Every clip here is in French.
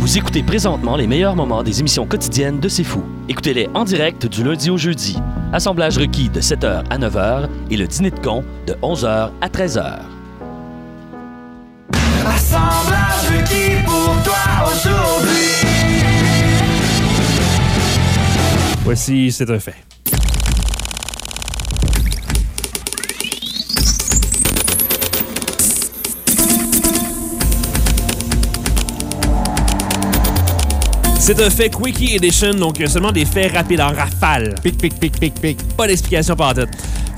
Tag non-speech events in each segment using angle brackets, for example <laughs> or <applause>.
Vous écoutez présentement les meilleurs moments des émissions quotidiennes de C'est Fou. Écoutez-les en direct du lundi au jeudi. Assemblage requis de 7h à 9h et le dîner de con de 11h à 13h. Assemblage requis pour toi aujourd'hui. Voici, c'est un fait. C'est un fait Quickie Edition, donc seulement des faits rapides en rafale. Pic, pic, pic, pic, pic. Pas d'explication par la tête.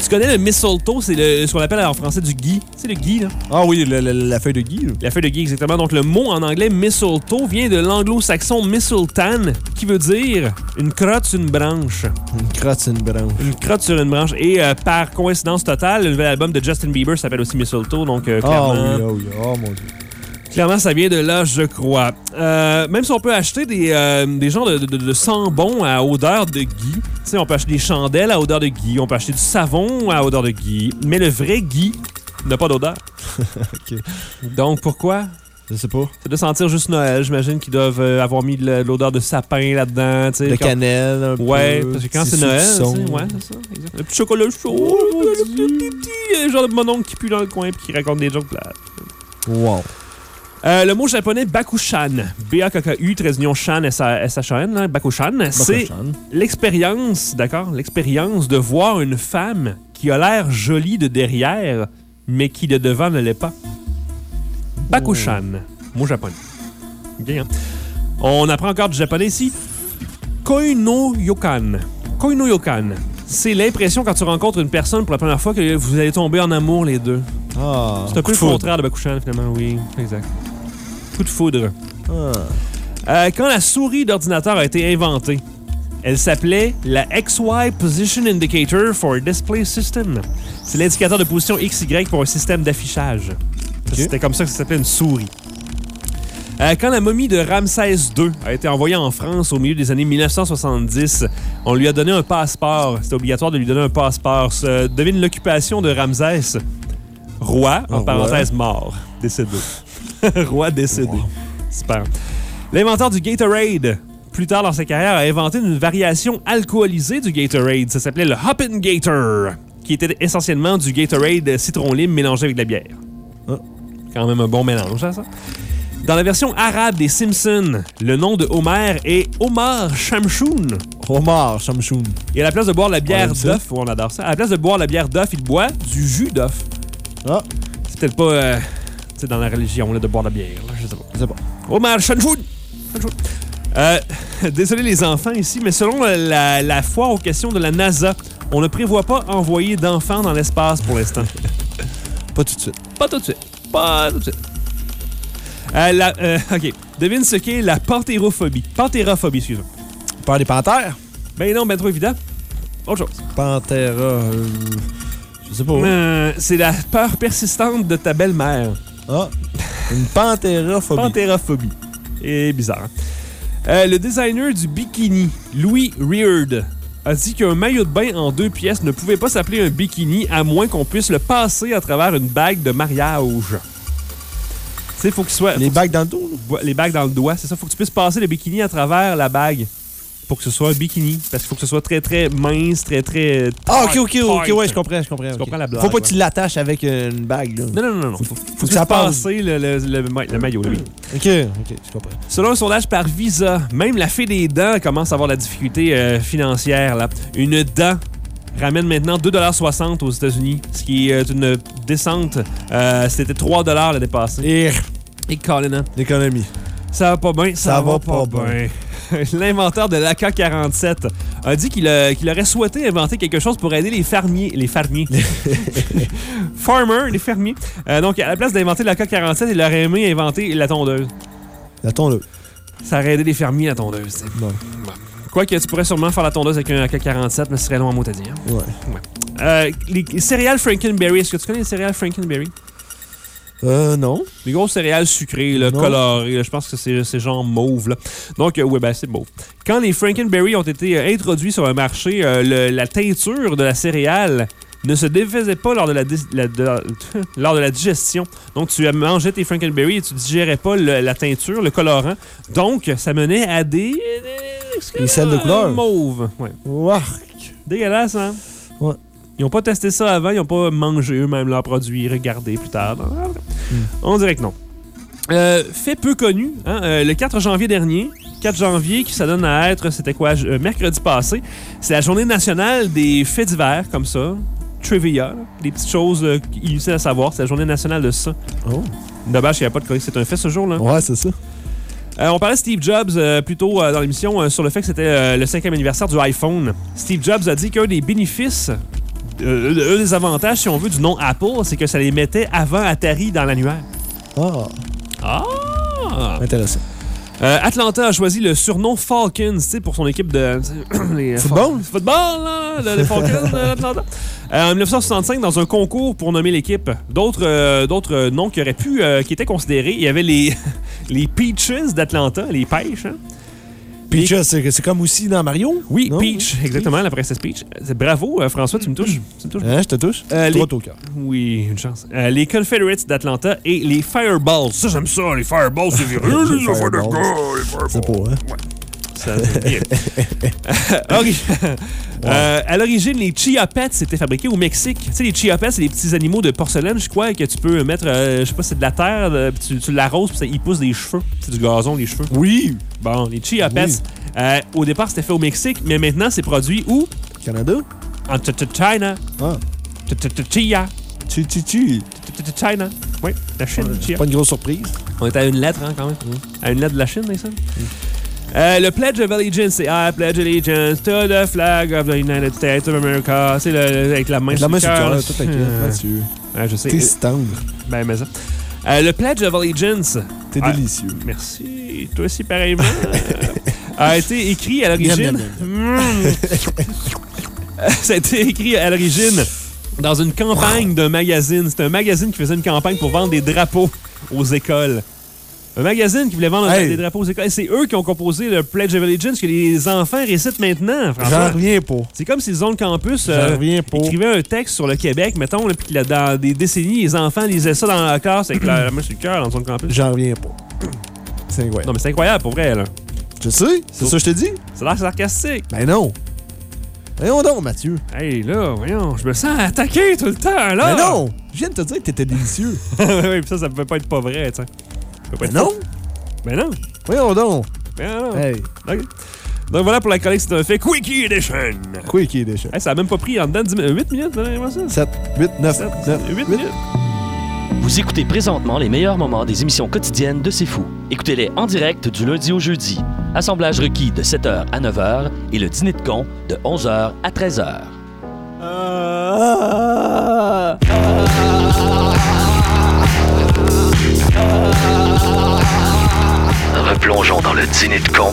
Tu connais le mistletoe, c'est ce qu'on appelle en français du gui. C'est le gui, là. Ah oui, le- le- la feuille de là. La feuille de gui, exactement. Donc, le mot en anglais mistletoe vient de l'anglo-saxon mistletoe, qui veut dire une crotte sur une branche. Une crotte, c'est une branche. Une crotte sur une branche. Et euh, par coïncidence totale, le nouvel album de Justin Bieber s'appelle aussi Mistletoe. Donc, euh, Ah clairement, oui, ah oui, oh mon dieu. Clairement, ça vient de là, je crois. Euh, même si on peut acheter des, euh, des genres de, de, de sambons à odeur de gui. Sais, on peut acheter des chandelles à odeur de gui. On peut acheter du savon à odeur de gui. Mais le vrai gui n'a pas d'odeur. Ok. Donc, pourquoi? Je sais pas. Ça doit sentir juste Noël. J'imagine qu'ils doivent euh, avoir mis de de l'odeur de sapin là-dedans. De quand- cannelle, un Ouais, peu. parce que quand c'est Noël, ouais, c'est ça, exact. Le petit chocolat chaud, le petit, petit, petit, genre de mononcle qui pue dans le coin puis qui raconte des jokes plates. Wow. Euh, le mot japonais bakushan, B-A-K-K-U, très union shan, S-H-A-N, hein, bakushan, c'est Bakushan. l'expérience, d'accord, l'expérience de voir une femme qui a l'air jolie de derrière, mais qui de devant ne l'est pas. Bakushan, mot japonais. Ok, hein. On apprend encore du japonais ici. Koi no yokan. Koi no yokan. C'est l'impression quand tu rencontres une personne pour la première fois que vous allez tomber en amour les deux. Ah. C'est un peu le contraire de Bakushan, finalement, oui. Exact. Coup de foudre. Ah. Euh, quand la souris d'ordinateur a été inventée, elle s'appelait la XY Position Indicator for a Display System. C'est l'indicateur de position XY pour un système d'affichage. C'était comme ça que ça s'appelait une souris. Euh, quand la momie de Ramsès II a été envoyée en France au milieu des années 1970, on lui a donné un passeport. C'était obligatoire de lui donner un passeport. Euh, devine l'occupation de Ramsès. Roi, en parenthèse mort, décédé. <laughs> Roi décédé. Super. L'inventeur du Gatorade, plus tard dans sa carrière, a inventé une variation alcoolisée du Gatorade. Ça s'appelait le Hoppin' Gator, qui était essentiellement du Gatorade citron lime mélangé avec de la bière. Ah. Quand même un bon mélange, hein, ça? Dans la version arabe des Simpsons, le nom de Homer est Omar Shamshoun. Homard, Shamshoun. Et à la place de boire la bière d'œuf, on adore ça, à la place de boire la bière d'œuf, il boit du jus d'œuf. Ah, C'est peut-être pas euh, dans la religion là, de boire la bière, là, je sais pas. Omar. Shamshoun. Euh, <laughs> désolé les enfants ici, mais selon la, la foire aux questions de la NASA, on ne prévoit pas envoyer d'enfants dans l'espace pour l'instant. <laughs> Pas tout de suite. Pas tout de suite. Pas tout de suite. Euh, la- euh, OK. Devine ce qu'est la panthérophobie. Panthérophobie, excuse-moi. Peur des panthères? Ben non, ben trop évident. Autre chose. Panthera. euh, je sais pas. Euh, c'est la peur persistante de ta belle-mère. Ah, une panthérophobie. Panthérophobie. Et bizarre. hein? Euh, le designer du bikini, Louis Reard, a dit qu'un maillot de bain en deux pièces ne pouvait pas s'appeler un bikini à moins qu'on puisse le passer à travers une bague de mariage. Tu sais, faut qu'il soit. Les bagues dans le dos, là. Les bagues dans le doigt, c'est ça. Faut que tu puisses passer le bikini à travers la bague pour que ce soit un bikini. Parce qu'il faut que ce soit très, très mince, très, très. Ah, ok, ok, ok, ouais, je comprends, je comprends. Tu comprends la blague, Faut pas que tu l'attaches avec euh, une bague, là. Non, non, non, non. Faut, faut, que ça passe. le, le, le ma- le maillot, oui. Ok, ok, je comprends. Selon un sondage par Visa, même la fée des dents commence à avoir la difficulté euh, financière. Là. Une dent ramène maintenant 2,60$ aux États-Unis, ce qui est une descente. Euh, C'était 3$ l'année passée. Et Et Colin, hein? l'économie. Ça va pas bien, ça, Ça va, va pas, pas bien. <laughs> L'inventeur de l'AK-47 a dit qu'il a- qu'il aurait souhaité inventer quelque chose pour aider les fermiers. Les fermiers. <laughs> Farmers, les fermiers. Euh, donc, à la place d'inventer l'AK-47, il aurait aimé inventer la tondeuse. La tondeuse. Ça aurait aidé les fermiers, la tondeuse. Bon. Quoique tu pourrais sûrement faire la tondeuse avec un AK-47, mais ce serait long à mot à dire. Ouais. Euh, les céréales Frankenberry, est-ce que tu connais les céréales Frankenberry? Euh, non. Les grosses céréales sucrées, là, colorées, là, je pense que c'est genre mauve. Là. Donc, euh, oui, ben c'est mauve. Quand les Frankenberry ont été euh, introduits sur le marché, euh, le- la teinture de la céréale ne se défaisaient pas lors de la, dis- la- de la- <laughs> lors de la digestion. Donc, tu mangeais tes Frankenberry et tu digérais pas le- la teinture, le colorant. Donc, ça menait à des... Des sels de couleur. Mauve. Ouais. Dégueulasse, hein? Ouais. Ils n'ont pas testé ça avant, ils n'ont pas mangé eux-mêmes leurs produits, regardé plus tard. Hmm. On dirait que non. Euh, fait peu connu, hein, euh, le 4 janvier dernier, 4 janvier, qui ça donne à être, c'était quoi, euh, mercredi passé, c'est la journée nationale des faits divers, comme ça, trivia, des petites choses inutiles à savoir, c'est la journée nationale de ça. Oh. Dommage qu'il n'y a pas de c'est un fait ce jour-là. Ouais, c'est ça. Euh, on parlait de Steve Jobs euh, plus tôt euh, dans l'émission sur le fait que c'était le cinquième anniversaire du iPhone. Steve Jobs a dit qu'un des bénéfices, euh, un des avantages, si on veut, du nom Apple, c'est que ça les mettait avant Atari dans l'annuaire. Ah, Ah! intéressant. Euh, Atlanta a choisi le surnom Falcons, pour son équipe de... <clears throat> les- Football? Football, là, le- les Falcons d'Atlanta. <laughs> Euh, en 1965, dans un concours pour nommer l'équipe, d'autres euh, d'autres euh, noms qui auraient pu, euh, qui étaient considérés, il y avait les, <laughs> les Peaches d'Atlanta, les pêches, hein? Peach, c'est comme aussi dans Mario? Oui, non? Peach, exactement, la princesse Peach. Bravo, euh, François, tu me touches. Tu me touches. Hein, je te touche? Euh, les- au cœur. Oui, une chance. Euh, les Confederates d'Atlanta et les Fireballs. Ça, j'aime ça, les Fireballs, c'est viril, <laughs> les affaires de gars, les Fireballs. C'est pas, hein? Ça, <laughs> Euh, à l'origine, les Chia Pets étaient fabriqués au Mexique. Tu sais, les Chia Pets, c'est des petits animaux de porcelaine, je crois, que tu peux mettre, euh, je sais pas, c'est de la terre, euh, puis tu, tu l'arroses, puis ça, il pousse des cheveux. C'est du gazon, les cheveux. Oui. Bon, les Chia Oui. Pets, euh, au départ, c'était fait au Mexique, mais maintenant, c'est produit où? Canada? En Ch- Ch- China. Ah. Ch- Ch- Ch- Chia. China. Oui, la Chine, Chia. Pas une grosse surprise. On est à une lettre, hein, quand même. À une lettre de la Chine, ça. Euh, le Pledge of Allegiance, c'est I pledge allegiance to the flag of the United States of America. C'est le, le- avec la main Avec sur la main le sur le cœur. cœur, tout avec Euh, je sais. T'es si tendre. Ben, mais ça. Euh, le Pledge of Allegiance, T'es Ah. délicieux. merci, toi aussi pareillement, euh, a été écrit à l'origine. Euh, <laughs> Ça a été écrit à l'origine dans une campagne d'un magazine. C'était un magazine qui faisait une campagne pour vendre des drapeaux aux écoles. Un magazine qui voulait vendre Hey. des drapeaux aux écoles. C'est eux qui ont composé le Pledge of Allegiance que les enfants récitent maintenant, J'en François. reviens pas. C'est comme si le zone campus J'en euh, écrivait un texte sur le Québec, mettons, là, puis dans des décennies, les enfants lisaient ça dans la classe avec la, la main sur le cœur dans le zone campus. J'en reviens pas. C'est incroyable. Non, mais c'est incroyable pour vrai, là. Je sais, c'est ça que je te dis. Ça a l'air sarcastique. Ben non. Voyons donc, Mathieu. Hey, là, voyons, je me sens attaqué tout le temps, là. Ben non! Je viens de te dire que t'étais délicieux. <laughs> oui, puis ça, ça peut pas être pas vrai, tu peut pas Ben être non! faux. Ben non. Voyons donc. Ben non. Hey, OK. Donc voilà pour la chronique, c'est un fait. Quickie Edition. quick est déjà. Hey, ça a même pas pris en dedans de 10 minutes. 8 minutes, maintenant, ça? 7, 8, 9, 7, 9, 8 8. minutes. Vous écoutez présentement les meilleurs moments des émissions quotidiennes de C'est Fou. Écoutez-les en direct du lundi au jeudi. Assemblage requis de 7h à 9h et le dîner de con de 11h à 13h. Replongeons dans le dîner de con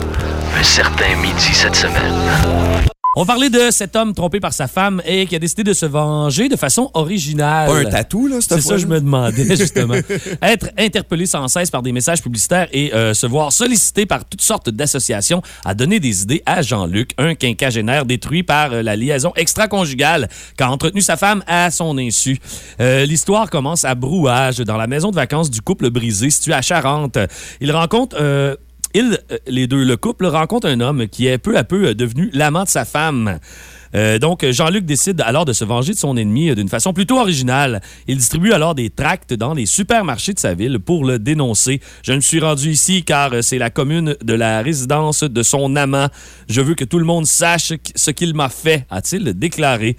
un certain midi cette semaine. On parlait de cet homme trompé par sa femme et qui a décidé de se venger de façon originale. Pas un tatou, là, cette C'est ça, je me demandais, <laughs> justement. Être interpellé sans cesse par des messages publicitaires et euh, se voir sollicité par toutes sortes d'associations à donner des idées à Jean-Luc, un quinquagénaire détruit par euh, la liaison extra-conjugale qu'a entretenu sa femme à son insu. Euh, L'histoire commence à Brouage, dans la maison de vacances du couple brisé situé à Charente. Il rencontre... euh, le couple, rencontre un homme qui est peu à peu euh, devenu l'amant de sa femme. Euh, donc, Jean-Luc décide alors de se venger de son ennemi d'une façon plutôt originale. Il distribue alors des tracts dans les supermarchés de sa ville pour le dénoncer. Je me suis rendu ici car c'est la commune de la résidence de son amant. Je veux que tout le monde sache ce qu'il m'a fait, a-t-il déclaré.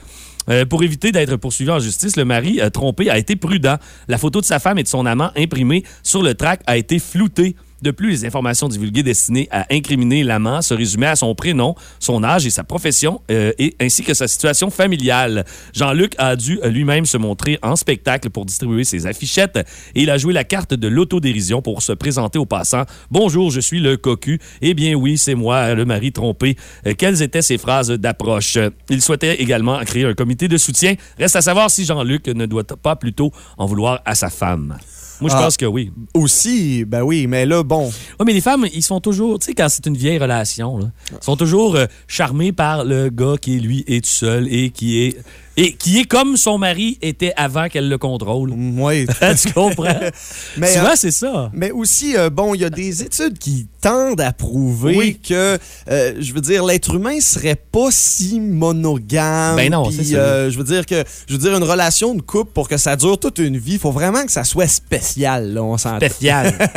Pour éviter d'être poursuivi en justice, le mari trompé a été prudent. La photo de sa femme et de son amant imprimée sur le tract a été floutée. De plus, les informations divulguées destinées à incriminer l'amant se résumaient à son prénom, son âge et sa profession, euh, ainsi que sa situation familiale. Jean-Luc a dû euh, lui-même se montrer en spectacle pour distribuer ses affichettes et il a joué la carte de l'autodérision pour se présenter aux passants. Bonjour, je suis le cocu. Eh bien oui, c'est moi, le mari trompé. Euh, quelles étaient ses phrases d'approche? Il souhaitait également créer un comité de soutien. Reste à savoir si Jean-Luc ne doit pas plutôt en vouloir à sa femme. Moi, je Ah. pense que oui. Aussi, ben oui, mais là, bon. Oui, mais les femmes, ils sont toujours, tu sais, quand c'est une vieille relation, là, ils sont toujours euh, charmés par le gars qui, lui, est tout seul et qui est Et qui est comme son mari était avant qu'elle le contrôle. Oui. <laughs> tu comprends? <laughs> Mais, Souvent, euh, c'est ça. Mais aussi, euh, bon, il y a des études qui tendent à prouver Oui. que, euh, je veux dire, l'être humain serait pas si monogame. Ben non, c'est ça. je veux dire que, je veux dire, une relation de couple pour que ça dure toute une vie, il faut vraiment que ça soit spécial. Là, on s'entend. Spécial. <laughs>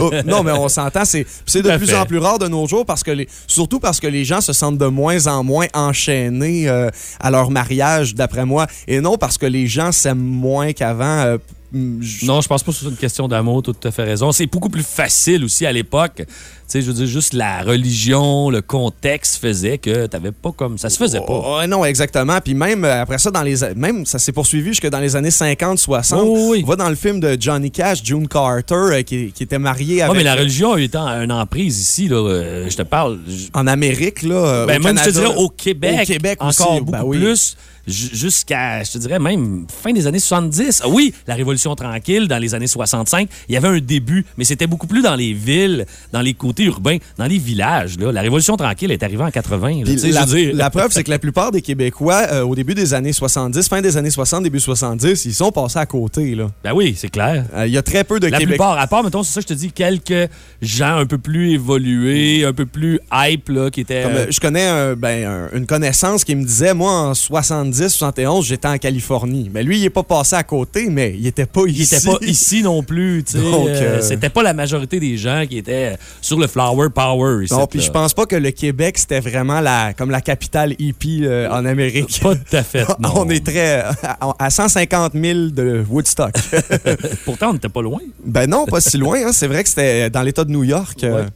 Oh, non, mais on s'entend, c'est de plus fait. en plus rare de nos jours parce que les, surtout parce que les gens se sentent de moins en moins enchaînés à leur mariage, d'après moi, et non parce que les gens s'aiment moins qu'avant. euh, Non, je pense pas que c'est une question d'amour, tu as tout à fait raison. C'est beaucoup plus facile aussi à l'époque. Tu sais, je veux dire, juste la religion, le contexte faisait que t'avais pas comme. Ça se faisait pas. Oh, non, exactement. Puis même euh, après ça, dans les même ça s'est poursuivi jusque dans les années 50, 60. Oh, oui. On va dans le film de Johnny Cash, June Carter, euh, qui, qui était marié Ouais, avec. mais la religion a eu tant une emprise ici, là. euh, je te parle. En Amérique, là. euh, Ben, au même, je te Canada. dirais, au Québec, Au Québec aussi, encore ben beaucoup oui. plus, ju- jusqu'à, je te dirais, même fin des années 70. Ah Oui, la Révolution tranquille, dans les années 65, il y avait un début, mais c'était beaucoup plus dans les villes, dans les côtés urbains, dans les villages. Là. La Révolution tranquille est arrivée en 80. là. Puis Tu sais, la, dire- preuve, c'est que la plupart des Québécois, euh, au début des années 70, fin des années 60, début 70, ils sont passés à côté. là. Ben oui, c'est clair. Euh, Il y a très peu de La Québécois. plupart, à part, mettons, c'est ça, je te dis, quelques gens un peu plus évolués, un peu plus hype, là, qui étaient. Comme, euh, je connais un- ben, un- une connaissance qui me disait, moi, en 70, 71, j'étais en Californie. Mais lui, il n'est pas passé à côté, mais il était pas il ici. était pas ici non plus, <laughs> C'était pas la majorité des gens qui étaient sur le Flower Power ici. Non, puis je pense pas que le Québec, c'était vraiment la, comme la capitale hippie euh, en Amérique. Pas tout à fait, <laughs> non. On est très à, à 150 000 de Woodstock. <laughs> Pourtant, on n'était pas loin. ben non, pas si loin. hein. C'est vrai que c'était dans l'État de New York. euh. Ouais.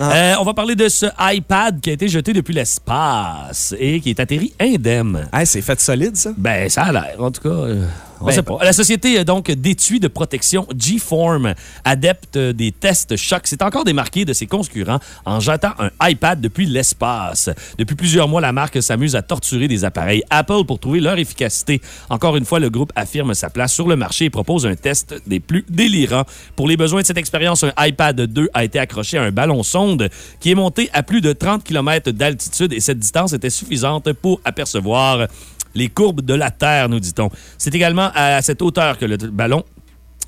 Ah. Euh, on va parler de ce iPad qui a été jeté depuis l'espace et qui est atterri indemne. Hey, c'est fait solide, ça. Ben, ça a l'air, en tout cas. On Ben, sait pas. La société donc d'étui de protection G-Form, adepte des tests choc, s'est encore démarquée de ses concurrents en jetant un iPad depuis l'espace. Depuis plusieurs mois, la marque s'amuse à torturer des appareils Apple pour trouver leur efficacité. Encore une fois, le groupe affirme sa place sur le marché et propose un test des plus délirants. Pour les besoins de cette expérience, un iPad 2 a été accroché à un ballon sonde qui est monté à plus de 30 km d'altitude et cette distance était suffisante pour apercevoir les courbes de la Terre, nous dit-on. C'est également à cette hauteur que le ballon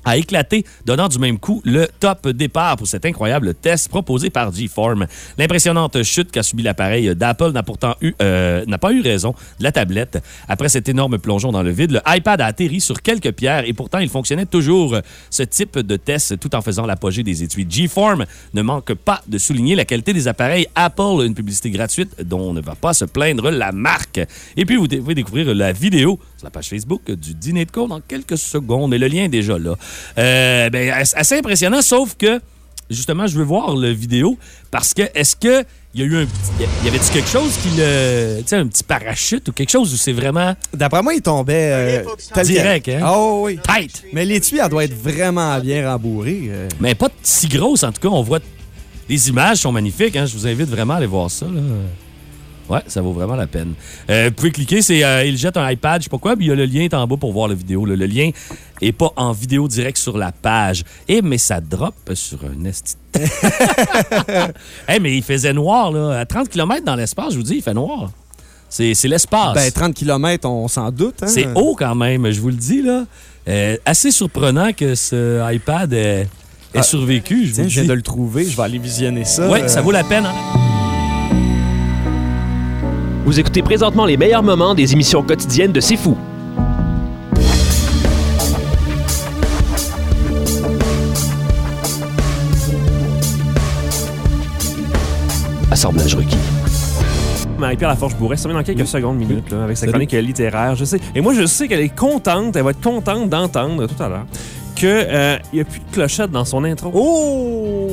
a éclaté, donnant du même coup le top départ pour cet incroyable test proposé par G-Form. L'impressionnante chute qu'a subi l'appareil d'Apple n'a pourtant eu, euh, n'a pas eu raison de la tablette. Après cet énorme plongeon dans le vide, le iPad a atterri sur quelques pierres et pourtant il fonctionnait toujours. Ce type de test, tout en faisant l'apogée des étuis G-Form, ne manque pas de souligner la qualité des appareils Apple, une publicité gratuite dont on ne va pas se plaindre la marque. Et puis vous pouvez découvrir la vidéo sur la page Facebook du Dîner de con dans quelques secondes. Et le lien est déjà là. Euh, ben, ass- assez impressionnant, sauf que, justement, je veux voir le vidéo parce que, est-ce que il y a eu un petit. Y avait-tu quelque chose qui le. Tu sais, un petit parachute ou quelque chose où c'est vraiment D'après moi, il tombait euh, tel direct, hein? Oh, oui. tight? Mais l'étui, elle doit être vraiment bien rembourrée. euh. Mais pas si grosse, en tout cas. On voit. Les images sont magnifiques, hein? Je vous invite vraiment à aller voir ça, là. Ouais, ça vaut vraiment la peine. Euh, vous pouvez cliquer, c'est euh, il jette un iPad, je sais pas quoi, puis il y a le lien est en bas pour voir la vidéo. là. Le lien est pas en vidéo direct sur la page. Et mais ça drop sur un esti. hey, <laughs> mais il faisait noir là, à 30 km dans l'espace, je vous dis, il fait noir. C'est l'espace. Ben, 30 km, on s'en doute. Hein? C'est haut quand même, je vous le dis là. Euh, assez surprenant que ce iPad ait, ait Ah, survécu, je vous Tiens, le je viens de le trouver. Je vais aller visionner ça. Oui, ça vaut la peine. hein? Vous écoutez présentement les meilleurs moments des émissions quotidiennes de C'est Fou. Assemblage requis. Marie-Pierre Laforge ça revient dans quelques secondes, minutes, là, avec sa chronique littéraire. Je sais. Et moi, je sais qu'elle est contente, elle va être contente d'entendre tout à l'heure qu'il n'y a plus de clochette dans son intro. Oh!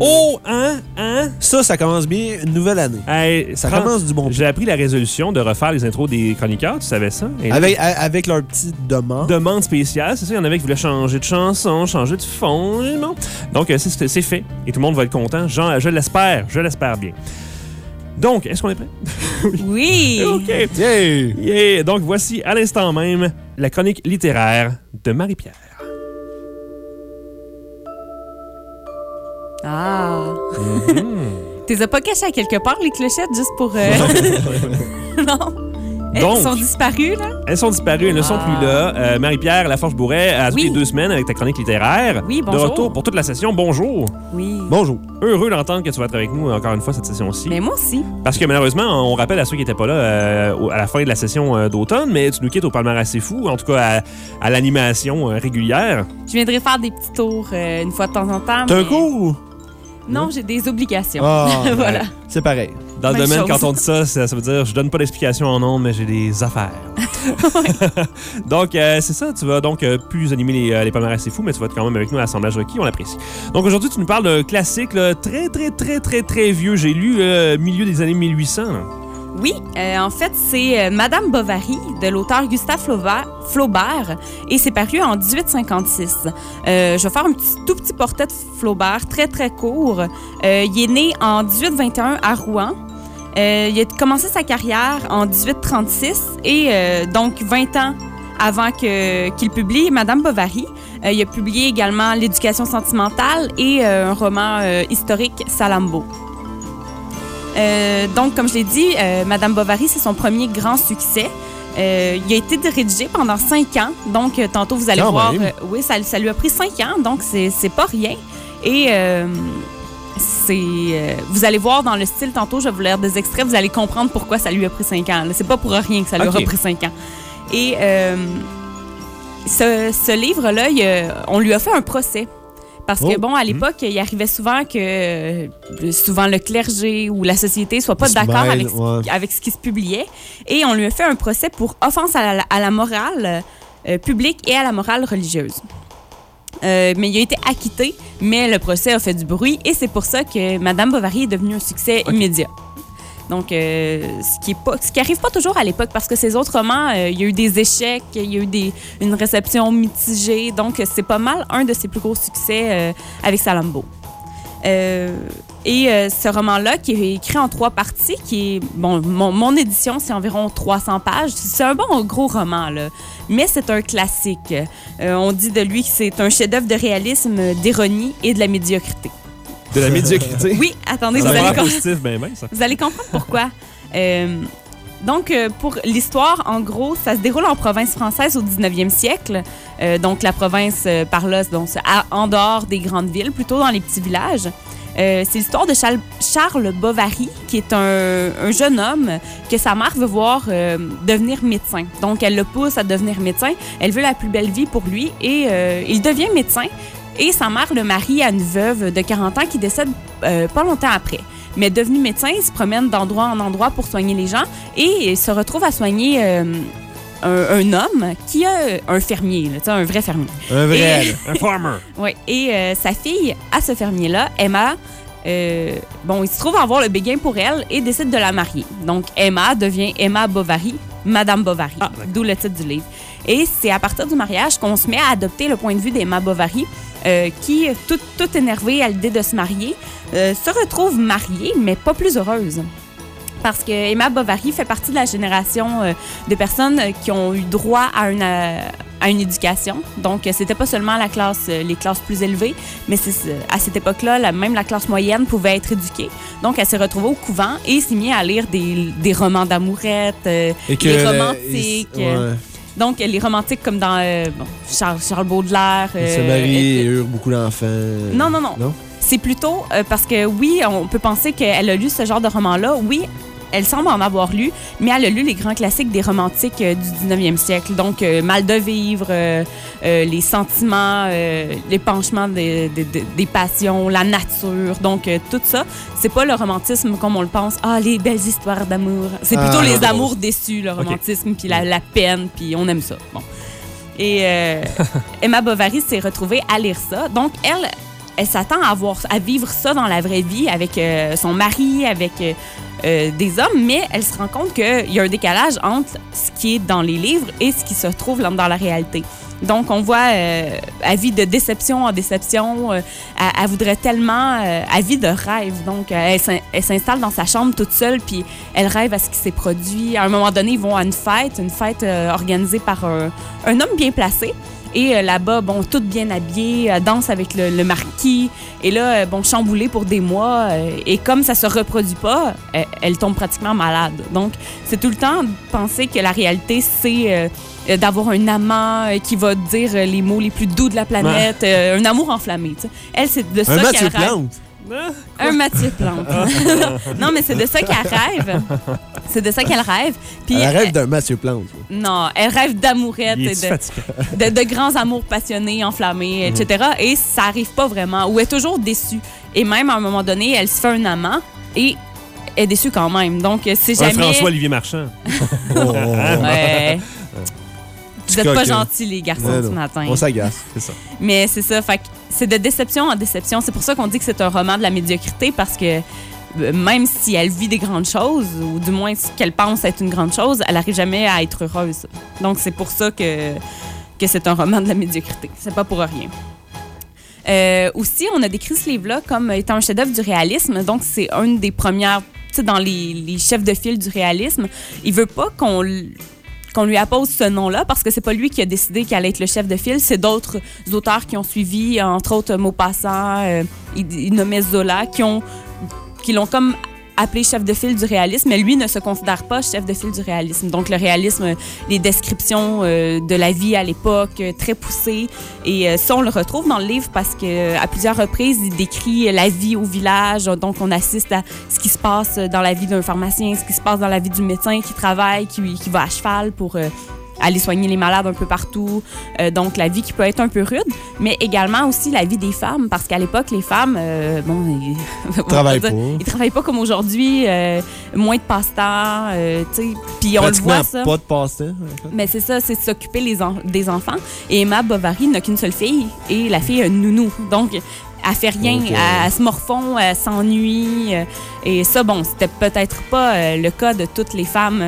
Oh, hein, hein? Ça, ça commence bien une nouvelle année. Hey, Ça Fran- commence du bon. J'ai appris la résolution de refaire les intros des chroniqueurs, tu savais ça? Et Avec, leur petite demande. demande spéciale, c'est ça, il y en avait qui voulaient changer de chanson, changer de fond, bon. Donc, euh, c'est c'est fait. Et tout le monde va être content. Jean, je l'espère, je l'espère bien. Donc, est-ce qu'on est prêt? <laughs> Oui! OK. Yeah! Yeah. Donc, voici à l'instant même la chronique littéraire de Marie-Pierre. Ah! Mhm. T'es as pas cachées à quelque part, les clochettes, juste pour... euh, non? <laughs> Donc. Elles sont disparues, là? Elles sont disparues, elles ne sont Ah. plus là. Euh, Marie-Pierre Laforge-Bourret, à toutes les deux semaines avec ta chronique littéraire. Oui, De bonjour. retour pour toute la session. Bonjour. Oui. Bonjour. Heureux d'entendre que tu vas être avec nous encore une fois cette session-ci. Mais moi aussi. Parce que malheureusement, on rappelle à ceux qui n'étaient pas là euh, à la fin de la session euh, d'automne, mais tu nous quittes au palmarès assez fou, en tout cas à, à l'animation régulière. Je viendrai faire des petits tours une fois de temps en temps. T'as un mais- cours? Non, j'ai des obligations. Ah, <laughs> voilà. ouais. C'est pareil. Dans le Même domaine, chose. quand on dit ça, ça, ça veut dire je donne pas d'explication en nom, mais j'ai des affaires. <laughs> <laughs> donc, euh, c'est ça. Tu vas donc euh, plus animer les, euh, les palmarès, c'est fou, mais tu vas être quand même avec nous à l'assemblage requis. On l'apprécie. Donc, aujourd'hui, tu nous parles d'un classique là, très, très, très, très, très vieux. J'ai lu euh, milieu des années 1800. là. Oui, euh, en fait, c'est euh, Madame Bovary de l'auteur Gustave Flaubert, et c'est paru en 1856. Euh, je vais faire un tout petit portrait de Flaubert, très très court. Il est né en 1821 à Rouen. Il a commencé sa carrière en 1836 et donc 20 ans avant qu'il publie Madame Bovary. Il a publié également L'éducation sentimentale et un roman historique Salambo. Euh, donc, comme je l'ai dit, euh, Madame Bovary, c'est son premier grand succès. Euh, il a été rédigé pendant cinq ans. Donc, tantôt, vous allez Quand voir. oui, ça, ça lui a pris cinq ans. Donc, c'est pas rien. Et c'est. vous allez voir dans le style, tantôt, je vais vous lire des extraits. Vous allez comprendre pourquoi ça lui a pris cinq ans. C'est pas pour rien que ça lui Ok. aura pris cinq ans. Et ce, ce livre-là, a- on lui a fait un procès. Parce que, Oh. bon, à l'époque, il arrivait souvent que euh, souvent le clergé ou la société soit pas d'accord avec, ouais. avec ce qui se publiait. Et on lui a fait un procès pour offense à la, à la morale euh, publique et à la morale religieuse. Euh, mais il a été acquitté, mais le procès a fait du bruit et c'est pour ça que Madame Bovary est devenue un succès immédiat. Donc, euh, ce qui est pas, pas toujours à l'époque parce que ces autres romans, euh, il y a eu des échecs, il y a eu une réception mitigée. Donc, c'est pas mal un de ses plus gros succès euh, avec Salambo. Euh, et euh, ce roman-là, qui est écrit en trois parties, qui est, bon, mon, édition, c'est environ 300 pages. C'est un bon gros roman, là. Mais c'est un classique. Euh, on dit de lui que c'est un chef-d'œuvre de réalisme, d'ironie et de la médiocrité. De la médiocrité. <laughs> Oui, attendez, vous allez, positif, ben, ben, ça. vous allez comprendre pourquoi. Euh, donc, euh, pour l'histoire, en gros, ça se déroule en province française au 19e siècle. Euh, donc, la province par là, donc, en dehors des grandes villes, plutôt dans les petits villages. Euh, c'est l'histoire de Charles, Charles Bovary, qui est un, un jeune homme que sa mère veut voir euh, devenir médecin. Donc, elle le pousse à devenir médecin. Elle veut la plus belle vie pour lui et euh, il devient médecin. Et sa mère le marie à une veuve de 40 ans qui décède euh, pas longtemps après. Mais devenu médecin, il se promène d'endroit en endroit pour soigner les gens et il se retrouve à soigner euh, un, un homme qui a un fermier, là, un vrai fermier. Un vrai, Et-. Un farmer. <laughs> Oui, et euh, sa fille, à ce fermier-là, Emma, euh, bon, il se trouve avoir le béguin pour elle et décide de la marier. Donc, Emma devient Emma Bovary, Madame Bovary, Ah, d'où le titre du livre. Et c'est à partir du mariage qu'on se met à adopter le point de vue d'Emma Bovary, euh, qui, toute tout énervée à l'idée de se marier, euh, se retrouve mariée, mais pas plus heureuse. Parce que Emma Bovary fait partie de la génération euh, de personnes qui ont eu droit à une, euh, à une éducation. Donc, c'était pas seulement la classe, euh, les classes plus élevées, mais à cette époque-là, même la classe moyenne pouvait être éduquée. Donc, elle s'est retrouvée au couvent et s'est mise à lire des, des romans d'amourettes, euh, romantiques. ouais. Donc, les romantiques comme dans euh, bon, Charles, Charles Baudelaire. Il se euh, marie et euh, eurent beaucoup d'enfants. Non, non, non. Non? C'est plutôt euh, parce que oui, on peut penser qu'elle a lu ce genre de roman-là. Oui, elle semble en avoir lu, mais elle a lu les grands classiques des romantiques euh, du 19e siècle. Donc, euh, Mal de vivre, euh, les sentiments, les penchements des, des- passions, la nature. Donc, tout ça, c'est pas le romantisme comme on le pense. Ah, les belles histoires d'amour. C'est plutôt Ah, les non. amours déçus, le romantisme, puis la, la peine, puis on aime ça. Bon. Et euh, <laughs> Emma Bovary s'est retrouvée à lire ça. Donc, elle, elle s'attend à, vivre ça dans la vraie vie avec euh, son mari, avec euh, euh, des hommes, mais elle se rend compte qu'il y a un décalage entre ce qui est dans les livres et ce qui se trouve dans la réalité. Donc, on voit, euh, elle vit de déception en déception. euh, elle, voudrait tellement, euh, elle vit de rêve. Donc, elle s'in- elle s'installe dans sa chambre toute seule, puis elle rêve à ce qui s'est produit. À un moment donné, ils vont à une fête, une fête organisée par un homme bien placé. Et euh, là-bas, bon, toutes bien habillées, euh, dansent avec le, le marquis. Et là, euh, bon, chamboulées pour des mois. euh, et comme ça se reproduit pas, elle tombe pratiquement malade. Donc, c'est tout le temps de penser que la réalité, c'est d'avoir un amant qui va dire les mots les plus doux de la planète, un amour enflammé. Elle, c'est de ça qu'elle rêve. Un Mathieu Plante. <laughs> non, mais c'est de ça qu'elle rêve. C'est de ça qu'elle rêve. Puis, Elle rêve euh, d'un Mathieu Plante. non, elle rêve d'amourette Il et est de, fatigant. de, de grands amours passionnés, enflammés, etc. Et ça arrive pas vraiment. Ou elle est toujours déçue. Et même à un moment donné, elle se fait un amant et est déçue quand même. Donc, c'est Un jamais. François-Olivier Marchand. <laughs> Ouais. Vous êtes pas gentils, les garçons, ce matin. On s'agace, c'est ça. <laughs> Mais c'est ça. Fait que c'est de déception en déception. C'est pour ça qu'on dit que c'est un roman de la médiocrité parce que euh, même si elle vit des grandes choses, ou du moins ce qu'elle pense être une grande chose, elle n'arrive jamais à être heureuse. Donc c'est pour ça que, que c'est un roman de la médiocrité. C'est pas pour rien. Euh, aussi, on a décrit ce livre-là comme étant un chef-d'œuvre du réalisme. Donc, c'est une des premières, tu sais, dans les, les chefs de file du réalisme. Il veut pas qu'on qu'on lui appose ce nom-là parce que c'est pas lui qui a décidé qu'il allait être le chef de file, c'est d'autres auteurs qui ont suivi, entre autres Maupassant, euh, Zola, qui ont qui l'ont comme appelé chef de file du réalisme, mais lui ne se considère pas chef de file du réalisme. Donc le réalisme, les descriptions euh, de la vie à l'époque, euh, très poussées. Et euh, ça, on le retrouve dans le livre parce que à plusieurs reprises, il décrit la vie au village. Donc on assiste à ce qui se passe dans la vie d'un pharmacien, ce qui se passe dans la vie du médecin qui travaille, qui, va à cheval pour aller soigner les malades un peu partout. Euh, donc, la vie qui peut être un peu rude, mais également aussi la vie des femmes, parce qu'à l'époque, les femmes, euh, bon, <laughs> ils, Travaillent pas. Ils travaillent pas comme aujourd'hui, euh, moins de passe-temps, tu sais. Puis on le voit, ça. pas de passe-temps. en fait. Mais c'est ça, c'est s'occuper les en- des enfants. Et Emma Bovary n'a qu'une seule fille, et la fille a un nounou. Donc, elle fait rien, elle, elle se morfond, elle s'ennuie. et ça, bon, c'était peut-être pas le cas de toutes les femmes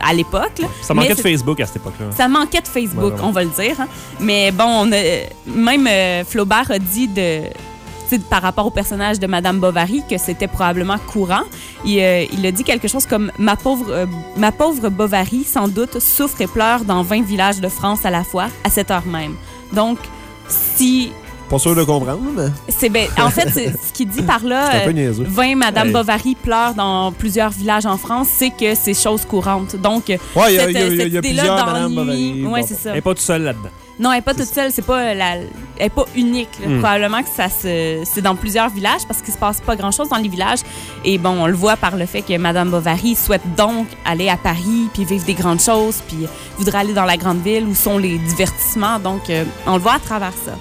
à l'époque. Ça manquait de Facebook à cette époque-là. ça manquait de Facebook, Ouais, ouais. on va le dire. hein. Mais bon, on a- même euh, Flaubert a dit de, par rapport au personnage de Madame Bovary que c'était probablement courant. Il, euh, il a dit quelque chose comme ma pauvre, euh, ma pauvre Bovary, sans doute, souffre et pleure dans 20 villages de France à la fois, à cette heure même. Donc, si Pas sûr de comprendre, mais c'est ben, en fait, ce qu'il dit par là, <laughs> c'est un peu euh, niaiseux. 20 Madame Hey. Bovary pleure dans plusieurs villages en France, c'est que c'est chose courante. Donc, Ouais, il y a, cette- il y a- il y a- cette il y a idée-là plusieurs d'ennui- Madame Bovary. Ouais, Bon, c'est ça. Elle n'est pas tout seul là-dedans. Non, elle n'est pas toute seule. C'est pas la, elle est pas unique. là. Hmm. Probablement que ça se, c'est dans plusieurs villages parce qu'il se passe pas grand-chose dans les villages. Et bon, on le voit par le fait que Madame Bovary souhaite donc aller à Paris puis vivre des grandes choses puis voudrait aller dans la grande ville où sont les divertissements. Donc, euh, on le voit à travers ça.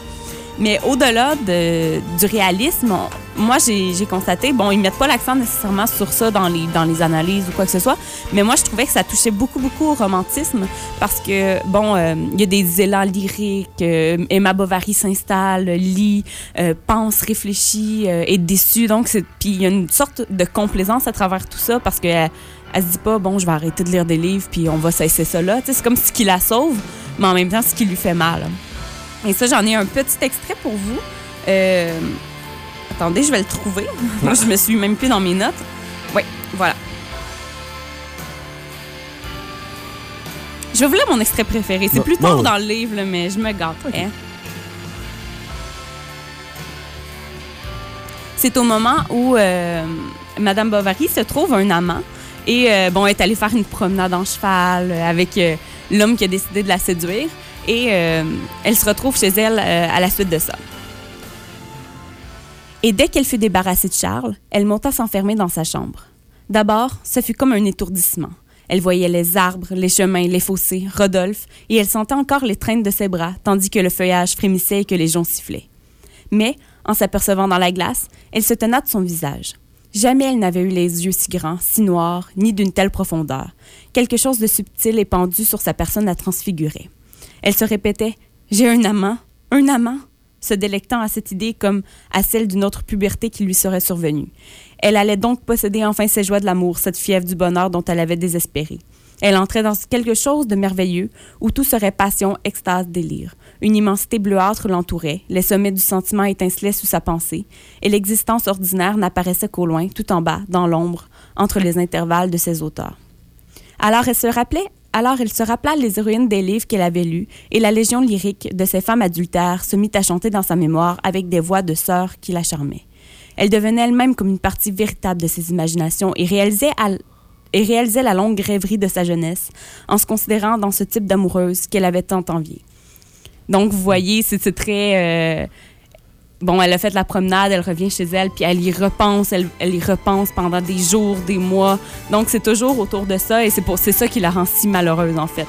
Mais au-delà de- du réalisme, moi, j'ai constaté, bon, ils mettent pas l'accent nécessairement sur ça dans les, dans les analyses ou quoi que ce soit, mais moi, je trouvais que ça touchait beaucoup, beaucoup au romantisme parce que, bon, euh, il y a des élans lyriques, euh, Emma Bovary s'installe, lit, euh, pense, réfléchit, est déçue. Donc, puis il y a une sorte de complaisance à travers tout ça parce qu'elle elle se dit pas, bon, je vais arrêter de lire des livres puis on va cesser ça là. C'est comme ce qui la sauve, mais en même temps, ce qui lui fait mal. Et ça, j'en ai un petit extrait pour vous. Euh, Attendez, je vais le trouver. <laughs> Moi, je me suis même plus dans mes notes. Oui, voilà. Je vais vous lire mon extrait préféré. C'est plus tard oui. dans le livre, là, mais je me gâte. hein. C'est au moment où euh, Madame Bovary se trouve un amant et euh, bon, elle est allée faire une promenade en cheval avec euh, l'homme qui a décidé de la séduire et euh, elle se retrouve chez elle euh, à la suite de ça. Et dès qu'elle fut débarrassée de Charles, elle monta s'enfermer dans sa chambre. D'abord, ce fut comme un étourdissement. Elle voyait les arbres, les chemins, les fossés, Rodolphe, et elle sentait encore les traînes de ses bras, tandis que le feuillage frémissait et que les joncs sifflaient. Mais, en s'apercevant dans la glace, elle se tena de son visage. Jamais elle n'avait eu les yeux si grands, si noirs, ni d'une telle profondeur. Quelque chose de subtil et pendu sur sa personne la transfigurait. Elle se répétait J'ai un amant, un amant se délectant à cette idée comme à celle d'une autre puberté qui lui serait survenue. Elle allait donc posséder enfin ses joies de l'amour, cette fièvre du bonheur dont elle avait désespéré. Elle entrait dans quelque chose de merveilleux où tout serait passion, extase, délire. Une immensité bleuâtre l'entourait, les sommets du sentiment étincelaient sous sa pensée, et l'existence ordinaire n'apparaissait qu'au loin, tout en bas, dans l'ombre, entre les intervalles de ses auteurs. Alors elle se rappelait Alors, il se rappela les héroïnes des livres qu'elle avait lus et la légion lyrique de ces femmes adultères se mit à chanter dans sa mémoire avec des voix de sœurs qui la charmaient. Elle devenait elle-même comme une partie véritable de ses imaginations et réalisait, à- réalisait la longue rêverie de sa jeunesse en se considérant dans ce type d'amoureuse qu'elle avait tant envié. Donc, vous voyez, c'est très... euh, Bon, elle a fait la promenade, elle revient chez elle, puis elle y repense, elle, elle y repense pendant des jours, des mois. Donc, c'est toujours autour de ça, et c'est pour- c'est ça qui la rend si malheureuse, en fait.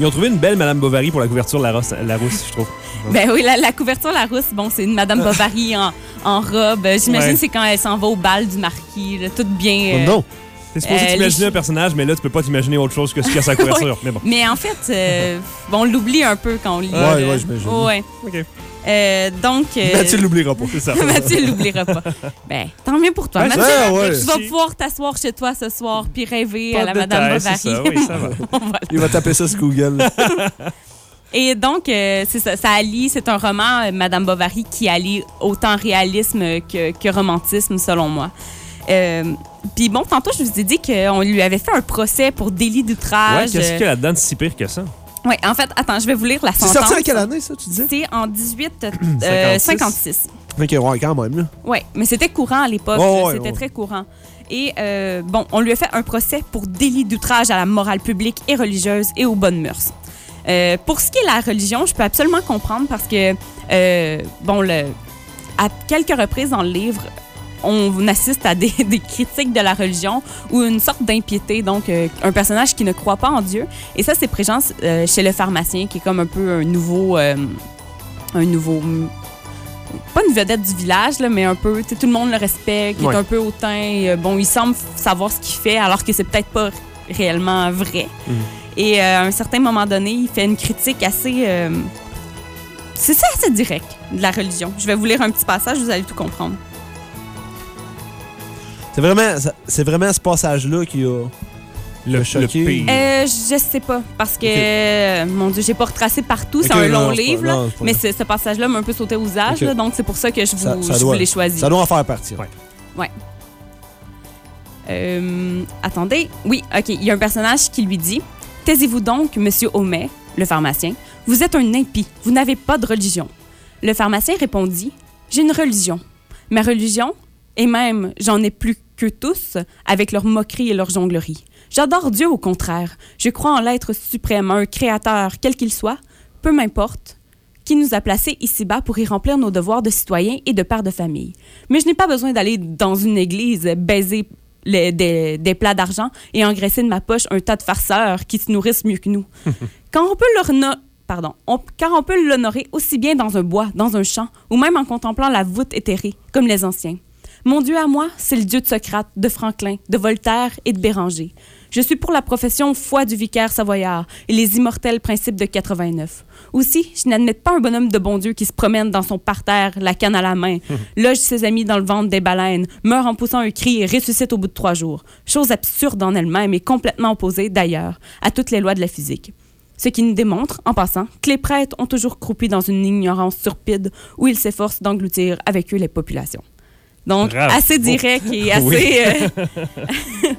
Ils ont trouvé une belle Madame Bovary pour la couverture de la, Rousse- la rousse, je trouve. <laughs> Ben oui, la, la couverture Larousse, bon, c'est une Madame Bovary en, en robe. Euh, J'imagine Ouais. c'est quand elle s'en va au bal du marquis, là, toute bien... euh, Non. T'es supposé Euh, t'imaginer les- un personnage, mais là, tu peux pas t'imaginer autre chose que ce qu'il y a sa <laughs> couverture. Mais bon. Mais en fait, euh, on l'oublie un peu quand on lit. Ouais, là. ouais, j'imagine. Ouais. OK. Euh, donc... euh, Mathieu l'oubliera pas. C'est ça. <laughs> Mathieu l'oubliera pas. Ben, tant mieux pour toi. Ouais, Mathieu, ouais, ouais. tu vas pouvoir t'asseoir chez toi ce soir puis rêver Pas à la Madame Bovary. ça, oui, ça va. <laughs> Voilà. Il va taper ça sur Google. <laughs> Et donc, euh, c'est ça, ça allie, c'est un roman, euh, Madame Bovary, qui allie autant réalisme que, que romantisme, selon moi. Euh, Puis bon, tantôt, je vous ai dit qu'on lui avait fait un procès pour délit Ouais, d'outrage. qu'est-ce qu'il y a là-dedans de si pire que ça? Oui, en fait, attends, je vais vous lire la C'est sentence. sorti en quelle année, ça, tu disais? C'est en 1856. 56. Ok, ouais, quand même. là. Oui, mais c'était courant à l'époque. Ouais, c'était ouais. très courant. Et euh, bon, on lui a fait un procès pour délit d'outrage à la morale publique et religieuse et aux bonnes mœurs. Euh, pour ce qui est de la religion, je peux absolument comprendre parce que, euh, bon, le, à quelques reprises dans le livre, on assiste à des, <laughs> des critiques de la religion ou une sorte d'impiété, donc euh, un personnage qui ne croit pas en Dieu. Et ça, c'est présent euh, chez le pharmacien, qui est comme un peu un nouveau, euh, un nouveau, pas une vedette du village, là, mais un peu, tout le monde le respecte, il Ouais. est un peu hautain. bon, il semble savoir ce qu'il fait, alors que c'est peut-être pas réellement vrai. Et euh, à un certain moment donné, il fait une critique assez. c'est ça, assez direct de la religion. Je vais vous lire un petit passage, vous allez tout comprendre. C'est vraiment, c'est vraiment ce passage-là qui a. Le, choqué. le pire. Euh, je sais pas, parce que, euh, mon Dieu, j'ai pas retracé partout, c'est un non, long pas- livre, là, non, mais ce, ce passage-là m'a un peu sauté aux âges, là, donc c'est pour ça que je vous, Ça- ça je doit- vous l'ai choisi. Ça doit en faire partie. Ouais. Euh, attendez. Oui, OK. Il y a un personnage qui lui dit Taisez-vous donc, monsieur Homais, le pharmacien. Vous êtes un impie. Vous n'avez pas de religion. Le pharmacien répondit J'ai une religion. Ma religion, et même j'en ai plus que tous, avec leur moquerie et leur jonglerie. J'adore Dieu au contraire. Je crois en l'être suprême, un créateur, quel qu'il soit, peu m'importe, qui nous a placés ici-bas pour y remplir nos devoirs de citoyens et de pères de famille. Mais je n'ai pas besoin d'aller dans une église baiser les- des, des plats d'argent et engraisser de ma poche un tas de farceurs qui se nourrissent mieux que nous. <laughs> Quand on peut leur no- Pardon. On- car on peut l'honorer aussi bien dans un bois, dans un champ, ou même en contemplant la voûte éthérée, comme les anciens. Mon Dieu à moi, c'est le Dieu de Socrate, de Franklin, de Voltaire et de Béranger. Je suis pour la profession foi du vicaire savoyard et les immortels principes de 89. Aussi, je n'admets pas un bonhomme de bon Dieu qui se promène dans son parterre, la canne à la main, <laughs> loge ses amis dans le ventre des baleines, meurt en poussant un cri et ressuscite au bout de trois jours. Chose absurde en elle-même et complètement opposée, d'ailleurs, à toutes les lois de la physique. Ce qui nous démontre, en passant, que les prêtres ont toujours croupi dans une ignorance turpide où ils s'efforcent d'engloutir avec eux les populations. Donc, Bravo. assez direct et <laughs> assez... Oui. euh, <laughs>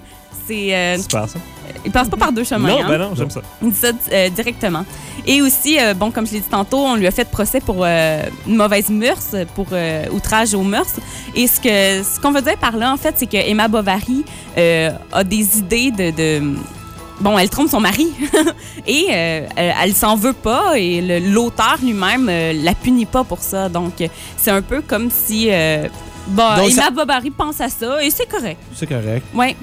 c'est... euh, Super, ça. il passe pas par deux chemins. Non, hein? ben non, j'aime ça. Il dit ça euh, directement. Et aussi, euh, bon, comme je l'ai dit tantôt, on lui a fait procès pour euh, une mauvaise mœurs, pour euh, outrage aux mœurs. Et ce que ce qu'on veut dire par là, en fait, c'est que Emma Bovary euh, a des idées de, de- Bon, elle trompe son mari <laughs> et euh, elle, s'en veut pas et l'auteur lui-même euh, la punit pas pour ça. Donc, euh, c'est un peu comme si euh, bon, Donc, ça- Bovary pense à ça et c'est correct. C'est correct. Ouais.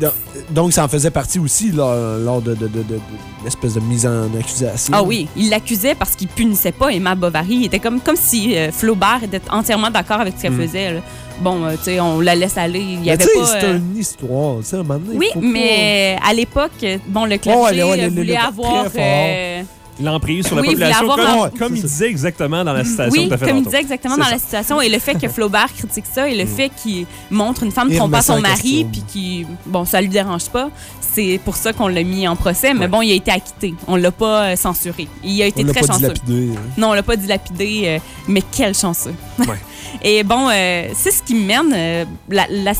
Donc, donc, ça en faisait partie aussi lors, lors de, de, de, de- de l'espèce de mise en accusation. Ah oui, il l'accusait parce qu'il punissait pas Emma Bovary. Il était comme, comme si euh, Flaubert était entièrement d'accord avec ce qu'elle faisait. là. Bon, euh, tu sais, on la laisse aller. Il y Mais avait tu sais, pas. c'est euh, une histoire. Tu sais, à un moment donné, Oui, faut pas- mais à l'époque, bon, le clergé ouais, ouais, euh, le- le- voulait le- avoir. très fort. euh, L'emprise sur la Oui, population, comme, un- comme il disait exactement dans la citation oui, que tu as fait comme il disait exactement dans ça. la situation, et le fait que Flaubert critique ça, et le fait qu'il montre une femme Il trompant son en mari, puis qui, bon, ça lui dérange pas, c'est pour ça qu'on l'a mis en procès. Mais Ouais. bon, il a été acquitté. On l'a pas euh, censuré. Il a été On l'a très pas chanceux. dilapidé. hein. Non, on l'a pas dilapidé, euh, mais quel chanceux. Ouais. <laughs> Et bon, euh, c'est ce qui mène. euh, la, la-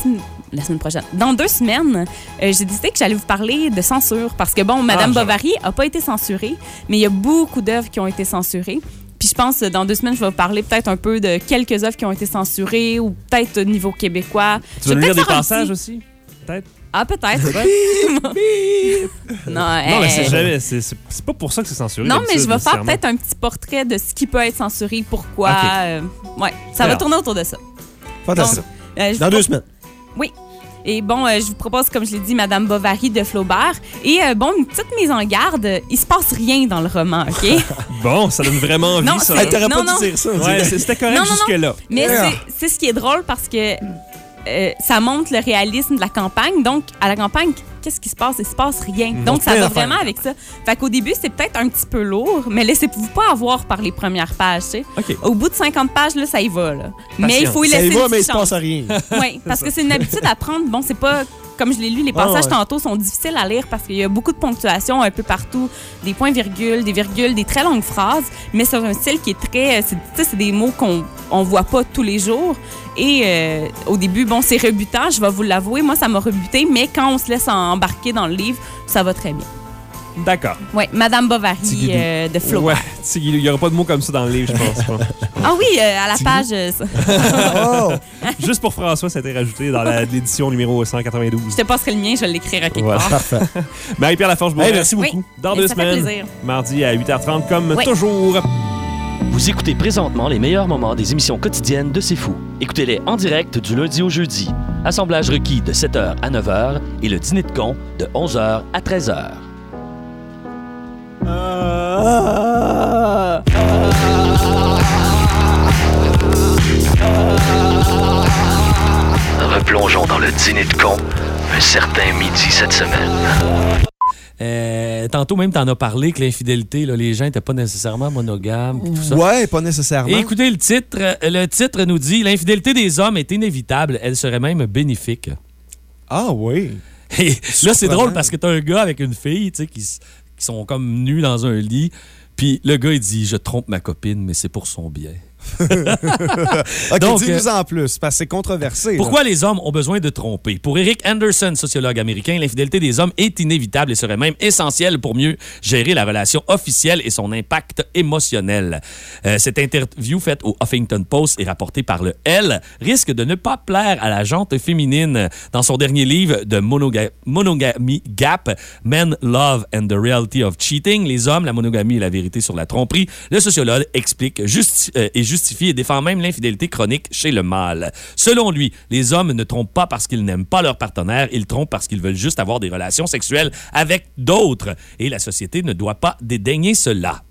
la semaine prochaine. Dans deux semaines, euh, j'ai décidé que j'allais vous parler de censure parce que, bon, Madame Ah, Bovary a pas été censurée, mais il y a beaucoup d'œuvres qui ont été censurées. Puis je pense, dans deux semaines, je vais vous parler peut-être un peu de quelques œuvres qui ont été censurées ou peut-être au niveau québécois. Tu nous lire des passages aussi? Peut-être? Ah, peut-être. <laughs> non, Non, mais euh, c'est jamais. C'est pas pour ça que c'est censuré. Non, mais je vais faire peut-être un petit portrait de ce qui peut être censuré, pourquoi. Ok. euh, ouais, ça va tourner autour de ça. Fantastique. Donc, euh, Dans deux pro- semaines. Et bon, euh, je vous propose, comme je l'ai dit, Madame Bovary de Flaubert. Et euh, bon, une petite mise en garde, euh, il se passe rien dans le roman, OK? <laughs> Bon, ça donne vraiment envie, Non, ça. Hey, T'aurais Non, pas non. dû dire ça. Ouais, c'était correct Non, non, non. jusque-là. Mais Yeah. c'est ce qui est drôle parce que euh, ça montre le réalisme de la campagne. Donc, à la campagne, qu'est-ce qui se passe? Il se passe rien. Donc, ça va vraiment avec ça. Fait qu'au début, c'est peut-être un petit peu lourd, mais laissez-vous pas avoir par les premières pages, tu sais. OK. Au bout de 50 pages, là, ça y va, là. Mais il faut y Ça laisser y va, mais il se passe chance. rien. Oui, parce que c'est une habitude à prendre. Bon, c'est pas. Comme je l'ai lu, les Ah, passages ouais. tantôt sont difficiles à lire parce qu'il y a beaucoup de ponctuation un peu partout, des points-virgules, des virgules, des très longues phrases, mais sur un style qui est très. sais, c'est des mots qu'on on voit pas tous les jours. Et euh, au début, bon, c'est rebutant, je vais vous l'avouer. Moi, ça m'a rebuté, mais quand on se laisse embarquer dans le livre, ça va très bien. D'accord. Oui, Madame Bovary euh, de Flaubert. Ouais, il y aura pas de mots comme ça dans le livre, je pense. Ah oui, euh, à la page. euh, ça. Oh! Juste pour François, ça a été rajouté dans la- l'édition numéro 192. je te passerai le mien, je vais l'écrire à quelque Voilà. part. Parfait. <laughs> Marie-Pierre Laforge, Hey, merci Oui. beaucoup. Dans Et deux ça fait semaines, plaisir. mardi à 8h30, comme Oui. toujours. Vous écoutez présentement les meilleurs moments des émissions quotidiennes de C'est Fou. Écoutez-les en direct du lundi au jeudi. Assemblage requis de 7h à 9h et le dîner de con de 11h à 13h. Replongeons dans le dîner de con un certain midi cette semaine. Euh, tantôt même, t'en as parlé que l'infidélité, là, les gens n'étaient pas nécessairement monogames. pis tout ça. Ouais, pas nécessairement. Et écoutez le titre. euh, Le titre nous dit L'infidélité des hommes est inévitable. Elle serait même bénéfique. Ah oui. Et là, c'est drôle parce que t'as un gars avec une fille, tu sais, qui, qui sont comme nus dans un lit. Puis le gars, il dit Je trompe ma copine, mais c'est pour son bien. <laughs> OK, Donc, dis-nous en plus, parce que c'est controversé. là. Pourquoi les hommes ont besoin de tromper? Pour Eric Anderson, sociologue américain, l'infidélité des hommes est inévitable et serait même essentielle pour mieux gérer la relation officielle et son impact émotionnel. Euh, cette interview faite au Huffington Post et rapportée par le L risque de ne pas plaire à la jante féminine. Dans son dernier livre de monoga- Monogamy Gap, Men, Love and the Reality of Cheating, les hommes, la monogamie et la vérité sur la tromperie, le sociologue explique justi- euh, et justifie et défend même l'infidélité chronique chez le mâle. Selon lui, les hommes ne trompent pas parce qu'ils n'aiment pas leur partenaire, ils trompent parce qu'ils veulent juste avoir des relations sexuelles avec d'autres. Et la société ne doit pas dédaigner cela.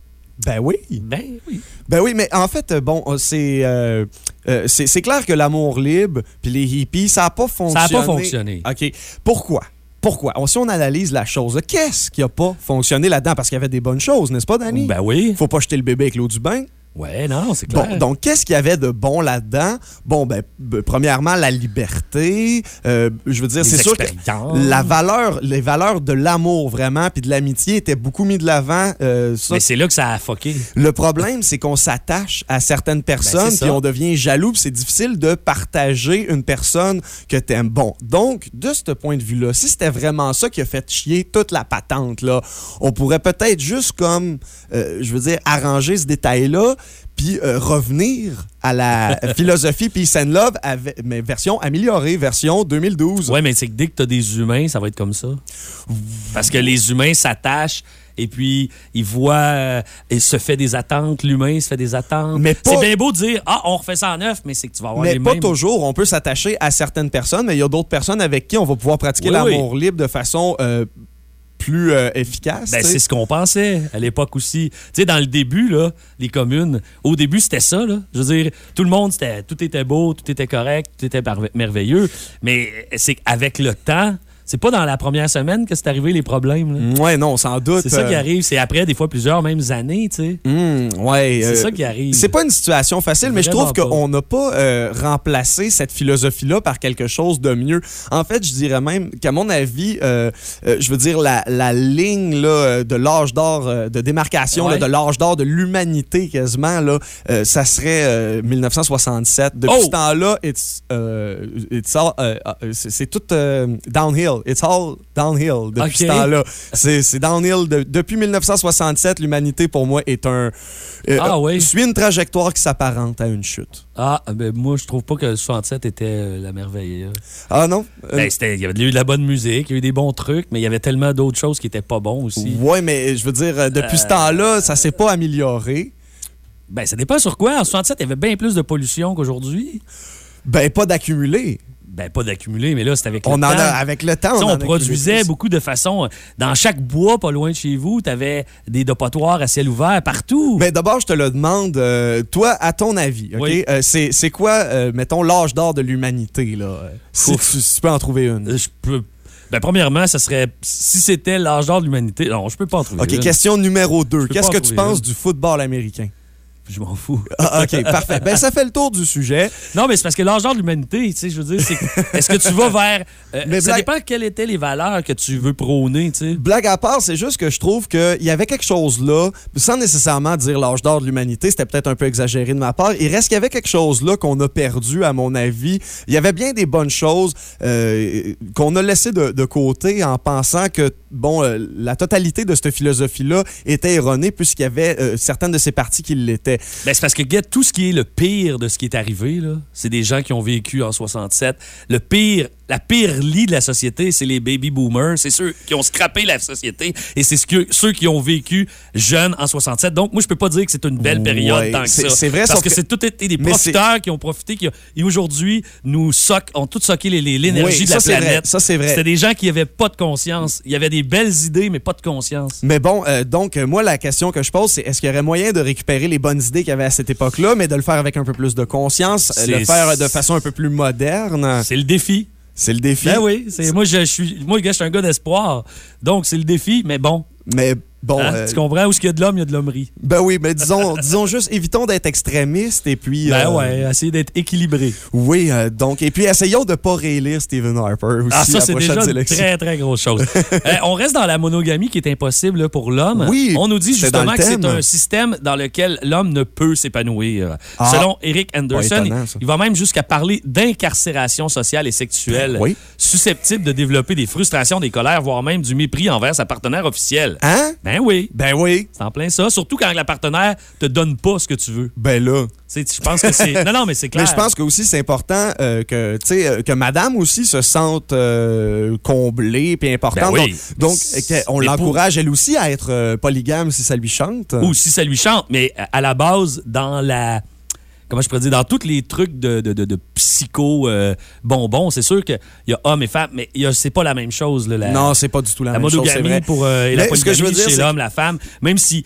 Ben oui. Ben oui. Ben oui, mais en fait, bon, euh, c'est euh, euh, c'est c'est clair que l'amour libre puis les hippies, ça n'a pas Ça fonctionné. n'a pas fonctionné. OK. Pourquoi? Pourquoi? Si on analyse la chose, qu'est-ce qui n'a pas fonctionné là-dedans? Parce qu'il y avait des bonnes choses, n'est-ce pas, Danny? Ben oui. Faut pas jeter le bébé avec l'eau du bain. Ouais, non, c'est clair. Bon, donc, qu'est-ce qu'il y avait de bon là-dedans? Bon, ben, premièrement, la liberté. Euh, je veux dire, c'est sûr que la valeur, les valeurs de l'amour, vraiment, puis de l'amitié étaient beaucoup mis de l'avant. Euh, Mais c'est là que ça a foqué. le problème, c'est qu'on s'attache à certaines personnes, Ben, ça. puis on devient jaloux, puis c'est difficile de partager une personne que t'aimes. Bon, donc, de ce point de vue-là, si c'était vraiment ça qui a fait chier toute la patente, là, on pourrait peut-être juste comme, euh, je veux dire, arranger ce détail-là, puis euh, revenir à la <laughs> philosophie Peace and Love, avec, mais version améliorée, version 2012. Ouais, mais c'est que dès que t'as des humains, ça va être comme ça. Parce que les humains s'attachent et puis ils voient euh, et se fait des attentes, l'humain se fait des attentes. Mais C'est bien beau de dire ah on refait ça en neuf, mais c'est que tu vas avoir Mais les pas mêmes. toujours. On peut s'attacher à certaines personnes, mais il y a d'autres personnes avec qui on va pouvoir pratiquer Oui, l'amour libre de façon euh, plus euh, efficace. Ben, c'est ce qu'on pensait à l'époque aussi. Tu sais, dans le début, là, les communes, au début, c'était ça. Là. Je veux dire, tout le monde, c'était, tout était beau, tout était correct, tout était merveilleux. Mais c'est qu'avec le temps, c'est pas dans la première semaine que c'est arrivé les problèmes. là. Ouais, non, sans doute. C'est ça euh, qui arrive. C'est après, des fois, plusieurs mêmes années, tu sais. hum, ouais. C'est euh, ça qui arrive. C'est pas une situation facile, mais je trouve qu'on n'a pas euh, remplacé cette philosophie-là par quelque chose de mieux. En fait, je dirais même qu'à mon avis, euh, euh, je veux dire, la, la ligne là, euh, de l'âge d'or, euh, de démarcation, Ouais. là, de l'âge d'or de l'humanité quasiment, là, euh, ça serait euh, 1967. Depuis Oh! ce temps-là, it's, euh, it's all, euh, euh, c'est tout euh, downhill. It's all downhill depuis Ok. ce temps-là. C'est downhill. de- depuis 1967, l'humanité, pour moi, est un... euh, Ah oui. suit une trajectoire qui s'apparente à une chute. Ah, ben moi, je trouve pas que le 67 était euh, la merveille. là. Ah non? Euh, Ben, il y avait eu de la bonne musique, il y a eu des bons trucs, mais il y avait tellement d'autres choses qui étaient pas bons aussi. ouais, mais je veux dire, euh, depuis ce temps-là, ça s'est pas amélioré. Ben, ça dépend sur quoi. En 67, il y avait bien plus de pollution qu'aujourd'hui. Ben, pas d'accumuler. Ben, pas d'accumuler, mais là, c'était avec le On en temps. a, avec le temps, on, en produisait beaucoup de façons. Dans chaque bois, pas loin de chez vous, tu avais des dopotoirs à ciel ouvert partout. Mais d'abord, je te le demande, euh, toi, à ton avis, OK? Oui. Euh, c'est c'est quoi, euh, mettons, l'âge d'or de l'humanité, là? Si tu, si tu peux en trouver une. Je peux. Ben, premièrement, ça serait. Si c'était l'âge d'or de l'humanité. Non, je peux pas en trouver. OK, une. question numéro 2. peux Qu'est-ce que tu penses une. du football américain? Je m'en fous. <laughs> Ah, OK, parfait. Ben, ça fait le tour du sujet. Non, mais c'est parce que l'âge d'or de l'humanité, tu sais, je veux dire, c'est. Est-ce que tu vas vers. euh, Mais ça blague- dépend quelles étaient les valeurs que tu veux prôner, tu sais. Blague à part, c'est juste que je trouve qu'il y avait quelque chose là, sans nécessairement dire l'âge d'or de l'humanité, c'était peut-être un peu exagéré de ma part. Il reste qu'il y avait quelque chose là qu'on a perdu, à mon avis. Il y avait bien des bonnes choses euh, qu'on a laissées de, de côté en pensant que, bon, euh, la totalité de cette philosophie-là était erronée puisqu'il y avait certaines de ces parties qui l'étaient. Ben, c'est parce que, tout ce qui est le pire de ce qui est arrivé, c'est des gens qui ont vécu en 67. Le pire, la pire lie de la société, c'est les baby boomers. C'est ceux qui ont scrappé la société et c'est ce ceux qui ont vécu jeunes en 67. Donc, moi, je peux pas dire que c'est une belle période Ouais, tant que c'est- ça. c'est vrai, Parce que, que- c'est tout été des profiteurs qui ont profité, qui et aujourd'hui, nous soquent, ont tout soqué l'énergie Oui, de la c'est vrai. planète. Ça, c'est vrai. C'était des gens qui avaient pas de conscience. Il y avait des belles idées, mais pas de conscience. Mais bon, euh, donc, euh, moi, la question que je pose, c'est est-ce qu'il y aurait moyen de récupérer les bonnes idées qu'il y avait à cette époque-là, mais de le faire avec un peu plus de conscience, euh, le faire de façon un peu plus moderne? C'est le défi. C'est le défi. Ben oui, c'est moi je, je suis moi je suis un gars d'espoir. Donc c'est le défi, mais bon, Mais bon, hein, euh, tu comprends? Où ce qu'il y a de l'homme, il y a de l'hommerie. ben oui, mais disons, <laughs> disons juste, évitons d'être extrémistes et puis. Ben euh, ouais, essayer d'être équilibré. Oui, euh, donc, et puis essayons de pas réélire Stephen Harper aussi Ah ça c'est déjà une très très grosse chose. <laughs> Euh, on reste dans la monogamie qui est impossible là, pour l'homme. Oui, On nous dit justement que c'est un système dans lequel l'homme ne peut s'épanouir. Ah. Selon Eric Anderson, étonnant, il va même jusqu'à parler d'incarcération sociale et sexuelle, Oui. susceptible de développer des frustrations, des colères, voire même du mépris envers sa partenaire officielle. Hein? Ben oui. Ben oui. C'est en plein ça. Surtout quand la partenaire te donne pas ce que tu veux. Ben là. Je pense que c'est. Non, non, mais c'est clair. <laughs> Mais je pense que aussi c'est important euh, que tu sais euh, que madame aussi se sente euh, comblée puis importante. Ben oui. Donc, donc on pour- l'encourage elle aussi à être euh, polygame si ça lui chante. Ou si ça lui chante, mais à la base, dans la. Comment je pourrais dire, dans tous les trucs de, de, de, de psycho euh, bonbons, c'est sûr qu'il y a hommes et femmes, mais c'est pas la même chose. Là, la, Non, c'est pas du tout la, la même chose, monogamie pour euh, et la Mais ce que je veux dire, chez c'est l'homme, la femme, même si.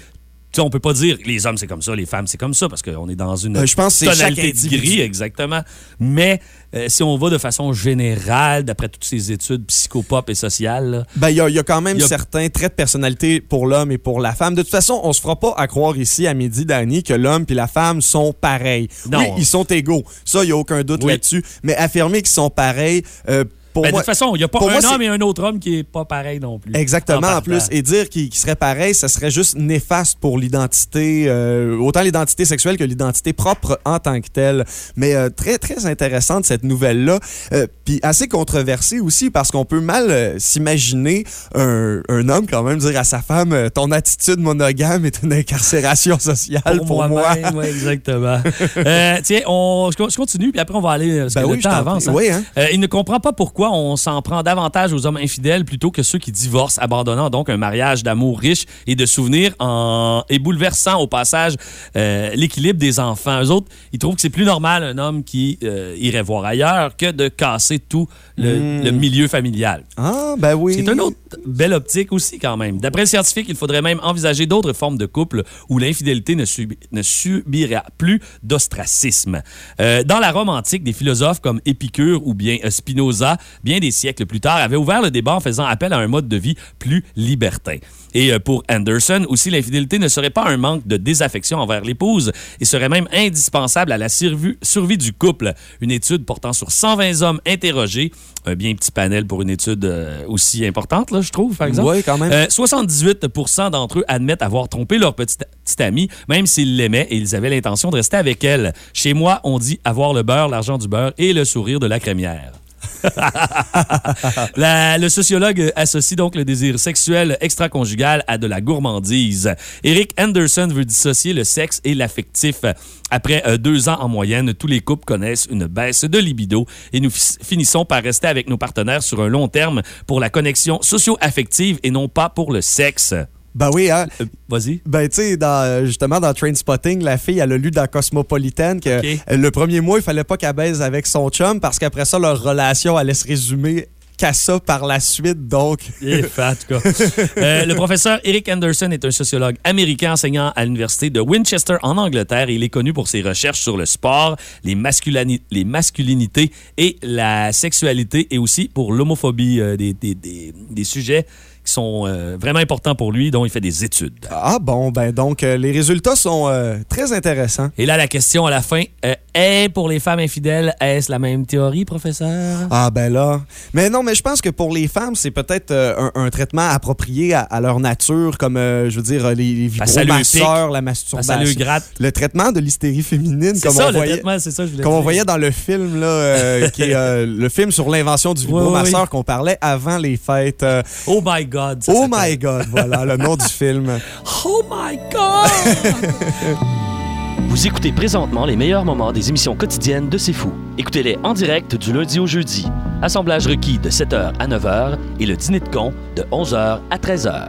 Sais, on peut pas dire les hommes c'est comme ça, les femmes c'est comme ça, parce qu'on est dans une Euh, je pense tonalité de gris, exactement. Mais euh, si on va de façon générale, d'après toutes ces études psychopop et sociales, Ben, il y, a- y a quand même a- certains traits de personnalité pour l'homme et pour la femme. De toute façon, on se fera pas à croire ici, à midi, Danny, que l'homme et la femme sont pareils. Non. Oui, ils sont égaux. Ça, il n'y a aucun doute Oui. là-dessus. Mais affirmer qu'ils sont pareils, euh, pour ben, moi... de toute façon, il n'y a pas un moi, homme et un autre homme qui est pas pareil non plus. Exactement, en plus. Et dire qu'il qu'il serait pareil, ça serait juste néfaste pour l'identité, euh, autant l'identité sexuelle que l'identité propre en tant que telle. Mais euh, très, très intéressante, cette nouvelle-là. Euh, Puis assez controversée aussi, parce qu'on peut mal s'imaginer un, un homme quand même dire à sa femme Ton attitude monogame est une incarcération sociale pour, moi. ouais, exactement. <laughs> Tiens, on, je continue, puis après, on va aller. Parce Ben que oui, le temps avance. hein. Oui, hein? Il ne comprend pas pourquoi on s'en prend davantage aux hommes infidèles plutôt que ceux qui divorcent, abandonnant donc un mariage d'amour riche et de souvenirs en... et bouleversant au passage euh, l'équilibre des enfants. Eux autres, ils trouvent que c'est plus normal un homme qui euh, irait voir ailleurs que de casser tout le, le milieu familial. Ah, ben oui. C'est une autre belle optique aussi, quand même. D'après le scientifique, il faudrait même envisager d'autres formes de couple où l'infidélité ne, subi- ne subira plus d'ostracisme. Euh, dans la Rome antique, des philosophes comme Épicure ou bien Spinoza bien des siècles plus tard, avait ouvert le débat en faisant appel à un mode de vie plus libertin. Et euh, pour Anderson, aussi, l'infidélité ne serait pas un manque de désaffection envers l'épouse et serait même indispensable à la survie, du couple. Une étude portant sur 120 hommes interrogés, un bien petit panel pour une étude euh, aussi importante, là, je trouve, par exemple. Oui, quand même. Euh, 78 d'entre eux admettent avoir trompé leur petite, petite amie, même s'ils l'aimaient et ils avaient l'intention de rester avec elle. Chez moi, on dit avoir le beurre, l'argent du beurre et le sourire de la crémière. <laughs> Le sociologue associe donc le désir sexuel extra-conjugal à de la gourmandise. Eric Anderson veut dissocier le sexe et l'affectif. Après euh, deux ans en moyenne, tous les couples connaissent une baisse de libido et nous fi- finissons par rester avec nos partenaires sur un long terme pour la connexion socio-affective et non pas pour le sexe. Ben oui, hein. Euh, Vas-y. Ben, tu sais, dans, justement, dans Trainspotting, la fille, elle a lu dans Cosmopolitan que le premier mois, il fallait pas qu'elle baise avec son chum parce qu'après ça, leur relation allait se résumer qu'à ça par la suite. Donc, Il est fat, cas. <laughs> Euh, le professeur Eric Anderson est un sociologue américain enseignant à l'université de Winchester en Angleterre et il est connu pour ses recherches sur le sport, les, masculani- les masculinités et la sexualité et aussi pour l'homophobie, euh, des, des- des- des sujets qui sont euh, vraiment importants pour lui, dont il fait des études. ah bon, ben donc, euh, les résultats sont euh, très intéressants. Et là, la question à la fin, est pour les femmes infidèles, est-ce la même théorie, professeur? Ah ben là. Mais non, mais je pense que pour les femmes, c'est peut-être un, un traitement approprié à, à leur nature, comme, je veux dire, les, les vibromasseurs, la masturbation. lui gratte. Le traitement de l'hystérie féminine, comme ça, on le voyait. ça je Comme on voyait dans le film, là, <laughs> qui est le film sur l'invention du vibromasseur qu'on parlait avant les fêtes. Oh my God! Ça oh my God, voilà le nom du film. <laughs> Oh my God! Vous écoutez présentement les meilleurs moments des émissions quotidiennes de C'est Fou. Écoutez-les en direct du lundi au jeudi. Assemblage requis de 7h à 9h et le dîner de con de 11h à 13h.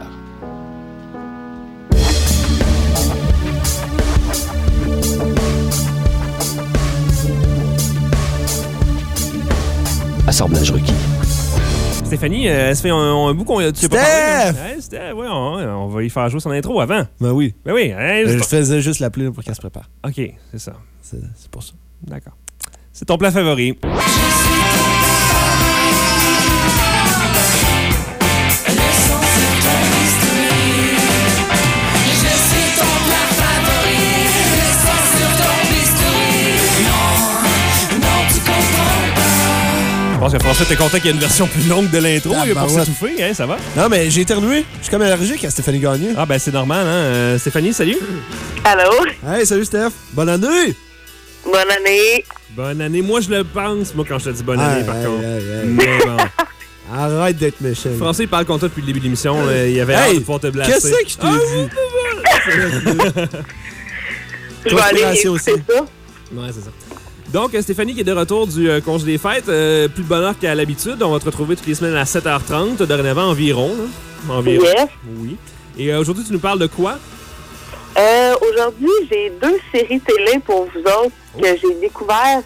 Assemblage requis. Stéphanie, euh, ça fait un, un bout qu'on tu sais pas Steph! parlé. Hey, Steph, ouais, on, on va y faire jouer son intro avant. Ben oui. Ben oui, hein, Je c'est- faisais juste l'appeler pour qu'elle se prépare. OK, c'est ça. C'est pour ça. D'accord. C'est ton plat favori. Je pense que François, t'es content qu'il y ait une version plus longue de l'intro. Ah, Il ouais. s'étouffer, hein, ça va? Non, mais j'ai éternué. Je suis comme allergique à Stéphanie Gagné. Ah, ben c'est normal, hein. Euh, Stéphanie, salut. Allô? Hey, salut Steph. Bonne année. Bonne année. Bonne année. Moi, je le pense, moi, quand je te dis bonne année, par hey, contre. hey, hey. Mais bon. <laughs> Arrête d'être méchant. François, il parle contre toi depuis le début de l'émission. Il avait hâte de pouvoir te blaster. Qu'est-ce que je t'ai dit? Je vais aller écouter aussi. ça. Ouais, c'est ça. Donc, euh, Stéphanie qui est de retour du euh, congé des fêtes. Euh, plus de bonheur qu'à l'habitude. On va te retrouver toutes les semaines à 7h30, dorénavant environ. hein. Environ. Yes. Oui. Et euh, aujourd'hui, tu nous parles de quoi? Euh, Aujourd'hui, j'ai deux séries télé pour vous autres que j'ai découvert,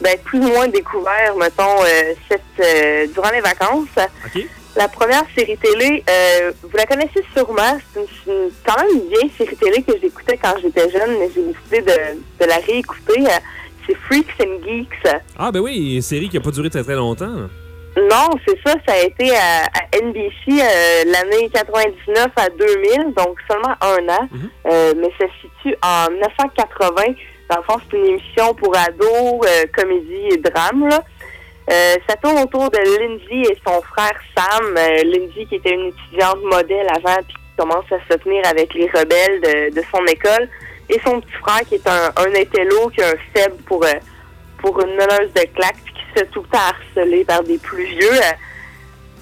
ben, plus ou moins découvert, mettons, cette, durant les vacances. OK. La première série télé, euh, vous la connaissez sûrement, c'est une- une- quand même une vieille série télé que j'écoutais quand j'étais jeune, mais j'ai décidé de, de la réécouter. C'est Freaks and Geeks. Ah, ben oui, une série qui n'a pas duré très très longtemps. Non, c'est ça. Ça a été à, à NBC euh, l'année 99 à 2000, donc seulement un an. Mhm. Euh, mais ça se situe en 1980. Dans le fond, c'est une émission pour ados, euh, comédie et drame. Là. Ça tourne autour de Lindsay et son frère Sam. Lindsay qui était une étudiante modèle avant, puis qui commence à se tenir avec les rebelles de, de son école. Et son petit frère qui est un, un intello qui a un faible pour, euh, pour une meneuse de claques, puis qui se fait tout le temps harceler par des plus vieux. Euh,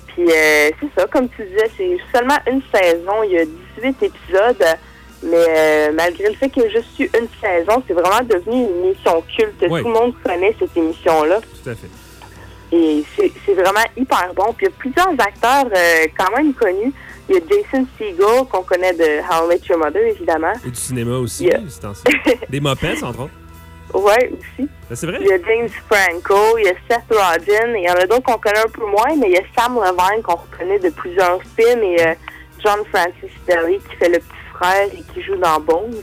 Puis euh, c'est ça, comme tu disais, c'est seulement une saison. Il y a 18 épisodes. Mais euh, malgré le fait qu'il y a juste eu une saison, c'est vraiment devenu une émission culte. Tout le monde connaît cette émission-là. Tout à fait. Et c'est vraiment hyper bon. Puis il y a plusieurs acteurs quand même connus. Il y a Jason Segel, qu'on connaît de How I Met Your Mother, évidemment. Et du cinéma aussi, temps-ci. <laughs> Des mopettes, entre autres. Ouais, aussi. Ben, c'est vrai. Il y a James Franco, il y a Seth Rogen. Il y en a d'autres qu'on connaît un peu moins, mais il y a Sam Levine qu'on reconnaît de plusieurs films et euh, John Francis Daly qui fait le petit frère et qui joue dans Bones.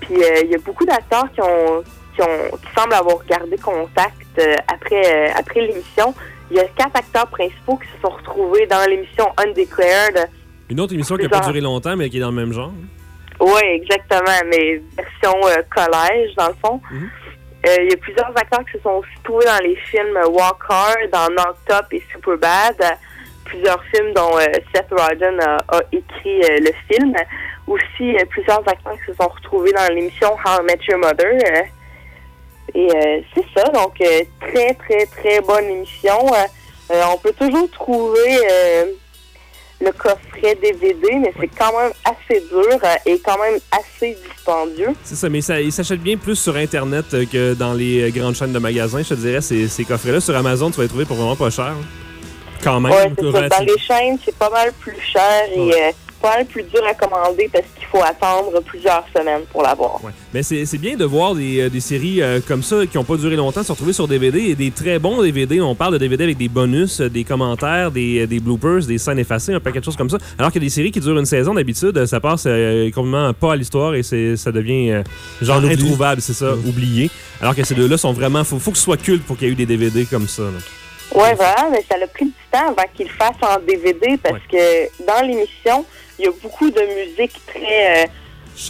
Puis euh, il y a beaucoup d'acteurs qui ont qui, ont, qui semblent avoir gardé contact euh, après, euh, après l'émission. Il y a quatre acteurs principaux qui se sont retrouvés dans l'émission Undeclared. Une autre émission qui n'a pas duré longtemps, mais qui est dans le même genre. Oui, exactement, mais version euh, collège, dans le fond. Mhm. Euh, Il y a plusieurs acteurs qui se sont aussi trouvés dans les films Walk Hard, dans Knocked Up et Superbad. Plusieurs films dont euh, Seth Rogen a, a écrit le film. Aussi, plusieurs acteurs qui se sont retrouvés dans l'émission How I Met Your Mother. Et euh, c'est ça, donc euh, très, très, très bonne émission. Euh, euh, on peut toujours trouver le coffret DVD, mais c'est quand même assez dur et quand même assez dispendieux. C'est ça, mais ça, il s'achète bien plus sur Internet que dans les grandes chaînes de magasins. Je te dirais, ces, ces coffrets-là sur Amazon, tu vas les trouver pour vraiment pas cher. Quand même. Ouais, c'est ça. Dans les chaînes, c'est pas mal plus cher et Ouais. pas mal plus dur à commander parce qu'il faut attendre plusieurs semaines pour l'avoir. Ouais. Mais c'est c'est bien de voir des, euh, des séries euh, comme ça qui n'ont pas duré longtemps se retrouver sur DVD et des très bons DVD. On parle de DVD avec des bonus, euh, des commentaires, des, des bloopers, des scènes effacées, un paquet de choses comme ça. Alors que des séries qui durent une saison d'habitude, ça passe euh, complètement pas à l'histoire et c'est ça devient euh, genre Oubli. introuvable, c'est ça, oublié. Alors que ces deux-là sont vraiment. Faut, faut que ce soit culte pour qu'il y ait eu des DVD comme ça. là. Ouais, voilà, mais ça a pris du temps avant qu'il le fasse en DVD parce que dans l'émission, y a beaucoup de musique très, euh,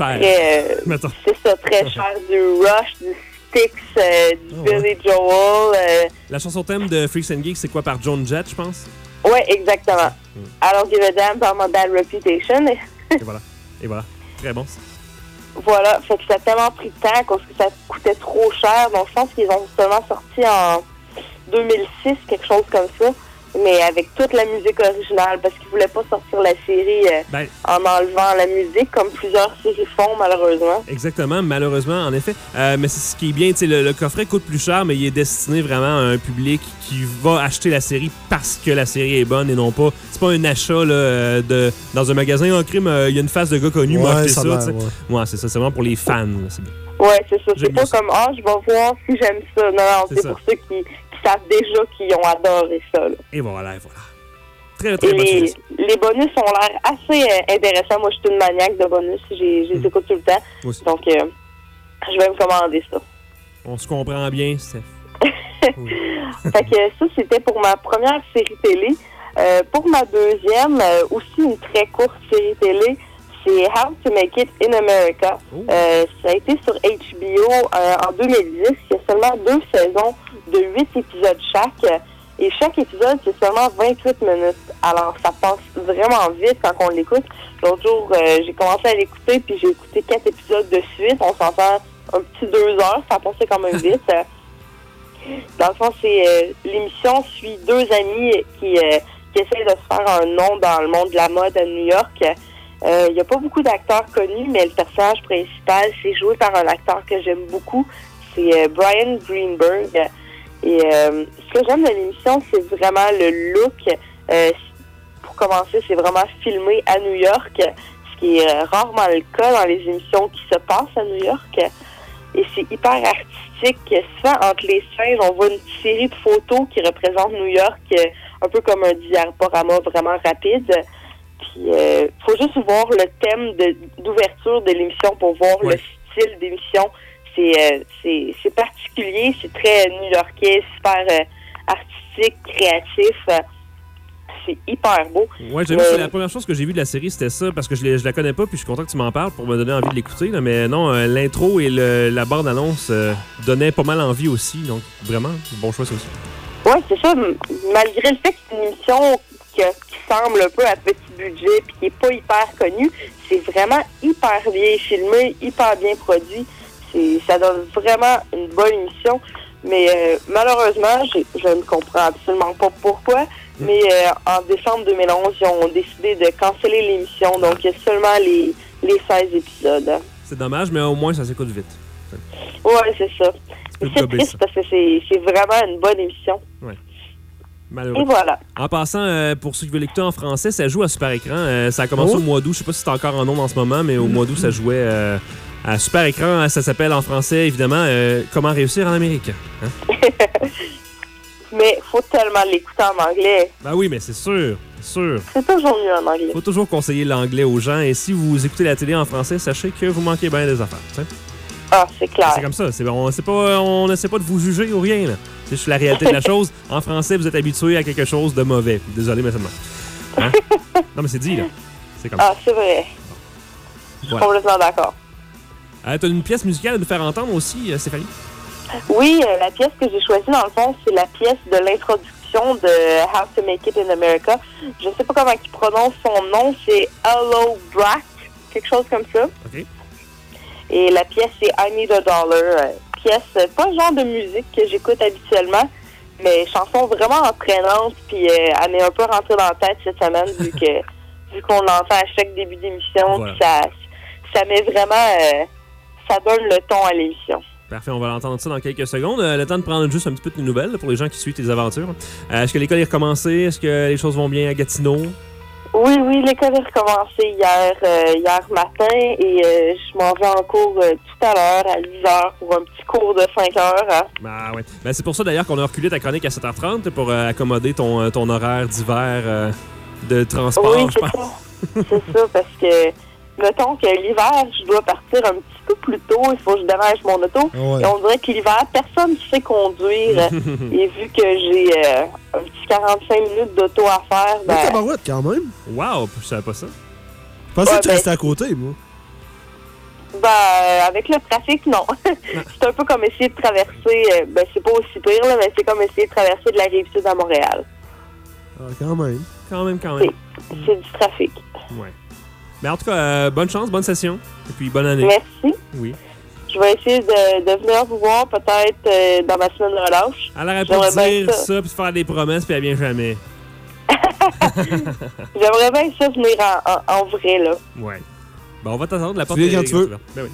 euh, c'est ça, très <laughs> cher, du Rush, du Styx, euh, du ouais. Billy Joel. euh, La chanson thème de Freaks and Geeks, c'est quoi par Joan Jett, je pense? ouais, exactement. Alors, Give a Damn par My Bad Reputation. Et <laughs> voilà. Et voilà. Très bon. Voilà, fait que ça a tellement pris de temps cause que ça coûtait trop cher. Donc, je pense qu'ils ont seulement sorti en 2006, quelque chose comme ça. Mais avec toute la musique originale, parce qu'ils voulaient pas sortir la série euh, Ben, en enlevant la musique, comme plusieurs séries font, malheureusement. Exactement, malheureusement, en effet. Euh, mais c'est ce qui est bien, tu sais, le, le coffret coûte plus cher, mais il est destiné vraiment à un public qui va acheter la série parce que la série est bonne et non pas. C'est pas un achat là, euh, de, dans un magasin en crime, euh, il y a une face de gars connu, m'a Ouais, acheté ça ça. ouais. C'est ça, c'est vraiment pour les fans. là. Ouais, c'est ça. C'est pas ça. comme, ah, je vais voir si j'aime ça. Non, non, C'est pour ceux qui savent déjà qu'ils ont adoré ça. là. Et voilà, et voilà. Très, Et très bonne les, bonus ont l'air assez euh, intéressants. Moi, je suis une maniaque de bonus. J'ai- Je les Mm. écoute tout le temps. Donc, euh, je vais me commander ça. On se comprend bien, Steph. <laughs> Fait que ça, c'était pour ma première série télé. Euh, pour ma deuxième, euh, aussi une très courte série télé, c'est How to Make It in America. Oh. Euh, ça a été sur HBO euh, en 2010. Il y a seulement deux saisons de huit épisodes chaque. Et chaque épisode, c'est seulement 28 minutes. Alors, ça passe vraiment vite quand on l'écoute. L'autre jour, euh, j'ai commencé à l'écouter, puis j'ai écouté quatre épisodes de suite. On s'entend un petit deux heures. Ça a passé quand même vite. <laughs> Dans le fond, c'est euh, l'émission suit deux amis qui, euh, qui essayent de se faire un nom dans le monde de la mode à New York. Il n'y a pas beaucoup d'acteurs connus, mais le personnage principal, c'est joué par un acteur que j'aime beaucoup. C'est Brian Greenberg. Et euh, ce que j'aime de l'émission, c'est vraiment le look. Euh, pour commencer, c'est vraiment filmé à New York, ce qui est euh, rarement le cas dans les émissions qui se passent à New York. Et c'est hyper artistique. Souvent, entre les scènes, on voit une série de photos qui représentent New York, un peu comme un diaporama vraiment rapide. Puis, euh, faut juste voir le thème de- d'ouverture de, l'émission pour voir Ouais. le style d'émission. C'est euh, c'est particulier, c'est très new-yorkais, super euh, artistique, créatif. Euh, c'est hyper beau. Ouais, Euh, c'est la première chose que j'ai vue de la série, c'était ça, parce que je, je la connais pas, puis je suis content que tu m'en parles pour me donner envie de l'écouter. Mais non, l'intro et le- la bande-annonce donnaient pas mal envie aussi. Donc, vraiment, bon choix, ça aussi. Oui, c'est ça. Malgré le fait que c'est une émission qui, a- qui semble un peu à petit budget puis qui est pas hyper connue, c'est vraiment hyper bien filmé, hyper bien produit. Ça donne vraiment une bonne émission. Mais euh, malheureusement, je ne comprends absolument pas pourquoi. Mais euh, en décembre 2011, ils ont décidé de canceller l'émission. Donc, il y a seulement les, les 16 épisodes. C'est dommage, mais au moins, ça s'écoute vite. Ouais, c'est ça. C'est triste ça. parce que c'est, vraiment une bonne émission. Malheureux. Et voilà. En passant, euh, pour ceux qui veulent l'écouter en français, ça joue à Super Écran. Euh, ça a commencé Oh. au mois d'août. Je sais pas si c'est encore en ondes en ce moment, mais au mois d'août, ça jouait euh, à Super Écran. Ça s'appelle en français, évidemment, euh, Comment réussir en Amérique. Hein? <laughs> Mais faut tellement l'écouter en anglais. Ben oui, mais c'est sûr, c'est sûr. C'est toujours mieux en anglais. faut toujours conseiller l'anglais aux gens. Et si vous écoutez la télé en français, sachez que vous manquez bien des affaires. Ah, c'est clair. C'est comme ça. On c'est pas, on n'essaie pas de vous juger ou rien. C'est juste la réalité de la <laughs> chose. En français, vous êtes habitué à quelque chose de mauvais. Désolé, mais seulement. Hein? <laughs> Non, mais c'est dit, là. C'est comme ça. Ah, c'est vrai. Je suis Voilà. complètement d'accord. Euh, T'as une pièce musicale à nous faire entendre aussi, euh, Stéphanie? Oui, euh, la pièce que j'ai choisie, dans le fond, c'est la pièce de l'introduction de How to Make It in America. Je sais pas comment il prononce son nom, c'est Hello Black, quelque chose comme ça. Et la pièce, c'est I Need a Dollar. Euh, pièce, pas le genre de musique que j'écoute habituellement, mais chanson vraiment entraînante, puis euh, elle m'est un peu rentrée dans la tête cette semaine, vu <laughs> que vu qu'on l'entend à chaque début d'émission, Voilà. puis ça, ça met vraiment... euh, ça donne le ton à l'émission. Parfait, on va l'entendre ça dans quelques secondes. Euh, le temps de prendre juste un petit peu de nouvelles là, pour les gens qui suivent tes aventures. Euh, Est-ce que l'école est recommencée? Est-ce que les choses vont bien à Gatineau? Oui, oui, l'école est recommencée hier, euh, hier matin et euh, je m'en vais en cours euh, tout à l'heure à 10 h pour un petit cours de 5 heures. hein. Ouais. Ben, c'est pour ça d'ailleurs qu'on a reculé ta chronique à 7h30 pour accommoder ton, ton horaire d'hiver de transport, oui, je c'est pense. ça. c'est ça, parce que, mettons que l'hiver, je dois partir un petit peu plus tôt, il faut que je déneige mon auto. Ouais. Et on dirait que l'hiver, personne ne sait conduire. <laughs> et vu que j'ai euh, un petit 45 minutes d'auto à faire, Mais ben, tabarouette, quand même. Wow, je savais pas ça. Je pensais Ouais, que tu ben- restais à côté, moi. Ben, euh, avec le trafic, non. <laughs> c'est un peu comme essayer de traverser, euh, ben, c'est pas aussi pire, là, mais c'est comme essayer de traverser de la rive sud à Montréal. Ah, quand même. Quand même, quand même. C'est du trafic. Ouais. Mais en tout cas, euh, bonne chance, bonne session. Et puis bonne année. Merci. Oui. Je vais essayer de, de venir vous voir peut-être euh, dans ma semaine de relâche. Elle aurait pu dire ça. ça, puis faire des promesses, puis elle vient jamais. <laughs> J'aimerais bien ça venir en, en- en vrai, là. Ouais. Bon, on va t'attendre. La porte viens est quand tu veux. Ben oui.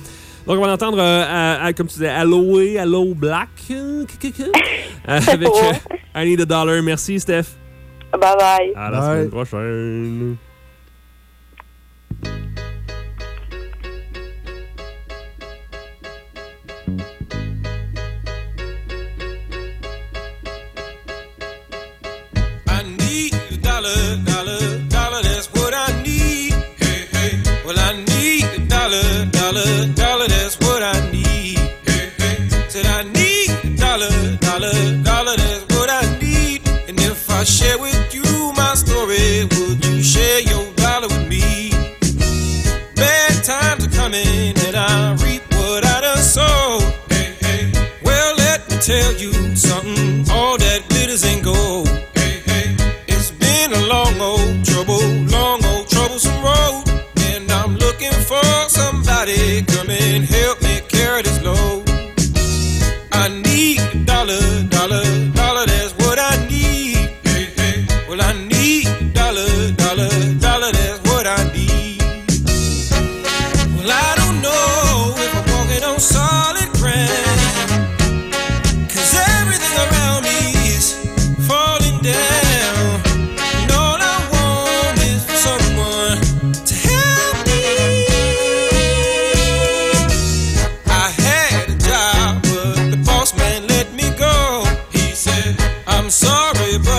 Donc, on va l'entendre, euh, à- à- comme tu disais, Aloe, Hello Black. euh, <laughs> avec euh, I Need a Dollar. Merci, Steph. Bye bye. À la Bye. semaine prochaine. Dollar, dollar, dollar, that's what I need. Hey, hey. Well, I need a dollar, dollar, dollar, somebody come and help me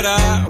sorry, but I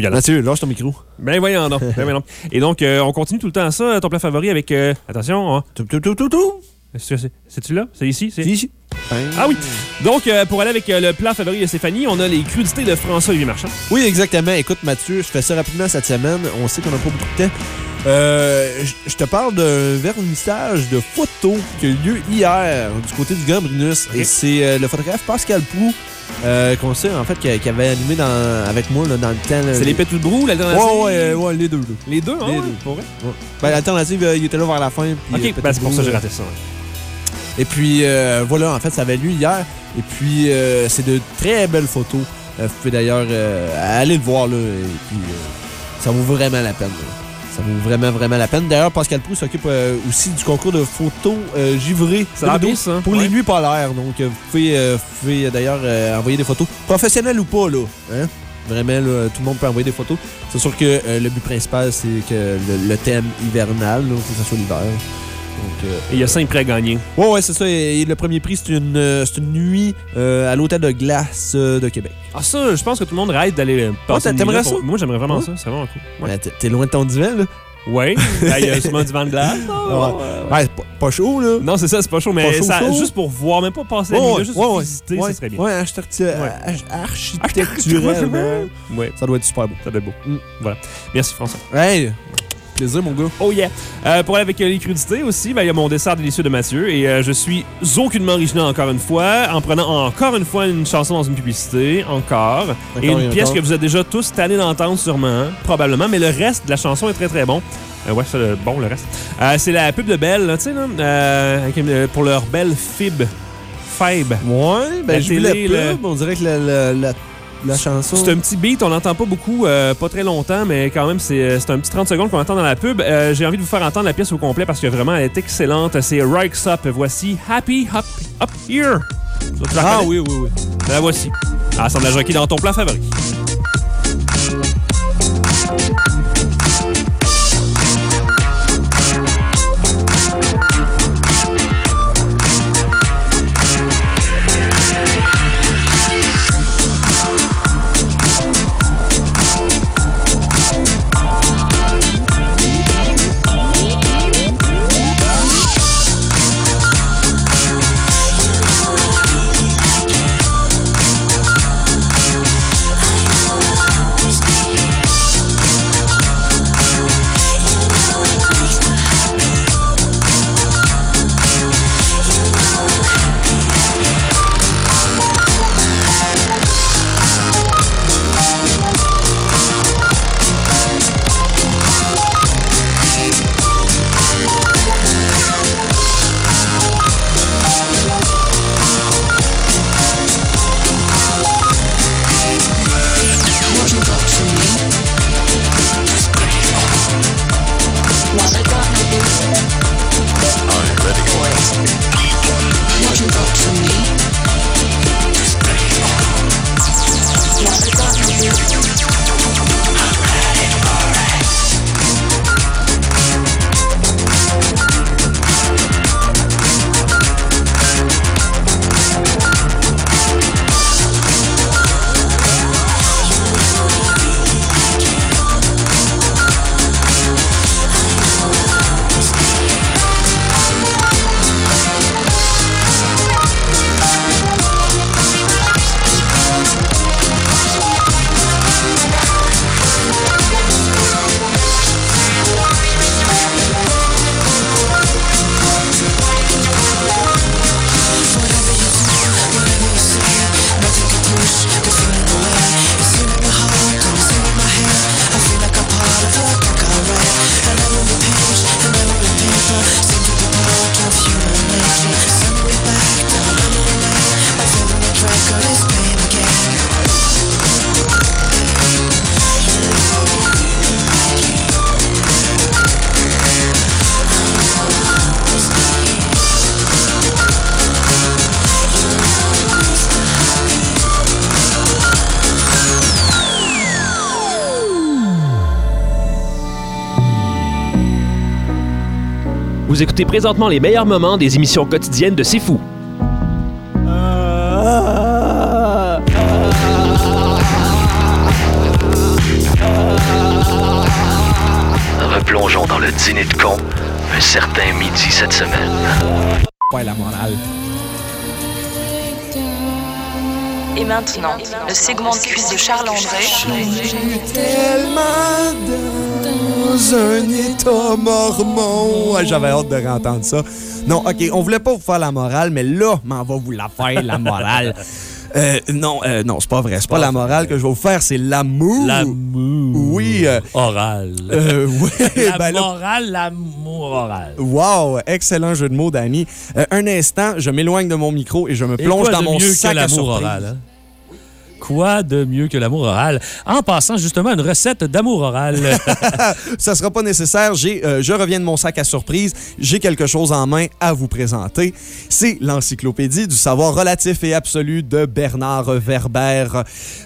violent. Mathieu, lâche ton micro. Ben voyons donc. Ben voyons donc. Et donc, euh, on continue tout le temps ça, ton plat favori avec... euh, attention, hein. Tout, tout, tout, tout, tout. C'est- C'est-tu là? C'est ici? C'est C'est ici. Ah oui. Donc, euh, pour aller avec euh, le plat favori de Stéphanie, on a les crudités de François-Olivier Marchand. Oui, exactement. Écoute, Mathieu, je fais ça rapidement cette semaine. On sait qu'on n'a pas beaucoup de temps. Euh, je- je te parle d'un vernissage de photos qui a eu lieu hier du côté du Grand Brunus. Et c'est euh, le photographe Pascal Prou euh, qu'on sait, en fait, qui, qui avait animé dans- avec moi là, dans le temps. C'est les Pétou de Brou, Ouais, l'alternative? ouais, euh, ouais, les deux. là. Les deux, hein? Les ouais, deux. pour vrai? Ben, l'alternative, euh, il était là vers la fin. puis, Ok, euh, ben, c'est pour ça que j'ai raté ça. ouais. Et puis, euh, voilà, en fait, ça avait lieu hier. Et puis, euh, c'est de très belles photos. Vous pouvez d'ailleurs aller le voir, là. Et puis, ça vaut vraiment la peine. là. Ça vaut vraiment, vraiment la peine. D'ailleurs, Pascal Prou s'occupe euh, aussi du concours de photos euh, givrées Ça bien, ça. pour Ouais. les nuits polaires. Donc, euh, vous pouvez, euh, d'ailleurs envoyer des photos, professionnelles ou pas, là. Hein? Vraiment, là, tout le monde peut envoyer des photos. C'est sûr que le but principal, c'est que le, le thème hivernal, faut que ça soit l'hiver. Donc, euh, Et il y a cinq prêts à gagner. Ouais, ouais, c'est ça. Et, et le premier prix, c'est une, euh, une nuit euh, à l'hôtel de glace de Québec. Ah, ça, je pense que tout le monde rêve d'aller passer Ouais, t'aimerais pour-? Moi, j'aimerais vraiment Ouais. ça. C'est vraiment cool. Ouais. T'es- loin de ton divan, là? Ouais. <laughs> Ben, Il y a sûrement du vent de glace. Ouais, Ouais, c'est pas, pas chaud, là. Non, c'est ça, c'est pas chaud, mais Pas chaud, ça, chaud. juste pour voir, même pas passer la Ouais, nuit, là, juste ouais, visiter, ouais, ça serait bien. Ouais, Ça doit être super beau. ça doit être beau. Mm. Voilà. Merci, François. Hey, plaisir, mon gars. Oh yeah! Euh, pour aller avec euh, les crudités aussi, ben, il y a mon dessert délicieux de Mathieu et euh, je suis aucunement original encore une fois en prenant encore une fois une chanson dans une publicité, encore. et une pièce encore. que vous êtes déjà tous tannés d'entendre sûrement, hein, probablement, mais le reste de la chanson est très très bon. Euh, ouais, c'est le- bon le reste. C'est la pub de Belle, tu sais, pour leur belle fib. Fibe. Ouais, ben j'ai vu la. On dirait que la, la, la, la chanson... C'est un petit beat, on n'entend pas beaucoup, euh, pas très longtemps, mais quand même, c'est euh, un petit 30 secondes qu'on entend dans la pub. Euh, J'ai envie de vous faire entendre la pièce au complet parce que vraiment, elle est excellente. C'est Rikes Up. Voici Happy Up, Up Here. Ah oui, oui, oui. La voici. Assemblage requis dans ton plat favori. Vous écoutez présentement les meilleurs moments des émissions quotidiennes de C'est Fou. Replongeons dans le dîner de con un certain midi cette semaine. Ouais, la morale. Et maintenant, le segment de cuisse de Charles André. Dans un état mormon. Ouais, J'avais hâte de réentendre ça. Non, OK, on voulait pas vous faire la morale, mais là, m'en va vous la faire, la morale. <laughs> Euh, non, euh, non, c'est pas vrai. C'est pas la morale que je vais vous faire, c'est l'amour. L'amour. Oui. euh, Oral. euh, <laughs> oui, la ben morale, l'amour oral. Wow, excellent jeu de mots, Danny. Euh, un instant, je m'éloigne de mon micro et je me plonge dans mon mieux sac que à l'amour surprise. oral? hein? Quoi de mieux que l'amour oral? En passant justement à une recette d'amour oral. <laughs> Ça sera pas nécessaire. J'ai, euh, je reviens de mon sac à surprise. J'ai quelque chose en main à vous présenter. C'est l'encyclopédie du savoir relatif et absolu de Bernard Werber.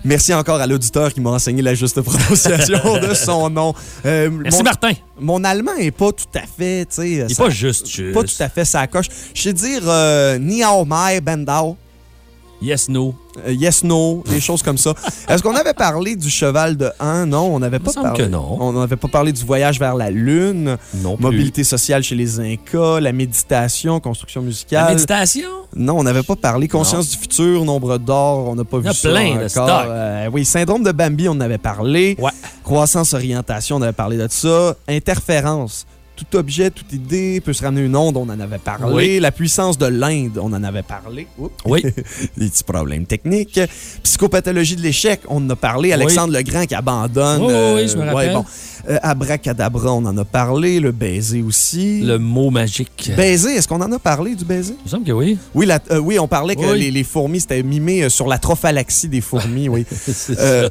Merci encore à l'auditeur qui m'a enseigné la juste prononciation <laughs> de son nom. Euh, Merci, mon, Martin. mon allemand est pas tout à fait, tu sais. Il n'est ça- pas juste, juste. Pas tout à fait sa coche. Je sais dire euh, Niao Mai Bendao. Yes, no. Euh, yes, no, des choses comme ça. Est-ce qu'on avait parlé du cheval de Han? Non, on n'avait pas parlé. que non. On n'avait pas parlé du voyage vers la Lune, Non plus. mobilité sociale chez les Incas, la méditation, construction musicale. La méditation? Non, on n'avait pas parlé. Conscience du futur, nombre d'or, on n'a pas Il y vu a ça plein de stock. Euh, oui, syndrome de Bambi, on en avait parlé. Ouais. Croissance, orientation, on avait parlé de ça. Interférence. Tout objet, toute idée peut se ramener une onde, on en avait parlé. Oui. La puissance de l'Inde, on en avait parlé. Oups. Oui. <laughs> Des petits problèmes techniques. Psychopathologie de l'échec, on en a parlé. Alexandre Legrand qui abandonne. Oui, oui, oui, je me rappelle. bon. Euh, abracadabra, on en a parlé. Le baiser aussi. Le mot magique. Baiser, est-ce qu'on en a parlé du baiser? Il me semble que oui. Oui, la- euh, oui on parlait que Oui. les, les fourmis, c'était mimé euh, sur la trophalaxie des fourmis, oui. <laughs> Euh,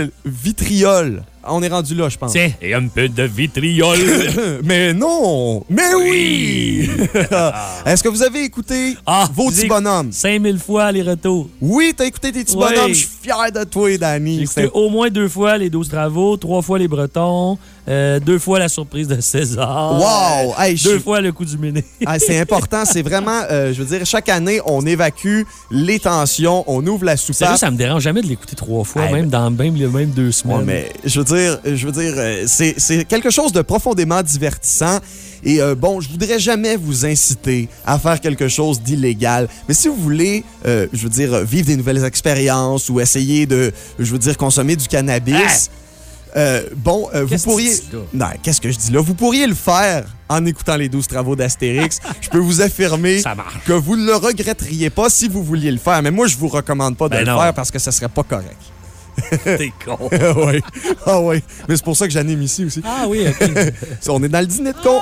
<laughs> vitriol. On est rendu là, je pense. Tiens, et un peu de vitriol. <coughs> Mais non! Mais oui! <laughs> Est-ce que vous avez écouté Ah, vos petits bonhommes? 5000 fois les retours. Oui, t'as écouté tes petits Oui. bonhommes. Je suis fier de toi, J'ai Danny. écouté C'est- au moins deux fois les 12 travaux, trois fois les Bretons, euh, deux fois la surprise de César. Wow! Hey, Deux fois le coup du méné. Ah, c'est important, c'est vraiment, euh, je veux dire, chaque année, on évacue les tensions, on ouvre la Sérieux, soupape. ça me dérange jamais de l'écouter trois fois, même dans même les mêmes deux semaines. Ouais, mais je veux dire, je veux dire, euh, c'est quelque chose de profondément divertissant. Et euh, bon, je voudrais jamais vous inciter à faire quelque chose d'illégal. Mais si vous voulez, euh, je veux dire, vivre des nouvelles expériences ou essayer de, je veux dire, consommer du cannabis, euh, bon, euh, vous que pourriez. Non, qu'est-ce que je dis là? Vous pourriez le faire en écoutant les 12 travaux d'Astérix. <laughs> je peux vous affirmer que vous ne le regretteriez pas si vous vouliez le faire. Mais moi, je vous recommande pas de Ben le non. faire parce que ça serait pas correct. <laughs> T'es con. <laughs> Ah oui. Ah oui. Mais c'est pour ça que j'anime ici aussi. Ah oui, OK. On est dans le dîner de con.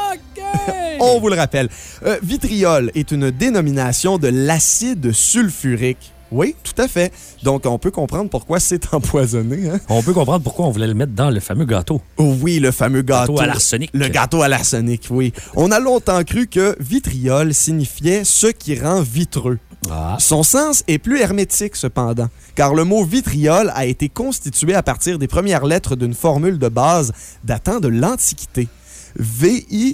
On vous le rappelle. Euh, vitriol est une dénomination de l'acide sulfurique. Oui, tout à fait. Donc, on peut comprendre pourquoi c'est <laughs> empoisonné. hein. On peut comprendre pourquoi on voulait le mettre dans le fameux gâteau. Oh oui, le fameux gâteau. Gâteau à l'arsenic. Le gâteau à l'arsenic, oui. On a longtemps cru que vitriol signifiait ce qui rend vitreux. Ah. Son sens est plus hermétique cependant, car le mot vitriol a été constitué à partir des premières lettres d'une formule de base datant de l'Antiquité. V-I-T-R-I-O-L.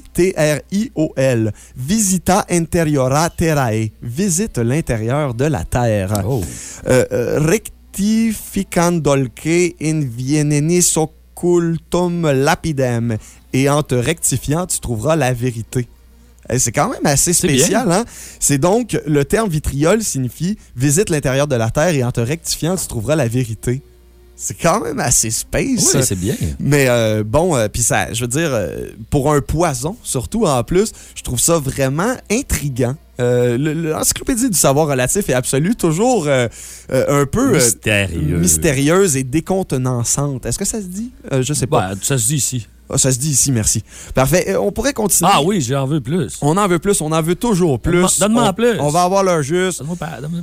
Visita interiora terrae. Visite l'intérieur de la terre. Oh. Euh, euh, rectificandolque invienenis occultum lapidem. Et en te rectifiant, tu trouveras la vérité. Eh, C'est quand même assez spécial, hein? C'est donc, le terme vitriol signifie visite l'intérieur de la Terre et en te rectifiant, tu trouveras la vérité. C'est quand même assez space. Oui, c'est bien. Mais euh, bon, euh, puis ça, je veux dire, euh, pour un poison, surtout en plus, je trouve ça vraiment intriguant. Le- le- L'encyclopédie du savoir relatif est absolue, toujours un peu mystérieuse et décontenançante. Est-ce que ça se dit? Je sais pas. Ben, ça se dit ici. Ah, ça se dit ici, merci. Parfait. Euh, on pourrait continuer. Ah oui, j'en veux plus. On en veut plus, on en veut toujours plus. Donne-moi- donne-moi On- en plus. On va avoir l'heure juste. Donne-moi pas- donne-moi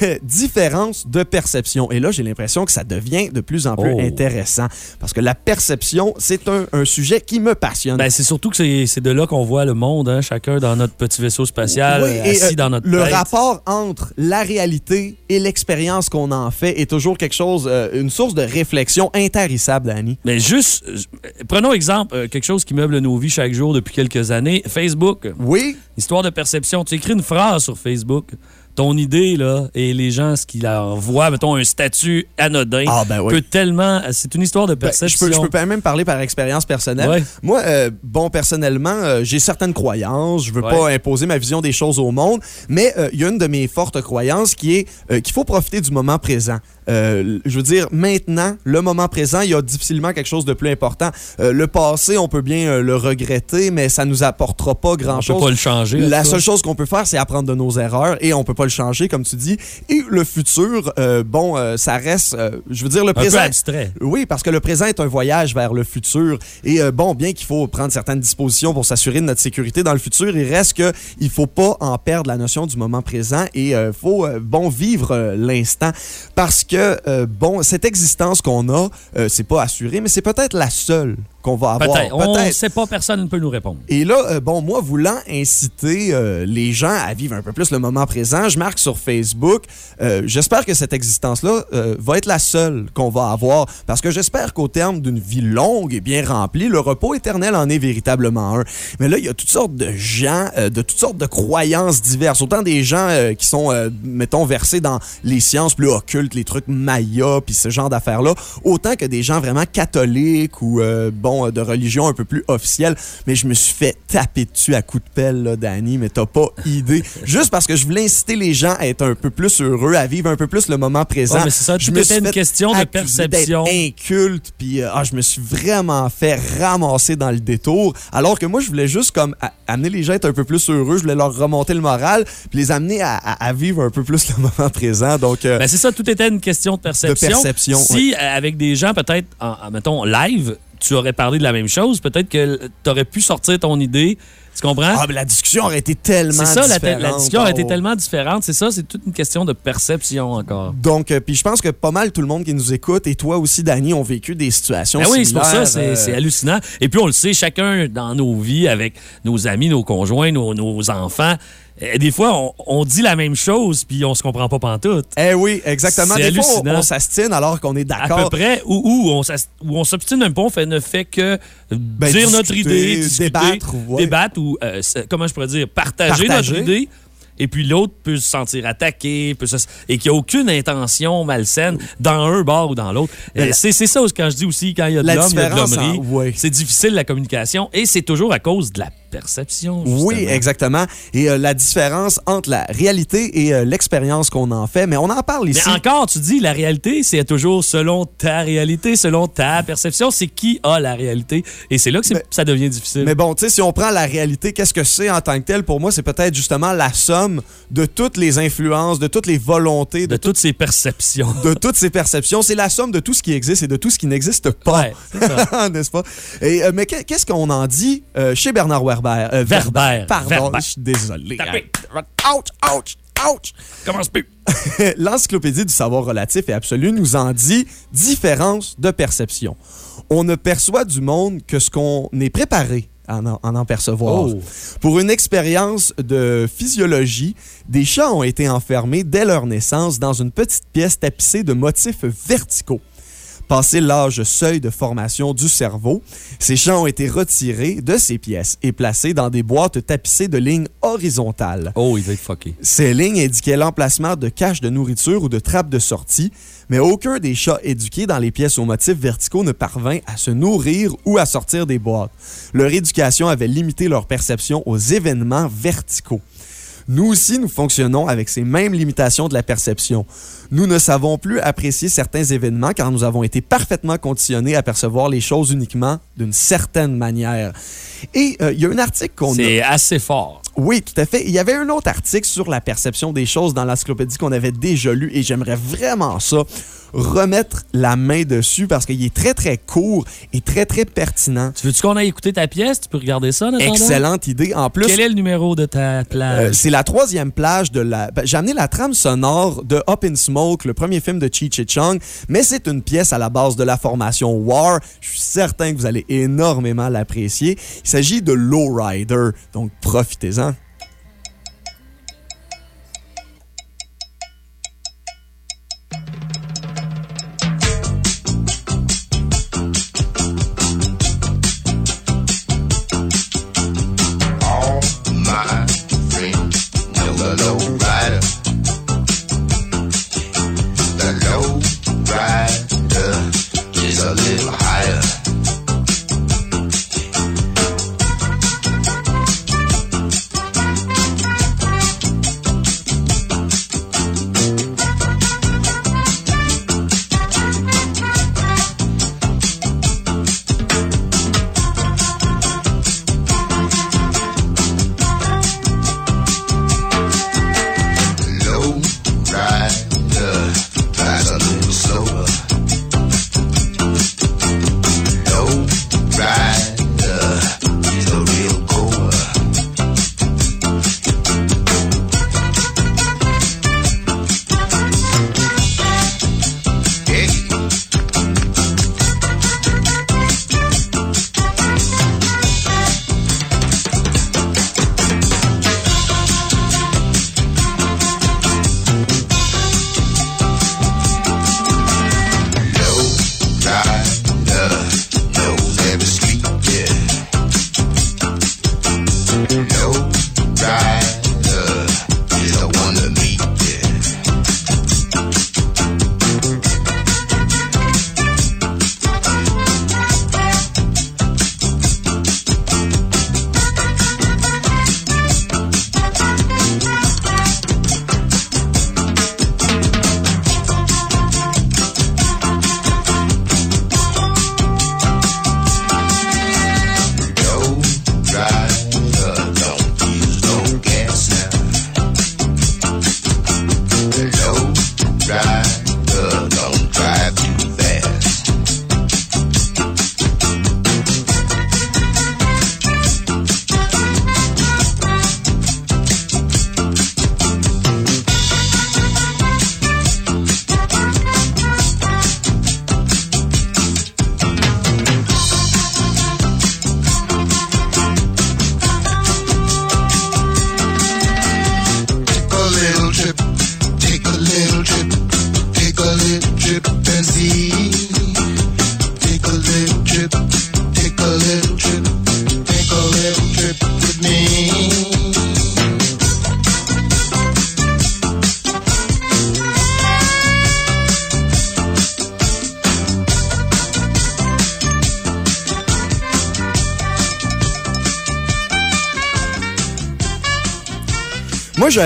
plus. <laughs> différence de perception. Et là, j'ai l'impression que ça devient de plus en plus Oh. intéressant. Parce que la perception, c'est un, un sujet qui me passionne. Ben, c'est surtout que c'est de là qu'on voit le monde, hein, chacun dans notre petit vaisseau spatial, Oui, euh, et, assis euh, dans notre le tête. rapport entre la réalité et l'expérience qu'on en fait est toujours quelque chose, euh, une source de réflexion intarissable, Danny. Mais juste, euh, prenons exemple, euh, quelque chose qui meuble nos vies chaque jour depuis quelques années, Facebook. Oui. Histoire de perception. Tu écris une phrase sur Facebook. Ton idée, là, et les gens, ce qu'ils leur voient, mettons, un statut anodin, Ah, ben oui. peut tellement. C'est une histoire de Ben, je, perception. peux, je peux même parler par expérience personnelle. Ouais. Moi, euh, bon, personnellement, euh, j'ai certaines croyances. Je veux Ouais. pas imposer ma vision des choses au monde, mais euh, il y a une de mes fortes croyances qui est qu'il faut profiter du moment présent. Euh, je veux dire, maintenant, le moment présent, il y a difficilement quelque chose de plus important. Euh, le passé, on peut bien euh, le regretter, mais ça nous apportera pas On grand-chose. peut pas le changer. La seule chose qu'on peut faire, c'est apprendre de nos erreurs et on peut pas le changer, comme tu dis. Et le futur, euh, bon, euh, ça reste, euh, je veux dire, le Un peu présent. abstrait. Oui, parce que le présent est un voyage vers le futur. Et bon, bien qu'il faut prendre certaines dispositions pour s'assurer de notre sécurité dans le futur, il reste que il faut pas en perdre la notion du moment présent et euh, faut bon vivre l'instant parce que bon cette existence qu'on a, c'est pas assuré, mais c'est peut-être la seule qu'on va avoir. Peut-être. On ne sait pas, personne ne peut nous répondre. Et là, euh, bon, moi, voulant inciter euh, les gens à vivre un peu plus le moment présent, je marque sur Facebook, euh, j'espère que cette existence-là euh, va être la seule qu'on va avoir, parce que j'espère qu'au terme d'une vie longue et bien remplie, le repos éternel en est véritablement un. Mais là, il y a toutes sortes de gens, de toutes sortes de croyances diverses, autant des gens qui sont, mettons, versés dans les sciences plus occultes, les trucs mayas, puis ce genre d'affaires-là, autant que des gens vraiment catholiques ou, bon, euh, de religion un peu plus officielle. Mais je me suis fait taper dessus à coups de pelle, là, Danny, mais t'as pas idée. <laughs> Juste parce que je voulais inciter les gens à être un peu plus heureux, à vivre un peu plus le moment présent. Mais c'est ça, je me suis une fait question de perception. inculte, puis euh, ah, je me suis vraiment fait ramasser dans le détour. Alors que moi, je voulais juste comme amener les gens à être un peu plus heureux, je voulais leur remonter le moral, puis les amener à, à- à vivre un peu plus le <laughs> moment présent. Donc, euh, Ben, c'est ça, tout était une question de perception. De perception, Si, euh, avec des gens, peut-être, en, en, mettons, live, tu aurais parlé de la même chose, peut-être que tu aurais pu sortir ton idée. Tu comprends? ah, mais la discussion aurait été tellement c'est ça, la, différente. discussion a été Oh. tellement différente. C'est ça, c'est toute une question de perception encore. Donc, euh, puis je pense que pas mal tout le monde qui nous écoute, et toi aussi, Danny, ont vécu des situations Ben oui, c'est pour ça, c'est euh, hallucinant. Et puis, on le sait, chacun dans nos vies, avec nos amis, nos conjoints, nos, nos enfants, des fois, on, on dit la même chose, puis on se comprend pas pantoute. Eh oui, exactement. Des fois, on, on s'astine alors qu'on est À peu d'accord. près, ou, ou on s'obstine même pas, on fait, ne fait que dire notre idée, discuter, débattre, ouais. débattre ou, euh, comment je pourrais dire, partager, Partager. notre idée. Et puis l'autre peut se sentir attaqué, peut se- et qu'il n'y a aucune intention malsaine dans un bord ou dans l'autre. Euh, la- C'est ça quand je dis aussi, quand il y a de l'homme, il y a de l'hommerie. en-. C'est difficile la communication et c'est toujours à cause de la perception. Oui, exactement. Et euh, la différence entre la réalité et euh, l'expérience qu'on en fait, mais on en parle ici. Mais encore, tu dis, la réalité, c'est toujours selon ta réalité, selon ta perception. C'est qui a la réalité. Et c'est là que Mais- ça devient difficile. Mais bon, tu sais, si on prend la réalité, qu'est-ce que c'est en tant que tel? Pour moi, c'est peut-être justement la somme de toutes les influences, de toutes les volontés, de de, toutes ces perceptions. de toutes ces perceptions. C'est la somme de tout ce qui existe et de tout ce qui n'existe pas. Ouais. <laughs> N'est-ce pas? Et, euh, mais qu'est- qu'est-ce qu'on en dit chez Bernard Euh. Pardon, je suis désolé. Tapez. Ouch, ouch, ouch. Commence plus. <laughs> L'encyclopédie du savoir relatif et absolu nous en dit différence de perception. On ne perçoit du monde que ce qu'on est préparé à en, en en percevoir. Oh. Pour une expérience de physiologie, des chats ont été enfermés dès leur naissance dans une petite pièce tapissée de motifs verticaux. Passé l'âge seuil de formation du cerveau, ces champs ont été retirés de ces pièces et placés dans des boîtes tapissées de lignes horizontales. Oh, il va être fucké. Ces lignes indiquaient l'emplacement de caches de nourriture ou de trappes de sortie, mais aucun des chats éduqués dans les pièces aux motifs verticaux ne parvint à se nourrir ou à sortir des boîtes. Leur éducation avait limité leur perception aux événements verticaux. Nous aussi, nous fonctionnons avec ces mêmes limitations de la perception. Nous ne savons plus apprécier certains événements car nous avons été parfaitement conditionnés à percevoir les choses uniquement d'une certaine manière. Et euh, il y a un article qu'on a... C'est assez fort. Oui, tout à fait. Il y avait un autre article sur la perception des choses dans l'encyclopédie qu'on avait déjà lu et j'aimerais vraiment ça remettre la main dessus parce qu'il est très très court et très très pertinent. Tu veux-tu qu'on aille écouter ta pièce? Tu peux regarder ça, en? Excellente idée. En plus, Quel est le numéro de ta euh, plage? c'est la troisième plage de la. ben, J'ai amené la trame sonore de Up in Smoke, le premier film de Cheech et Chong, mais c'est une pièce à la base de la formation War. Je suis certain que vous allez énormément l'apprécier. Il s'agit de Lowrider, donc profitez-en.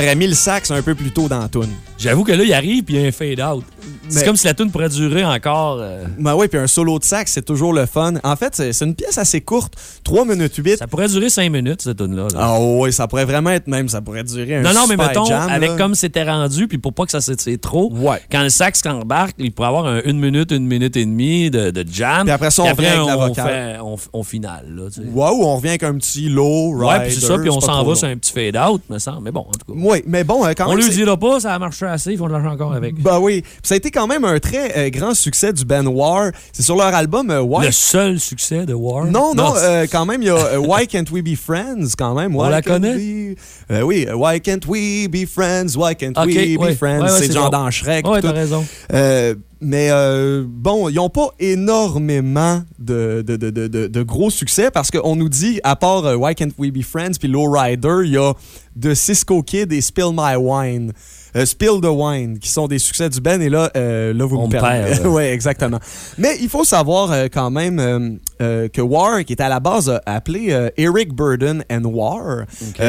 J'aurais mis le sax un peu plus tôt dans la toune. J'avoue que là, il arrive puis il y a un fade-out. C'est Mais- comme si la tune pourrait durer encore. euh, Ben oui, puis un solo de sax, c'est toujours le fun. En fait, c'est c'est une pièce assez courte, 3 minutes 8. Ça pourrait durer 5 minutes, cette tune-là. là. Ah oui, ça pourrait vraiment être même, ça pourrait durer un non, non, mais mettons, jam, avec là. comme c'était rendu, puis pour pas que ça s'étire trop, Ouais. quand le sax embarque, il pourrait avoir un, une minute, une minute et demie de, de jam. Puis après ça, on revient avec la on, vocale. fait, on, on finale. Là, tu sais. Ouais, ou on revient avec un petit low, Ouais, rider, puis c'est ça, puis on s'en va long. sur un petit fade-out, me semble. Mais bon, en tout cas. Oui, mais bon, euh, quand On lui dira pas, ça a marché assez, ils font de l'argent encore avec. Ben oui. Puis ça a été quand même un très euh, grand succès du band War. C'est sur leur album euh, Why... Le seul succès de War? Non, non, euh, quand même, il y a euh, Why Can't We Be Friends, quand même? On Why la can't connaît? we- Euh, oui, euh, Why Can't We Be Friends? Why Can't We ouais. Be Friends? Ouais, ouais, c'est genre dans Shrek. Tout. t'as raison. Euh, mais euh, bon, ils n'ont pas énormément de, de, de, de, gros succès parce qu'on nous dit, à part Why Can't We Be Friends puis Low Rider, il y a The Cisco Kid et Spill My Wine. Euh, Spill the Wine, qui sont des succès du Ben, et là, euh, là vous On me perd, <laughs> oui, exactement. Mais il faut savoir euh, quand même euh, que War, qui était à la base appelé Eric Burden and War,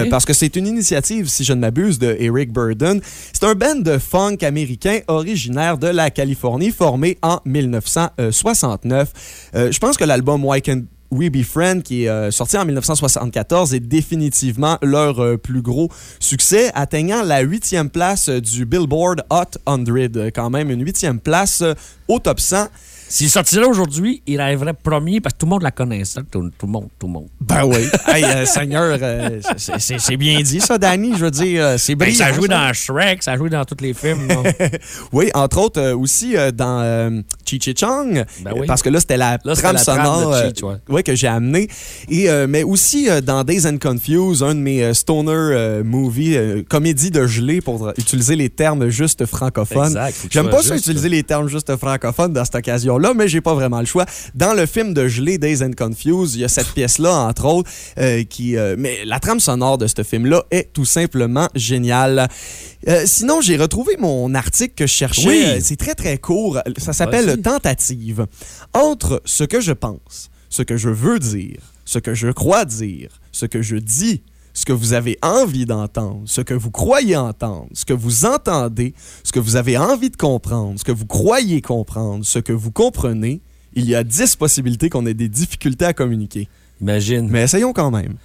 parce que c'est une initiative, si je ne m'abuse, de Eric Burden. C'est un band de funk américain originaire de la Californie, formé en 1969. Euh, je pense que l'album Why Can't We Be Friends, qui est euh, sorti en 1974, est définitivement leur euh, plus gros succès, atteignant la huitième place du Billboard Hot 100. Euh, Quand même, une huitième place au top 100. S'il sortit là aujourd'hui, il arriverait premier parce que tout le monde la connaissait. Tout, tout le monde, tout le monde. Ben oui. <laughs> hey, euh, Seigneur, euh, c'est- bien dit ça, Danny. Je veux dire, euh, c'est Ben, brillant. ça a joué ça. dans Shrek, ça a joué dans tous les films. <laughs> Oui, entre autres aussi dans Chi Chi Chong, Ben oui. parce que là c'était la Là, trame la sonore Cheech, ouais. ouais, que j'ai amené. Et mais aussi dans Days and Confused, un de mes stoner movies, comédie de gelée pour utiliser les termes juste francophones. J'aime pas ça utiliser les termes juste francophones dans cette occasion-là, mais j'ai pas vraiment le choix. Dans le film de gelée Days and Confused, il y a cette pièce-là entre autres euh, qui euh, mais la trame sonore de ce film-là est tout simplement géniale. Euh, sinon, j'ai retrouvé mon article que je cherchais. Oui. C'est très, très court. Ça s'appelle. Tentative. Entre ce que je pense, ce que je veux dire, ce que je crois dire, ce que je dis, ce que vous avez envie d'entendre, ce que vous croyez entendre, ce que vous entendez, ce que vous avez envie de comprendre, ce que vous croyez comprendre, ce que vous comprenez, il y a 10 possibilités qu'on ait des difficultés à communiquer. Imagine. Mais essayons quand même.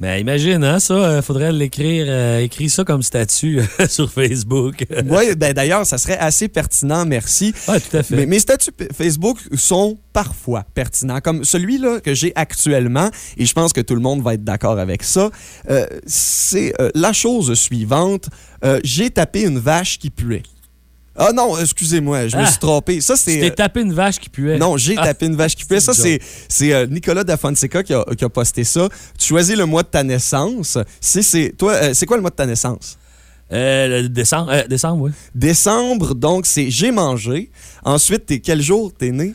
Mais <laughs> imagine, hein, ça, euh, faudrait l'écrire, euh, écrire ça comme statut euh, <laughs> sur Facebook. Oui, ben d'ailleurs, ça serait assez pertinent, merci. Ouais, tout à fait. Mais mes statuts Facebook sont parfois pertinents, comme celui-là que j'ai actuellement, et je pense que tout le monde va être d'accord avec ça. Euh, c'est euh, la chose suivante. J'ai tapé une vache qui puait. Ah non, excusez-moi, je me Ah. suis trompé. Ça, c'est... t'es tapé une vache qui puait. Non, j'ai Ah. tapé une vache qui puait. Ça, C'est euh, Nicolas Da Fonseca qui a, qui a posté ça. Tu choisis le mois de ta naissance. Si c'est, toi, euh, c'est quoi le mois de ta naissance? Euh, le décembre, euh, décembre, oui. Décembre, donc c'est j'ai mangé. Ensuite, t'es quel jour t'es né?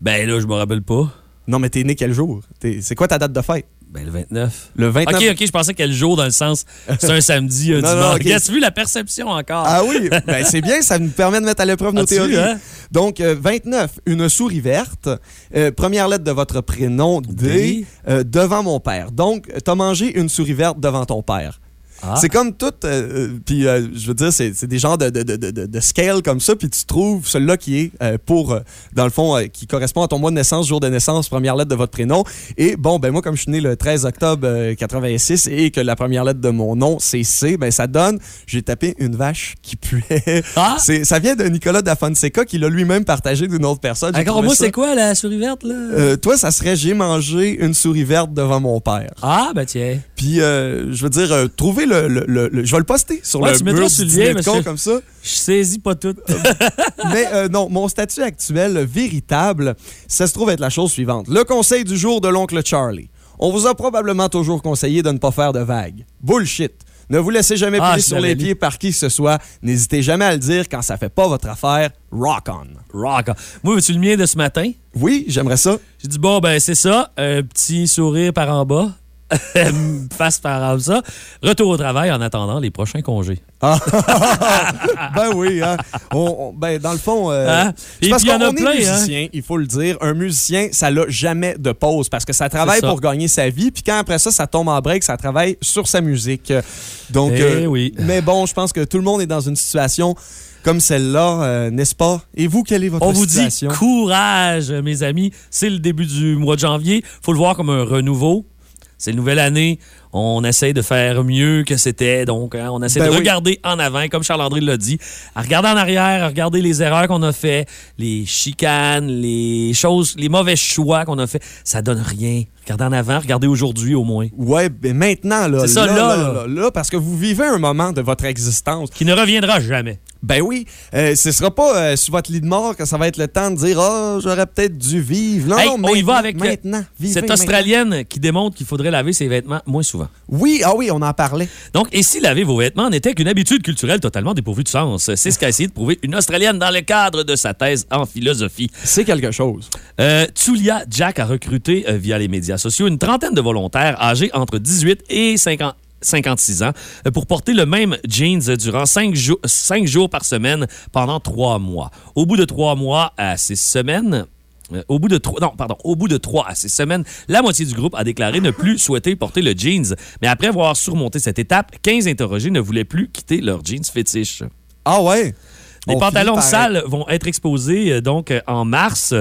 Ben là, je me rappelle pas. Non, mais t'es né quel jour? C'est quoi ta date de fête? Ben le 29. Le 29. Ok, ok, je pensais quel jour dans le sens c'est un samedi, un <laughs> Non, dimanche. As-tu vu la perception encore? Ah oui, <laughs> ben c'est bien, ça nous permet de mettre à l'épreuve nos théories. hein? Donc, euh, 29, une souris verte. Euh, première lettre de votre prénom, D. D. Euh, devant mon père. Donc, t'as mangé une souris verte devant ton père. Ah. C'est comme tout, euh, euh, puis euh, je veux dire, c'est des genres de, de, de, de, de scale comme ça, puis tu trouves celui-là qui est euh, pour, dans le fond, qui correspond à ton mois de naissance, jour de naissance, première lettre de votre prénom. Et bon, ben moi, comme je suis né le 13 octobre euh, 86 et que la première lettre de mon nom, c'est C, ben ça donne, j'ai tapé une vache qui puait. Ah! Ça vient de Nicolas Da Fonseca qui l'a lui-même partagé d'une autre personne. Encore moi, c'est quoi la souris verte, là? Toi, ça serait j'ai mangé une souris verte devant mon père. Ah, ben tiens. Puis, je veux dire, trouver le, le- le- le- Je vais le poster sur Ouais, le mur sur le lien, con comme ça. Je saisis pas tout. <laughs> Mais euh, non, mon statut actuel véritable, ça se trouve être la chose suivante. Le conseil du jour de l'oncle Charlie. On vous a probablement toujours conseillé de ne pas faire de vagues. Bullshit. Ne vous laissez jamais Ah, plier sur les pieds par qui que ce soit. N'hésitez jamais à le dire quand ça fait pas votre affaire. Rock on. Rock. Moi, veux-tu le mien de ce matin? Oui, j'aimerais ça. J'ai dit, bon, ben, c'est ça. Un petit sourire par en bas. Me fasse par ça. Retour au travail en attendant les prochains congés. <laughs> ben oui, hein. On- on- ben, dans le fond, euh, Hein? Et parce il qu'on est plein, hein. musicien, il faut le dire. Un musicien, ça n'a jamais de pause parce que ça travaille ça. pour gagner sa vie. Puis quand après ça, ça tombe en break, ça travaille sur sa musique. Donc, Eh oui. mais bon, je pense que tout le monde est dans une situation comme celle-là, euh, n'est-ce pas? Et vous, quelle est votre On vous dit situation? courage, mes amis. C'est le début du mois de janvier. faut le voir comme un renouveau. C'est une nouvelle année. On essaie de faire mieux que c'était. Donc, hein, on essaie Ben de oui. regarder en avant, comme Charles-André l'a dit. À regarder en arrière, à regarder les erreurs qu'on a fait, les chicanes, les choses, les mauvais choix qu'on a fait. Ça donne rien. Regardez en avant, regardez aujourd'hui au moins. Ouais, ben maintenant, là. C'est ça, là, là, là. là, là, parce que vous vivez un moment de votre existence. Qui ne reviendra jamais. Ben oui, euh, ce sera pas euh, sur votre lit de mort que ça va être le temps de dire Ah, j'aurais peut-être dû vivre. Non, Hey, non, on y va maintenant, avec euh, maintenant. Vivez cette maintenant. Australienne qui démontre qu'il faudrait laver ses vêtements moins souvent. Oui, ah oui, on en parlait. Donc, et si laver vos vêtements n'était qu'une habitude culturelle totalement dépourvue de sens? C'est ce qu'a essayé de prouver une Australienne dans le cadre de sa thèse en philosophie. C'est quelque chose. Euh, Tulia Jack a recruté euh, via les médias sociaux une trentaine de volontaires âgés entre 18 et 50 56 ans euh, pour porter le même jeans durant 5 jours, jours par semaine pendant trois mois. Au bout de trois mois à six semaines, euh, au bout de trois, non, pardon, au bout de trois à six semaines, la moitié du groupe a déclaré ne plus souhaiter porter le jeans. Mais après avoir surmonté cette étape, 15 interrogés ne voulaient plus quitter leur jeans fétiche. Ah ouais? Les On pantalons sales vont être exposés euh, donc en mars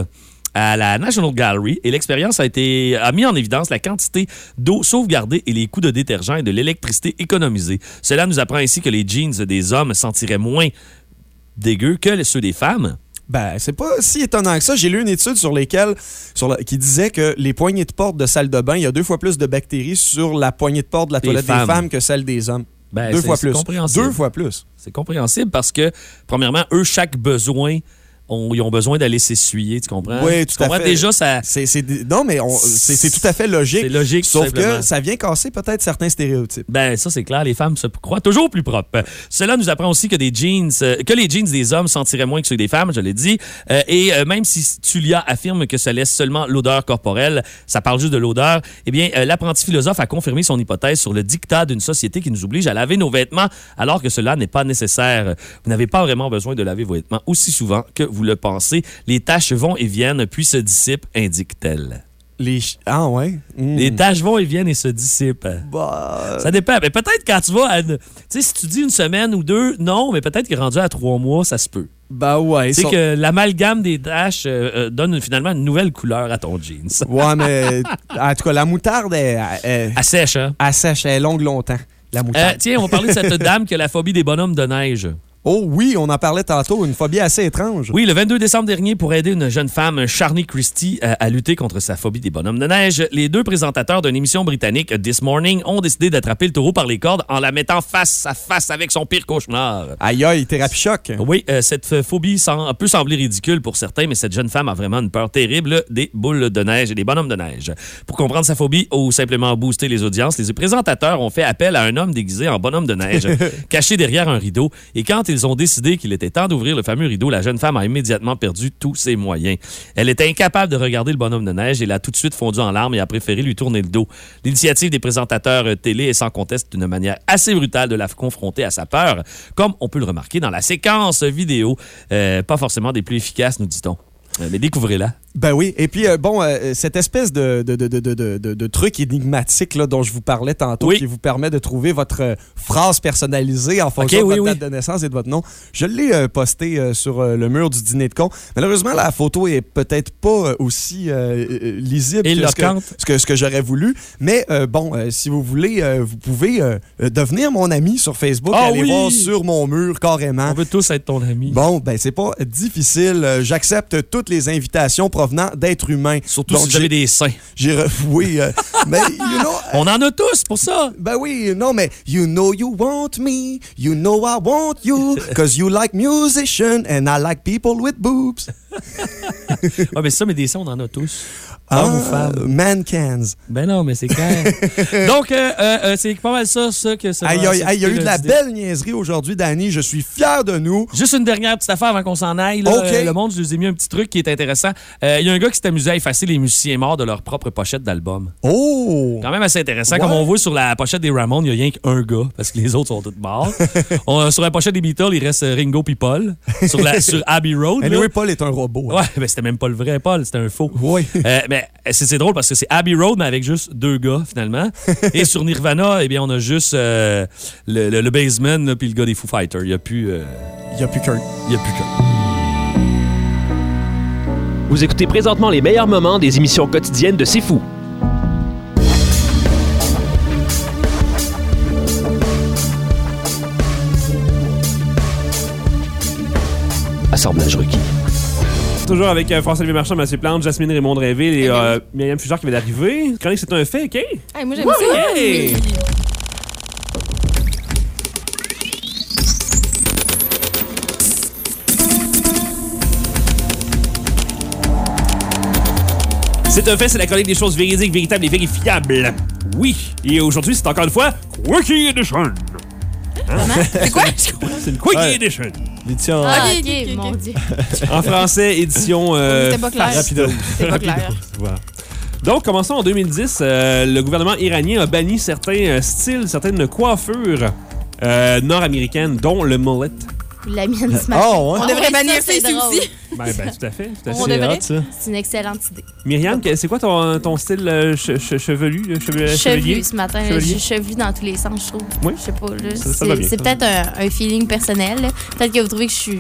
à la National Gallery et l'expérience a été a mis en évidence la quantité d'eau sauvegardée et les coûts de détergent et de l'électricité économisée. Cela nous apprend ainsi que les jeans des hommes sentiraient moins dégueux que ceux des femmes. Ben, c'est pas si étonnant que ça. J'ai lu une étude sur lesquelles, sur la- qui disait que les poignées de porte de salle de bain, il y a deux fois plus de bactéries sur la poignée de porte de la Des toilette femmes. des femmes que celle des hommes. Ben, deux c'est- fois plus. compréhensible. Deux fois plus. C'est compréhensible parce que, premièrement, eux, chaque besoin, ils ont besoin d'aller s'essuyer, tu comprends? Oui, Tu tout à comprends? fait. Déjà, ça... C'est, c'est des- non, mais c'est, tout à fait logique. C'est logique, Sauf que ça vient casser peut-être certains stéréotypes. Ben, ça, c'est clair. Les femmes se croient toujours plus propres. Cela nous apprend aussi que des jeans, euh, que les jeans des hommes sentiraient moins que ceux des femmes, je l'ai dit. Euh, et euh, même si Tulia affirme que ça laisse seulement l'odeur corporelle, ça parle juste de l'odeur, eh bien, l'apprenti philosophe a confirmé son hypothèse sur le dictat d'une société qui nous oblige à laver nos vêtements alors que cela n'est pas nécessaire. Vous n'avez pas vraiment besoin de laver vos vêtements aussi souvent que vous le pensez. Les taches vont et viennent, puis se dissipent, indique-t-elle. Les ah ouais? Hmm. Les taches vont et viennent et se dissipent. Bah, Ça dépend. Mais peut-être quand tu vas à. Tu sais, si tu dis une semaine ou deux, non, mais peut-être qu'il est rendu à trois mois, ça se peut. bah ouais. C'est que l'amalgame des taches euh, euh, donne finalement une nouvelle couleur à ton jeans. Ouais, mais en tout cas, la moutarde est, À sèche, hein? elle sèche, elle est longue longtemps. La Euh, moutarde. tiens, on va parler de cette <laughs> dame qui a la phobie des bonhommes de neige. Oh oui, on en parlait tantôt, une phobie assez étrange. Oui, le 22 décembre dernier, pour aider une jeune femme, Charney Christie, à, à lutter contre sa phobie des bonhommes de neige, les deux présentateurs d'une émission britannique, This Morning, ont décidé d'attraper le taureau par les cordes en la mettant face à face avec son pire cauchemar. Aïe aïe, thérapie choc. Oui, euh, cette phobie peut sembler ridicule pour certains, mais cette jeune femme a vraiment une peur terrible des boules de neige et des bonhommes de neige. Pour comprendre sa phobie ou simplement booster les audiences, les présentateurs ont fait appel à un homme déguisé en bonhomme de neige, <laughs> caché derrière un rideau. Et quand ils ont décidé qu'il était temps d'ouvrir le fameux rideau, la jeune femme a immédiatement perdu tous ses moyens. Elle était incapable de regarder le bonhomme de neige et l'a tout de suite fondu en larmes et a préféré lui tourner le dos. L'initiative des présentateurs télé est sans conteste une manière assez brutale de la confronter à sa peur, comme on peut le remarquer dans la séquence vidéo. Euh, pas forcément des plus efficaces, nous dit-on. Euh, mais découvrez-la. Ben oui. Et puis, euh, bon, euh, cette espèce de, de, de, de, truc énigmatique là, dont je vous parlais tantôt, Oui. qui vous permet de trouver votre euh, phrase personnalisée en fonction de votre oui. date de naissance et de votre nom, je l'ai posté sur le mur du dîner de con. Malheureusement, la photo est peut-être pas aussi lisible que ce que, ce que, ce que j'aurais voulu. Mais bon, si vous voulez, vous pouvez devenir mon ami sur Facebook, Ah aller oui! voir sur mon mur carrément. On veut tous être ton ami. Bon, ben c'est pas difficile. J'accepte toutes les invitations provenant d'êtres humains. Surtout Donc, si vous avez j'ai- des seins. J'ai re- <laughs> oui, euh, mais you know, euh, <laughs> On en a tous pour ça. ben oui, non, mais you know you want me, you know I want you, cause you like musician and I like people with boobs. <laughs> Ah, mais ça, mais des sons, on en a tous. Hommes ou femmes. Ah, Man cans. Ben non, mais c'est clair. <laughs> Donc, euh, euh, euh, c'est pas mal ça, ça, que ça il y a eu de la là, belle niaiserie aujourd'hui, Danny. Je suis fier de nous. Juste une dernière petite affaire avant qu'on s'en aille. là. OK. Euh, Le monde, je vous ai mis un petit truc qui est intéressant. Euh, Il y a un gars qui s'est amusé à effacer les musiciens morts de leur propre pochette d'album. Oh! Quand même assez intéressant. Ouais. Comme on voit sur la pochette des Ramones, il n'y a rien qu'un gars, parce que les autres sont tous morts. <laughs> On- sur la pochette des Beatles, il reste euh, Ringo puis Paul. Sur, la, sur Abbey Road. là. Anyway, Paul est un robot. hein. Ouais, <laughs> mais c'était même pas le vrai Paul, c'était un faux. Oui. Euh, mais c'est c'est drôle parce que c'est Abbey Road, mais avec juste deux gars, finalement. <laughs> Et sur Nirvana, eh bien, on a juste euh, le, le, le baseman puis le gars des Foo Fighters. Il n'y a plus... euh, Il n'y a plus qu'un. il y a plus qu'un. Vous écoutez présentement les meilleurs moments des émissions quotidiennes de C'est Fou. Assemblage requis. Toujours avec euh, François-Olivier Marchand, Mathieu Plante, Jasmine Raymond Dréville et euh, Myriam Fugère qui vient d'arriver. Chronique, c'est un fait, OK? Hey, moi, j'aime ça. Hey! C'est un fait, c'est la chronique des choses véridiques, véritables et vérifiables. Oui. Et aujourd'hui, c'est encore une fois Quickie Edition. <laughs> C'est quoi? C'est une Quickie Ouais. Edition. L'édition Ah, ok, ok, mon. Dieu. En français, édition euh, C'était pas clair. rapido. C'était pas clair. <laughs> Voilà. Donc, commençons en 2010. euh, le gouvernement iranien a banni certains euh, styles, certaines coiffures euh, nord-américaines, dont le mullet. La mienne ce matin. Oh, ouais. On devrait bannir ça, ici aussi. Ben, ben, tout à fait. Tout à On devrait. C'est une excellente idée. Myriam, c'est quoi ton, ton style euh, che- che- chevelu, euh? Chevelu ce matin. Chevelier? J'ai chevelu dans tous les sens, je trouve. Oui. Je sais pas. là, Ça- ça va C'est bien, c'est ça. peut-être un, un feeling personnel. là. Peut-être que vous trouvez que je suis,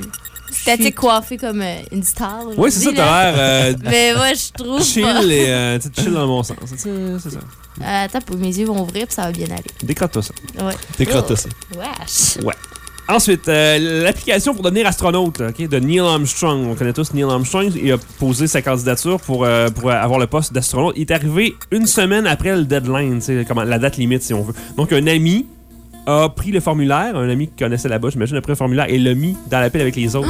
je suis Statique. coiffée comme euh, une star. Oui, c'est ça, t'as l'air euh, <laughs> Mais moi, je trouve chill pas. et euh, chill dans le bon sens. C'est ça. c'est ça. Euh, Attends, mes yeux vont ouvrir puis ça va bien aller. Décrotte-toi ça. Ouais. T'écrottes ça. Wesh. Ouais. Ensuite, euh, l'application pour devenir astronaute ok, de Neil Armstrong. On connaît tous Neil Armstrong. Il a posé sa candidature pour, euh, pour avoir le poste d'astronaute. Il est arrivé une semaine après le deadline, comment, la date limite, si on veut. Donc, un ami a pris le formulaire, un ami qui connaissait là-bas, j'imagine, a pris le formulaire et l'a mis dans l'appel avec les autres.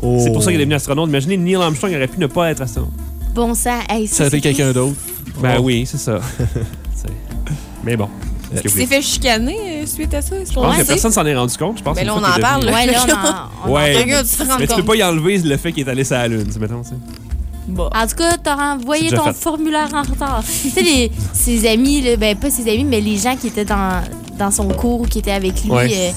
Oh. C'est pour ça qu'il est devenu astronaute. Imaginez, Neil Armstrong aurait pu ne pas être astronaute. Bon sang. Hey, Ça a été c'est- quelqu'un d'autre. Ben Oh. oui, c'est ça. <laughs> Mais bon. S'est voulez? fait chicaner euh, suite à ça. Je pense que personne s'en est rendu compte. Je pense Mais que là, on en parle. devenu- Ouais, là, on en- on Ouais. en Regarde, tu Mais tu peux pas y enlever le fait qu'il est allé sur la Lune, c'est mettons, tu sais. Bon. En tout cas, t'as déjà ton fait. formulaire en retard. tu sais, les- ses amis, là, ben pas ses amis, mais les gens qui étaient dans, dans son cours, qui étaient avec lui, Ouais. euh,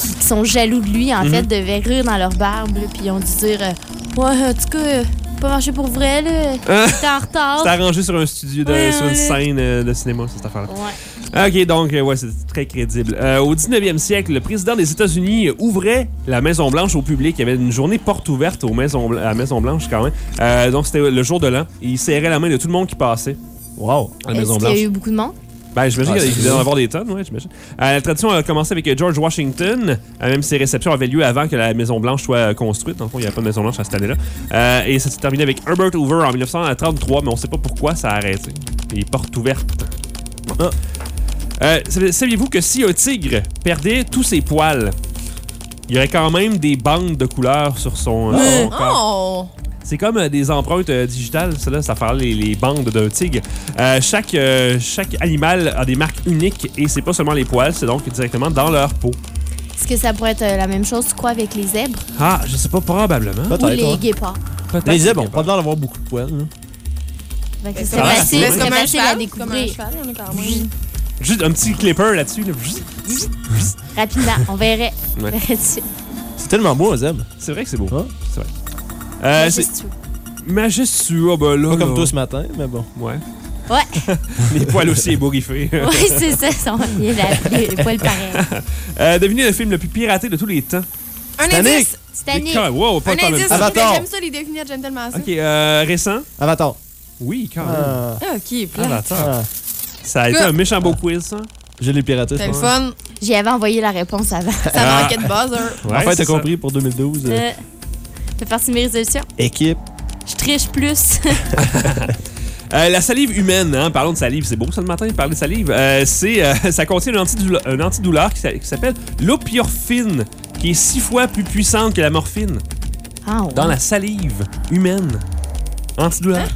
qui, qui sont jaloux de lui, en Mhm. fait, devaient rire dans leur barbe, là, puis ils ont dû dire euh, Ouais, en tout cas, euh, pas marché pour vrai, là. Hein? T'es en retard. <laughs> C'est arrangé sur un studio, de, Ouais, sur une ouais. scène euh, de cinéma, cette affaire-là. Ouais. Ok, donc, euh, ouais, c'est très crédible. Euh, au 19e siècle, le président des États-Unis ouvrait la Maison-Blanche au public. Il y avait une journée porte ouverte au Maison à la Maison-Blanche, quand même. Euh, donc, c'était le jour de l'an. Et Il serrait la main de tout le monde qui passait. Wow. À la Est-ce qu'il y Maison-Blanche. a eu beaucoup de monde? Ben, j'imagine Ah, qu'il en avoir des tonnes, ouais, j'imagine. Euh, la tradition a commencé avec George Washington. Euh, même ses réceptions avaient lieu avant que la Maison-Blanche soit construite. Dans le fond, il n'y avait pas de Maison-Blanche à cette année-là. Euh, et ça s'est terminé avec Herbert Hoover en 1933, mais on ne sait pas pourquoi ça a arrêté. Les portes ouvertes. Bon. Ah. Euh, Saviez-vous que si un tigre perdait tous ses poils, il y aurait quand même des bandes de couleurs sur son, euh, son corps? Oh! C'est comme euh, des empreintes euh, digitales, ça, là, ça fait les, les bandes d'un tigre. Euh, chaque, euh, chaque animal a des marques uniques et c'est pas seulement les poils, c'est donc directement dans leur peau. Est-ce que ça pourrait être la même chose, tu crois, avec les zèbres? Ah, je sais pas, probablement. ou les ouais. guépards? Les zèbres ont pas l'air d'avoir beaucoup de poils. Ben, c'est ça va, facile, facile à cheval. Comme un découvrir. cheval, il y en a quand même. Juste un petit clipper là-dessus. là. Rapidement, on verrait. Ouais. <laughs> C'est tellement beau, zèbre. C'est vrai que c'est beau. Ah. C'est vrai. Euh, Majestueux. majestueux. Ah, ben là. Pas comme là. toi ce matin, mais bon. Ouais. Ouais. <laughs> Les poils aussi ébouriffés. <laughs> Oui, c'est ça, sont la- les poils pareils. Euh, devinez le film le plus piraté de tous les temps. Un Titanic. indice! Titanic. Quand- Wow, pas Un indice! Avatar. J'aime ça, les définir gentlemen. ça. Ok, euh, récent? Avatar. Oui, quand même. Ah. Ah, ok, plein. Avatar. Ah. Ça a été un méchant beau quiz, ça. Je l'ai piraté. C'était le fun? J'y avais envoyé la réponse avant. Ça Ah. manquait de buzzer. Ouais, en fait, t'as compris pour 2012. euh, Euh, fait partie de mes résolutions? équipe. Je triche plus. <laughs> Euh, la salive humaine, hein, parlons de salive, c'est beau ça le matin de parler de salive. Euh, c'est, euh, <laughs> ça contient un antidouleur, un antidouleur qui s'a- qui s'appelle l'opiorphine, qui est six fois plus puissante que la morphine. Ah, ouais. dans la salive humaine. Antidouleur.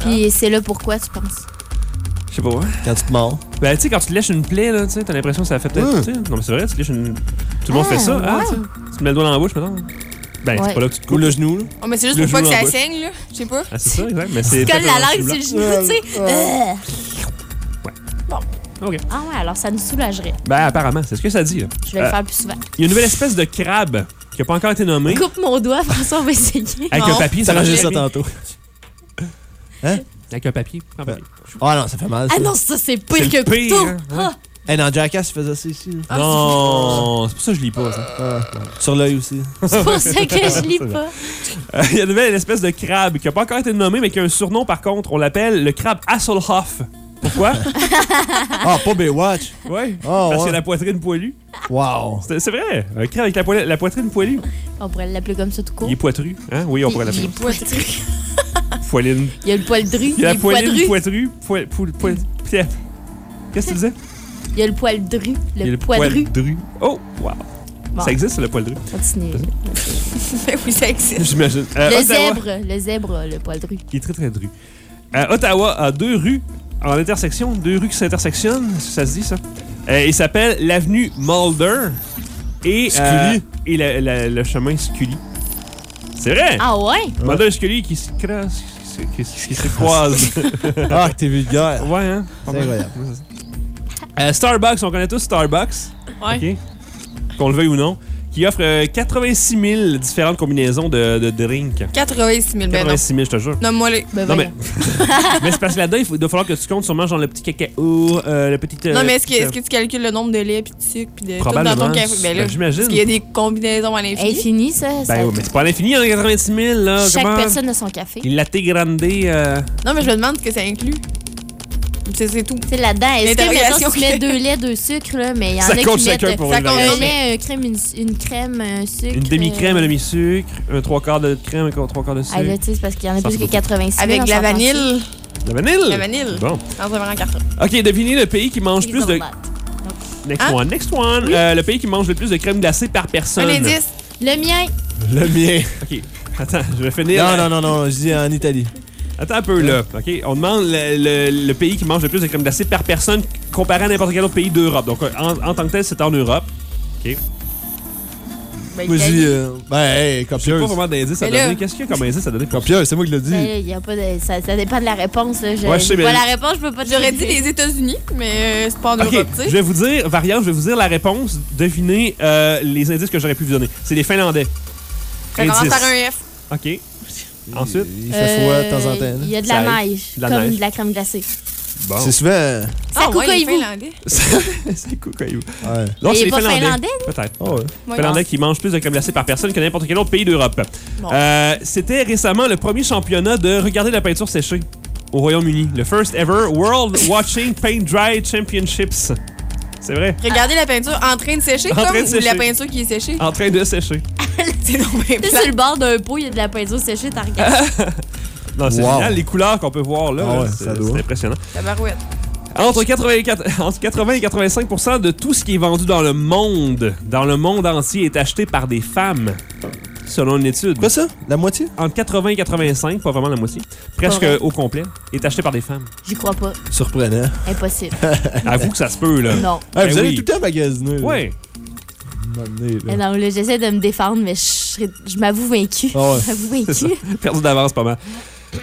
Puis c'est là pourquoi, tu penses? Je sais pas. ouais. Quand tu te mords. Ben, tu sais, quand tu lèches une plaie, là, tu sais, t'as l'impression que ça fait peut-être. Tu sais. Non, mais c'est vrai, tu lèches une. Tout le monde Ah, fait ça, hein, ouais. tu. Tu te mets le doigt dans la bouche, maintenant. Ben, Ouais. c'est pas là que tu te Ou coupes. le genou, là. Oh, mais c'est juste Le pour pas que ça saigne, là. Je sais pas. Ah, c'est ça, exact. Mais Tu c'est. colles fait la langue sur le genou, tu sais. Euh. OK. Ah ouais, alors ça nous soulagerait. Ben, apparemment, c'est ce que ça dit, là. Je vais le Euh, faire plus souvent. Il y a une nouvelle espèce de crabe qui n'a pas encore été nommée. Coupe mon doigt, François, on va essayer. Avec Non. un papier, T'as ça ça tantôt. <laughs> Avec un papier. Ah non, ça fait mal. Ah non, ça c'est pire que pire, couteau. hein, Ah. Hey, dans Jackass, il faisait ça ici. non, c'est pour ça que je lis pas, ça. Ah, Sur l'œil aussi. C'est pour ça que je lis <laughs> pas. Euh, Il y a une espèce de crabe qui n'a pas encore été nommé, mais qui a un surnom par contre. On l'appelle le crabe Hasselhoff. Pourquoi? Ah, pas Baywatch. ouais. Ah, Parce ouais. qu'il a la poitrine poilue. Wow. C'est vrai. Un crabe avec la, poil- la poitrine poilue. On pourrait l'appeler comme ça tout court. Il est poitru. Hein? Oui, on pourrait Il- il l'appeler. est poitru. <laughs> Poiline. Il y a le poil dru. Il y a la poiline poitru. Poil, poil, poil- Pierre. Qu'est-ce que tu disais? Il y a le poil dru. Il y a Le, le poil poil dru. dru. Oh, wow. Bon. Ça existe, le poil dru? Continue. Mais <laughs> oui, ça existe. J'imagine. Euh, Le Ottawa- zèbre. Le zèbre, le poil dru. qui est très très dru. Euh, Ottawa a deux rues en intersection, deux rues qui s'intersectionnent, est-ce que ça se dit ça? Euh, il s'appelle l'avenue Mulder et, euh, et le, chemin Scully. C'est vrai! Ah ouais? Mulder et Scully qui se croisent, qui, se- qui se croisent. <laughs> Ah, t'es vulgaire. ouais, hein? C'est incroyable. Euh, Starbucks, on connaît tous Starbucks? Ouais. OK? Qu'on le veuille ou non. Qui offre euh, 86 000 différentes combinaisons de, de drinks. 86 000, ben non. 86 000, je te jure. Nomme-moi les. Ben Non, mais, <laughs> mais c'est parce que là-dedans, il, faut- il doit falloir que tu comptes sûrement genre le petit cacao, euh, le petit. euh, Non, mais est-ce que, est-ce que tu calcules le nombre de lait puis de sucre puis de tout dans Probablement. ton café? Ben là, Ben, j'imagine. Parce qu'il y a des combinaisons à l'infini. Infini, ça. ça- Ben, ouais, mais c'est pas à l'infini, il y en a 86 000, là. Chaque comment? personne a son café. Il latte grande. Euh... Non, mais je me demande ce que ça inclut. C'est c'est tout. Sais, là-dedans, est-ce que, mettons, tu mets deux <laughs> laits, deux sucres, là, mais il y en Ça a compte qui mettent chacun pour ça une compte, un lait, un crème, une, une crème, un sucre. Une demi-crème, un euh, demi-sucre, un trois quarts de crème, un trois quarts de sucre. Ah, là, tu sais, c'est parce qu'il y en a Ça, plus c'est que 86 000, Avec de la vanille. La vanille? La vanille. Bon. Dans un grand carton. OK, devinez le pays qui mange plus de... Next Hein? one, next one. Euh, le pays qui mange le plus de crème glacée par personne. Un indice. Le mien. Le mien. <laughs> OK, attends, je vais finir. Non, non, non, non, je dis en Italie. Attends un peu, là. OK, on demande le, le- le pays qui mange le plus de crème glacée par personne comparé à n'importe quel autre pays d'Europe. Donc, en, en tant que tel, c'est en Europe. OK. Ben, Moi, je Italie. dis. euh, Ben, hey, J'ai pas copieuse. vraiment d'indice à Mais là- donner. Qu'est-ce qu'il y a comme indice à donner? Copieuse, c'est moi qui l'ai dit. Ben, il y a pas de, ça, ça dépend de la réponse. Là. Je, Ouais, je sais, j'ai pas la réponse, je peux pas te J'aurais dit dire. les États-Unis, mais euh, c'est pas en OK, Europe, tu je sais. vais vous dire, variante, je vais vous dire la réponse. Devinez euh, les indices que j'aurais pu vous donner. C'est les Finlandais. Ça commence Indice. par un F. OK. Ensuite, Il fait froid de temps en Euh, temps. Il y a de Ça la arrive. neige, De la comme neige. de la crème glacée. bon. C'est souvent. euh, Ah, ouais, les Sakukoivu. Finlandais. <laughs> c'est cool, caillou. Ouais. Non, Mais c'est il les est pas Finlandais. finlandais, Peut-être. Oh, ouais. Ouais. Finlandais qui mange plus de crème glacée par personne que n'importe quel autre pays d'Europe. Bon. Euh, C'était récemment le premier championnat de regarder la peinture séchée au Royaume-Uni. Le first ever World Watching Paint Dry Championships. C'est vrai. Regardez la peinture en train de sécher, En comme, train de sécher. la peinture qui est séchée. En train de sécher. <laughs> C'est donc bien sur le bord d'un pot, il y a de la peinture séchée, t'as regardé. <laughs> Non, c'est Wow. génial. Les couleurs qu'on peut voir là, Ah ouais, c'est impressionnant. Tabarouette. Entre 84 <laughs> entre 80 et 85% de tout ce qui est vendu dans le monde, dans le monde entier, est acheté par des femmes. Selon une étude. Quoi ça? La moitié? Entre 80 et 85, pas vraiment la moitié, presque au complet, est acheté par des femmes. J'y crois pas. Surprenant. Impossible. <laughs> Avoue que ça se peut, là. non. Hey, Ben vous allez oui. tout le temps magasiner. là. Ouais. Un moment donné, là. Mais non, là, j'essaie de me défendre, mais je, serais- je m'avoue vaincu. Ah ouais. <laughs> Je m'avoue vaincu. <laughs> Perdu d'avance pas mal.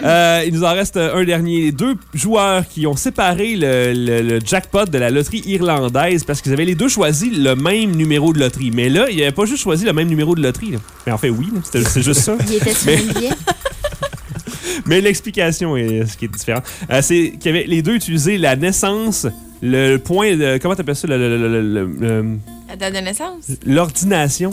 Euh, il nous en reste un dernier. Deux joueurs qui ont séparé le, le- le jackpot de la loterie irlandaise parce qu'ils avaient les deux choisi le même numéro de loterie. Mais là, ils n'avaient pas juste choisi le même numéro de loterie. là. Mais en fait, oui, c'est juste ça. Il était sur Mais-. <laughs> Mais l'explication est ce qui est différent. Euh, c'est qu'ils avaient les deux utilisé la naissance, le point de. Comment t'appelles ça? le- le- le- le- le- le- La date de naissance. L'ordination.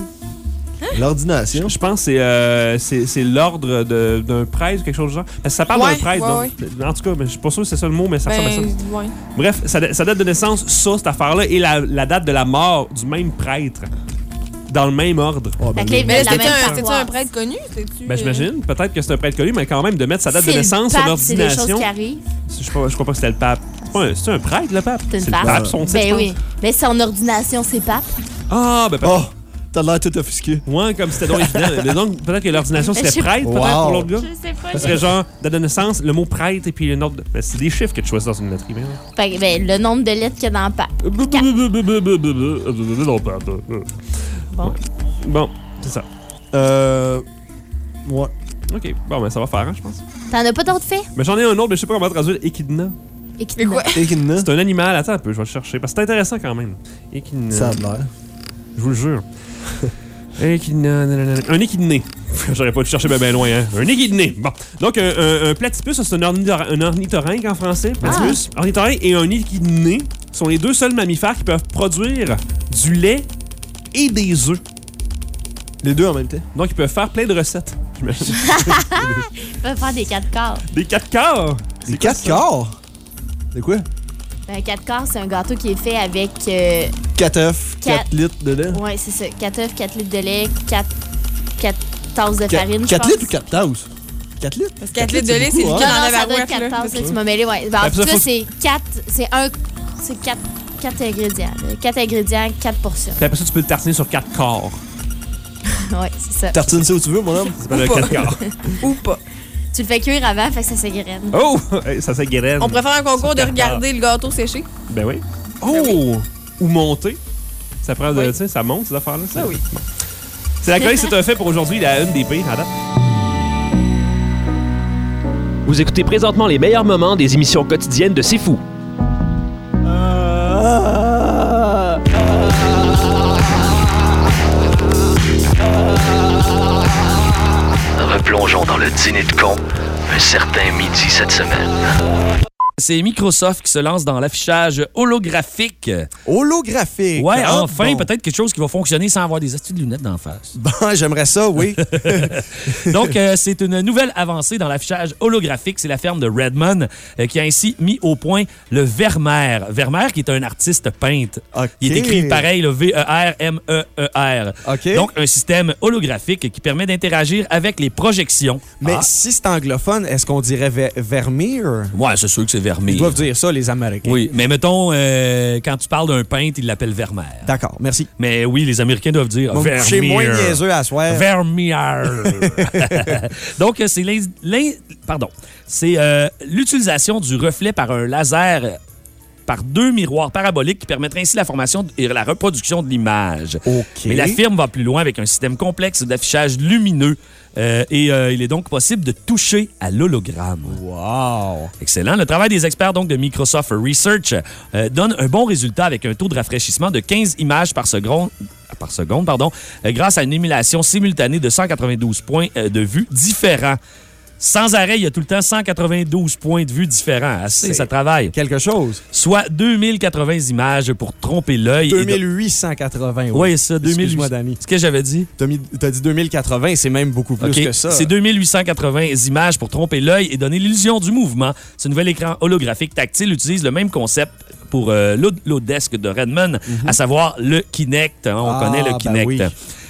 L'ordination. Je pense que c'est euh, c'est c'est l'ordre de- d'un prêtre ou quelque chose du genre. Parce que ça parle Ouais, d'un prêtre, ouais, donc. En tout cas, mais je suis pas sûr que c'est ça le mot, mais ça ressemble à ça. Ben, ouais. Bref, sa, sa date de naissance, ça, cette affaire-là, et la, la date de la mort du même prêtre. Dans le même ordre. Oh, ben, Fait que là, Mais la c'était même un, c'était paroisse. un prêtre connu? Ben, euh, j'imagine. Peut-être que c'est un prêtre connu, mais quand même, de mettre sa date de C'est naissance sur C'est des choses l'ordination. qui arrivent. Je sais pas- je crois pas que c'était le pape. C'est pas un- C'est un prêtre, le pape? C'est une le pape. pape, son titre. je Ben pense. oui. Mais son ordination, c'est pape. Ah, ben peut-être. Oh! T'as l'air tout offusqué. Ouais, comme c'était donc évident. Mais donc, peut-être que l'ordination serait prêtre, peut-être, Wow. pour l'autre gars. Je sais pas. Ça serait genre, date de naissance, le mot prêtre et puis une autre. Ben, c'est des chiffres que tu choisis dans une lettre email. Fait que, ben, le nombre de lettres qu'il y a dans le pack. Bon. Bon, c'est ça. Euh. Ouais. Ok, bon, ben ça va faire, hein, je pense. T'en as pas d'autres faits? Mais j'en ai un autre, mais je sais pas comment traduire. Équidna. Quoi? Echidna. C'est un animal. Attends un peu, je vais le chercher. Parce que c'est intéressant quand même. Équidna. Ça a l'air. Je vous le jure. <laughs> Un équidné. <laughs> J'aurais pas dû chercher bien ben loin, hein. Un équidné. Bon. Donc, un, un, un platypus, ça, c'est un, ornithor- un ornithorynque en français. Platypus. Ornithorynque et un équidné sont les deux seuls mammifères qui peuvent produire du lait et des œufs. Les deux en même temps. Donc, ils peuvent faire plein de recettes. j'imagine. <laughs> Tu peux faire des 4 quarts. Des quatre quarts? C'est 4 quarts? C'est quoi? Un 4 quarts, c'est un gâteau qui est fait avec. euh, 4 œufs, 4 Quatre. litres de lait. ouais, c'est ça. 4 œufs, 4 litres de lait, 4, 4 tasses de farine. 4 je litres ou pense. 4 tasses? 4 litres? Parce que 4 litres de lait, c'est le cas dans Non, la ça doit barouette. être 4 là. tasses, là, tu m'as mêlé, ouais. Ben, en Ben, tout cas, faut- c'est 4. C'est un. C'est 4, 4 ingrédients. 4 ingrédients, 4 portions. Puis après ça, tu peux le tartiner sur quatre quarts. <laughs> ouais, c'est ça. Tartine ça où tu veux, mon homme. Ou pas. quatre quarts. <laughs> Ou pas. Tu le fais cuire avant, fait que ça s'égrène. Oh! <laughs> Ça s'agraine. On préfère un concours de regarder le gâteau séché. Ben oui. Oh! Ou monter. Ça prend de. Oui. Tu sais, ça monte, ces affaires-là. Ah oui. C'est la chronique, c'est un fait pour aujourd'hui, la une des pires. à date. Vous écoutez présentement les meilleurs moments des émissions quotidiennes de C'est Fou. Dans le dîner de con un certain midi cette semaine. C'est Microsoft qui se lance dans l'affichage holographique. Holographique. Ouais, Ah, enfin, bon. peut-être quelque chose qui va fonctionner sans avoir des astuces de lunettes d'en face. <laughs> Bon, j'aimerais ça, oui. <laughs> Donc, euh, c'est une nouvelle avancée dans l'affichage holographique. C'est la ferme de Redmond euh, qui a ainsi mis au point le Vermeer. Vermeer, qui est un artiste peintre. Il est écrit pareil, le V-E-R-M-E-E-R. OK. Donc, un système holographique qui permet d'interagir avec les projections. Mais Ah. si c'est anglophone, est-ce qu'on dirait Ver- Vermeer? Ouais, c'est sûr que c'est Vermeer. Ils doivent dire ça, les Américains. Oui, mais mettons, euh, quand tu parles d'un peintre, ils l'appellent Vermeer. D'accord, merci. Mais oui, les Américains doivent dire Bon, Vermeer. Chez moins niaiseux à soir. Vermeer. <laughs> Donc, euh, c'est pardon, c'est euh, l'utilisation du reflet par un laser par deux miroirs paraboliques qui permettraient ainsi la formation et la reproduction de l'image. OK. Mais la firme va plus loin avec un système complexe d'affichage lumineux euh, et euh, il est donc possible de toucher à l'hologramme. Wow. Excellent. Le travail des experts donc de Microsoft Research euh, donne un bon résultat avec un taux de rafraîchissement de 15 images par seconde, par seconde pardon, grâce à une émulation simultanée de 192 points de vue différents. Sans arrêt, il y a tout le temps 192 points de vue différents. Assez, ça travaille. Quelque chose. Soit 2080 images pour tromper l'œil. et de- 2880. Oui, ça, 2000. Excuse-moi, Danny. Ce que j'avais dit. T'as mis- t'as dit 2080, c'est même beaucoup plus que ça. C'est 2880 images pour tromper l'œil et donner l'illusion du mouvement. Ce nouvel écran holographique tactile utilise le même concept pour euh, l'Audesk de Redmond, à savoir le Kinect. hein, on Mhm. Ah, connaît le ben Kinect. oui.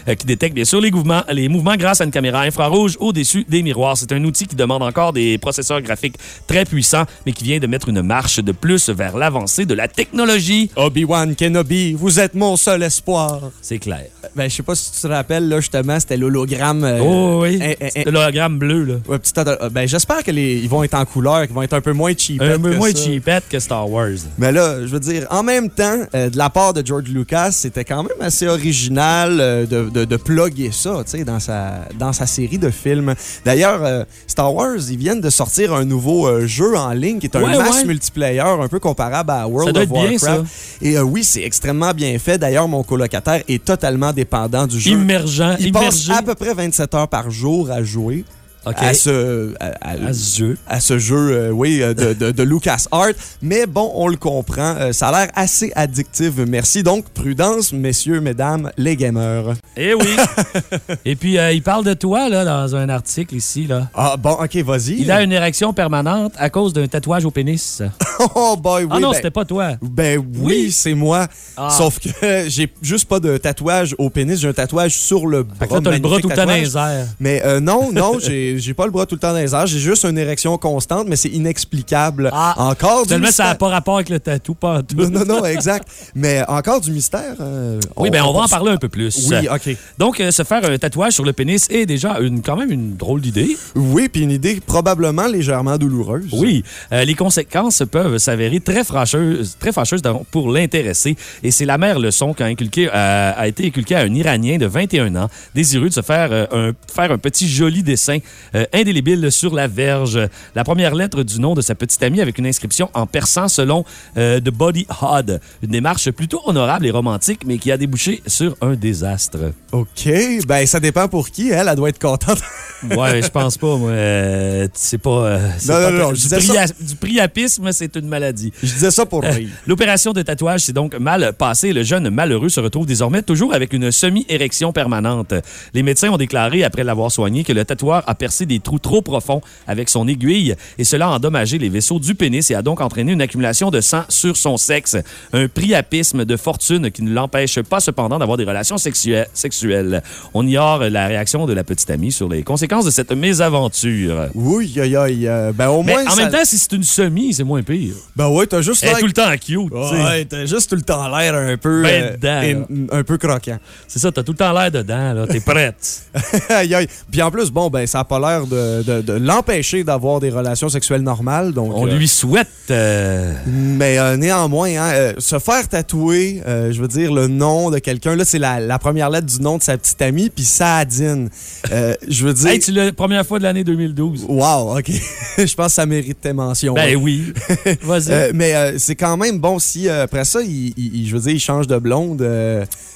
Euh, qui détecte bien sûr les mouvements, les mouvements grâce à une caméra infrarouge au-dessus des miroirs. C'est un outil qui demande encore des processeurs graphiques très puissants, mais qui vient de mettre une marche de plus vers l'avancée de la technologie. Obi-Wan Kenobi, vous êtes mon seul espoir. C'est clair. Ben, je sais pas si tu te rappelles, là, justement, c'était l'hologramme. euh, oh oui, l'hologramme bleu, là. Ouais, petit atta- ben, j'espère que les, ils vont être en couleur, qu'ils vont être un peu moins cheap. Un peu moins cheapette que Star Wars. Mais là, je veux dire, en même temps, euh, de la part de George Lucas, c'était quand même assez original euh, de, de, de plugger ça, dans sa, dans sa série de films. D'ailleurs, euh, Star Wars, ils viennent de sortir un nouveau euh, jeu en ligne qui est un Ouais, multiplayer un peu comparable à World of bien, Warcraft. Et euh, oui, c'est extrêmement bien fait. D'ailleurs, mon colocataire est totalement dépendant du jeu. Immergent, Il passe à peu près 27 heures par jour à jouer. À ce, à, à- À ce jeu. à ce jeu, euh, oui, euh, de, de, de LucasArts. Mais bon, on le comprend, euh, ça a l'air assez addictif. Merci. Donc, prudence, messieurs, mesdames, les gamers. Eh oui. <laughs> Et puis, euh, il parle de toi, là, dans un article ici, là. Ah, bon, OK, vas-y. Il a une érection permanente à cause d'un tatouage au pénis. <laughs> Oh, boy, oui. ah non, ben- c'était pas toi. Ben oui, Oui. c'est moi. Ah. Sauf que <laughs> j'ai juste pas de tatouage au pénis, j'ai un tatouage sur le bras. Fait que là, t'as le bras tout le temps dans tatouage. les airs. Mais euh, non, non, j'ai j'ai pas le bras tout le temps dans les airs. J'ai juste une érection constante, mais c'est inexplicable. encore du Tellement ça n'a mystère. pas rapport avec le tatou, pas en tout. Non, non, non, exact. Mais encore du mystère. euh, Oui, ben on va en parler un peu plus. Oui, OK. Donc, euh, se faire un tatouage sur le pénis est déjà une, quand même une drôle d'idée. Oui, puis une idée probablement légèrement douloureuse. Oui, euh, les conséquences peuvent s'avérer très fâcheuses, très fâcheuses pour l'intéressé. Et c'est la mère leçon qui a, inculqué, a été inculquée à un Iranien de 21 ans, désireux de se faire, un, faire un petit joli dessin euh, indélébile sur la verge. La première lettre du nom de sa petite amie avec une inscription en persan selon euh, The Body Hod. Une démarche plutôt honorable et romantique, mais qui a débouché sur un désastre. OK. Ben, ça dépend pour qui. Elle, elle doit être contente. <laughs> Ouais, je pense pas, moi. euh, c'est pas. euh, c'est Non, pas non, non, du, je disais pria- ça- du priapisme, c'est une maladie. Je disais ça pour rire. L'opération de tatouage s'est donc mal passée. Le jeune malheureux se retrouve désormais toujours avec une semi-érection permanente. Les médecins ont déclaré, après l'avoir soigné, que le tatoueur a des trous trop profonds avec son aiguille et cela a endommagé les vaisseaux du pénis et a donc entraîné une accumulation de sang sur son sexe. Un priapisme de fortune qui ne l'empêche pas cependant d'avoir des relations sexuelles-. On ignore la réaction de la petite amie sur les conséquences de cette mésaventure. Oui, aïe, aïe. euh, Ben, au Mais moins. en ça- même temps, si c'est une semi, c'est moins pire. Ben, ouais, t'as juste l'air- tout le temps cute. Ouais, t'as juste tout le temps l'air un peu. Ben euh, dedans, un peu croquant. C'est ça, t'as tout le temps l'air dedans, là. T'es prête. <laughs> aïe, aïe. Puis en plus, bon, ben, ça a pas l'air de, de- de l'empêcher d'avoir des relations sexuelles normales. Donc, On euh, lui souhaite. euh, Mais euh, néanmoins, hein, se faire tatouer, je veux dire, le nom de quelqu'un, là, c'est la, la première lettre du nom de sa petite amie, puis Saadine. Je veux dire. Hey, tu l'as la première fois de l'année 2012. Wow, OK. <laughs> je pense que ça mérite tes mentions. Ben là. oui. <laughs> Vas-y. Mais c'est quand même bon si après ça, il, il- il- je veux dire, il change de blonde.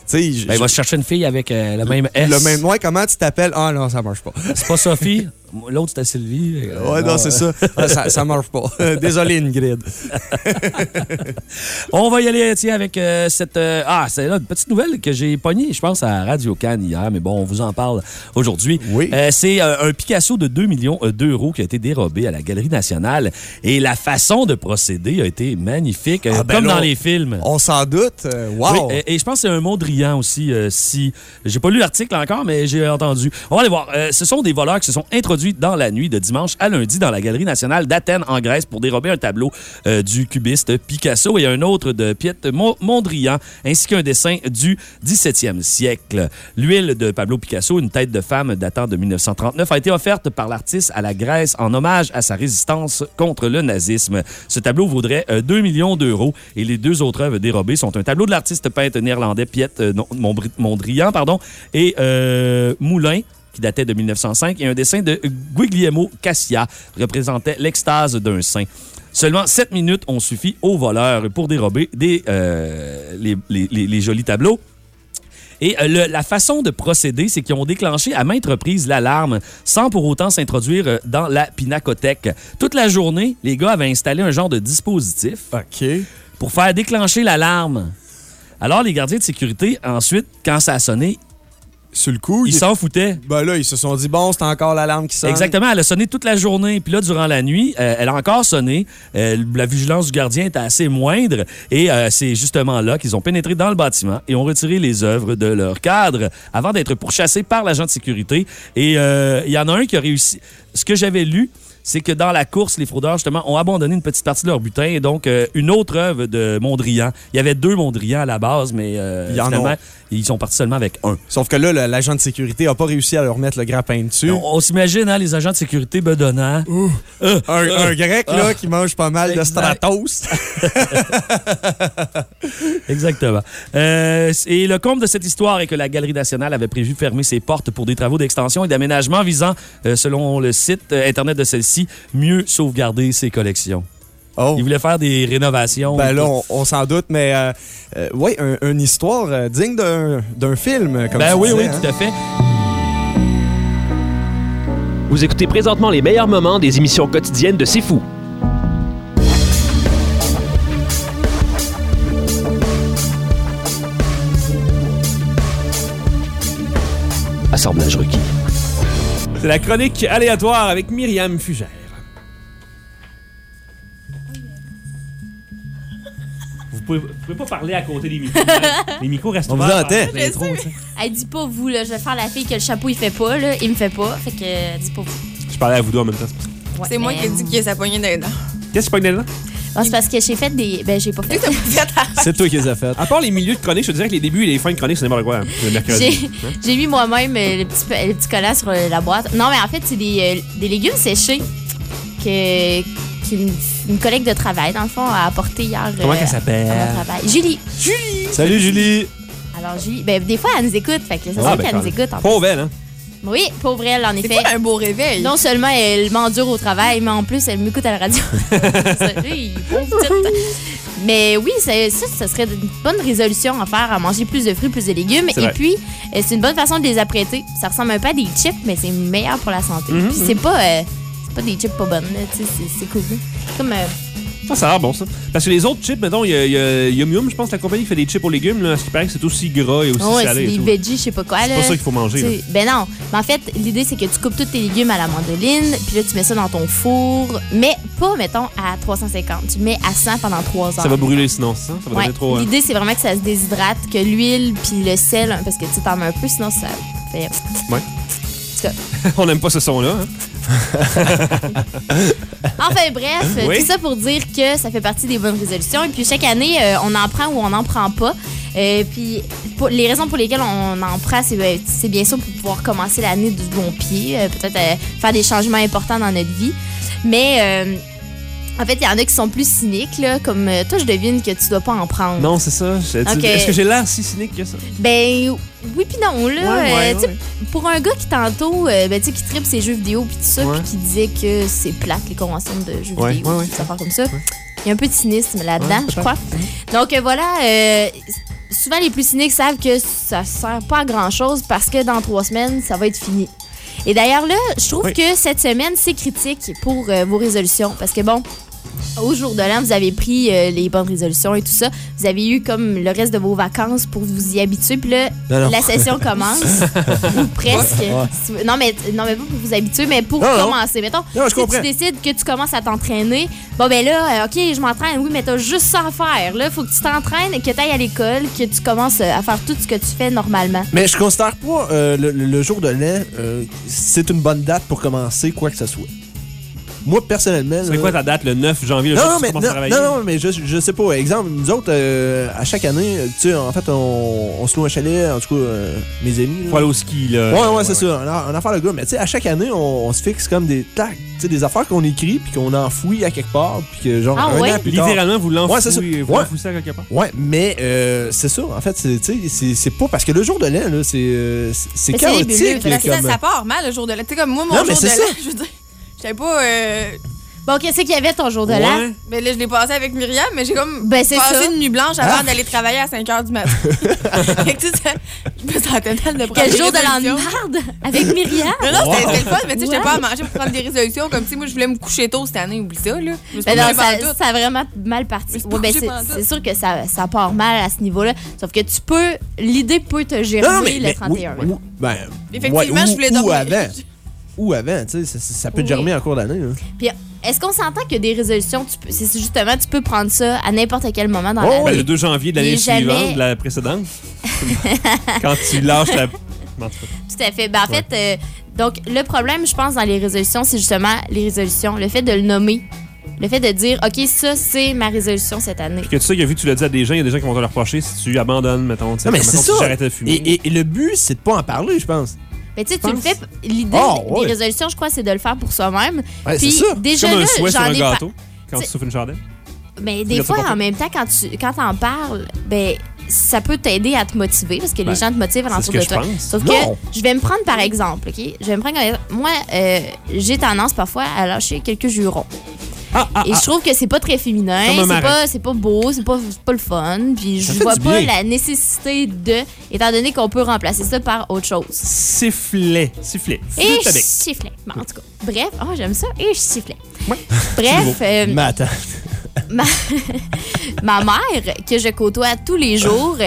Je- Ben, il va se chercher une fille avec euh, le même S. le même nom, comment tu t'appelles? Ah non, ça marche pas. C'est pas Sophie? <laughs> L'autre, c'était Sylvie. Euh, Ouais, non, c'est ça. <laughs> Ah, ça. Ça marche pas. <laughs> Désolé, Ingrid. <laughs> On va y aller, tiens, avec euh, cette. euh, ah, c'est une petite nouvelle que j'ai pognée, je pense, à Radio Cannes hier, mais bon, on vous en parle aujourd'hui. Oui. Euh, c'est euh, un Picasso de 2 millions euh, d'euros qui a été dérobé à la Galerie nationale. Et la façon de procéder a été magnifique, euh, Ah, ben comme là, dans les films. On s'en doute. euh, wow. Oui, et, et je pense que c'est un Mondrian aussi. euh, si J'ai pas lu l'article encore, mais j'ai entendu. On va aller voir. Euh, ce sont des voleurs qui se sont introduits dans la nuit de dimanche à lundi dans la Galerie nationale d'Athènes, en Grèce, pour dérober un tableau euh, du cubiste Picasso et un autre de Piet Mo- Mondrian, ainsi qu'un dessin du 17e siècle. L'huile de Pablo Picasso, une tête de femme datant de 1939, a été offerte par l'artiste à la Grèce en hommage à sa résistance contre le nazisme. Ce tableau vaudrait euh, 2 millions d'euros et les deux autres œuvres dérobées sont un tableau de l'artiste peintre néerlandais Piet euh, Mondrian pardon, et euh, Moulin qui datait de 1905 et un dessin de Guglielmo Cassia représentait l'extase d'un saint. Seulement 7 minutes ont suffi aux voleurs pour dérober des, euh, les- les- les- les jolis tableaux. Et euh, le- la façon de procéder, c'est qu'ils ont déclenché à maintes reprises l'alarme sans pour autant s'introduire euh, dans la pinacothèque. Toute la journée, les gars avaient installé un genre de dispositif pour faire déclencher l'alarme. Alors, les gardiens de sécurité, ensuite, quand ça a sonné, Sur le coup, ils il- s'en foutaient. ben là, ils se sont dit, bon, c'est encore l'alarme qui sonne. Exactement, elle a sonné toute la journée. Puis là, durant la nuit, euh, elle a encore sonné. Euh, la vigilance du gardien était assez moindre. Et euh, c'est justement là qu'ils ont pénétré dans le bâtiment et ont retiré les œuvres de leur cadre avant d'être pourchassés par l'agent de sécurité. Et il y en a un qui a réussi. Ce que j'avais lu, c'est que dans la course, les fraudeurs, justement, ont abandonné une petite partie de leur butin. Et donc, euh, une autre œuvre de Mondrian. Il y avait deux Mondrian à la base, mais euh, Il y en a. finalement, ils sont partis seulement avec un. Sauf que là, l'agent de sécurité a pas réussi à leur mettre le grappin dessus. On, on s'imagine, hein, les agents de sécurité bedonnants. Un, un grec, là, Ah. qui mange pas mal de. Stratos. <laughs> Exactement. Euh, et le comble de cette histoire est que la Galerie nationale avait prévu fermer ses portes pour des travaux d'extension et d'aménagement visant, euh, selon le site euh, Internet de celle-ci, mieux sauvegarder ses collections. Oh. Ils voulaient faire des rénovations. Ben là, on, on s'en doute, mais euh, euh, ouais, un- une histoire euh, digne d'un d'un film, comme Ben tu oui, disais, oui, hein. tout à fait. Vous écoutez présentement les meilleurs moments des émissions quotidiennes de C'est Fou. Assemblage requis. C'est la chronique aléatoire avec Myriam Fugère. Pouvez, vous pouvez pas parler à côté des micros. <laughs> les micros restent On vous entend. Elle dit pas vous, là. Je vais faire la fille que le chapeau, il fait pas, là. Il me fait pas. Fait que, dis pas vous. Je parlais à vous deux en même temps. Ouais, C'est moi qui ai dit qu'il y a sa poignée dedans. Qu'est-ce que tu pognes là? Ah, c'est parce que j'ai fait des. Ben, j'ai pas fait. C'est toi qui les as faites. À part les milieux de chronique, je te dirais que les débuts et les fins de chronique, c'est n'importe quoi. hein, Le mercredi. J'ai Hein? mis moi-même euh, le petit, le petit collant sur euh, la boîte. Non, mais en fait, c'est des, euh, des légumes séchés que qu'une une collègue de travail, dans le fond, a apporté hier. Comment euh, qu'elle s'appelle? à mon travail. Julie. Julie! Salut Julie! Alors, Julie, ben, des fois, elle nous écoute. Fait que c'est Ah, sûr ben, qu'elle nous écoute. En Pauvre elle, hein? Oui, pauvre elle, en C'est effet. pas un beau réveil. Non seulement elle m'endure au travail, mais en plus, elle m'écoute à la radio. <laughs> Mais oui, ça, ça, ça serait une bonne résolution à faire, à manger plus de fruits, plus de légumes. C'est Et puis, euh, c'est une bonne façon de les apprêter. Ça ressemble un peu à des chips, mais c'est meilleur pour la santé. Mhm, Puis c'est pas, euh, c'est pas des chips pas bonnes, là, tu sais, c'est- cool. Comme, euh, Ça, ça a l'air bon, ça. Parce que les autres chips, mettons, il y a, il y a Yum Yum, je pense, la compagnie qui fait des chips aux légumes, là. Ce qui paraît que c'est aussi gras et aussi ouais, salé. c'est des veggies, je sais pas quoi. C'est pas ça qu'il faut manger, là. Ben non. Mais en fait, l'idée, c'est que tu coupes tous tes légumes à la mandoline, puis là, tu mets ça dans ton four, mais pas, mettons, à 350. Tu mets à 100 pendant 3 heures. Ça va brûler sinon, ça. Ça va Ouais. trop. hein. L'idée, c'est vraiment que ça se déshydrate, que l'huile puis le sel, parce que tu t'en mets un peu, sinon ça fait. Ouais. <laughs> On n'aime pas ce son-là. hein? <laughs> Enfin bref, Oui? tout ça pour dire que ça fait partie des bonnes résolutions. Et puis chaque année, euh, on en prend ou on n'en prend pas. Euh, puis pour- les raisons pour lesquelles on en prend, c'est ben, c'est bien sûr pour pouvoir commencer l'année du bon pied, euh, peut-être euh, faire des changements importants dans notre vie. Mais euh, en fait, il y en a qui sont plus cyniques, là, comme euh, toi, je devine que tu dois pas en prendre. Non, c'est ça. Je- tu- Ok. Est-ce que j'ai l'air si cynique que ça? Ben oui puis non là. Ouais, ouais, Euh, tu sais, ouais. Pour un gars qui tantôt, euh, ben, tu sais, qui tripe ses jeux vidéo puis tout ça, Ouais. puis qui disait que c'est plate les conventions de jeux Ouais, vidéo, ouais, ouais. des affaires comme ça. Il y a un peu de cynisme là-dedans, Ouais, je crois. Donc euh, voilà, euh, souvent les plus cyniques savent que ça sert pas à grand chose parce que dans trois semaines, ça va être fini. Et d'ailleurs là, je trouve Oui. que cette semaine, c'est critique pour euh, vos résolutions parce que bon, au jour de l'an, vous avez pris euh, les bonnes résolutions et tout ça. Vous avez eu comme le reste de vos vacances pour vous y habituer. Puis là, Non, non. la session commence. <laughs> ou presque. Ouais. Non, mais, non, mais pas pour vous habituer, mais pour Non, commencer. Mettons, si comprends. tu décides que tu commences à t'entraîner, bon, ben là, euh, OK, je m'entraîne, oui, mais t'as juste ça à faire. Là, faut que tu t'entraînes, que tu ailles à l'école, que tu commences euh, à faire tout ce que tu fais normalement. Mais je considère pas euh, le, le- le jour de l'an, euh, c'est une bonne date pour commencer quoi que ce soit. Moi, personnellement. C'est quoi ta date, le 9 janvier, le non, jour non, mais, commences à non, travailler? non, non, mais je, je sais pas. Exemple, nous autres, euh, à chaque année, tu sais, en fait, on, on se loue un chalet, en tout cas, euh, mes amis. là. Faut aller au ski, là. Ouais, ouais, c'est ça. On a, on a affaire de gars. Mais tu sais, à chaque année, on, on se fixe comme des tacs, tu sais, des affaires qu'on écrit puis qu'on enfouit à quelque part puis que genre Ah un ouais? an plus tard. Littéralement, vous Ouais, c'est ça. l'enfouissez vous Ouais. l'enfouissez à quelque part. Ouais, mais euh, c'est ça. En fait, c'est, tu sais, c'est, c'est pas parce que le jour de l'an, là, c'est, euh, c'est, c'est Mais c'est chaotique. Ça, ça, comme... ça part mal le jour de l'an. Tu sais, comme moi, mon Non, mais jour de c'est l'an, ça. <laughs> je veux dire, j'avais pas. euh, Bon, qu'est-ce qu'il y avait ton jour de l'an? Ouais. Ben là, je l'ai passé avec Myriam, mais j'ai comme Ben, c'est passé ça. une nuit blanche avant Ah. d'aller travailler à 5 h du matin. <laughs> fait que, tu sais, ça- je me sentais mal de prendre Quel des jour de l'an de marde avec Myriam? Non, non, c'était c'était le fun, mais tu sais, j'étais pas à manger pour prendre des résolutions comme si moi, je voulais me coucher tôt cette année. Oublie ça, là. Je me suis Ben non, ça, ça a vraiment mal parti. Ouais, ben c'est sûr que ça, ça part mal à ce niveau-là. Sauf que tu peux, l'idée peut te germer Non, mais, le mais 31. oui, ou- ben, Effectivement, ouais, ou- je voulais ou dormir. avant? <laughs> Ou avant, tu sais, ça, ça peut te Oui. germer en cours d'année. Puis est-ce qu'on s'entend que des résolutions, tu peux- c'est justement, tu peux prendre ça à n'importe quel moment dans Oh, la Ben, vie. le 2 janvier de l'année jamais- suivante, de la précédente. <laughs> Quand tu lâches la. Tout à fait. Ben, en fait, euh, donc le problème, je pense, dans les résolutions, c'est justement les résolutions, le fait de le nommer. Le fait de dire, OK, ça, c'est ma résolution cette année. Puis que tu sais que vu que tu l'as dit à des gens, il y a des gens qui vont te le reprocher si tu abandonnes, mettons. tu Non, mais c'est si ça. j'arrête de fumer. Et, et- et le but, c'est de pas en parler, je pense. Mais tu sais, tu le fais. L'idée des ouais. résolutions, je crois, c'est de le faire pour soi-même. Ouais, Puis ça. Déjà comme là, un souhait sur j'en un gâteau quand T'sais- tu souffles une chandelle. Mais des fois, en même temps, quand tu quand en parles, ben ça peut t'aider à te motiver parce que les gens te motivent c'est alentour ce que de je toi. pense. Sauf Non. que je vais me prendre par exemple, OK? Je vais me prendre exemple. Moi, euh, j'ai tendance parfois à lâcher quelques jurons. Ah, <laughs> ah, Et je trouve que c'est pas très féminin, c'est pas, c'est pas beau, c'est pas, pas le fun. Puis je vois pas la nécessité de, étant donné qu'on peut remplacer ça par autre chose. Sifflet. Sifflet. Et sifflais. Bon, en tout cas, bref, oh, j'aime ça. Et je sifflais. Ouais. <laughs> Bref, euh, Mais attends. <laughs> ma, ma mère, que je côtoie tous les jours,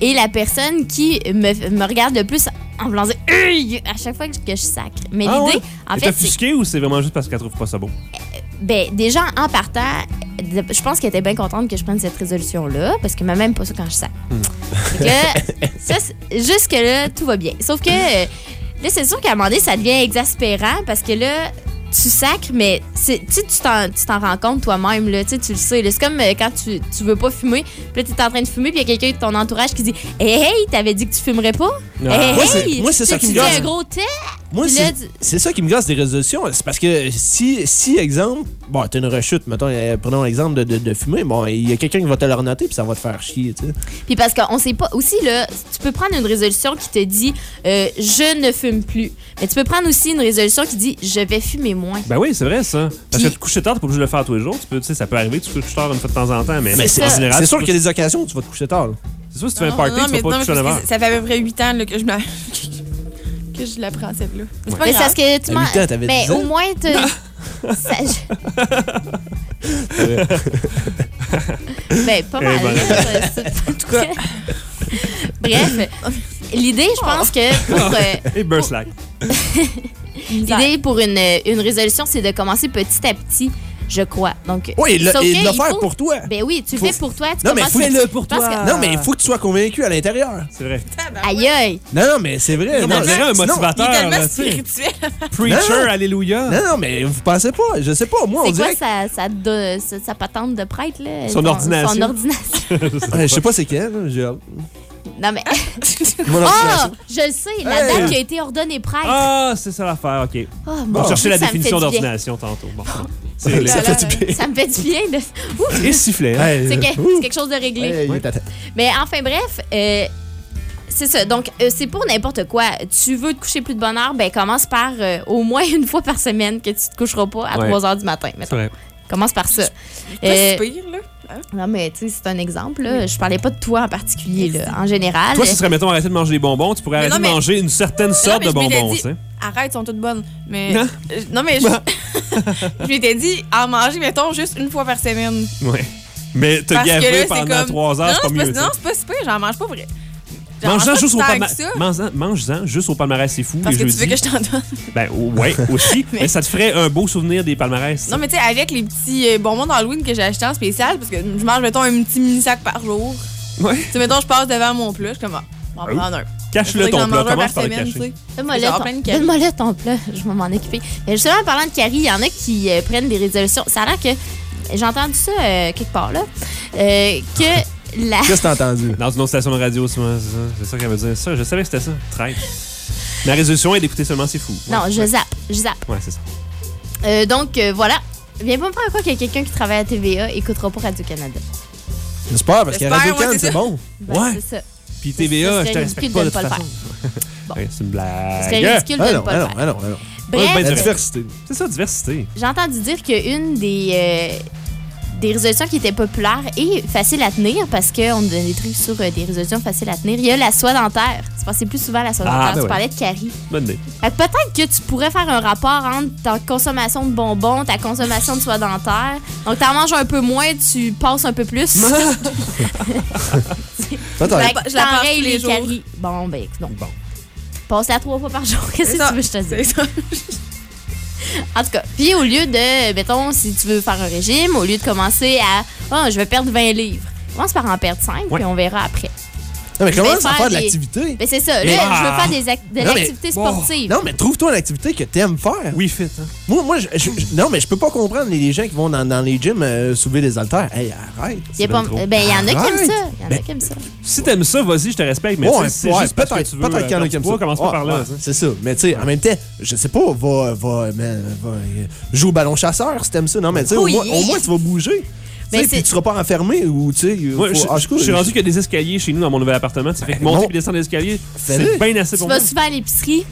est la personne qui me, me regarde le plus en Ugh à chaque fois que je sacre. Mais Ah l'idée, ouais? en fait, ou c'est vraiment juste parce qu'elle trouve pas ça beau? ben, déjà en partant, je pense qu'elle était bien contente que je prenne cette résolution-là, parce qu'elle m'a même pas ça quand je sacre. Que là, ça, jusque-là, tout va bien. Sauf que euh, là, c'est sûr qu'à un moment donné, ça devient exaspérant parce que là, tu sacres, mais tu t'en- rends compte toi-même, là, tu le sais. C'est comme euh, quand tu, tu veux pas fumer, puis là, tu es en train de fumer, puis il y a quelqu'un de ton entourage qui dit Hey, hey, t'avais dit que tu fumerais pas? Hey, hey! moi, c'est ça qui me gosse. un gros tête? Moi, c'est tu- ça qui me gosse des résolutions. C'est parce que si, si exemple, bon, t'as une rechute, mettons, euh, prenons l'exemple de, de, de fumer, bon, il y a quelqu'un qui va te le renoter, puis ça va te faire chier, tu sais. Puis parce qu'on sait pas. Aussi, là, tu peux prendre une résolution qui te dit euh, Je ne fume plus. Mais tu peux prendre aussi une résolution qui dit Je vais fumer moins. Ben oui, c'est vrai, ça. Parce Puis- que te coucher tard, t'es pas obligé de le faire tous les jours. Tu peux, tu sais, ça peut arriver, tu te couches tard une fois de temps en temps, mais, Mais c'est en général. c'est tu sûr qu'il y a des occasions où tu vas te coucher tard. là. C'est sûr, si tu fais un Non, party, non, tu mais- vas pas te coucher à mais 9 parce heures. que Ça fait à peu près 8 ans là, que je me. <laughs> que je la prends celle-là. Mais C'est pas Mais c'est grave. parce que tu À m'en- huit ans, t'avais Mais 10 ans. au moins, te- ça- <laughs> ben, pas mal. Eh ben. là, c'est- en tout cas. Bref, l'idée, je pense que pour, euh, Et burst slack. <laughs> l'idée pour une, une résolution, c'est de commencer petit à petit, je crois. Donc, Oui, et le- sauf et de le il faire faut- pour toi. Ben oui, tu le Faut- fais pour toi. Tu Non, mais fais-le pour toi. que- Non, mais il faut que tu sois convaincu à l'intérieur. C'est vrai. Aïe, aïe. Non, non, mais c'est vrai. <laughs> Non, Non, on dirait un Il est motivateur, tellement sais. spirituel. Preacher, alléluia. Non, non, mais vous pensez pas. Je sais pas. Moi, on C'est quoi dirait. sa, sa, do- sa, sa patente de prêtre, là? Son ordination. Son ordination. Ouais, Je sais pas c'est quel. Non, mais. <laughs> Mon Oh! Je le sais, la Hey! dame qui a été ordonnée prêtre. Ah, c'est ça l'affaire, ok. Oh, On mon cherchait la ça fait définition du bien. d'ordination tantôt. Bon. C'est Là, réglé. là, là. Ça me fait du bien. De... <laughs> Et sifflet. hein. Hey, c'est que- c'est quelque chose de réglé. Hey. Mais enfin, bref, euh, c'est ça. Donc, euh, c'est pour n'importe quoi. Tu veux te coucher plus de bonne heure, ben commence par euh, au moins une fois par semaine que tu te coucheras pas à Ouais. 3 h du matin. C'est. Commence par ça. Pas Euh, si pire, là. Hein? non, mais tu sais, c'est un exemple. Là. Je parlais pas de toi en particulier, là. En général. Toi, ce serait, mettons, arrêter de manger des bonbons. Tu pourrais Mais arrêter non, de manger une certaine sorte de bonbons, dit- tu sais. Arrête, sont toutes bonnes. Mais. Non. Euh, Non, mais je. <laughs> je m'étais dit, en manger, mettons, juste une fois par semaine. Ouais. Mais te gaver pendant comme- 3 heures, c'est pas non, mieux. c'est tu pas, non, c'est pas super, j'en mange pas vrai. Mange Mange-en juste au palmarès. Mange-en juste au palmarès, c'est fou. Parce les que tu veux que je t'en donne? <laughs> Ben, ouais, aussi. <laughs> mais... Mais- ça te ferait un beau souvenir des palmarès. Non, mais tu sais, avec les petits euh, bonbons d'Halloween que j'ai achetés en spécial, parce que je mange, mettons, un petit mini-sac par jour. Ouais. Tu sais, mettons, je passe devant mon plat, je suis comme, ah, on va en Oh. prendre un. Cache-le ton plat. mange Commence par le semaine, cacher. tu sais. Donne-moi ton- plat, je vais m'en occuper. Mais justement, en parlant de caries, il y en a qui euh, prennent des résolutions. Ça a l'air que. J'ai entendu ça euh, quelque part, là. euh, que la. Qu'est-ce que t'as entendu? Dans une autre station de radio, c'est ça. C'est ça qu'elle veut dire. Ça, je savais que c'était ça. Traite. La résolution est d'écouter seulement C'est fou. Non, Ouais. je zappe, je zappe. Ouais, c'est ça. Euh, donc, euh, voilà. Viens pas me faire quoi que quelqu'un qui travaille à TVA écoutera pas Radio-Canada. J'espère, parce que J'espère, Radio ouais, Can, c'est c'est bon. Ben, Ouais. C'est ça. Puis TVA, je te respecte pas de ne toute pas le façon. <laughs> Bon. C'est une blague. serait ridicule Ah de ne non, pas ah le faire. ah non, ah non. Bref, La ben, diversité. C'est ça, diversité. j'ai entendu dire qu'une des, euh, des résolutions qui était populaire et facile à tenir, parce qu'on nous donne des trucs sur euh, des résolutions faciles à tenir, il y a la soie dentaire. Tu pensais plus souvent à la soie Ah, dentaire. ben tu ouais. parlais de caries. Bonne idée. Peut-être que tu pourrais faire un rapport entre ta consommation de bonbons, ta consommation de soie dentaire. Donc, t'en manges un peu moins, tu passes un peu plus. <laughs> <laughs> Peut-être. Fait que Je la passe t'enrayes tous les les jours. caries. Bon, ben, non. Bon. Passe-la trois fois par jour. <laughs> Qu'est-ce que tu veux que je te C'est dise? En tout cas, puis au lieu de, mettons, si tu veux faire un régime, au lieu de commencer à, oh, je vais perdre 20 livres, commence par en perdre 5, Ouais. puis on verra après. Non, mais commence à faire faire de des- l'activité. Ben, c'est ça. Là, Mais- je veux Ah! faire des de Non, mais- l'activité sportive. Non, mais trouve-toi une activité que t'aimes faire. Oui, fit. Hein? Moi, moi je, je- je- non, mais je peux pas comprendre les gens qui vont dans, dans les gyms euh, soulever des haltères. Hey, arrête. Il y a pas- bien trop. ben, il y en a qui aiment ça. Il y en a Ben- qui aiment ça. Si t'aimes ça, vas-y, je te respecte. Mais Ouais, tu sais, c'est ouais, juste parce que peut-être tu veux. euh, peut-être qu'il y en a qui aiment ça. Commence pas par là. c'est ça. Mais tu sais, en même temps, je sais pas, va, va, man, va euh, joue au ballon chasseur si t'aimes ça. Non, mais tu sais, au moins, tu vas bouger. Mais Tu puis tu seras pas enfermé ou tu sais. Moi, faut- je, ah, je- je suis rendu qu'il y a des escaliers chez nous dans mon nouvel appartement. Ça fait que monter et descendre les escaliers, Fais-le. c'est bien assez Tu pour vas moi. souvent à l'épicerie,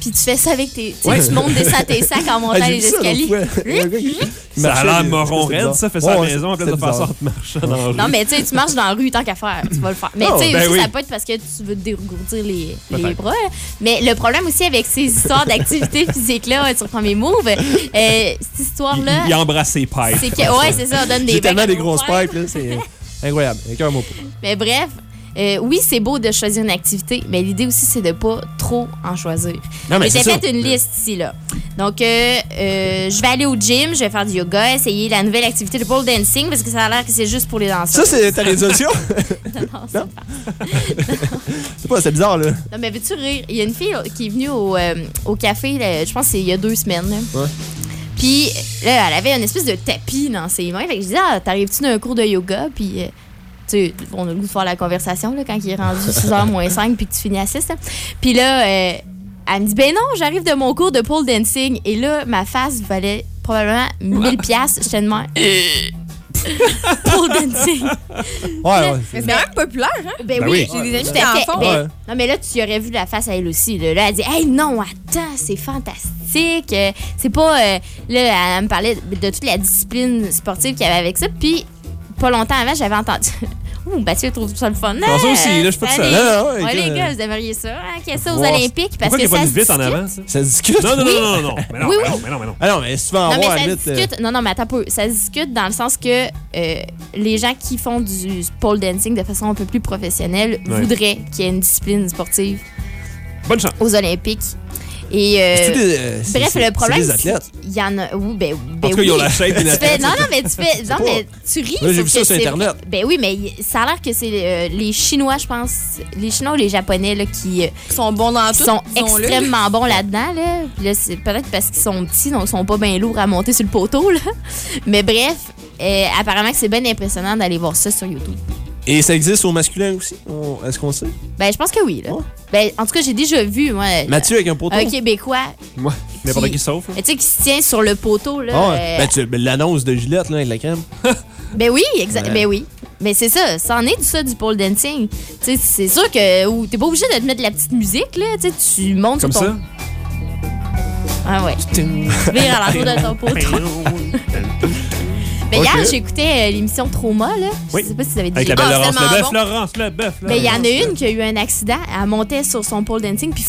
puis tu fais ça avec tes. Tu sais, Ouais. tu montes, descends tes sacs en montant Ah, j'ai les escaliers. Il qui- qui Ça a l'air il- moron raide, ça fait ça à la maison, en place de faire ça en te marchant dans la rue. Non, mais tu sais, tu marches dans la rue tant qu'à faire. Tu vas le faire. Mais Oh, tu sais, ben aussi, oui. ça peut être parce que tu veux te dégourdir les, les bras. là. Mais le problème aussi avec ces histoires d'activité <laughs> physique-là, tu reprends mes moves, euh, cette Il, histoire-là, il embrasse ses pipes. que. Ouais, c'est ça, on donne des J'ai tellement des grosses pipes, là, c'est incroyable. Avec un mot. Mais bref. Euh, oui, c'est beau de choisir une activité, mais l'idée aussi, c'est de pas trop en choisir. Non, mais J'ai ça. fait une liste ici, là. Donc, euh, euh, je vais aller au gym, je vais faire du yoga, essayer la nouvelle activité de pole dancing, parce que ça a l'air que c'est juste pour les danseurs. Ça, c'est ta résolution? <laughs> <laughs> non, c'est Non? C'est pas, <laughs> c'est bizarre, là. Non, mais veux-tu rire? Il y a une fille qui est venue au, euh, au café, là, je pense que c'est il y a deux semaines. là. Ouais. Puis là, elle avait une espèce de tapis dans ses mains. Fait que je disais, ah, t'arrives-tu d'un cours de yoga? Puis, euh, sais, on a le goût de faire la conversation là, quand il est rendu 6h moins 5 puis que tu finis à 6. là. Puis là, euh, elle me dit, ben non, j'arrive de mon cours de pole dancing. Et là, ma face valait probablement 1000 piastres. J'étais de <laughs> pole dancing. Ouais, ouais. Mais c'est quand même populaire, hein? Ben, Ben oui. J'ai des amis qui à en font. Non, mais là, tu y aurais vu la face à elle aussi. Là, Là, elle dit Hey, non, attends, c'est fantastique. Euh, C'est pas. euh, là, elle me parlait de toute la discipline sportive qu'il y avait avec ça. Puis, pas longtemps avant, j'avais entendu. <laughs> Ouh, Mathieu trouve ça le fun? Comment ça aussi, là, je suis pas seul. Ah, ouais, Ouais, les gars, vous aimeriez ça, hein, qu'il y ait ça aux Voir- Olympiques. Parce Pourquoi que il n'y a pas se vite en avant, ça? Ça se discute? Non, non, Oui. non, non, non. Mais non, Oui, mais oui. non, mais non, mais non. Ah non, mais si tu vas en Non, mais voir, ça limite, euh, discute. Non, non, mais attends un peu. Ça se discute dans le sens que euh, les gens qui font du pole dancing de façon un peu plus professionnelle Ouais. voudraient qu'il y ait une discipline sportive Bonne chance. aux Olympiques. Et euh, des, euh, bref, le problème, C'est des athlètes? il y en a. Oui, ben, ben En tout cas, ils ont oui. la shape d'une Tu fais- athlète. non, non, mais tu fais. Non, mais tu ris. J'ai vu ça sur Internet. Ben oui, mais ça a l'air que c'est euh, les Chinois, je pense. Les Chinois ou les Japonais, là, qui, euh, Ils sont bons dans tout. sont extrêmement bons là-dedans, là. Puis là, c'est peut-être parce qu'ils sont petits, donc ils sont pas bien lourds à monter sur le poteau, là. Mais bref, euh, apparemment que c'est bien impressionnant d'aller voir ça sur YouTube. Et ça existe au masculin aussi? On- Est-ce qu'on sait? Ben, je pense que oui, là. Ouais. Ben, en tout cas, j'ai déjà vu, moi, Mathieu avec un poteau? un Québécois, Moi, n'importe Qui- qui sauf. là. tu sais, qui se tient sur le poteau, là. Ah ouais. euh, Ben, tu- ben, l'annonce de Gillette, là, avec la crème. <laughs> Ben oui, exact. Ouais. Ben oui. Mais c'est ça, ça en est du ça du pole dancing. Tu sais, c'est sûr que ou t'es pas obligé de te mettre de la petite musique là, tu tu montes Comme sur ton ça? Ah ouais. <laughs> Vire à l'entour de ton poteau. <laughs> Mais hier, Ok. j'écoutais euh, l'émission Trauma là. Oui. Je sais pas si vous avez dit. Avec la belle Laurence tellement Leboeuf. bon. Laurence Leboeuf. Ben il y en a une qui a eu un accident, elle montait sur son pole dancing puis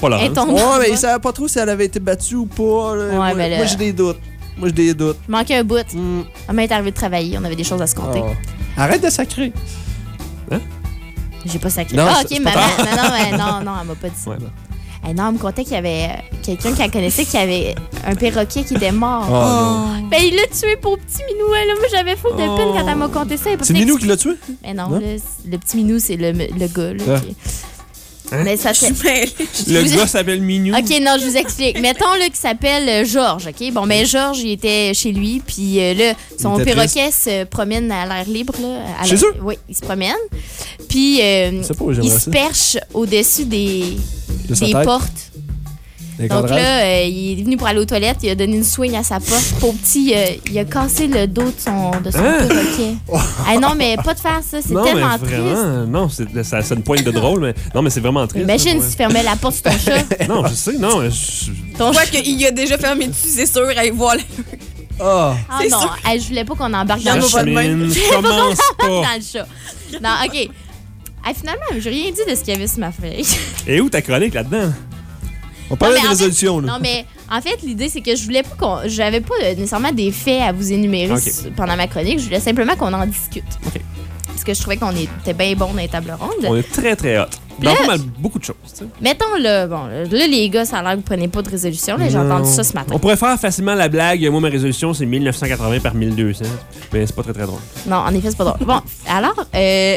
Pas elle Laurence. tombe. Ouais, mais il savait pas trop si elle avait été battue ou pas. là. Ouais, moi, mais là- moi, j'ai des doutes. Moi, j'ai des doutes. Il manquait un bout. Hmm. Elle m'a arrivé de travailler, on avait des choses à se compter. Ah. Arrête de sacrer. J'ai pas sacré. Non, ah, c'est- ok, maman. Non, non, mais non, non, elle m'a pas dit ça. Ouais, Eh elle me contait qu'il y avait euh, quelqu'un qu'elle connaissait qui avait un perroquet qui était mort. Oh, non. Ben, il l'a tué pour petit minou. Là, moi, j'avais fou de peine Oh. quand elle m'a conté ça. C'est Minou qui l'a tué? Mais non, le petit minou, c'est le, le gars. Là, Ah. qui- Mais ça fait... <laughs> Le Vous- gars s'appelle Minou. Ok, non, je vous explique. <laughs> Mettons là, qu'il s'appelle euh, Georges, ok? Bon, mais Georges, il était chez lui, puis euh, là, son perroquet se promène à l'air libre, là. Chez eux? Oui, il se promène. Puis, euh, il se perche au-dessus des, De des tête. portes. Donc là, euh, il est venu pour aller aux toilettes, il a donné une swing à sa porte. Pour petit, euh, il a cassé le dos de son, de son Hein? perroquet. <laughs> Ah non, mais pas de faire ça, c'est non, tellement mais triste. vraiment, non, c'est- ça, ça une pointe de drôle, mais non, mais c'est vraiment triste. Imagine là, si tu fermais la porte sur ton chat. <laughs> Non, je sais, non, je- Ton Je chat. vois qu'il a déjà fermé dessus, c'est sûr. Allez, voilà. Ah. <laughs> Ah c'est non, sûr. hey, je voulais pas qu'on embarque dans le pas de Jasmine, même. commence pas. dans le chat. Non, OK. Hey, finalement, j'ai rien dit de ce qu'il y avait sur ma feuille. Et où ta chronique là-dedans? On parlait de fait- résolution, là. Non, mais en fait, l'idée, c'est que je voulais pas qu'on. J'avais pas euh, nécessairement des faits à vous énumérer pendant ma chronique. Je voulais simplement qu'on en discute. Ok. Parce que je trouvais qu'on était bien bon dans les tables rondes. On est très, très hot. Dans Là- beaucoup de choses, tu sais. Mettons là, bon, là, les gars, ça a l'air que vous prenez pas de résolution. J'ai entendu ça ce matin. On pourrait faire facilement la blague. Moi, ma résolution, c'est 1980 par 1200. Mais c'est pas très, très drôle. Non, en effet, c'est pas drôle. Bon, <laughs> alors, euh,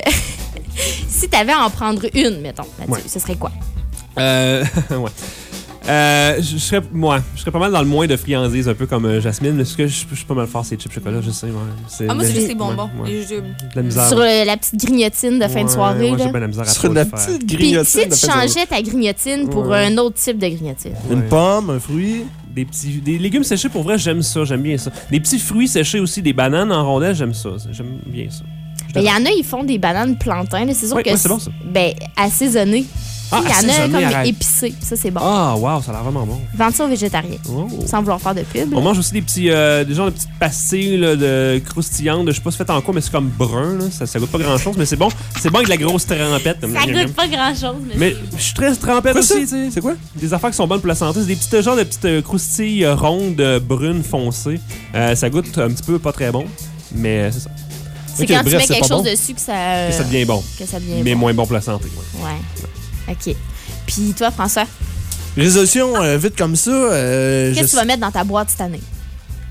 <laughs> si t'avais à en prendre une, mettons, Mathieu, Ouais. ce serait quoi? Euh, <laughs> ouais. Euh, je je serais, moi, je serais pas mal dans le moins de friandises, un peu comme euh, Jasmine, mais ce que je je suis pas mal fort, c'est chips chocolat, je sais. Ouais, Ah, moi, c'est juste les bonbons. ouais. De la misère. Sur euh, la petite grignotine de fin de soirée. ouais, là. j'ai bien la misère à Sur la petite Puis grignotine. si tu changeais ta grignotine pour Ouais. un autre type de grignotine? Une pomme, un fruit. Des petits des légumes séchés, pour vrai, j'aime ça, j'aime bien ça. Des petits fruits séchés aussi, des bananes en rondelles, j'aime ça. J'aime bien ça. Je Ben, Il y en a, ils font des bananes plantains. C'est sûr Ouais, que ouais, c'est bon, ça. Ben, assaisonnées. Ah, Il y en a comme arrête. épicées. Ça, c'est bon. Ah, wow, ça a l'air vraiment bon. Vendre ça aux végétariens. Oh. Sans vouloir faire de pub. On mange aussi des petits, euh, des genres de petites pastilles là, de croustillantes, je sais pas si fait en quoi, mais c'est comme brun, là. Ça, ça goûte pas grand chose, mais c'est bon. C'est bon avec de la grosse trempette. Comme Ça goûte pas grand-chose. Mais, Mais je suis très trempette aussi, tu sais. C'est quoi? Des affaires qui sont bonnes pour la santé. C'est des petites genres de petites euh, croustilles euh, rondes, euh, brunes, foncées. Euh, ça goûte un petit peu pas très bon, mais euh, c'est ça. c'est quand tu mets quelque chose bon. dessus que ça, Que ça devient bon, que ça devient mais bon. moins bon pour la santé. ouais. Ouais. OK. Puis toi, François, Résolution, euh, vite comme ça. euh, qu'est-ce je- que tu vas mettre dans ta boîte cette année?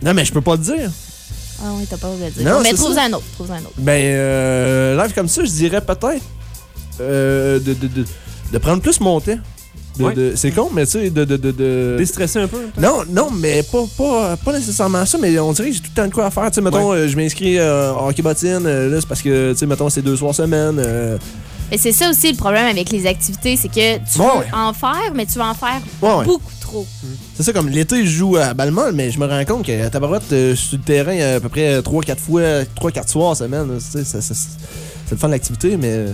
Non, mais je peux pas te dire. Ah oui, t'as pas le droit de dire. Non, mais trouve ça. un autre. Trouve un autre. Ben, euh, live comme ça, je dirais peut-être euh, de, de, de, de prendre plus mon temps. De- Ouais. de- c'est con, mais tu sais, de. de, de, de- Déstressé un peu? Non, non, mais pas, pas, pas nécessairement ça, mais on dirait que j'ai tout le temps de quoi à faire. Tu sais, mettons, euh, je m'inscris en hockey bottine, euh, là, c'est parce que, tu sais, mettons, c'est deux soirs semaine. Euh, Mais c'est ça aussi le problème avec les activités, c'est que tu Ouais, veux ouais. en faire, mais tu vas en faire ouais. beaucoup trop. C'est ça, comme l'été, je joue à Balmol, mais je me rends compte que à Tabarouette, euh, je suis sur le terrain euh, à peu près 3-4 fois, 3-4 soirs semaine. C'est le fun de l'activité, mais euh,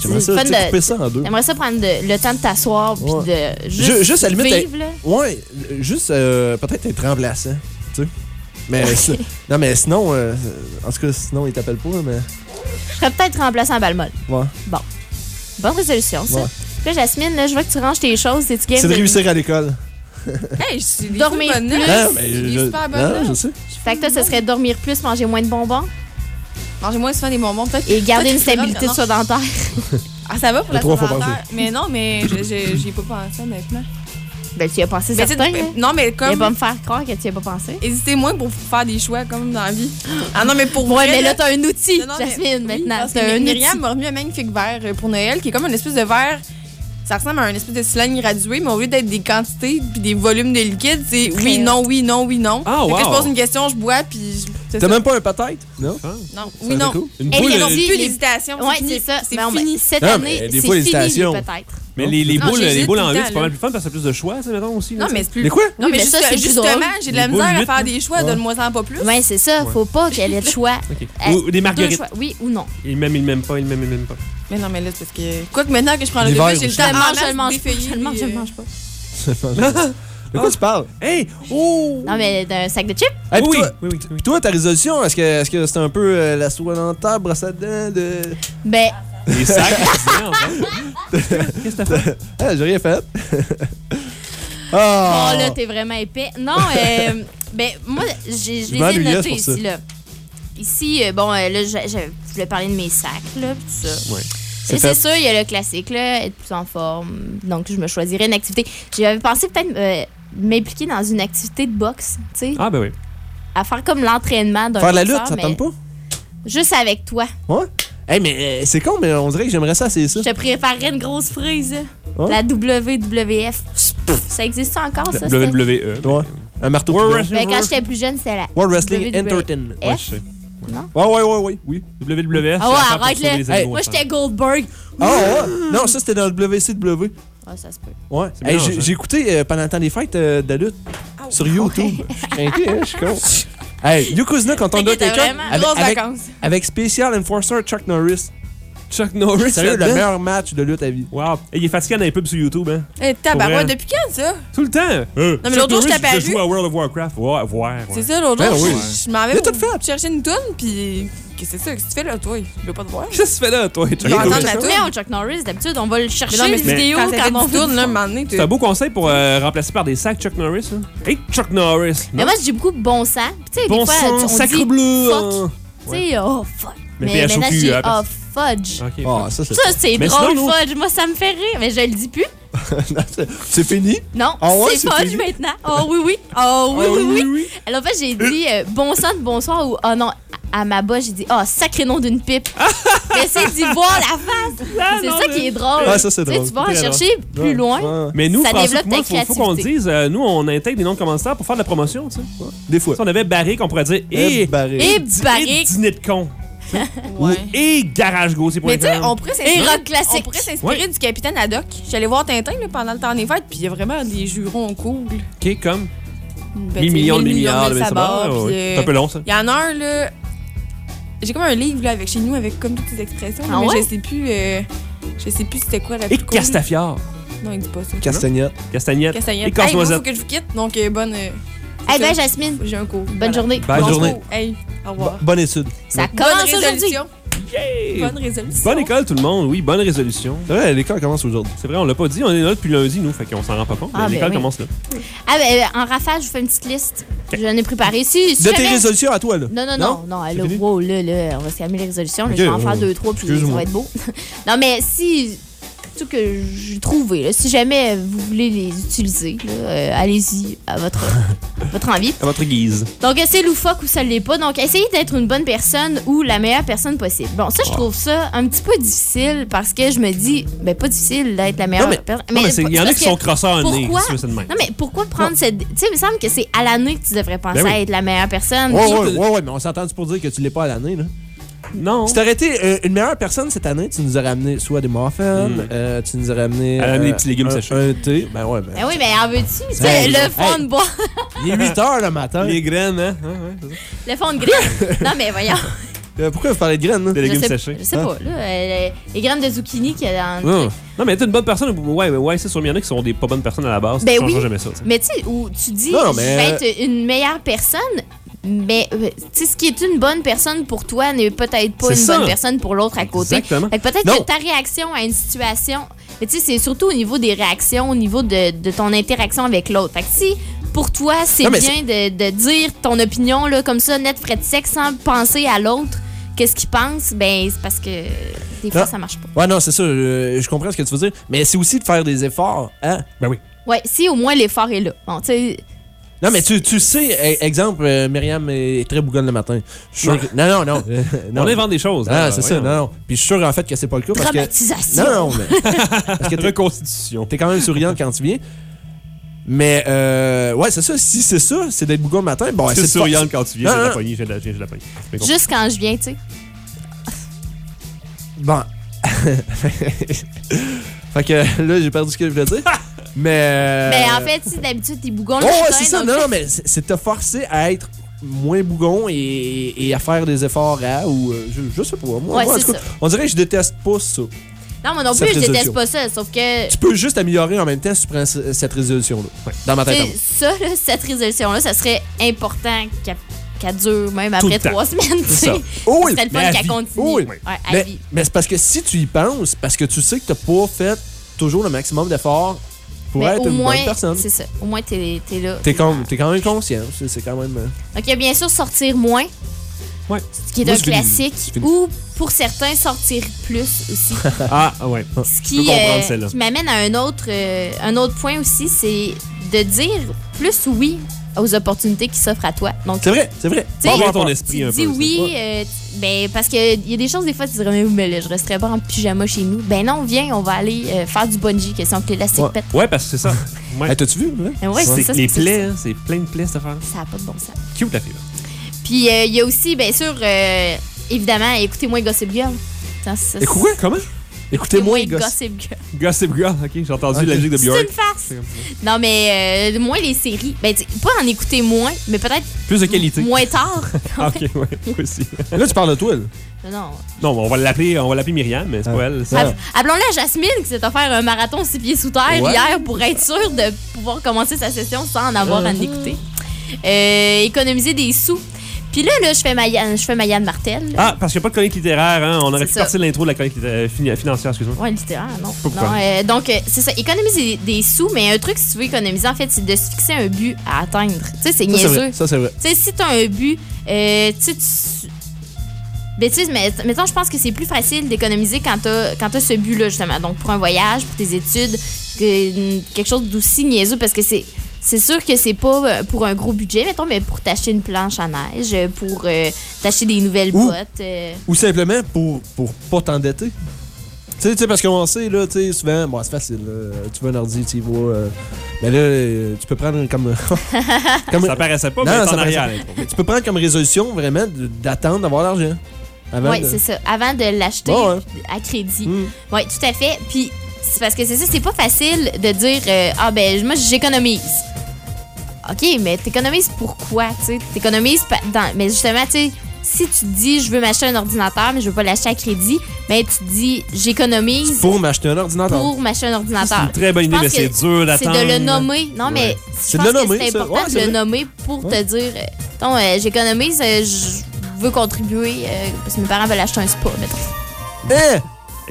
j'aimerais ça, de- couper ça en deux. J'aimerais ça prendre de- le temps de t'asseoir puis Ouais. de Ju- juste, juste à la limite, vivre. là. Ouais, euh, juste euh, peut-être être remplaçant, tu sais. Mais <laughs> non, mais sinon, euh, en tout cas, sinon, ils t'appellent pas, mais. Je serais peut-être remplaçant à Balmol. Ouais. Bon. Bonne résolution, ça. Ouais. Là, Jasmine, là, je vois que tu ranges tes choses. C'est-tu game C'est de réussir à l'école. <laughs> Hey, c'est des Dormir plus. Non, mais je, non, je sais. Fait que toi, ce serait dormir plus, manger moins de bonbons? Manger moins souvent des bonbons, peut-être. et garder une stabilité sédentaire. Ah, ça va pour <laughs> la sédentaire. Mais non, mais je- je- j'y ai pas pensé, honnêtement. Ben, tu y as pensé Mais certain. Non, mais Il va comme. pas me faire croire que tu y as pas pensé. Hésitez moins pour faire des choix, comme dans la vie. Ah non, mais pour Ouais, vrai, mais là, t'as un outil, Non, non, mais- Jasmine, oui, maintenant. parce T'as que un. Myriam m'a remis un magnifique verre euh, pour Noël, qui est comme une espèce de verre. Ça ressemble à un espèce de cylindre gradué, mais au lieu d'être des quantités puis des volumes de liquide, c'est oui, non, oui, non, oui, non. Ah, que wow. je pose une question, je bois, puis je- c'est T'as même pas un peut-être? Non? Non, Ça oui, non. cool. Une Et boule, Non, plus d'hésitation. Ouais, c'est ça. C'est fini. cette Non, année, mais des c'est fois, fini, peut-être. Mais les, les Non, boules, les boules en le huit, temps, c'est pas mal plus fun parce que ça fait plus de choix, ça, mettons, aussi. là, Non, mais c'est plus. Les quoi? Non, Oui, mais mais c'est justement, j'ai de la misère à faire des choix, donne-moi en pas plus. Ouais, c'est ça. Faut pas <laughs> qu'elle ait le choix. Ok. Euh, Ou des marguerites. choix, oui ou non. Il m'aime, il m'aime pas, il m'aime, il m'aime pas. Mais non, mais là, c'est parce que. Quoique maintenant que je prends le relais, j'ai le temps Je le en mange, masse je le mange pas. Je le mange, je le mange pas. De quoi tu parles? Hey! Oh! Non, mais d'un sac de chips? Hey, oui, toi, oui, oui, oui. puis toi, ta résolution, est-ce que est-ce que c'est un peu euh, la soie dentaire, brosse à dents, de. Ben, Les sacs. <laughs> Qu'est-ce que t'as fait? <laughs> Ah, j'ai rien fait. <laughs> oh Ah! là, t'es vraiment épais. Non, euh, ben, moi, j'ai- je les ai notés ça. ici, là. Ici, euh, bon, euh, là, je, voulais parler de mes sacs, là, pis tout ça. Ouais. C'est sûr, il y a le classique, là, être plus en forme. Donc, je me choisirais une activité. J'avais pensé peut-être euh, m'impliquer dans une activité de boxe, tu sais, Ah, ben oui. à faire comme l'entraînement d'un Faire de la lutte, ça mais tente pas? Juste avec toi. Ouais? Hey, mais euh, c'est con, mais on dirait que j'aimerais ça, c'est ça. Je te préparerais une grosse frise. Ouais. La WWF. Ça existe encore, ça? WWE. Ouais. Un marteau World Ben, quand j'étais plus jeune, c'était la World Wrestling WWF. Entertainment. Ouais, je sais. Non? Ouais, ouais, ouais, ouais. Oui. WWF. Ah ouais, arrête les animaux, Moi, j'étais Goldberg. Ah, ouais? Non, ça, c'était dans le WCW. Ah, ça se peut. Ouais. Hey, j'ai j'ai écouté euh, pendant le temps des fêtes euh, de la lutte sur YouTube. <laughs> Je suis craqué, hein, je suis con. <laughs> Hey, Yokozuna quand on T'as quelqu'un avec, avec, avec Special Enforcer Chuck Norris. Chuck Norris. Sérieux, le meilleur match de lutte à vie. Wow. Et il est fatigué dans les pubs sur YouTube, hein? Eh, tabarouette, depuis quand, ça? Tout le temps. non, mais l'autre jour, je t'ai apparu. joue à World of Warcraft. Ouais, voir. C'est ça, l'autre Ben jour, je- je m'en vais chercher une toune, puis. Qu'est-ce que c'est ça? Qu'est-ce que tu fais là, toi? Je veux pas te voir. Qu'est-ce que tu fais là, toi, Chuck Je Norris? Mais au Chuck Norris, d'habitude, on va le chercher, mais les c'est- vidéos, quand on tourne, là, un moment donné, C'est un beau conseil pour euh, remplacer par des sacs Chuck Norris. Hein? Hey, Chuck Norris. Mais moi, je dis beaucoup bon sang. Tu sais, Bon des fois, on dit bleu, hein. Tu sais, oh, fuck. Mais maintenant, PHOQ, je oh, parce- fudge. Ah, ça, c'est Ça, c'est Mais drôle, sinon, nous- fudge. Moi, ça me fait rire, mais je le dis plus. <laughs> C'est fini? Non, Ah ouais, c'est c'est fudge fini? maintenant. Oh oui, oui. Oh oui, Ah oui, oui. Alors, en fait, j'ai dit euh, bon sang de bonsoir ou oh non. À ma bas, j'ai dit oh, sacré nom d'une pipe. <laughs> mais c'est d'y voir la face. c'est non, ça mais- qui est drôle. Ah, ça, c'est Tu sais, drôle. Tu vas en chercher plus loin. Ouais. Mais nous, Ça François, développe moi, ta faut, faut qu'on le créativité. dise, euh, nous, on intègre des noms de commanditaires pour faire de la promotion, tu sais. Des fois. Si on avait Barrick, on pourrait dire Eh, et, Barrick. Et di- Barrick. et dîner de con. Ou et garage grossier.com. Mais tu sais, on pourrait Et s'inspirer. rock classique. On pourrait s'inspirer Ouais. du capitaine Haddock. J'allais voir Tintin là, pendant le temps des fêtes, puis il y a vraiment des jurons cool. OK, comme Ben, 1000 tu sais, millions de 1000 milliards de mille sabords. sabords, ouais. puis, euh, C'est un peu long, ça. Il y en a un, là. J'ai comme un livre là, avec chez nous avec comme toutes ces expressions, Ah mais ouais? je sais plus. euh, je sais plus c'était quoi la Et plus cool. Castafiore. Non, il dit pas ça. Castagnette. Castagnette. Castagnette. Et casse Hey, moi, faut que je vous quitte, donc euh, bonne. euh, Eh ben, ça. Jasmine, J'ai un cours. bonne Voilà. journée. Bye, Bonne journée. Hey, au revoir. Bo- Bonne étude. Ça Bonne commence aujourd'hui. Yay! Bonne résolution. Bonne école, tout le monde. Oui, bonne résolution. C'est vrai, l'école commence aujourd'hui. C'est vrai, on l'a pas dit. On est là depuis lundi, nous. Fait qu'on s'en rend pas compte. Ah, mais ben l'école oui. commence là. Ah, ben, euh, en rafale, je vous fais une petite liste. J'en ai préparé. Si, si De tes jamais- résolutions à toi, là. Non, non, non, non, là, fini? wow, là, là, on va se calmer les résolutions. là, je vais en faire deux, trois, puis ça va être beau. <laughs> non, mais si tout que j'ai trouvé. là. Si jamais vous voulez les utiliser, euh, allez-y à votre, <laughs> votre envie. À votre guise. Donc, c'est loufoque ou ça l'est pas. Donc, essayez d'être une bonne personne ou la meilleure personne possible. Bon, ça, je trouve ça un petit peu difficile parce que je me dis, ben, pas difficile d'être la meilleure Non, mais- personne. non, mais il y en a qui sont crosseurs en nez, pourquoi- si. Non, mais pourquoi prendre cette. Tu sais, il me semble que c'est à l'année que tu devrais penser Ben oui. à être la meilleure personne. Ouais, ouais, ouais, mais on s'entend pour dire que tu l'es pas à l'année, là. Non. Si t'aurais été euh, une meilleure personne cette année, tu nous aurais amené soit des muffins, Mm. euh, tu nous aurais amené. Elle a amené euh, des petits légumes séchés. Un thé. Ben ouais, ben. Ben oui, mais en veux-tu? Hey, le hey. fond de bois. <laughs> Il est 8 heures le matin. Les graines, hein? Ouais, ouais, c'est ça. le fond de graines. non, mais voyons. Euh, pourquoi vous parlez de graines, là? Des Je légumes sais, séchés. je sais Hein? pas, là. euh, les graines de zucchini qu'il y a dans. Non. Non, mais être une bonne personne, ouais, ouais, ouais c'est sûr. mais Il y en a qui sont des pas bonnes personnes à la base. Ben oui. jamais ça. Mais tu sais, où tu dis, Non, je mais- vais être une meilleure personne, mais tu sais, ce qui est une bonne personne pour toi n'est peut-être pas une ça. bonne personne pour l'autre à côté. Exactement. Peut-être que ta réaction à une situation, mais tu sais, c'est surtout au niveau des réactions, au niveau de, de ton interaction avec l'autre. Fait que si pour toi, c'est bien de, de dire ton opinion là, comme ça, net, frais de sec, sans penser à l'autre, qu'est-ce qu'il pense, ben c'est parce que des fois, Non. ça marche pas. Ouais, non, c'est ça. euh, je comprends ce que tu veux dire. Mais c'est aussi de faire des efforts, hein? Ben oui. Ouais, si au moins l'effort est là. Bon, tu sais, Non, mais tu, tu sais, e- exemple, euh, Myriam est très bougonne le matin. Je suis sûr que- Non, non, non. euh, <laughs> non. On invente des choses. Ah, c'est ça, non, non. Puis je suis sûr en fait que c'est pas le cas parce que. Dramatisation. Non, non, mais. <laughs> Parce que t'es- Reconstitution. T'es quand même souriante quand tu viens. Mais, euh, ouais, c'est ça. Si c'est ça, c'est d'être bougon le matin. Bon, C'est de souriante quand tu viens, j'ai Non, la poignée, j'ai de la, j'ai la poignée. Mais bon. juste quand je viens, tu sais. Bon. <laughs> fait que là, j'ai perdu ce que je voulais dire. Mais. euh, Ben, en fait, si d'habitude, t'es bougon le Oh, ouais, c'est ça. Non, non, mais c'est te forcer à être moins bougon et, et à faire des efforts à ou euh, je, je sais pas. Moi, Ouais, on dirait que je déteste pas ça. Non, moi non plus, je déteste résolution. pas ça, sauf que... Tu peux juste améliorer en même temps si tu prends ce- cette résolution-là. Dans ma tête. ça, là, cette résolution-là, ça serait important qu'elle qu'elle dure même Tout après trois <laughs> semaines, tu C'est. Oh oui, le mais fun qu'elle continue. Oh oui. Ouais, mais vie. mais c'est parce que si tu y penses, parce que tu sais que t'as pas fait toujours le maximum d'efforts pour Mais être au une moins, bonne personne. c'est ça. Au moins, t'es es là. T'es quand, même conscient. C'est quand même. euh, Donc, il y a bien sûr sortir moins. Ouais. Ce qui est Moi, un classique. Ou, pour certains, sortir plus aussi. <laughs> Ah, ouais. Ce qui, euh, qui m'amène à un autre, euh, un autre point aussi, c'est de dire plus oui aux opportunités qui s'offrent à toi. Donc, C'est vrai, c'est vrai. Tu sais, ton esprit tu un dis peu. oui, euh, ben, parce qu'il y a des choses, des fois, tu dirais, mais, mais là, je resterais pas en pyjama chez nous. Ben non, viens, on va aller euh, faire du bungee, question que l'élastique Ouais. pète. Ouais, parce que c'est ça. <laughs> Ouais. Hey, T'as-tu vu, là? Euh, ouais, c'est ça, les c'est- plaies, hein, c'est plein de plaies, cette affaire-là. Ça n'a pas de bon sens. Cute, la fille. là. Puis, euh, il y a aussi, bien sûr, euh, évidemment, écoutez-moi Gossip Girl. Ça, ça, Et quoi? Comment? Écoutez-moi, gosse. Gossip Girl. Gossip Girl, ok, j'ai entendu la musique de C'est Björk. une farce. Non, mais euh, moins les séries. Ben, tu sais, pas en écouter moins, mais peut-être Plus de qualité. moins tard. <laughs> Ah, ok, ouais, moi aussi. Là, tu parles de toi, là. non. Non, mais on va l'appeler, on va l'appeler Myriam, mais c'est pas elle. c'est- App- Appelons-la Jasmine qui s'est offert un marathon six pieds sous terre Ouais. hier pour être sûre de pouvoir commencer sa session sans en avoir à en Mhm. écouter. Euh, économiser des sous. Puis là, là, je fais ma Yann, je fais ma Yann Martel. Ah, parce qu'il n'y a pas de chronique littéraire, hein. On aurait C'est pu ça. partir de l'intro de la chronique littéraire- fini- financière, excuse-moi. Ouais, littéraire, non. Pourquoi? Non, euh, donc, euh, c'est ça. Économiser des, des sous, mais un truc, si tu veux économiser, en fait, c'est de se fixer un but à atteindre. Tu sais, c'est Ça, c'est niaiseux. vrai. Ça, c'est vrai. Tu sais, si t'as un but, euh, tu sais, tu. Ben, tu sais, mais- mettons, je pense que c'est plus facile d'économiser quand t'as quand t'as ce but-là, justement. Donc, pour un voyage, pour tes études, que- quelque chose d'aussi niaiseux, parce que c'est. C'est sûr que c'est pas euh, pour un gros budget, mettons, mais pour t'acheter une planche à neige, euh, pour euh, t'acheter des nouvelles Ou- bottes. euh, Ou simplement pour, pour pas t'endetter. Tu sais, tu sais, parce qu'on sait, là, tu sais, souvent, bon, c'est facile, là. tu veux un ordi, tu y vas. euh, mais là, tu peux prendre comme. <laughs> comme Ça paraissait pas, mais non, c'est ça arrière, mais tu peux prendre comme résolution, vraiment, d'attendre d'avoir l'argent. Avant Oui, de- c'est ça. Avant de l'acheter à crédit. Mm. Oui, tout à fait. Puis, c'est parce que c'est ça, c'est pas facile de dire euh, Ah, ben, moi, j'économise. OK, mais t'économises pourquoi, tu sais? T'économises dans. Mais justement, tu sais, si tu dis je veux m'acheter un ordinateur, mais je veux pas l'acheter à crédit, ben, tu dis j'économise Pour m'acheter un ordinateur. pour m'acheter un ordinateur. C'est une très bonne Je idée, mais c'est dur d'attendre. C'est de le nommer. Non, mais Ouais. je C'est de pense que nommer, c'est important Ouais, de le nommer pour Ouais. te dire euh, euh, j'économise, euh, je veux contribuer parce que mes parents veulent acheter un spa, mettons. Hein?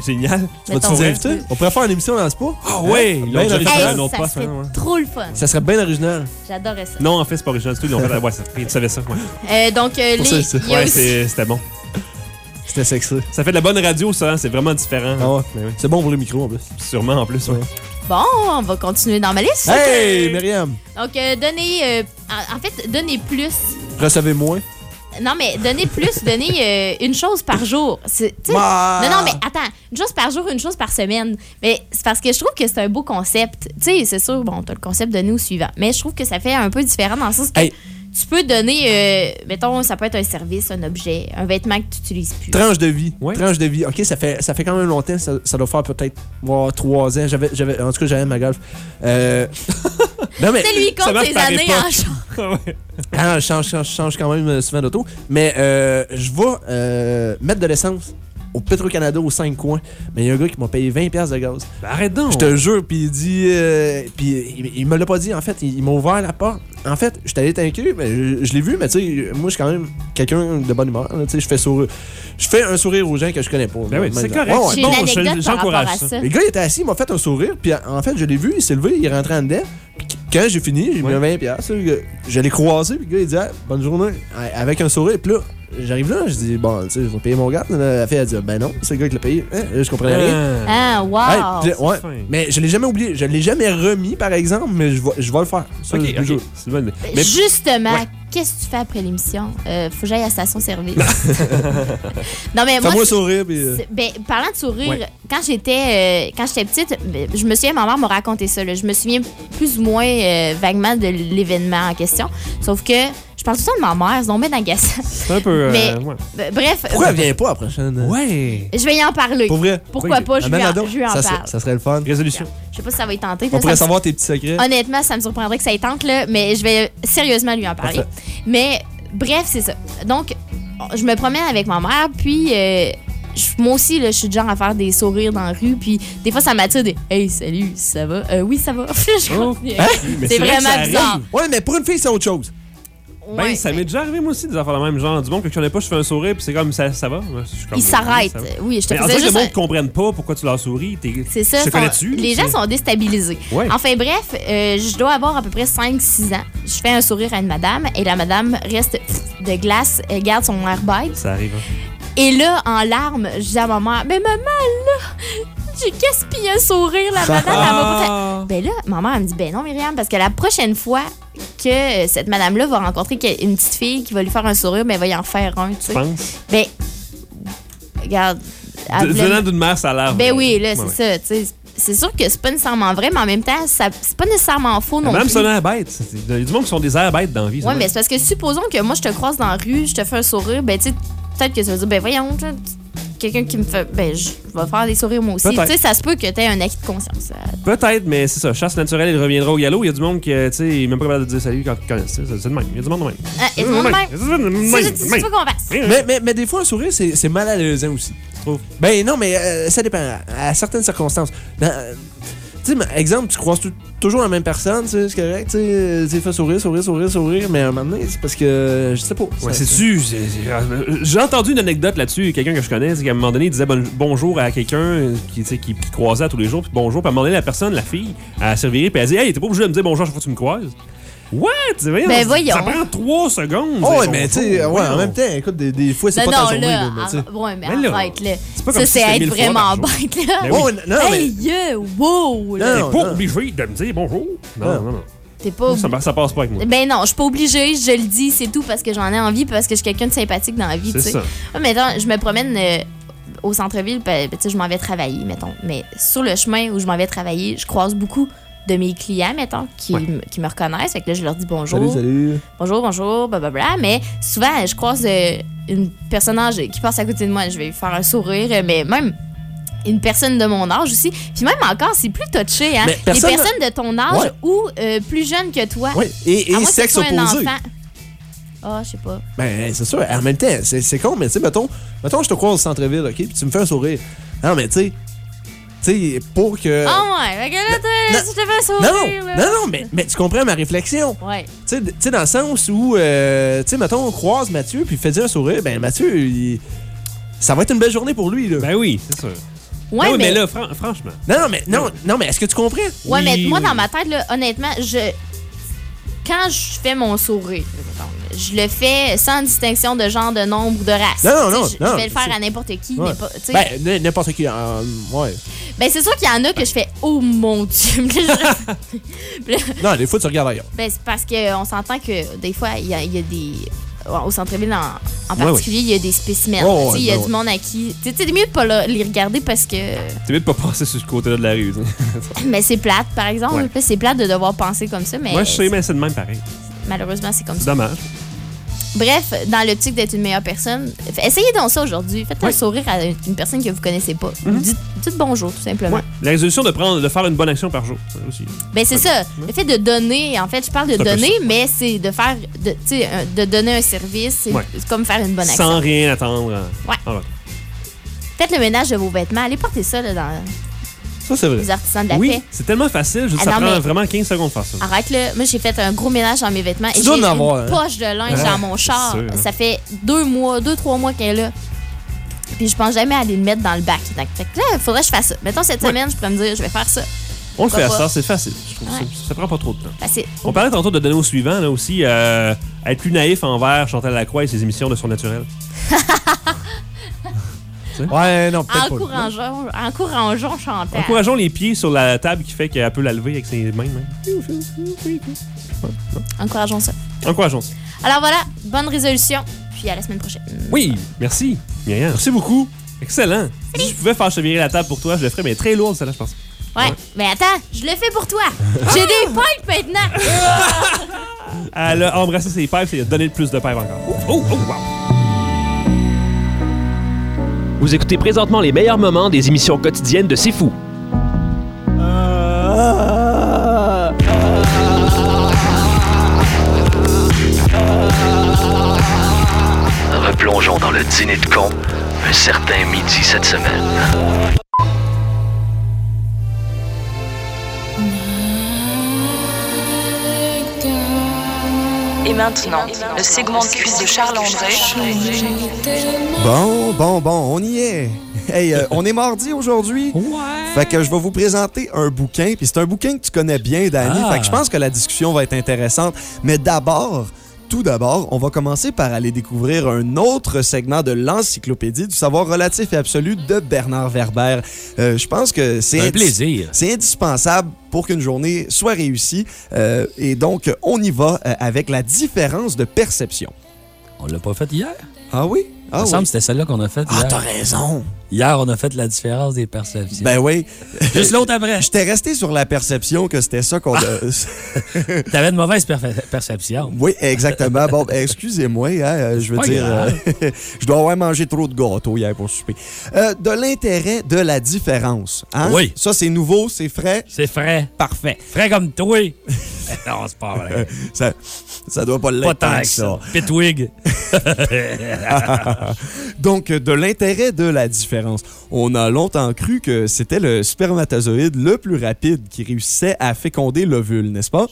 Génial. Tu vas-tu Mettons. nous inviter? On pourrait faire une émission dans le spa? Ah ouais, Ben original. Hey, ça serait hein, trop le fun. Ça serait bien original. J'adorais ça. Non, en fait, c'est pas original du tout. Ils l'ont fait. Ouais, ça- tu savais ça. Ouais, Euh, donc, euh, les, ça, Ouais, aussi- c'était bon. C'était sexy. Ça fait de la bonne radio, ça. hein, C'est vraiment différent. Ah ouais. Oui. C'est bon pour le micro en plus. Sûrement en plus. ouais. Bon, on va continuer dans ma liste. Hey, Myriam, Donc, euh, donner. euh, en fait, donner plus. recevez moins. Non, mais donner plus, donner euh, une chose par jour. C'est- Bah. Non, non, mais attends. Une chose par jour, une chose par semaine. Mais c'est parce que je trouve que c'est un beau concept. Tu sais, c'est sûr, bon, t'as le concept donner au suivant. Mais je trouve que ça fait un peu différent dans le sens que Hey. tu peux donner, euh, mettons, ça peut être un service, un objet, un vêtement que tu n'utilises plus. Tranche de vie. Ouais. Tranche de vie. OK, ça fait, ça fait quand même longtemps. Ça, ça doit faire peut-être trois ans. J'avais, j'avais, en tout cas, j'avais ma golf. Euh... <laughs> non, mais. C'est lui qui compte ses années en champ. Ah. Ah, je change, change, change quand même euh, souvent d'auto. Mais euh, je vais euh, mettre de l'essence au Petro-Canada aux 5 coins. Mais il y a un gars qui m'a payé 20$ piastres de gaz. Ben, arrête donc. Je te jure, puis il dit. euh, puis il, il me l'a pas dit, en fait. Il, il m'a ouvert la porte. En fait, je t'allais t'inquiéter, mais je, je l'ai vu, mais tu sais, moi, je suis quand même quelqu'un de bonne humeur. Tu sais, je fais sourire. Je fais un sourire aux gens que je connais pas. Ben oui, c'est correct. Ouais, ouais. J'ai Bon, je- j'encourage ça. ça. Le gars, il était assis, il m'a fait un sourire, puis en fait, je l'ai vu, il s'est levé, il est rentré en dedans. Quand j'ai fini, j'ai mis Ouais. un 20$. piastres, le gars. Je l'ai croisé, puis le gars, il dit ah, Bonne journée, avec un sourire. Puis là, j'arrive là, je dis Bon, tu sais, je vais payer mon gars. La fille, elle dit Ben non, c'est le gars qui l'a payé. Hein? Je comprenais rien. Ah. Ah, wow. Ouais. fin. Mais je l'ai jamais oublié. Je l'ai jamais remis, par exemple, mais je vais, je vais le faire. Ça. C'est. Mais Justement, Ouais. qu'est-ce que tu fais après l'émission? Euh, faut que j'aille à la station-service. <laughs> non, mais moi, Fais-moi c'est- sourire, puis. euh, ben, parlant de sourire, Ouais. quand j'étais euh, quand j'étais petite, ben, je me souviens, ma mère m'a raconté ça. là. Je me souviens plus ou moins euh, vaguement de l'événement en question. Sauf que parle tout le temps de ma mère, c'est donc bien agaçant. c'est un peu. euh, Mais- ouais. Bref, Pourquoi elle vient pas la prochaine? Euh, Ouais. je vais y en parler. Pour vrai? Pourquoi pas, je lui Amène-la en, donc. je lui en ça, serait- parle. ça serait le fun. Résolution. Je sais pas si ça va y tenter. On là, pourrait me- savoir tes petits secrets. Honnêtement, ça me surprendrait que ça y tente, là, mais je vais sérieusement lui en parler. Parfait. Mais bref, c'est ça. Donc, je me promène avec ma mère, puis euh, je- moi aussi, là, je suis du genre à faire des sourires dans la rue, puis des fois, ça m'attire des Hey, salut, ça va? Euh, oui, ça va. <laughs> Je Oh. continue. Hein? Mais C'est vrai que vraiment arrive. bizarre. Ouais, mais pour une fille, c'est autre chose. Ben, Ouais, ça mais- m'est déjà arrivé, moi aussi, des affaires de même. Genre, du monde que je connais pas, je fais un sourire, puis c'est comme ça, ça va. Ils s'arrêtent. Oui, je te Mais en faisais fait, le juste. monde un- ne comprenne pas pourquoi tu leur souris. C'est ça. Je te sont- les gens sont déstabilisés. Ouais. Enfin bref, euh, je dois avoir à peu près 5-6 ans. Je fais un sourire à une madame et la madame reste de glace, elle garde son air bête. Ça arrive. hein. Et là, en larmes, je dis à ma mère, mais maman, là, j'ai gaspillé un sourire, la madame, elle m'a pas Ah. fait- Ben là, ma mère, elle me dit, ben non, Myriam, parce que la prochaine fois que euh, cette madame-là va rencontrer une petite fille qui va lui faire un sourire, ben elle va y en faire un, tu Tu sais. penses? Ben, regarde. Venant d'une mère, ça a l'air. ben vrai. oui, là, c'est ça, tu sais. C'est sûr que c'est pas nécessairement vrai, mais en même temps, ça- c'est pas nécessairement faux non Même plus. ça a l'air bête. Il y a du monde qui sont des airs bêtes dans la vie. Ouais, mais c'est parce que supposons que moi, je te croise dans la rue, je te fais un sourire, ben, tu sais, peut-être que ça veut dire, ben, voyons, tu quelqu'un qui me fait, ben, je vais faire des sourires moi aussi. Tu sais, ça se peut que tu aies un acquis de conscience. Peut-être, mais c'est ça. Chasse naturelle, il reviendra au galop. Il y a du monde qui, euh, tu sais, est même pas capable de dire salut quand ils connaissent. C'est c'est de même. Il y a du monde de même. Ah, le monde de même. C'est qu'on fasse. Mais, mais, mais des fois, un sourire, c'est c'est mal à l'aisant aussi. Ben non, mais euh, ça dépend. À, à certaines circonstances. Dans, euh, tu sais, exemple, tu croises tou- toujours la même personne, tu sais, c'est correct, tu sais, tu fais sourire, sourire, sourire, sourire, mais à un moment donné, c'est parce que, je sais pas. Ouais, c'est- c'est- euh, J'ai entendu une anecdote là-dessus. Quelqu'un que je connais, c'est qu'à un moment donné, il disait bon- bonjour à quelqu'un euh, qui, tu qui, qui croisait à tous les jours, puis bonjour. Puis à un moment donné, la personne, la fille, elle servirait, puis elle dit Hey, t'es pas obligé de me dire bonjour chaque fois que tu me croises. What? Voyons, Ben, ça- voyons. Ça prend trois secondes. Oh, ouais, mais tu sais, ouais, en même temps, écoute, des, des fois, c'est Non, pas ta non, journée, là, là, mais ouais, mais Mais arrête, là. c'est pas Ça, comme si c'est c'était être vraiment bête, là. Ben Oh, oui. non, mais. Hey, yeah, wow, T'es non, pas non. obligé de me dire bonjour. Non, Non. non, non. T'es pas. Ça, ça passe pas avec moi. Ben non, je suis pas obligée, je le dis, c'est tout parce que j'en ai envie, parce que je suis quelqu'un de sympathique dans la vie, tu C'est sais. ça. Ouais, mettons, je me promène euh, au centre-ville, ben, ben, tu sais, je m'en vais travailler, mettons. Mais sur le chemin où je m'en vais travailler, je croise beaucoup de mes clients, mettons, qui, Ouais. qui me reconnaissent. Fait que là, je leur dis bonjour. Salut, salut. Bonjour, bonjour, blablabla. Mais souvent, je croise euh, une personne âgée qui passe à côté de moi. Je vais lui faire un sourire, euh, mais même une personne de mon âge aussi. Puis même encore, c'est plus touché, hein. Personne- Les personnes de ton âge Ouais. ou euh, plus jeunes que toi. Ouais, et, et sexe opposé. enfant. Ah, je sais pas. Ben, c'est sûr. En même temps, c'est c'est con, mais tu sais, mettons, mettons, je te croise au centre-ville, OK, puis tu me fais un sourire. Non, mais tu sais, sais, pour que. Ah ouais, fait que là, non, te fais un non, sourire. non, là. non, non, mais, mais tu comprends ma réflexion. Ouais. Tu sais, tu dans le sens où, euh, tu sais, mettons, on croise Mathieu, puis fais dire un sourire, ben, Mathieu, il- ça va être une belle journée pour lui, là. Ben oui, c'est sûr. Ouais, Ah oui, mais, mais là, fran- franchement. non, non, mais, non, non, mais est-ce que tu comprends? ouais, mais oui, moi, oui. dans ma tête, là, honnêtement, je. Quand je fais mon sourire, mettons, je le fais sans distinction de genre, de nombre ou de race. Non, non, non, Je, non, vais le faire c'est- à n'importe qui. Ouais. Ben, n'importe qui. euh, ouais. Ben, c'est sûr qu'il y en a que je fais Oh mon Dieu. <laughs> <laughs> Non, des fois, tu regardes ailleurs. ben, c'est parce qu'on s'entend que des fois, il y a, il y a des. Au centre-ville en, particulier, il y a des spécimens. Ouais, il y a du monde à qui. Tu sais, c'est mieux de pas le- les regarder parce que. T'es mieux de pas passer sur ce côté-là de la rue. <laughs> Mais c'est plate, par exemple. C'est plate de devoir penser comme ça, mais Moi, je sais, mais c'est de même pareil. malheureusement, c'est comme C'est ça. dommage. Bref, dans l'optique d'être une meilleure personne, essayez donc ça aujourd'hui. Faites un sourire à une personne que vous connaissez pas. dites, dites bonjour, tout simplement. Ouais. La résolution de prendre, de faire une bonne action par jour. ça aussi. Ben c'est ça. Le fait de donner, en fait, je parle de C'est donner, mais c'est de faire, de, tu sais, un- de donner un service, c'est Ouais. c'est comme faire une bonne action. Sans rien attendre. euh, Ouais. en retour. Faites le ménage de vos vêtements. Allez porter ça là, dans Ça, c'est vrai. les artisans de la oui, paix. c'est tellement facile. je- Ah ça non, prend mais- vraiment 15 secondes de faire ça. Arrête là. Moi, j'ai fait un gros ménage dans mes vêtements Tu et j'ai une avoir, hein. poche de linge Ouais, dans mon char. sûr, hein. Ça fait deux mois, deux, trois mois qu'elle est là. Puis je pense jamais aller le mettre dans le bac. Donc, fait que là, il faudrait que je fasse ça. Mettons, cette semaine, je pourrais me dire, je vais faire ça. On le fait à ça, c'est facile. Je trouve Ouais. ça, ça prend pas trop de temps. Facile. On parlait tantôt de donner au suivant, là aussi, euh, être plus naïf envers Chantal Lacroix et ses émissions de son naturel. <laughs> Ouais, non, peut-être pas. Encourageons, encourageons Chantal. Encourageons les pieds sur la table qui fait qu'elle peut la lever avec ses mains. hein. Encourageons ça. Encourageons ça. Alors voilà, bonne résolution. Puis à la semaine prochaine. Oui, merci. Myriam. Merci beaucoup. Excellent. Si je pouvais faire chevirer la table pour toi, je le ferais, mais très lourde, celle-là, je pense. Ouais, mais attends, je le fais pour toi. J'ai des pipes maintenant. <laughs> Elle a embrassé ses pipes et a donné le plus de pipes encore. Oh, oh, wow. Vous écoutez présentement les meilleurs moments des émissions quotidiennes de C'est Fou. Replongeons dans le dîner de con un certain midi cette semaine. Et maintenant, le segment de cuisse de Charles André. Bon, bon, bon, on y est. Hey, euh, on est mardi aujourd'hui. Ouais. Fait que je vais vous présenter un bouquin. Puis c'est un bouquin que tu connais bien, Danny. Ah. Fait que je pense que la discussion va être intéressante. Mais d'abord, tout d'abord, on va commencer par aller découvrir un autre segment de l'encyclopédie du savoir relatif et absolu de Bernard Werber. Euh, je pense que c'est Un plaisir. C'est indispensable pour qu'une journée soit réussie. Euh, et donc, on y va euh, avec la différence de perception. On l'a pas fait hier? Ah oui? Il Ah me semble que c'était celle-là qu'on a faite Ah, t'as raison. Hier, on a fait la différence des perceptions. Ben oui. Juste l'autre après. J'étais resté sur la perception que c'était ça qu'on a. <laughs> T'avais de mauvaises perfe- perceptions. oui, exactement. Bon, ben, excusez-moi, hein, euh, je veux Pas dire, euh, <laughs> je dois avoir mangé trop de gâteaux hier pour souper. Euh, de l'intérêt de la différence. Hein? Oui. Ça, c'est nouveau, c'est frais? C'est frais. Parfait. Frais comme toi. <laughs> non, c'est pas vrai. Ça, ça doit pas l'être. Pas tant que ça. Pitwig. Donc, de l'intérêt de la différence. On a longtemps cru que c'était le spermatozoïde le plus rapide qui réussissait à féconder l'ovule, n'est-ce pas?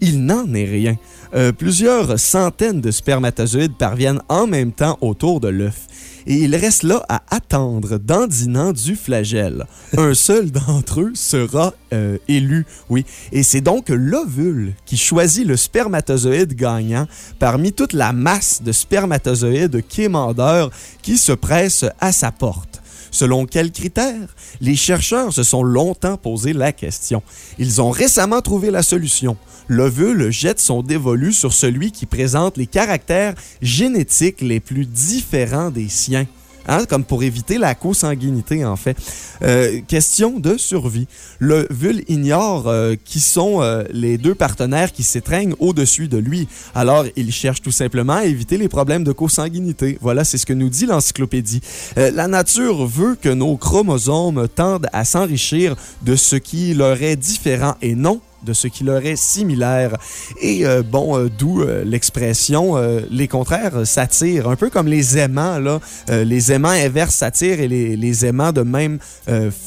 Il n'en est rien. Euh, plusieurs centaines de spermatozoïdes parviennent en même temps autour de l'œuf. Et ils restent là à attendre, dandinant du flagelle. Un seul d'entre eux sera euh, élu, oui. Et c'est donc l'ovule qui choisit le spermatozoïde gagnant parmi toute la masse de spermatozoïdes quémandeurs qui se pressent à sa porte. Selon quels critères Les chercheurs se sont longtemps posé la question. Ils ont récemment trouvé la solution. L'ovule jette son dévolu sur celui qui présente les caractères génétiques les plus différents des siens. Hein, comme pour éviter la consanguinité, en fait. Euh, question de survie. Le VUL ignore euh, qui sont euh, les deux partenaires qui s'étreignent au-dessus de lui. Alors, il cherche tout simplement à éviter les problèmes de consanguinité. Voilà, c'est ce que nous dit l'encyclopédie. La nature veut que nos chromosomes tendent à s'enrichir de ce qui leur est différent et non de ce qui leur est similaire. Et euh, bon, euh, d'où euh, l'expression les contraires s'attirent, un peu comme les aimants, là. Les aimants inverses s'attirent et les, les aimants de même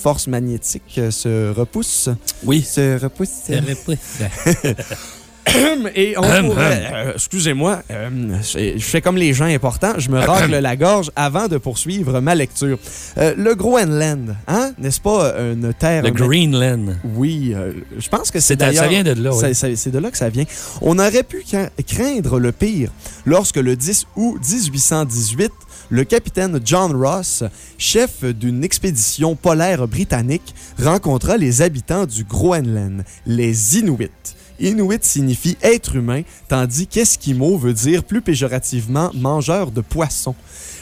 force magnétique se repoussent. Oui. Se repoussent. Se repoussent. <laughs> Et on Hum, pourrait- euh, excusez-moi, euh, je fais comme les gens importants, je me racle la gorge avant de poursuivre ma lecture. Euh, le Groenland, hein, n'est-ce pas euh, une terre... Le Greenland. Oui, je pense que c'est C'est- ça d'ailleurs... vient de là, oui. C'est de là que ça vient. On aurait pu cra- craindre le pire lorsque le 10 août 1818, le capitaine John Ross, chef d'une expédition polaire britannique, rencontra les habitants du Groenland, les Inuits. Inuit signifie être humain, tandis qu'Esquimau veut dire plus péjorativement mangeur de poissons.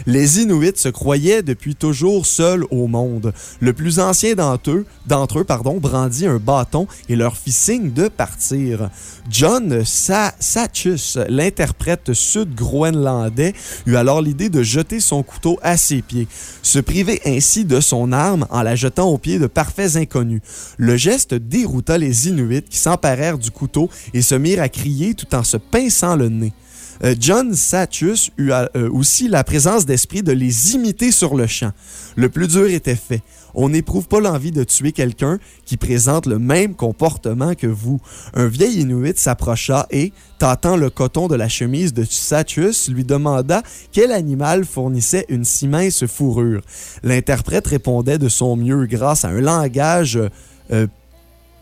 Les Inuits se croyaient depuis toujours seuls au monde. Le plus ancien d'entre eux, d'entre eux pardon, brandit un bâton et leur fit signe de partir. John Sa Sachus, l'interprète sud-groenlandais, eut alors l'idée de jeter son couteau à ses pieds, se priver ainsi de son arme en la jetant aux pieds de parfaits inconnus. Le geste dérouta les Inuits qui s'emparèrent du couteau et se mirent à crier tout en se pinçant le nez. Euh, John Sachus eut euh, aussi la présence d'esprit de les imiter sur le champ. Le plus dur était fait. On n'éprouve pas l'envie de tuer quelqu'un qui présente le même comportement que vous. Un vieil Inuit s'approcha et, tâtant le coton de la chemise de Sachus, lui demanda quel animal fournissait une si mince fourrure. L'interprète répondait de son mieux grâce à un langage euh,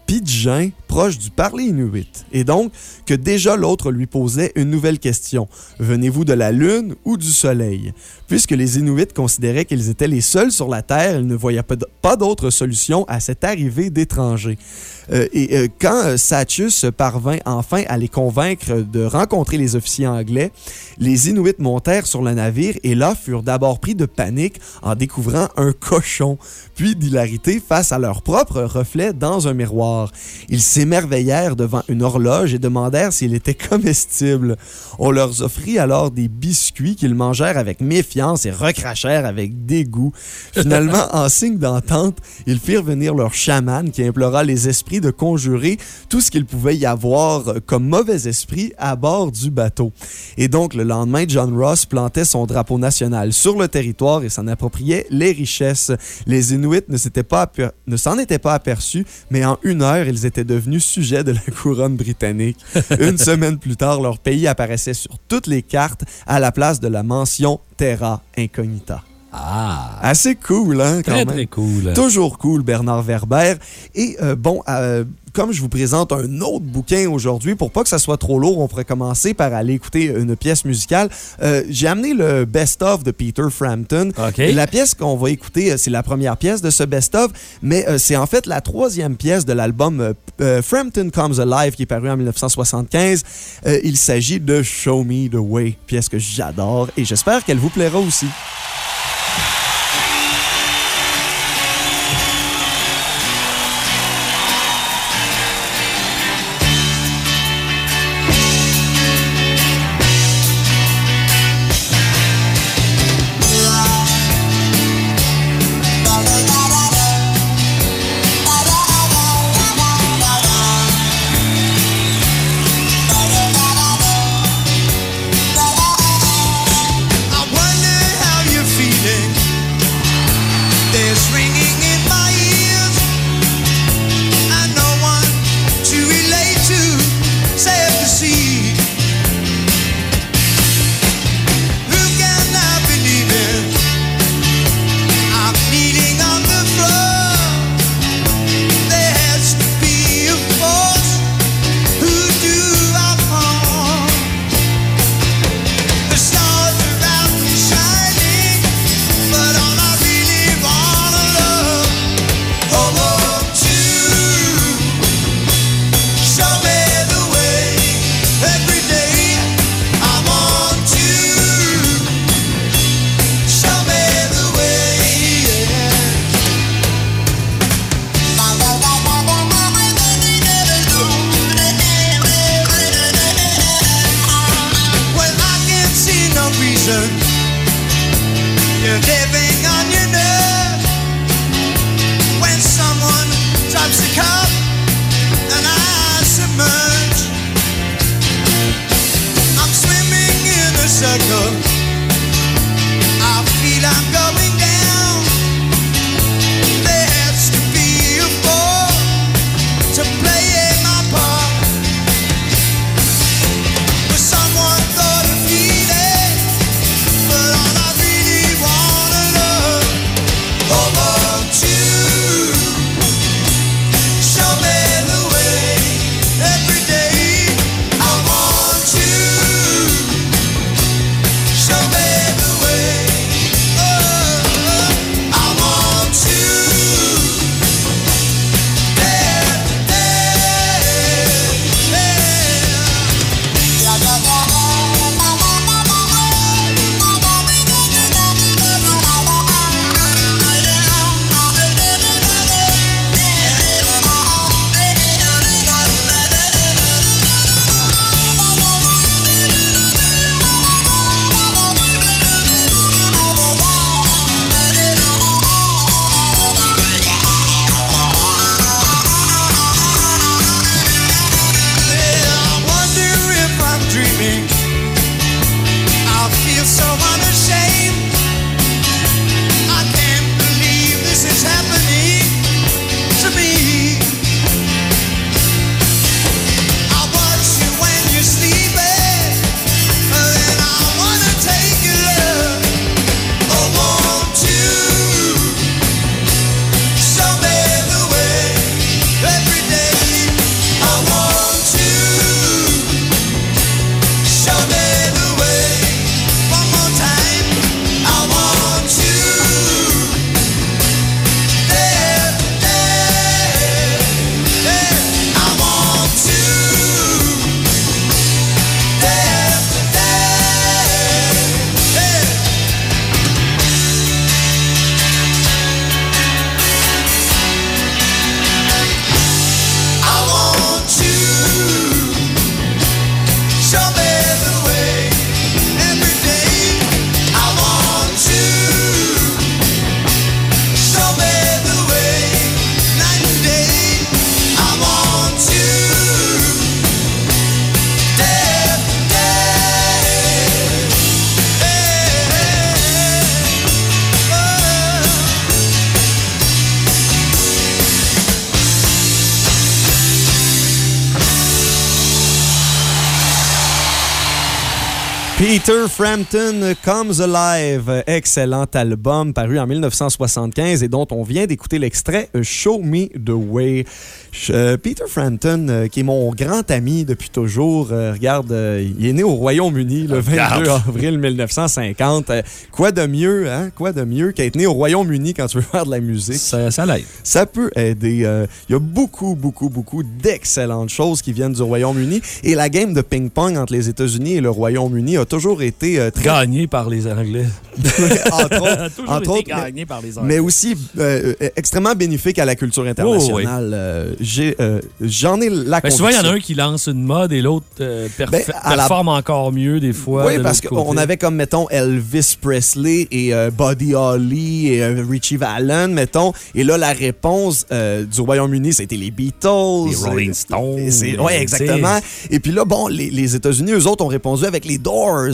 pidgin proche du parler inuit. Et donc, que déjà l'autre lui posait une nouvelle question. Venez-vous de la Lune ou du Soleil? Puisque les Inuits considéraient qu'ils étaient les seuls sur la Terre, ils ne voyaient pas d'autre solution à cette arrivée d'étrangers. Euh, et euh, quand euh, Sachus parvint enfin à les convaincre de rencontrer les officiers anglais, les Inuits montèrent sur le navire et là furent d'abord pris de panique en découvrant un cochon, puis d'hilarité face à leur propre reflet dans un miroir. S'émerveillèrent devant une horloge et demandèrent s'il était comestible. On leur offrit alors des biscuits qu'ils mangèrent avec méfiance et recrachèrent avec dégoût. <laughs> Finalement, en signe d'entente, ils firent venir leur chaman qui implora les esprits de conjurer tout ce qu'il pouvait y avoir comme mauvais esprit à bord du bateau. Et donc, le lendemain, John Ross plantait son drapeau national sur le territoire et s'en appropriait les richesses. Les Inuits ne s'en étaient pas aperçus, mais en une heure, ils étaient devenus sujets de la couronne britannique. <laughs> Une semaine plus tard, leur pays apparaissait sur toutes les cartes à la place de la mention Terra Incognita. Ah! Assez cool, hein, quand Très, même. très cool. Toujours cool, Bernard Werber. Et euh, bon, euh, comme je vous présente un autre bouquin aujourd'hui, pour pas que ça soit trop lourd, on pourrait commencer par aller écouter une pièce musicale. Euh, J'ai amené le best-of de Peter Frampton. La pièce qu'on va écouter, euh, c'est la première pièce de ce best-of, mais euh, c'est en fait la troisième pièce de l'album euh, Frampton Comes Alive qui est paru en 1975. Euh, il s'agit de Show Me the Way, pièce que j'adore et j'espère qu'elle vous plaira aussi. Peter Frampton Comes Alive, excellent album paru en 1975 et dont on vient d'écouter l'extrait Show Me the Way. Euh, Peter Frampton, euh, qui est mon grand ami depuis toujours, euh, regarde, il est né au Royaume-Uni le 22 Regarde. avril 1950. Euh, quoi de mieux, hein? Quoi de mieux qu'être né au Royaume-Uni quand tu veux faire de la musique? Ça, ça l'aide. Ça peut aider. Il y a beaucoup, beaucoup, beaucoup d'excellentes choses qui viennent du Royaume-Uni. Et la game de ping-pong entre les États-Unis et le Royaume-Uni a toujours été euh, très Gagné par les Anglais. <laughs> entre autres, <laughs> Toujours entre été autres, gagné par les Anglais. mais aussi euh, extrêmement bénéfique à la culture internationale. Euh, j'ai, euh, J'en ai la Ben, souvent, il y en a un qui lance une mode et l'autre euh, perf- Ben, la- performe encore mieux des fois. Oui, de parce qu'on avait comme, mettons, Elvis Presley et euh, Buddy Holly et Richie Valens, mettons. Et là, la réponse du Royaume-Uni, c'était les Beatles. Les Rolling Stones. Oui, exactement. Et puis là, bon, les, les États-Unis, eux autres, ont répondu avec les Doors. <laughs>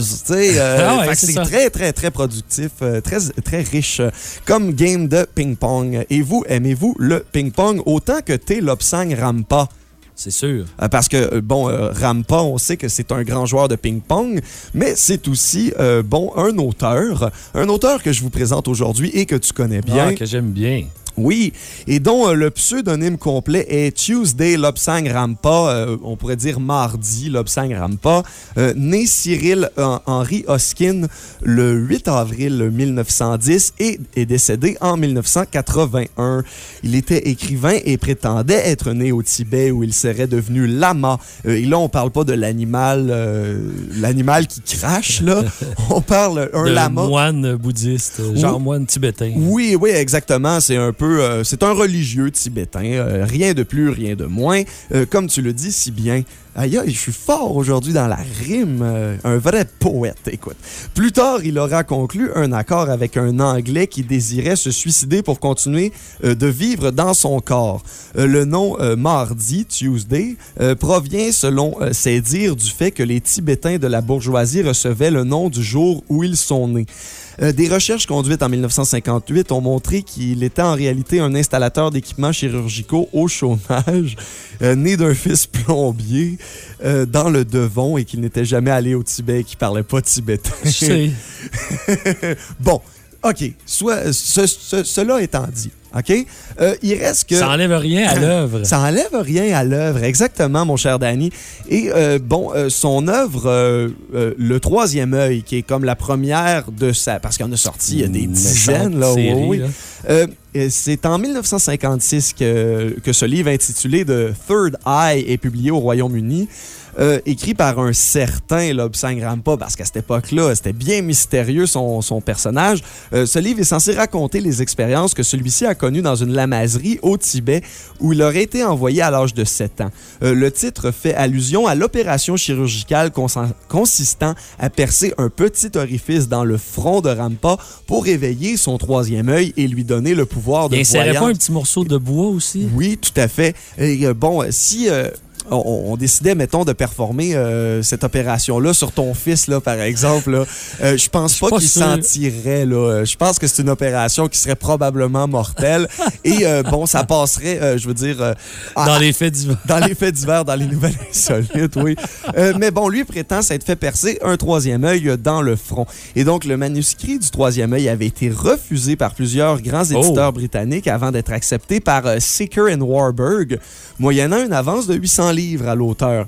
Ah ouais, c'est très, très, très productif, très, très riche comme game de ping-pong. Et vous, aimez-vous le ping-pong autant que T. Lobsang Rampa? C'est sûr. Euh, Parce que, euh, bon, euh, Rampa, on sait que c'est un grand joueur de ping-pong, mais c'est aussi, euh, bon, un auteur. Un auteur que je vous présente aujourd'hui et que tu connais bien. Ah, que j'aime bien. Oui, et dont euh, le pseudonyme complet est Tuesday Lobsang Rampa, euh, on pourrait dire mardi Lobsang Rampa, euh, né Cyril Hen- Henry Hoskin le 8 avril 1910 et est décédé en 1981. Il était écrivain et prétendait être né au Tibet où il serait devenu lama. Et là, on parle pas de l'animal l'animal qui crache, là. <laughs> On parle un de lama. moine bouddhiste, genre Oui. moine tibétain. Oui, oui, exactement. C'est un peu, euh, c'est un religieux tibétain. euh, rien de plus, rien de moins. Euh, comme tu le dis si bien. Aïe, je suis fort aujourd'hui dans la rime. euh, un vrai poète, écoute. Plus tard, il aura conclu un accord avec un Anglais qui désirait se suicider pour continuer euh, de vivre dans son corps. Euh, le nom Mardi, Tuesday, provient, selon ses dires, du fait que les Tibétains de la bourgeoisie recevaient le nom du jour où ils sont nés. Des recherches conduites en 1958 ont montré qu'il était en réalité un installateur d'équipements chirurgicaux au chômage, né d'un fils plombier euh, dans le Devon et qu'il n'était jamais allé au Tibet et qu'il parlait pas tibétain. Je sais. <laughs> bon, OK. Soit, ce- ce- cela étant dit, OK? Euh, il reste que... Ça enlève rien à <clears throat> l'œuvre. Ça enlève rien à l'œuvre, exactement, mon cher Danny. Et euh, bon, euh, son œuvre, Le Troisième œil, qui est comme la première de sa. Parce qu'il en a sorti il y a des dizaines, là. oui, série, oui. euh, c'est en 1956 que, que ce livre intitulé The Third Eye est publié au Royaume-Uni. Euh, écrit par un certain Lobsang Rampa, parce qu'à cette époque-là, c'était bien mystérieux son, son personnage. Euh, ce livre est censé raconter les expériences que celui-ci a connues dans une lamaserie au Tibet, où il aurait été envoyé à l'âge de 7 ans. Euh, le titre fait allusion à l'opération chirurgicale consistant à percer un petit orifice dans le front de Rampa pour réveiller son troisième œil et lui donner le pouvoir de Il insérait pas un voyance. petit morceau de bois aussi? Oui, tout à fait. Et, bon, si... on, on décidait, mettons, de performer euh, cette opération-là sur ton fils, là, par exemple, là, euh, je pense pas pas qu'il s'en tirerait. Là. Euh, Je pense que c'est une opération qui serait probablement mortelle. <laughs> Et euh, bon, ça passerait, je veux dire... Dans les faits divers. dans les faits divers, dans les nouvelles <laughs> insolites, oui. Mais bon, lui prétend s'être fait percer un troisième œil dans le front. Et donc, le manuscrit du troisième œil avait été refusé par plusieurs grands éditeurs britanniques avant d'être accepté par Seeker and Warburg, moyennant une avance de 800 livres à l'auteur.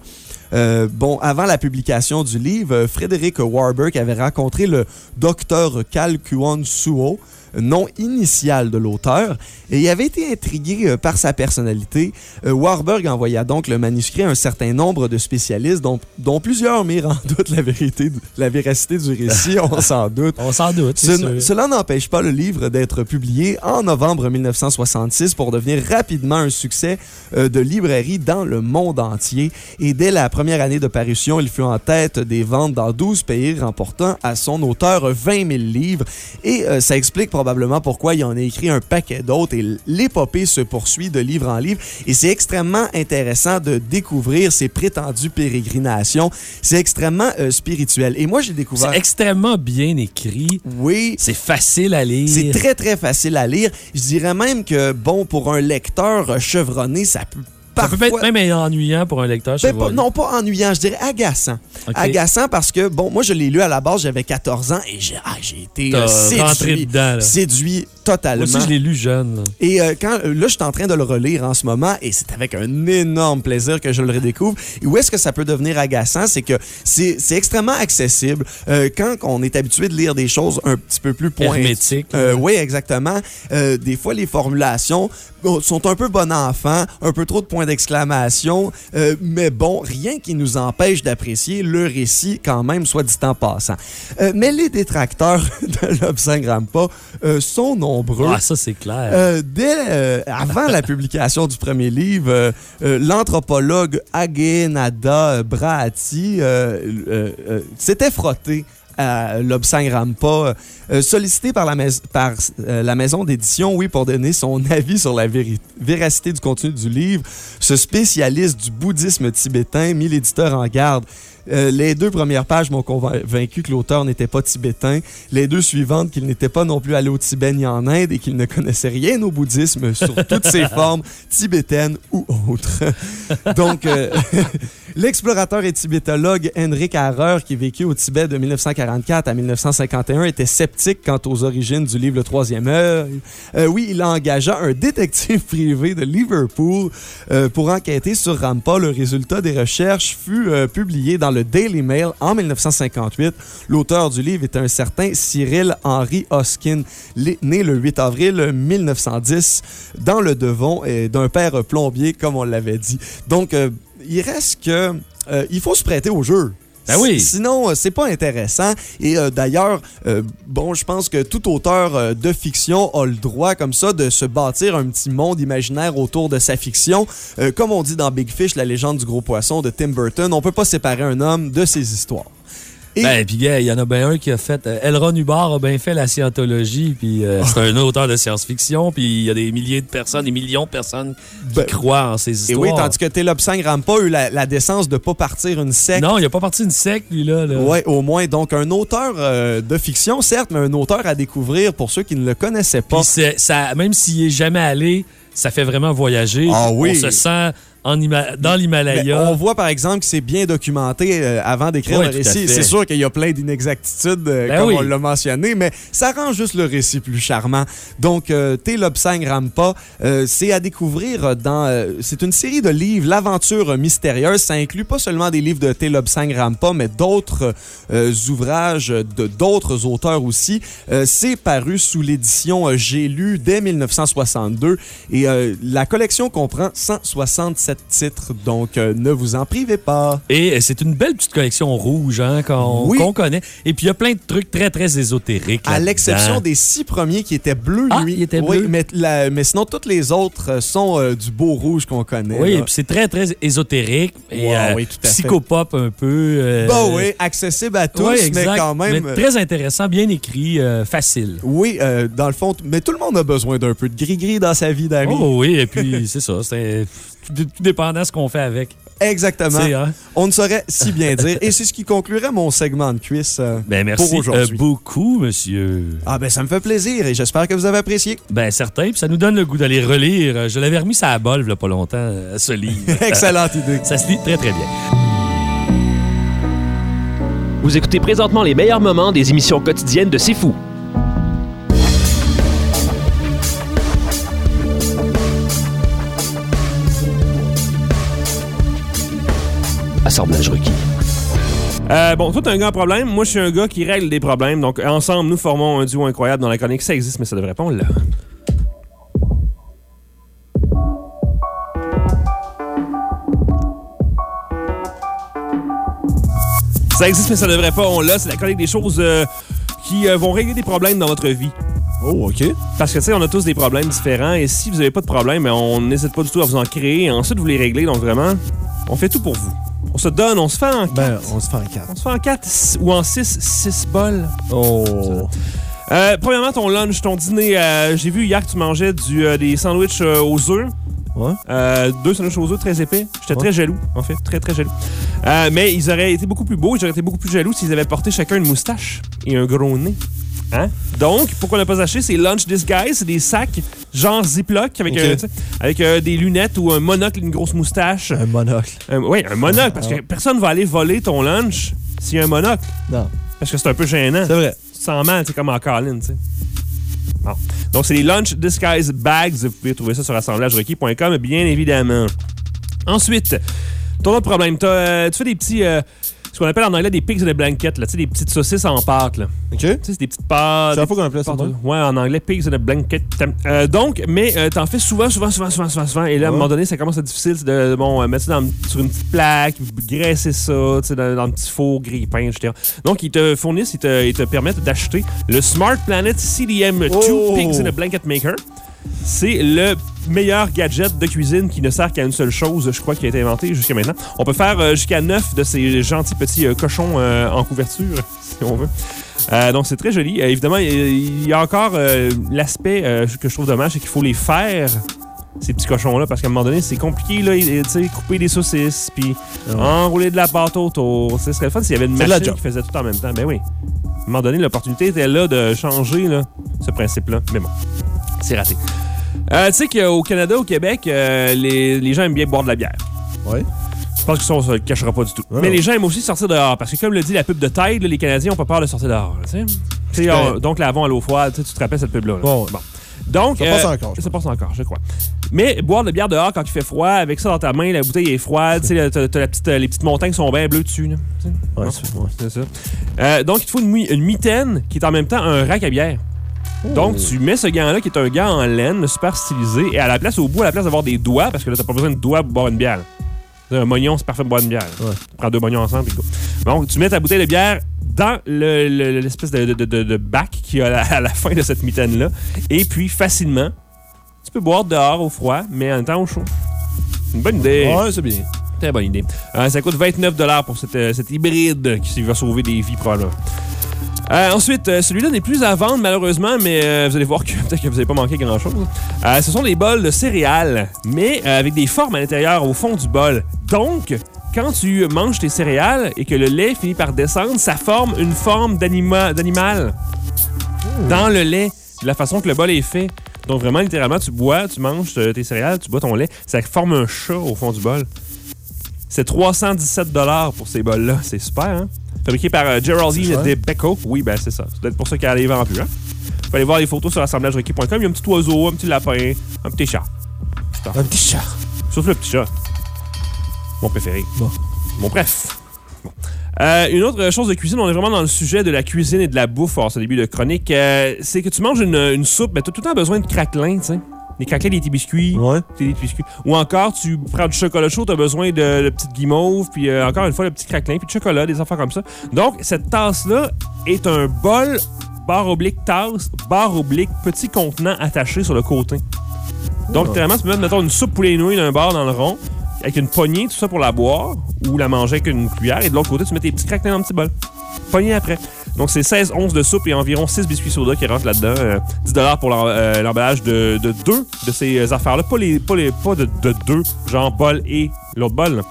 Euh, bon, avant la publication du livre, Frédéric Warburg avait rencontré le docteur Cal Kuan Suo, nom initial de l'auteur, et il avait été intrigué euh, par sa personnalité. Euh, Warburg envoya donc le manuscrit à un certain nombre de spécialistes, dont, dont plusieurs mirent en doute la, vérité, la véracité du récit, on <laughs> s'en doute. On s'en doute, Ce- cela n'empêche pas le livre d'être publié en novembre 1966 pour devenir rapidement un succès euh, de librairie dans le monde entier. Et dès la première année de parution, il fut en tête des ventes dans 12 pays, remportant à son auteur 20 000 livres. Et euh, ça explique probablement pourquoi il en a écrit un paquet d'autres. Et l'épopée se poursuit de livre en livre. Et c'est extrêmement intéressant de découvrir ses prétendues pérégrinations. C'est extrêmement euh, spirituel. Et moi, j'ai découvert... C'est extrêmement bien écrit. Oui. C'est facile à lire. C'est très, très facile à lire. Je dirais même que, bon, pour un lecteur chevronné, ça peut Ça peut être même ennuyant pour un lecteur. Ben, pas- non, pas ennuyant, je dirais agaçant. Agaçant parce que, bon, moi, je l'ai lu à la base, j'avais 14 ans et j'ai ah, été euh, séduit. dedans. Séduit totalement. Moi aussi, je l'ai lu jeune. Et euh, quand euh, là, je suis en train de le relire en ce moment et c'est avec un énorme plaisir que je le redécouvre. Et où est-ce que ça peut devenir agaçant? C'est que c'est extrêmement accessible. Euh, quand on est habitué de lire des choses un petit peu plus pointues. Euh, oui, exactement. Des fois, les formulations sont un peu bon enfant, un peu trop de points d'exclamation. mais bon, rien qui nous empêche d'apprécier le récit quand même, soit dit en passant. Mais les détracteurs <laughs> de l'Obscene Rampa euh, sont nombreux. Ah, ça, c'est clair. Euh, dès, euh, avant la publication du premier livre, euh, l'anthropologue Agenada Brahati s'était frotté l'Obsang Rampa, euh, sollicité par la, mais- par, euh, la maison d'édition, oui, pour donner son <laughs> avis sur la véracité du contenu du livre. Ce spécialiste du bouddhisme tibétain mit l'éditeur en garde. Euh, les deux premières pages m'ont convaincu que l'auteur n'était pas tibétain. Les deux suivantes qu'il n'était pas non plus allé au Tibet ni en Inde et qu'il ne connaissait rien au bouddhisme sur toutes ses <laughs> formes, tibétaines ou autres. Donc, euh, <laughs> l'explorateur et tibétologue Henrik Harrer, qui vécut au Tibet de 1944 à 1951, était sceptique quant aux origines du livre Le Troisième œil. Euh, oui, il engagea un détective <laughs> privé de Liverpool euh, pour enquêter sur Rampa. Le résultat des recherches fut euh, publié dans le Daily Mail en 1958. L'auteur du livre est un certain Cyril Henry Hoskin, né le 8 avril 1910 dans le Devon d'un père plombier, comme on l'avait dit. Donc, euh, il reste que euh, il faut se prêter au jeu. Ben oui. Si- Sinon, euh, c'est pas intéressant. Et euh, d'ailleurs, euh, bon, je pense que tout auteur de fiction a le droit, comme ça, de se bâtir un petit monde imaginaire autour de sa fiction. Comme on dit dans Big Fish, la légende du gros poisson de Tim Burton, on peut pas séparer un homme de ses histoires. Et- Ben, puis il y en a bien un qui a fait. euh, Elron Hubbard a bien fait la scientologie, puis euh, c'est un auteur de science-fiction, puis il y a des milliers de personnes, des millions de personnes qui Ben, croient en ces Et histoires. oui, tandis que Telopsang Rampa a eu la, la décence de pas partir une secte. Non, il a pas parti une secte, lui, là. là. Ouais, au moins. Donc, un auteur euh, de fiction, certes, mais un auteur à découvrir pour ceux qui ne le connaissaient pas. Puis ça, même s'il est jamais allé, ça fait vraiment voyager. Ah oui. On se sent en dans l'Himalaya. on voit par exemple que c'est bien documenté euh, avant d'écrire le récit. C'est sûr qu'il y a plein d'inexactitudes, euh, Ben comme oui. on l'a mentionné, mais ça rend juste le récit plus charmant. Donc, euh, Rampa, euh, c'est à découvrir dans. c'est une série de livres, L'aventure mystérieuse. Ça inclut pas seulement des livres de Telopsang Rampa, mais d'autres ouvrages de d'autres auteurs aussi. C'est paru sous l'édition J'ai lu dès 1962 et la collection comprend 167 titres, donc euh, ne vous en privez pas. Et euh, c'est une belle petite collection rouge hein, qu'on Oui. connaît. Et puis il y a plein de trucs très, très ésotériques. À l'exception des six premiers qui étaient bleus, Ah, lui. Oui, mais, la- mais sinon, toutes les autres euh, sont euh, du beau rouge qu'on connaît. Oui, là. et puis c'est très, très ésotérique. Et euh, oui, tout à fait. psychopop un peu. Bah oui, accessible à tous, mais quand même. Mais très intéressant, bien écrit, facile. Oui, dans le fond, mais tout le monde a besoin d'un peu de gris-gris dans sa vie d'amis. Oh oui, et puis <laughs> c'est ça. C'est tout, dépendant de ce qu'on fait avec. Exactement. C'est, hein? On ne saurait si bien dire. Et c'est ce qui conclurait mon segment de cuisse euh, Ben, merci pour aujourd'hui. euh, beaucoup, monsieur. Ah ben ça me fait plaisir et j'espère que vous avez apprécié. Ben, certain. Puis ça nous donne le goût d'aller relire. Je l'avais remis ça à bol, a pas longtemps, euh, ce livre. <laughs> Excellente idée. Ça se lit très, très bien. Vous écoutez présentement les meilleurs moments des émissions quotidiennes de C'est Fou. Assemblage requis. Euh, bon, toi, t'as un grand problème. Moi, je suis un gars qui règle des problèmes. Donc, ensemble, nous formons un duo incroyable dans la chronique. Ça existe, mais ça devrait pas, on l'a. Ça existe, mais ça devrait pas, on l'a. C'est la chronique des choses euh, qui euh, vont régler des problèmes dans votre vie. Oh, OK. Parce que, tu sais, on a tous des problèmes différents. Et si vous n'avez pas de problème, ben, on n'hésite pas du tout à vous en créer. Et ensuite, vous les réglez. Donc, vraiment, on fait tout pour vous. On se donne, on se fait en Ben, on se fait en quatre. on se fait en 4 ou en 6, 6 bols. Oh. Euh, premièrement, ton lunch, ton dîner. euh, J'ai vu hier que tu mangeais du, euh, des sandwichs aux œufs. Ouais. Euh, deux sandwichs aux œufs très épais. J'étais très jaloux, en fait. Très, très jaloux. Euh, mais ils auraient été beaucoup plus beaux et j'aurais été beaucoup plus jaloux s'ils avaient porté chacun une moustache et un gros nez. Hein? Donc, pourquoi ne pas acheter ces Lunch Disguise? C'est des sacs genre Ziploc avec, euh, avec euh, des lunettes ou un monocle et une grosse moustache. Un monocle. oui, un monocle, parce que personne va aller voler ton lunch s'il y a un monocle. Non. Parce que c'est un peu gênant. C'est vrai. Tu te sens mal, c'est comme en Colin, tu sais. Bon. Donc, c'est les Lunch Disguise Bags. Vous pouvez trouver ça sur assemblagerequis.com, bien évidemment. Ensuite, ton autre problème, euh, tu fais des petits. Ce qu'on appelle en anglais des pigs in a blanket, là, des petites saucisses en pâte. Là. OK. C'est des petites pâtes. C'est fois qu'on appelait ça de? Ouais, en anglais, pigs in a blanket. Euh, donc, mais euh, t'en fais souvent, souvent, souvent, souvent, souvent, souvent. Et là, à un Ouais. moment donné, ça commence à être difficile de, de, bon, euh, mettre ça dans- sur une petite plaque, graisser ça, dans, dans un petit four grille-pain, etc. Donc, ils te fournissent, ils te, ils te permettent d'acheter le Smart Planet CDM 2 Oh! Pigs in a Blanket Maker. C'est le meilleur gadget de cuisine qui ne sert qu'à une seule chose, je crois, qui a été inventé jusqu'à maintenant. On peut faire euh, jusqu'à 9 de ces gentils petits euh, cochons euh, en couverture, <laughs> si on veut. Euh, donc, c'est très joli. Euh, évidemment, il y a encore euh, l'aspect que je trouve dommage, c'est qu'il faut les faire, ces petits cochons-là, parce qu'à un moment donné, c'est compliqué, là, tu sais, couper des saucisses, puis enrouler de la pâte autour. Ce serait le fun s'il y avait une machine qui faisait tout en même temps. Ben oui. À un moment donné, l'opportunité était là de changer là, ce principe-là. Mais bon, c'est raté. Euh, tu sais qu'au Canada, au Québec, euh, les, les gens aiment bien boire de la bière. Ouais. Je pense que ça, on se le cachera pas du tout. Mais les gens aiment aussi sortir dehors. Parce que, comme le dit la pub de Tide, là, les Canadiens ont pas peur de sortir dehors. là, tu sais. Tu sais, on- donc, lavons à l'eau froide. Tu te rappelles cette pub-là. là. Bon, Bon. Donc, Ça passe encore, je Ça passe encore, je crois. Mais boire de la bière dehors quand il fait froid, avec ça dans ta main, la bouteille est froide, tu sais, t'as- t'as la petite, euh, les petites montagnes sont bien bleues dessus. là. Ouais, c'est- ouais. Ça. Euh, donc, il te faut une, une mitaine qui est en même temps un rack à bière. Donc, tu mets ce gant-là qui est un gant en laine, super stylisé, et à la place, au bout, à la place d'avoir des doigts, parce que là, t'as pas besoin de doigts pour boire une bière. Un mognon, c'est parfait pour boire une bière. Ouais. Tu prends deux mognons ensemble, puis go. Donc, tu mets ta bouteille de bière dans le- le- l'espèce de, de- de- de bac qu'il y a à la, <laughs> à la fin de cette mitaine-là, et puis facilement, tu peux boire dehors au froid, mais en même temps au chaud. C'est une bonne idée. Ouais, c'est bien. Très bonne idée. Euh, ça coûte 29 pour cette, euh, cette hybride qui va sauver des vies probablement. Euh, ensuite, euh, celui-là n'est plus à vendre malheureusement, mais euh, vous allez voir que <laughs> peut-être que vous n'avez pas manqué grand-chose. Ce sont des bols de céréales, mais avec des formes à l'intérieur, au fond du bol. Donc, quand tu manges tes céréales et que le lait finit par descendre, ça forme une forme d'anima- d'animal dans le lait, de la façon que le bol est fait. Donc vraiment, littéralement, tu bois, tu manges tes céréales, tu bois ton lait, ça forme un chat au fond du bol. C'est 317 pour ces bols-là. C'est super, hein? Fabriqué par euh, Geraldine cher. de Becco. Oui, ben c'est ça. C'est peut-être pour ça qu'elle les vend plus, hein? Vous pouvez aller voir les photos sur assemblagerequis.com. Il y a un petit oiseau, un petit lapin, un petit chat. Un petit chat. Sauf le petit chat. Mon préféré. Bon. Bon, bref. Bon. Euh, une autre chose de cuisine, on est vraiment dans le sujet de la cuisine et de la bouffe en ce début de chronique. euh, c'est que tu manges une, une soupe, mais tu as tout le temps besoin de craquelins, tu sais. Des craquelins, des petits biscuits. Ouais. Des petits biscuits. Ou encore, tu prends du chocolat chaud, tu as besoin de, de petites guimauves, puis euh, encore une fois, le petit craquelin, puis de chocolat, des affaires comme ça. Donc, cette tasse-là est un bol, barre oblique tasse, barre oblique petit contenant attaché sur le côté. Donc, littéralement, tu peux mettre, mettons, une soupe poulet et nouilles d'un bar dans le rond, avec une poignée, tout ça pour la boire, ou la manger avec une cuillère, et de l'autre côté, tu mets tes petits craquelins dans le petit bol. Poignée après. Donc, c'est 16 onces de soupe et environ 6 biscuits soda qui rentrent là-dedans. Euh, 10 pour euh, l'emballage de, de deux de ces euh, affaires-là. Pas, les, pas, les, pas de, de deux, genre bol et l'autre bol.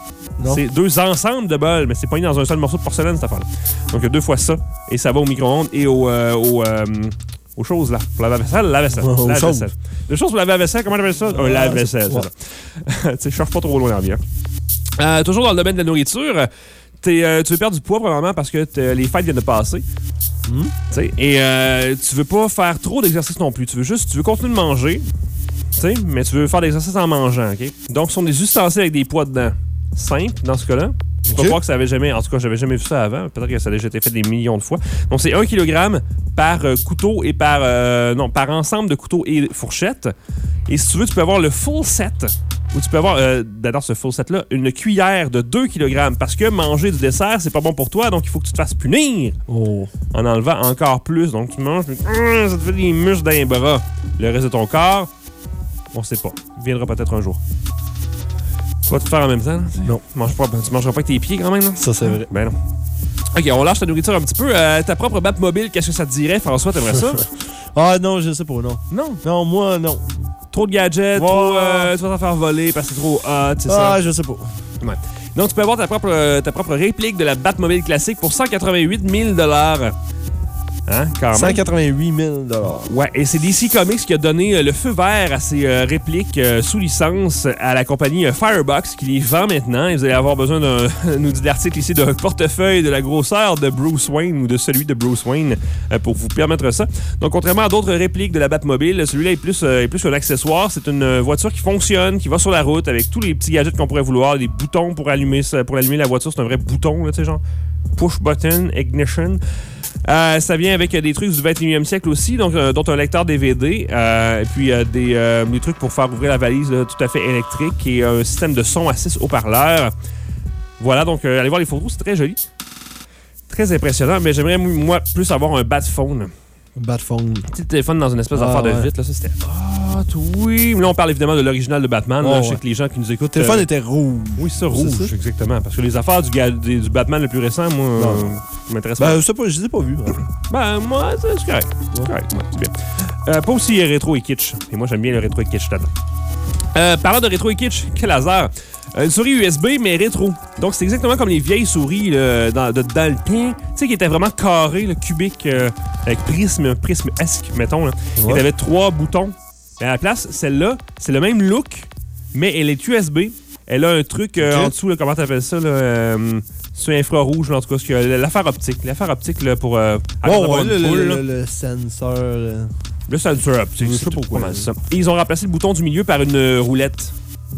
C'est deux ensembles de bols, mais c'est pas dans un seul morceau de porcelaine, cette affaire-là. Donc, deux fois ça. Et ça va au micro-ondes et au, euh, au, euh, aux choses, là. Pour la vaisselle, la vaisselle. Aux la choses. vaisselle. Les choses pour la vaisselle, comment on appelle ça? Un lave-vaisselle, Ouais. c'est ça. <laughs> tu sais, je cherche pas trop loin dans la vie. hein. Euh, toujours dans le domaine de la nourriture, euh, tu veux perdre du poids, probablement, parce que les fêtes viennent de passer. Hmm? Et euh, tu veux pas faire trop d'exercice non plus. Tu veux juste, tu veux continuer de manger, mais tu veux faire de l'exercice en mangeant, OK? Donc, ce sont des ustensiles avec des poids dedans. Simple, dans ce cas-là. Je peux Ok. croire que ça avait jamais, en tout cas, j'avais jamais vu ça avant. Peut-être que ça a déjà été fait des millions de fois. Donc, c'est 1 kg par euh, couteau et par, euh, non, par ensemble de couteaux et fourchettes. Et si tu veux, tu peux avoir le full set. Ou tu peux avoir, euh, dans ce full set-là, une cuillère de 2 kg. Parce que manger du dessert, c'est pas bon pour toi. Donc, il faut que tu te fasses punir Oh. en enlevant encore plus. Donc, tu manges, hum, ça te fait des muscles les bras. Le reste de ton corps, on sait pas. Viendra peut-être un jour. Tu vas tout faire en même temps? là? Non. Tu, manges pas, tu mangeras pas avec tes pieds quand même? là? Ça, c'est vrai. Ben non. Ok, on lâche ta nourriture un petit peu. Euh, ta propre batte mobile, qu'est-ce que ça te dirait, François? T'aimerais ça? <laughs> Ah non, je sais pas, non. non? Non, moi, non. Trop de gadgets, trop, euh, tu vas t'en faire voler parce que c'est trop hot, c'est ça? Ah, je sais pas. Ouais. Donc, tu peux avoir ta propre, euh, ta propre réplique de la Batmobile classique pour 188 000 Hein, quand même. 188 000 Ouais, et c'est DC Comics qui a donné euh, le feu vert à ces euh, répliques euh, sous licence à la compagnie Firebox qui les vend maintenant. Et vous allez avoir besoin d'un, <laughs> nous dit l'article ici, d'un portefeuille de la grosseur de Bruce Wayne ou de celui de Bruce Wayne euh, pour vous permettre ça. Donc, contrairement à d'autres répliques de la Batmobile, celui-là est plus, est plus qu'un accessoire. C'est une voiture qui fonctionne, qui va sur la route avec tous les petits gadgets qu'on pourrait vouloir, des boutons pour allumer, pour allumer la voiture. C'est un vrai bouton, là, tu sais, genre push button, ignition. Euh, ça vient avec euh, des trucs du 21e siècle aussi, donc, euh, dont un lecteur DVD, et puis des, des trucs pour faire ouvrir la valise là, tout à fait électrique et un système de son à 6 haut-parleurs. Voilà, donc allez voir les photos, c'est très joli. Très impressionnant, mais j'aimerais, moi, plus avoir un bat phone. Bat phone. Petit téléphone dans une espèce Ah, d'affaire de vitre, là, ça c'était oui. Là, on parle évidemment de l'original de Batman. là. Oh, Je sais ouais. que les gens qui nous écoutent. Le téléphone euh, était rouge. Oui, ça, C'est rouge, ça? exactement. Parce que les affaires du, des- du Batman le plus récent, moi, euh, ça m'intéresse pas. Ben, je sais pas, je les ai pas vus. Ben, moi, c'est correct. C'est correct, ouais, c'est bien. Euh, pas aussi rétro et kitsch. Et moi, j'aime bien le rétro et kitsch là-dedans. Parlant de rétro et kitsch, quel hasard. Une souris USB, mais rétro. Donc, c'est exactement comme les vieilles souris là, dans, de, dans le temps. Tu sais, qui étaient vraiment carrées, là, cubiques, euh, avec prisme, prisme-esque, mettons. Là. Et Ouais. t'avais trois boutons. Mais à la place, celle-là, c'est le même look, mais elle est USB. Elle a un truc euh, en dessous, là, comment t'appelles ça, là, euh, sur infrarouge, là, en tout cas, l'affaire optique. L'affaire optique, là, pour... Euh, Oh, ouais, le, poule, le, là. le, le sensor. Le sensor optique, Je sais c'est pas pourquoi. ça. Et ils ont remplacé le bouton du milieu par une euh, roulette.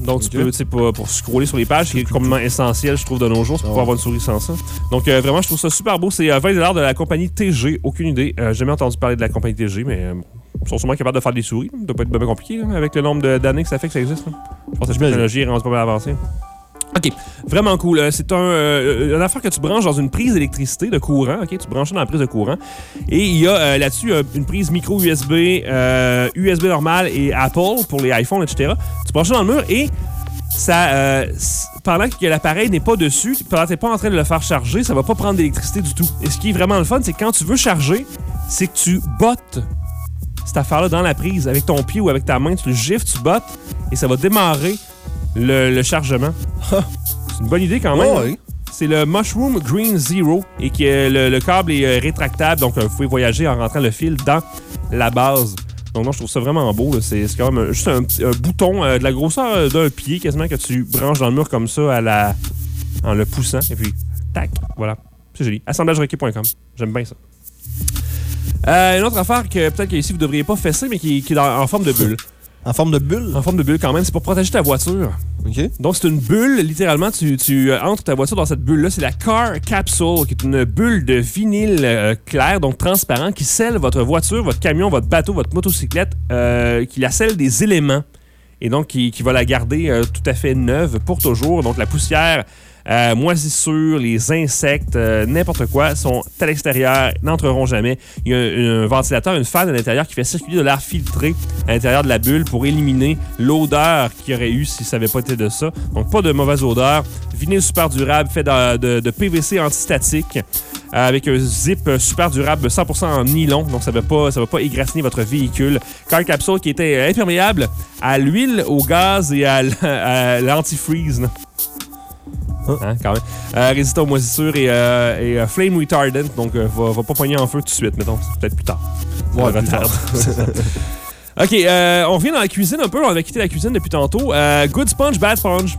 Donc, tu peux, tu sais, pour, pour scroller sur les pages, c'est complètement essentiel, je trouve, de nos jours. C'est pour Ah. avoir une souris sans ça. Donc, euh, vraiment, je trouve ça super beau. C'est euh, 20 de la compagnie TG. Aucune idée. Euh, J'ai jamais entendu parler de la compagnie TG, mais sont sûrement capables de faire des souris. Ça doit pas être bien compliqué, là, avec le nombre d'années que ça fait que ça existe. là. Je pense que la technologie est pas mal avancée. OK. Vraiment cool. Euh, C'est un, euh, une affaire que tu branches dans une prise d'électricité de courant. OK? Tu branches dans la prise de courant. Et il y a euh, là-dessus euh, une prise micro USB, euh, USB normal et Apple pour les iPhones, etc. Tu branches dans le mur et ça, euh, pendant que l'appareil n'est pas dessus, pendant que tu n'es pas en train de le faire charger, ça va pas prendre d'électricité du tout. Et ce qui est vraiment le fun, c'est que quand tu veux charger, c'est que tu bottes cette affaire-là dans la prise avec ton pied ou avec ta main, tu le gifles, tu bottes et ça va démarrer le, le chargement. c'est une bonne idée quand même. Ouais, hein? C'est le Mushroom Green Zero et que le, le câble est euh, rétractable, donc euh, vous pouvez voyager en rentrant le fil dans la base. Donc non, je trouve ça vraiment beau. C'est quand même juste un, bouton euh, de la grosseur d'un pied quasiment que tu branches dans le mur comme ça à la, en le poussant et puis tac, voilà. C'est joli. Assemblagerequis.com. J'aime bien ça. Euh, une autre affaire que peut-être que ici vous devriez pas fesser, mais qui, qui est en forme de bulle. <laughs> En forme de bulle? En forme de bulle quand même, c'est pour protéger ta voiture. OK. Donc, c'est une bulle, littéralement, tu, tu euh, entres ta voiture dans cette bulle-là. C'est la Car Capsule, qui est une bulle de vinyle euh, clair, donc transparent, qui scelle votre voiture, votre camion, votre bateau, votre motocyclette, euh, qui la scelle des éléments. Et donc, qui, qui va la garder euh, tout à fait neuve pour toujours. Donc, la poussière, euh, moisissure, les insectes, euh, n'importe quoi, sont à l'extérieur, n'entreront jamais. Il y a un, ventilateur, une fan à l'intérieur qui fait circuler de l'air filtré à l'intérieur de la bulle pour éliminer l'odeur qu'il y aurait eu si ça n'avait pas été de ça. Donc, pas de mauvaise odeur. Vinyle super durable, fait de, PVC antistatique. euh, avec un zip super durable 100% en nylon, donc ça ne va pas, ça va pas égratigner votre véhicule. Car capsule qui était imperméable à l'huile, au gaz et à <laughs> l'antifreeze. Hein, quand même. Euh, résistant aux moisissures et, euh, et, euh, flame retardant. Donc, va, va pas poigner en feu tout de suite, mettons. Peut-être plus tard. Ouais, plus tard. <laughs> OK, on revient dans la cuisine un peu. On avait quitté la cuisine depuis tantôt. Good sponge, bad sponge.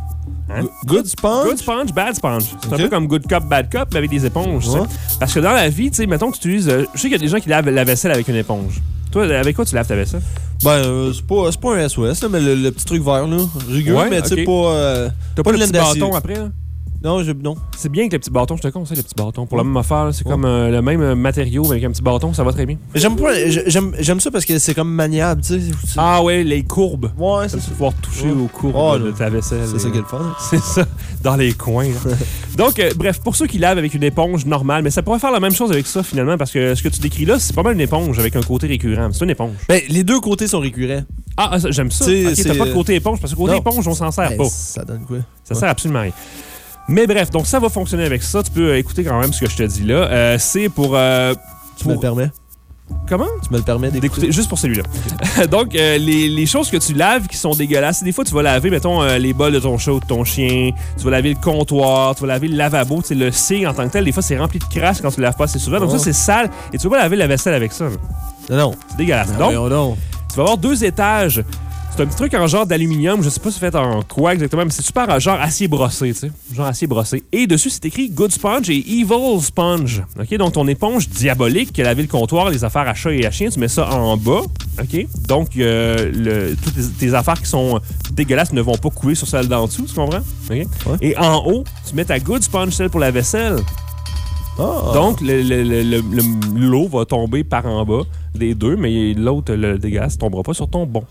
Hein? Good sponge? Good sponge, bad sponge. C'est un peu comme good cup, bad cup, mais avec des éponges. Ouais. Parce que dans la vie, tu sais, mettons que tu utilises. euh, je sais qu'il y a des gens qui lavent la vaisselle avec une éponge. Toi, avec quoi tu laves ta vaisselle? Ben, euh, c'est pas, pas un SOS, là, mais le, le petit truc vert, là. Rigueux, Ouais, mais tu sais, pas. euh, T'as pas, de le petit bâton après, là? Non, je, non. C'est bien que les petits bâtons, je te conseille les petits bâtons. Pour la même affaire, c'est comme euh, le même euh, matériau mais avec un petit bâton, ça va très bien. J'aime pas. J'aime j'aime ça parce que c'est comme maniable, tu sais. Ah ouais, les courbes. Ouais, Ça c'est va pouvoir toucher Ouais. aux courbes Oh, de ta vaisselle. C'est ça qui est le fun. <laughs> C'est ça, dans les coins. là. <laughs> Donc, euh, bref, pour ceux qui lavent avec une éponge normale, mais ça pourrait faire la même chose avec ça finalement, parce que ce que tu décris là, c'est pas mal une éponge avec un côté récurrent. C'est une éponge. Ben, les deux côtés sont récurrents. Ah, ah, ça, j'aime ça. C'est- Ok, t'as pas de côté éponge, parce que côté Non. éponge, on s'en sert Ben, pas. Ça donne quoi? Ça sert absolument rien. Mais bref, donc ça va fonctionner avec ça. Tu peux euh, écouter quand même ce que je te dis là. Euh, c'est pour. euh, Tu me le permets? Comment? Tu me le permets d'écouter? juste pour celui-là. <laughs> Donc, euh, les, les choses que tu laves qui sont dégueulasses, des fois, tu vas laver, mettons, euh, les bols de ton chat ou de ton chien, tu vas laver le comptoir, tu vas laver le lavabo, tu sais, le C en tant que tel, des fois, c'est rempli de crasse quand tu le laves pas assez souvent. Donc, Oh. ça, c'est sale et tu vas pas laver la vaisselle avec ça. Non, non. C'est dégueulasse. Donc, voyons donc. tu vas avoir deux étages. C'est un petit truc en genre d'aluminium, je sais pas si c'est fait en quoi exactement, mais c'est super en genre acier brossé, tu sais. Genre acier brossé. Et dessus, c'est écrit Good Sponge et Evil Sponge. OK? Donc, ton éponge diabolique qui a lavé le comptoir, les affaires à chat et à chien, tu mets ça en bas. OK? Donc, euh, le- toutes tes, tes affaires qui sont dégueulasses ne vont pas couler sur celle d'en dessous, tu comprends? OK? Et en haut, tu mets ta Good Sponge, celle pour la vaisselle. Ah. Donc, le- le- le- le- le- l'eau va tomber par en bas des deux, mais l'autre, le dégueulasse, tombera pas sur ton bon.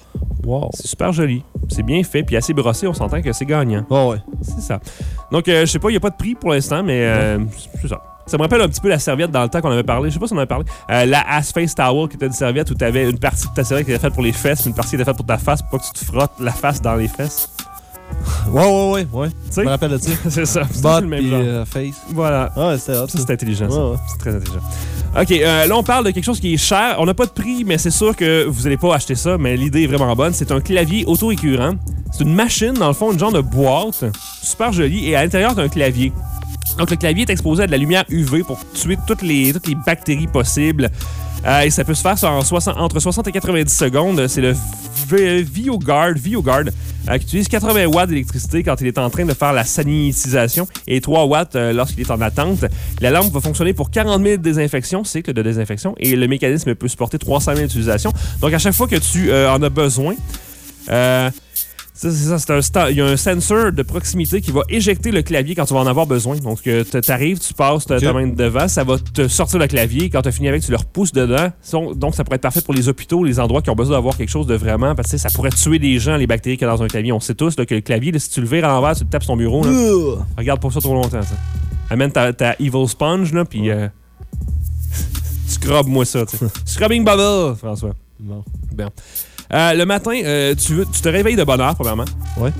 Wow. C'est super joli. C'est bien fait, puis assez brossé, on s'entend que c'est gagnant. Oh, ouais. C'est ça. Donc, euh, je sais pas, il n'y a pas de prix pour l'instant, mais euh, c'est ça. Ça me rappelle un petit peu la serviette dans le temps qu'on avait parlé. Je sais pas si on avait parlé. Euh, la Ass Face Towel, qui était une serviette où tu avais une partie de ta serviette qui était faite pour les fesses, une partie qui était faite pour ta face, pour pas que tu te frottes la face dans les fesses. Ouais, ouais, ouais. ouais. sais? Je me rappelle de ça. <laughs> c'est ça. C'est Bot le même genre. euh, face. Voilà. Ah, ouais, c'était hot. Ça, c'est intelligent. ça. Ouais, ouais. C'est très intelligent. OK, euh, là, on parle de quelque chose qui est cher. On n'a pas de prix, mais c'est sûr que vous n'allez pas acheter ça, mais l'idée est vraiment bonne. C'est un clavier auto-écurant. C'est une machine, dans le fond, une genre de boîte, super jolie, et à l'intérieur, tu un clavier. Donc, le clavier est exposé à de la lumière UV pour tuer toutes les, les bactéries possibles. Euh, et ça peut se faire sur- en 60 entre 60 et 90 secondes. C'est le VioGuard, euh, qui utilise 80 watts d'électricité quand il est en train de faire la sanitisation et 3 watts euh, lorsqu'il est en attente. La lampe va fonctionner pour 40 000 désinfections, cycles de désinfection, et le mécanisme peut supporter 300 000 utilisations. Donc, à chaque fois que tu en as besoin, euh, c'est ça, c'est un il y a un sensor de proximité qui va éjecter le clavier quand tu vas en avoir besoin. Donc, tu arrives, tu passes ta, ta main devant, ça va te sortir le clavier. Quand tu as fini avec, tu le repousses dedans. Son- Donc, ça pourrait être parfait pour les hôpitaux, les endroits qui ont besoin d'avoir quelque chose de vraiment. Parce que ça pourrait tuer des gens, les bactéries qu'il y a dans un clavier. On sait tous là, que le clavier, là, si tu le vires à l'envers, tu le tapes sur ton bureau. là. Regarde pas ça trop longtemps. Ça. Amène ta, ta Evil Sponge, là, puis. euh, <laughs> Scrub-moi ça. <laughs> Scrubbing bubble, François. Bon. Bien. Euh, le matin, euh, tu, veux- tu te réveilles de bonne heure, premièrement. Ouais.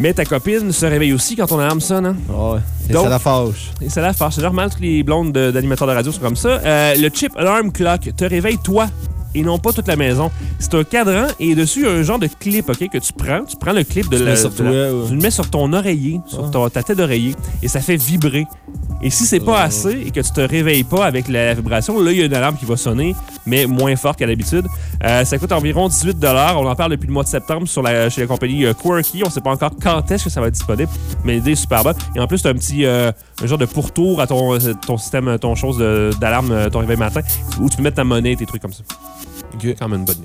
Mais ta copine se réveille aussi quand ton alarme sonne. Hein? Ah ouais. Et Donc- ça la fâche. Et ça la fâche. C'est normal, toutes les blondes de- d'animateurs de radio sont comme ça. Euh, le chip alarm clock te réveille toi et non pas toute la maison. C'est un cadran et dessus, il y a un genre de clip ok, que tu prends. Tu prends le clip de Tu la. mets sur de la- toi, ouais. Tu le mets sur ton oreiller, sur Ah. ta tête d'oreiller et ça fait vibrer. Et si c'est pas Ah. assez et que tu te réveilles pas avec la vibration, là, il y a une alarme qui va sonner, mais moins forte qu'à l'habitude. Euh, ça coûte environ 18 On en parle depuis le mois de septembre sur la, chez la compagnie euh, Quirky. On sait pas encore quand est-ce que ça va être disponible, mais l'idée est super bonne. Et en plus, tu as un petit euh, un genre de pourtour à ton, euh, ton système, ton chose d'alarme, euh, ton réveil matin, où tu peux mettre ta monnaie, tes trucs comme ça. Quand même une bonne.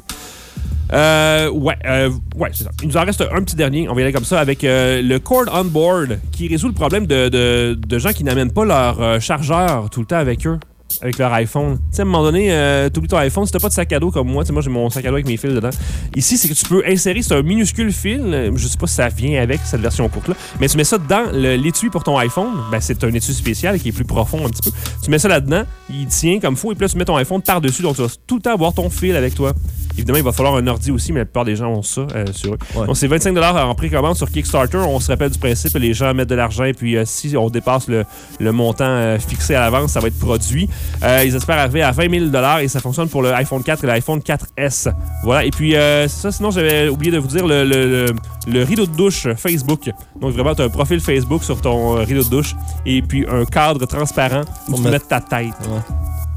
Euh, ouais, euh, ouais, c'est ça. Il nous en reste un petit dernier, on va y aller comme ça, avec euh, le Cord On Board, qui résout le problème de, de- de gens qui n'amènent pas leur euh, chargeur tout le temps avec eux, avec leur iPhone. Tu sais, à un moment donné, euh, t'oublies ton iPhone, si t'as pas de sac à dos comme moi, tu sais, moi j'ai mon sac à dos avec mes fils dedans. Ici, c'est que tu peux insérer, c'est un minuscule fil, je sais pas si ça vient avec cette version courte-là, mais tu mets ça dans l'étui pour ton iPhone, ben c'est un étui spécial qui est plus profond un petit peu. Tu mets ça là-dedans, il tient comme faut, et puis là, tu mets ton iPhone par-dessus, donc tu vas tout le temps avoir ton fil avec toi. Évidemment, il va falloir un ordi aussi, mais la plupart des gens ont ça euh, sur eux. Donc, c'est 25 en précommande sur Kickstarter. On se rappelle du principe, les gens mettent de l'argent, et puis euh, si on dépasse le, le montant euh, fixé à l'avance, ça va être produit. Euh, ils espèrent arriver à 20 000 et ça fonctionne pour le iPhone 4 et l'iPhone 4S. Voilà. Et puis, euh, ça, sinon, j'avais oublié de vous dire le, le- le- le rideau de douche Facebook. Donc, vraiment, tu as un profil Facebook sur ton euh, rideau de douche et puis un cadre transparent où tu mettre ta tête.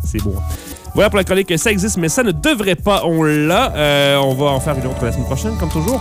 C'est beau. hein. Voilà pour la chronique, ça existe, mais ça ne devrait pas. On l'a. Euh, on va en faire une autre la semaine prochaine, comme toujours.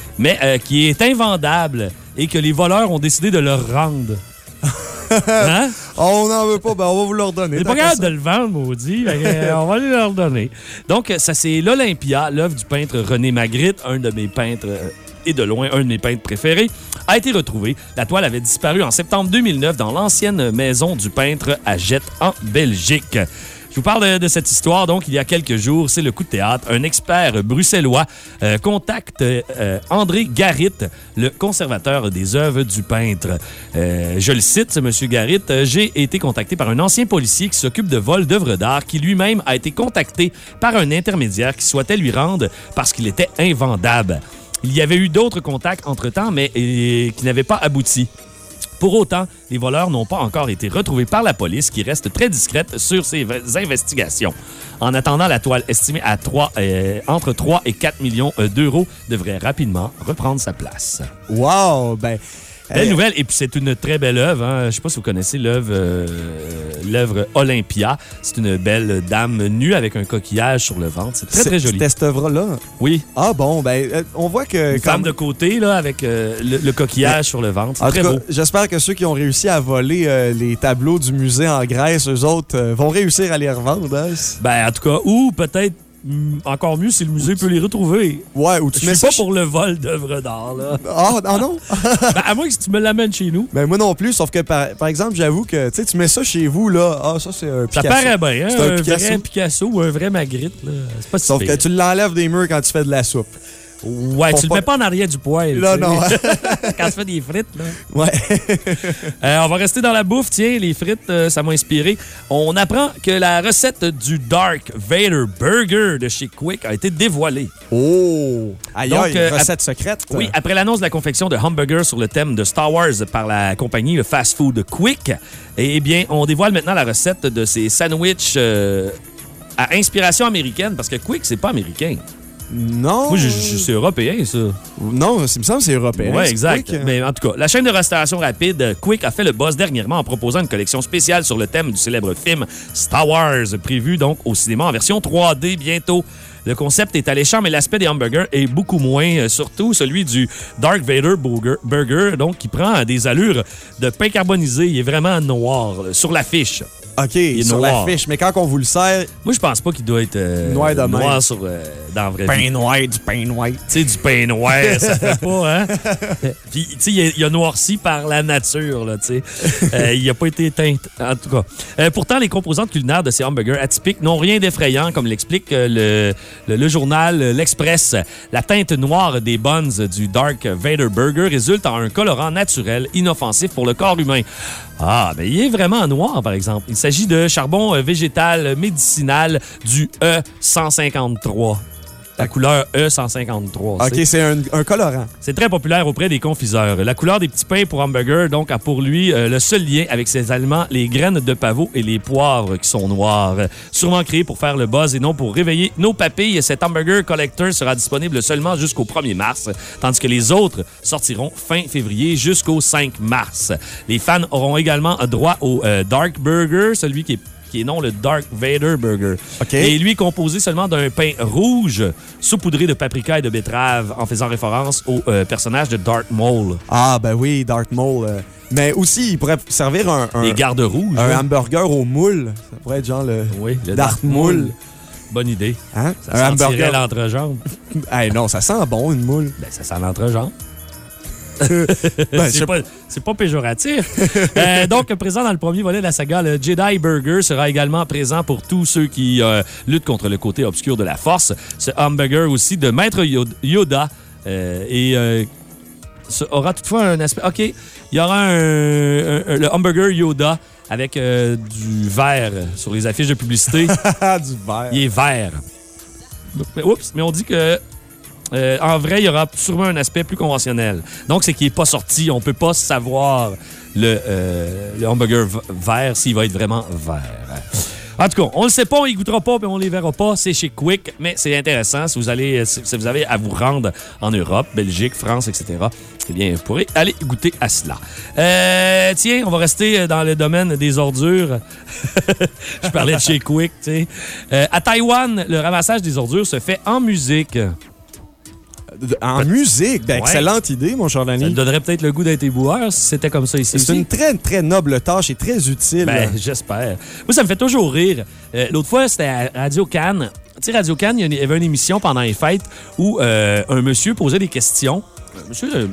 mais euh, qui est invendable et que les voleurs ont décidé de le rendre. <laughs> Hein? on n'en veut pas, ben on va vous le redonner. On n'est pas ça. de le vendre, maudit. Que, euh, on va lui leur donner. Donc, ça, c'est l'Olympia, l'œuvre du peintre René Magritte, un de mes peintres, euh, et de loin, un de mes peintres préférés, a été retrouvé. La toile avait disparu en septembre 2009 dans l'ancienne maison du peintre à Jette, en Belgique. Je vous parle de, cette histoire, donc, il y a quelques jours. C'est le coup de théâtre. Un expert bruxellois euh, contacte euh, André Garit, le conservateur des œuvres du peintre. Euh, je le cite, monsieur Garit. J'ai été contacté par un ancien policier qui s'occupe de vol d'œuvres d'art, qui lui-même a été contacté par un intermédiaire qui souhaitait lui rendre parce qu'il était invendable. Il y avait eu d'autres contacts entre-temps, mais qui n'avaient pas abouti. Pour autant, les voleurs n'ont pas encore été retrouvés par la police qui reste très discrète sur ces v- investigations. En attendant, la toile estimée à 3, euh, entre 3 et 4 millions euh, d'euros devrait rapidement reprendre sa place. Wow! Ben. Belle nouvelle, et puis c'est une très belle œuvre. hein. Je ne sais pas si vous connaissez l'œuvre euh, l'œuvre Olympia. C'est une belle dame nue avec un coquillage sur le ventre. C'est très, très joli. C'était cette œuvre-là? Oui. Ah bon, ben, euh, on voit que. Une quand- femme de côté, là, avec euh, le, le coquillage sur le ventre. En C'est tout très cas, beau. j'espère que ceux qui ont réussi à voler les tableaux du musée en Grèce, eux autres, vont réussir à les revendre. hein. Ben, en tout cas, ou peut-être encore mieux si le musée peut les retrouver. Ouais, ou tu Je mets suis ça pas pour le vol d'œuvres d'art, là. Ah, ah non? <laughs> ben, à moins que tu me l'amènes chez nous. Ben moi non plus, sauf que par, par exemple, j'avoue que tu sais, tu mets ça chez vous, là. Ah, ça c'est un Ça Picasso. paraît bien, hein? C'est un Un, Picasso. vrai Picasso ou un vrai Magritte, là. C'est pas si Sauf pire. que tu l'enlèves des murs quand tu fais de la soupe. Ouais, tu le mets pas en arrière du poêle. Là, non. <laughs> Quand tu fais des frites, là. <laughs> Ouais. <laughs> Euh, on va rester dans la bouffe. Tiens, les frites, euh, ça m'a inspiré. On apprend que la recette du Dark Vader Burger de chez Quick a été dévoilée. Oh! Aïe, Donc, euh, recette secrète. Oui, après l'annonce de la confection de hamburgers sur le thème de Star Wars par la compagnie le fast food Quick, eh bien, on dévoile maintenant la recette de ces sandwichs euh, à inspiration américaine, parce que Quick, c'est pas américain. Non. Moi, je- je- c'est européen, ça. Non, ça me semble que c'est européen. Oui, exact. quick. Mais en tout cas, la chaîne de restauration rapide euh, Quick a fait le buzz dernièrement en proposant une collection spéciale sur le thème du célèbre film Star Wars, prévu donc au cinéma en version 3D bientôt. Le concept est alléchant, mais l'aspect des hamburgers est beaucoup moins, euh, surtout celui du Dark Vader Burger, burger, donc qui prend des allures de pain carbonisé. Il est vraiment noir là, sur l'affiche. OK, est sur noir. la fiche. Mais quand on vous le sert, Moi, je pense pas qu'il doit être euh, Noir de noir sur, euh, dans la vraie vie. pain noir, du pain noir. Tu sais, du pain noir, ça fait <laughs> pas, hein? Puis, tu sais, il a- il a noirci par la nature, là, tu sais. Euh, il a pas été teint, en tout cas. Euh, pourtant, les composantes culinaires de ces hamburgers atypiques n'ont rien d'effrayant, comme l'explique euh, le, le, le journal L'Express. La teinte noire des buns du Dark Vader Burger résulte en un colorant naturel, inoffensif pour le corps humain. Ah, ben il est vraiment noir, par exemple. Il s'agit de charbon euh, végétal médicinal du E153. La couleur E153. OK, c'est- un, un colorant. c'est très populaire auprès des confiseurs. La couleur des petits pains pour hamburger, donc, a pour lui euh, le seul lien avec ses aliments, les graines de pavot et les poivres qui sont noirs. Sûrement créé pour faire le buzz et non pour réveiller nos papilles. Cet hamburger collector sera disponible seulement jusqu'au 1er mars, tandis que les autres sortiront fin février jusqu'au 5 mars. Les fans auront également droit au euh, Dark Burger, celui qui est qui est non le Dark Vader Burger. Et lui composé seulement d'un pain rouge saupoudré de paprika et de betterave en faisant référence au euh, personnage de Darth Maul. Ah, ben oui, Dark Maul. euh. Mais aussi, il pourrait servir un, un, Les gardes rouges. un hamburger au moule. Ça pourrait être genre le Oui, le Darth Darth Maul. Maul. Bonne idée. Hein? Ça un hamburger. l'entrejambe. <laughs> Hey, non, ça sent bon, une moule. Ben, ça sent l'entrejambe. <laughs> Ben, c'est pas, c'est pas péjoratif. <laughs> Euh, donc, présent dans le premier volet de la saga, le Jedi Burger sera également présent pour tous ceux qui euh, luttent contre le côté obscur de la Force. Ce hamburger aussi de Maître Yo- Yoda euh, et euh, aura toutefois un aspect. OK, il y aura un, un- un- le hamburger Yoda avec euh, du vert sur les affiches de publicité. <laughs> du verre. Il est vert. Mais, oups, mais on dit que euh, en vrai, il y aura sûrement un aspect plus conventionnel. Donc, c'est qu'il n'est pas sorti. On peut pas savoir le, euh, hamburger vert s'il va être vraiment vert. En tout cas, on le sait pas, on y goûtera pas, puis on les verra pas. C'est chez Quick, mais c'est intéressant. Si vous allez, si vous avez à vous rendre en Europe, Belgique, France, etc., eh bien, vous pourrez aller goûter à cela. Euh, tiens, on va rester dans le domaine des ordures. <laughs> Je parlais de chez Quick, tu sais. À Taïwan, le ramassage des ordures se fait en musique. En musique, ben, excellente idée, mon cher Ça Danny. te donnerait peut-être le goût d'être éboueur si c'était comme ça ici. C'est une très, très noble tâche et très utile. Ben, j'espère. Moi, ça me fait toujours rire. Euh, L'autre fois, c'était à Radio Cannes. Tu sais, Radio Cannes, il y avait une émission pendant les fêtes où euh, un monsieur posait des questions. Un monsieur, euh,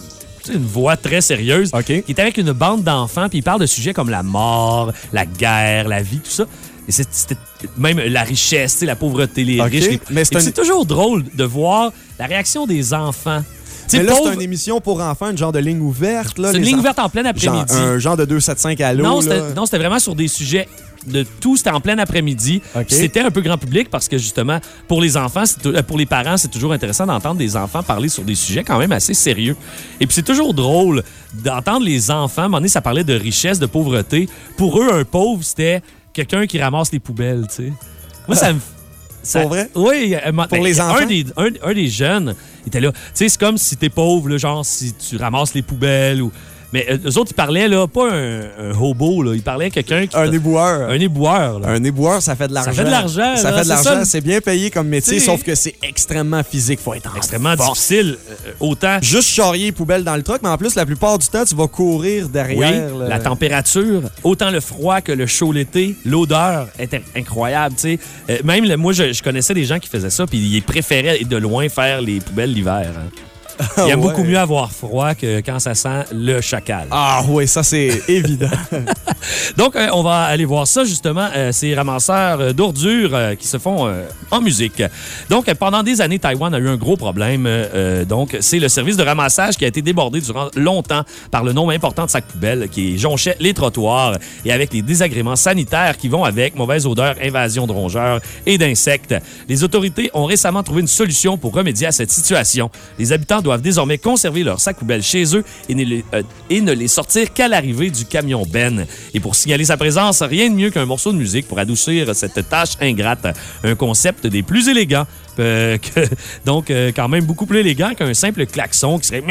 une voix très sérieuse, qui était avec une bande d'enfants, puis il parle de sujets comme la mort, la guerre, la vie, tout ça. Et c'était même la richesse, la pauvreté, les Ok, riches. les- mais Et c'est un- toujours drôle de voir la réaction des enfants. Tu sais, Mais là, pauvre- c'est une émission pour enfants, une genre de ligne ouverte. C'est une ligne ouverte en plein après-midi. Un genre de 275 à l'eau. Non, c'était vraiment sur des sujets de tout. C'était en plein après-midi. C'était un peu grand public parce que justement, pour les enfants, euh, pour les parents, c'est toujours intéressant d'entendre des enfants parler sur des sujets quand même assez sérieux. Et puis c'est toujours drôle d'entendre les enfants. À un moment donné, ça parlait de richesse, de pauvreté. Pour eux, un pauvre, c'était quelqu'un qui ramasse les poubelles, tu sais. Moi, ça me. <laughs> ça- Pour vrai? Oui. euh, ben, Pour les un des, un, un des jeunes était là. Tu sais, c'est comme si t'es pauvre, là, genre si tu ramasses les poubelles ou. Mais euh, eux autres, ils parlaient, là, pas un, un hobo, là. Ils parlaient à quelqu'un qui. Un éboueur. Un éboueur, là. Un éboueur, ça fait de Ça l'argent. fait de l'argent, Ça fait de l'argent. ça. C'est bien payé comme métier, sauf que c'est extrêmement physique. Faut être en Extrêmement difficile, euh, autant. Juste charrier les poubelles dans le truck, mais en plus, la plupart du temps, tu vas courir Oui, derrière. le- la température, autant le froid que le chaud l'été, l'odeur était incroyable, tu sais. Euh, même, le- moi, je, je connaissais des gens qui faisaient ça, puis ils préféraient de loin faire les poubelles l'hiver. hein. <laughs> Il aime ouais. beaucoup mieux avoir froid que quand ça sent le chacal. Ah oui, ça c'est <laughs> évident. Donc, euh, on va aller voir ça, justement, euh, ces ramasseurs euh, d'ordures euh, qui se font en musique. Donc, pendant des années, Taïwan a eu un gros problème. donc, c'est le service de ramassage qui a été débordé durant longtemps par le nombre important de sacs poubelles qui jonchaient les trottoirs et avec les désagréments sanitaires qui vont avec, mauvaise odeur, invasion de rongeurs et d'insectes. Les autorités ont récemment trouvé une solution pour remédier à cette situation. Les habitants doivent désormais conserver leurs sacs poubelles chez eux et ne les, euh, et ne les sortir qu'à l'arrivée du camion Ben. Et pour signaler sa présence, rien de mieux qu'un morceau de musique pour adoucir cette tâche ingrate. Un concept des plus élégants. Euh, <laughs> que- donc, euh, quand même beaucoup plus élégant qu'un simple klaxon qui serait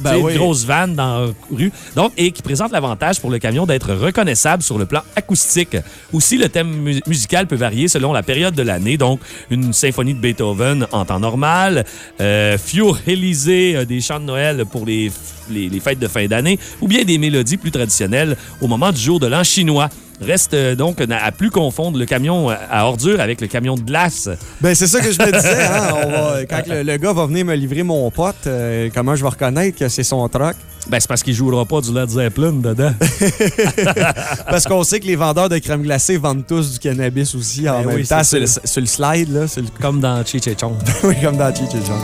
Ben oui. une grosse vanne dans la rue. Donc, et qui présente l'avantage pour le camion d'être reconnaissable sur le plan acoustique. Aussi, le thème mu- musical peut varier selon la période de l'année. Donc, une symphonie de Beethoven en temps normal, euh, Fior Élysée, euh, des chants de Noël pour les, les, les fêtes de fin d'année, ou bien des mélodies plus traditionnelles au moment du jour de l'an chinois. Reste euh, donc à plus confondre le camion à- à ordures avec le camion de glace. Ben, c'est ça que je me disais. Hein? <laughs> On va- quand le, le gars va venir me livrer mon pote, euh, comment je vais reconnaître que c'est son truck? Ben, c'est parce qu'il jouera pas du Led Zeppelin dedans. <laughs> Parce qu'on sait que les vendeurs de crème glacée vendent tous du cannabis aussi en Ben même oui, temps c'est sur le, ça. sur le slide. Là, sur le- Comme dans Chi Chong. <laughs> oui, comme dans Cheech et Chong.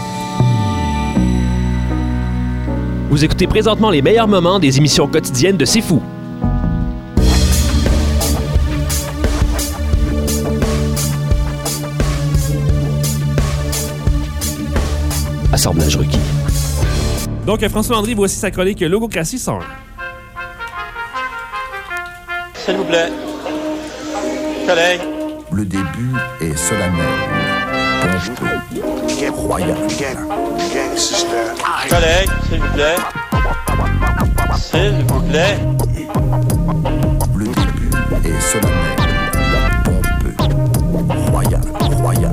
Vous écoutez présentement les meilleurs moments des émissions quotidiennes de C'est Fou. Assemblage requis. Donc, François Landry, voici sa chronique Logocratie 101. S'il vous plaît. Collègue. Le début est solennel, pompeux, royal. Collègue, s'il vous plaît. S'il vous plaît. Le début est solennel, pompeux, royal, royal.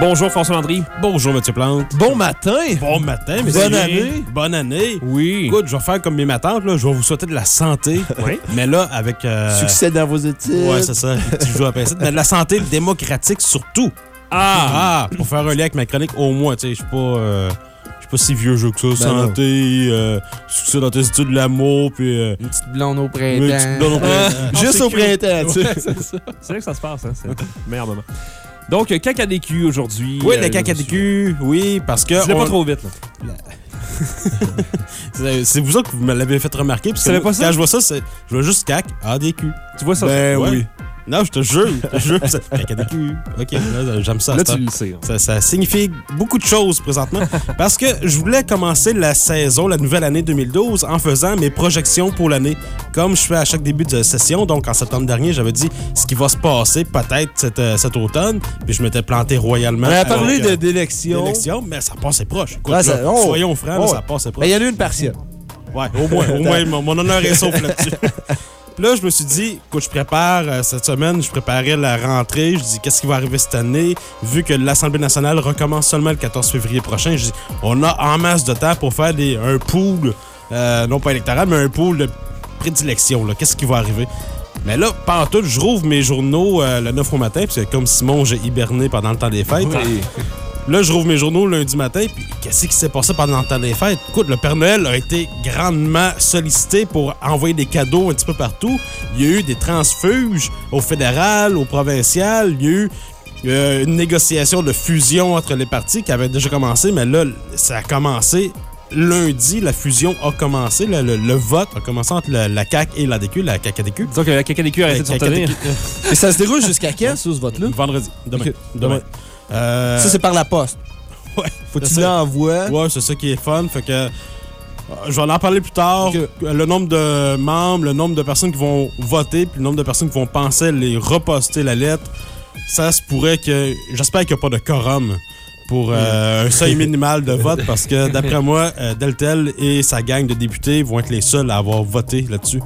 Bonjour François Landry. Bonjour Mathieu Plante. Bon matin. Bon matin, Bonne messieurs. année. Bonne année. Oui. Écoute, je vais faire comme mes matantes, là. Je vais vous souhaiter de la santé. <laughs> Oui. Mais là, avec. euh, Succès dans vos études. Ouais, c'est ça. <laughs> Tu joues à pincette. Mais de la santé démocratique surtout. Ah! Ah, pour faire un lien avec ma chronique, au moins, tu sais, je suis pas. euh, je suis pas si vieux jeu que ça. Ben santé, euh, succès dans tes études, l'amour, puis. euh, Une petite blonde au une petite printemps. blonde au printemps. <laughs> Juste au printemps, tu sais. Ouais, c'est ça. C'est là que ça se passe, hein? C'est le meilleur moment. Donc, euh, caca des culs aujourd'hui. Oui, Euh, le caca des culs, oui, parce que. Dis-le on- pas trop vite, là. <laughs> C'est c'est vous autres que vous me l'avez fait remarquer. Parce que pas ça? Quand je vois ça, je vois juste cac, des culs. Tu vois ça? Ben oui. Non, je te jure, je te jure. culs. OK, là, j'aime ça. Là, tu le sais. hein. ça, ça signifie beaucoup de choses présentement. parce que je voulais commencer la saison, la nouvelle année 2012, en faisant mes projections pour l'année. Comme je fais à chaque début de session. Donc, en septembre dernier, j'avais dit ce qui va se passer peut-être cet, euh, cet automne. Puis je m'étais planté royalement. On a parlé euh, d'élections. mais ça passait proche. Écoute, là, ça- oh. soyons francs, Oh. ça passait proche. Il y en a une partielle. Ouais, au moins, au moins, mon, mon honneur est sauf là-dessus. <laughs> Puis là, je me suis dit, écoute, je prépare euh, cette semaine, je préparais la rentrée. Je dis, qu'est-ce qui va arriver cette année? Vu que l'Assemblée nationale recommence seulement le 14 février prochain, je dis, on a en masse de temps pour faire des, un pool, euh, non pas électoral, mais un pool de prédilection. Qu'est-ce qui va arriver? Mais là, partout, je rouvre mes journaux euh, le 9 au matin, puis c'est comme Simon, j'ai hiberné pendant le temps des fêtes. Là, je rouvre mes journaux lundi matin, puis qu'est-ce qui s'est passé pendant le temps des fêtes? Écoute, le Père Noël a été grandement sollicité pour envoyer des cadeaux un petit peu partout. Il y a eu des transfuges au fédéral, au provincial. Il y a eu euh, une négociation de fusion entre les partis qui avait déjà commencé, mais là, ça a commencé lundi. La fusion a commencé. Le, le- le vote a commencé entre la, la CAQ et la DQ, la CAQ-ADQ. Disons que la culs a arrêté de se retenir. Et ça se déroule jusqu'à quand, ce vote-là? Vendredi. Demain. Euh, Ça, c'est par la poste. <laughs> Ouais. Faut que tu l'envoies. Ouais, c'est ça qui est fun. Fait que. euh, Je vais en parler plus tard. Le nombre de membres, le nombre de personnes qui vont voter, puis le nombre de personnes qui vont penser les reposter la lettre. Ça se pourrait que. J'espère qu'il n'y a pas de quorum pour euh, un seuil minimal de <laughs> vote parce que d'après moi, Deltel et sa gang de députés vont être les seuls à avoir voté là-dessus.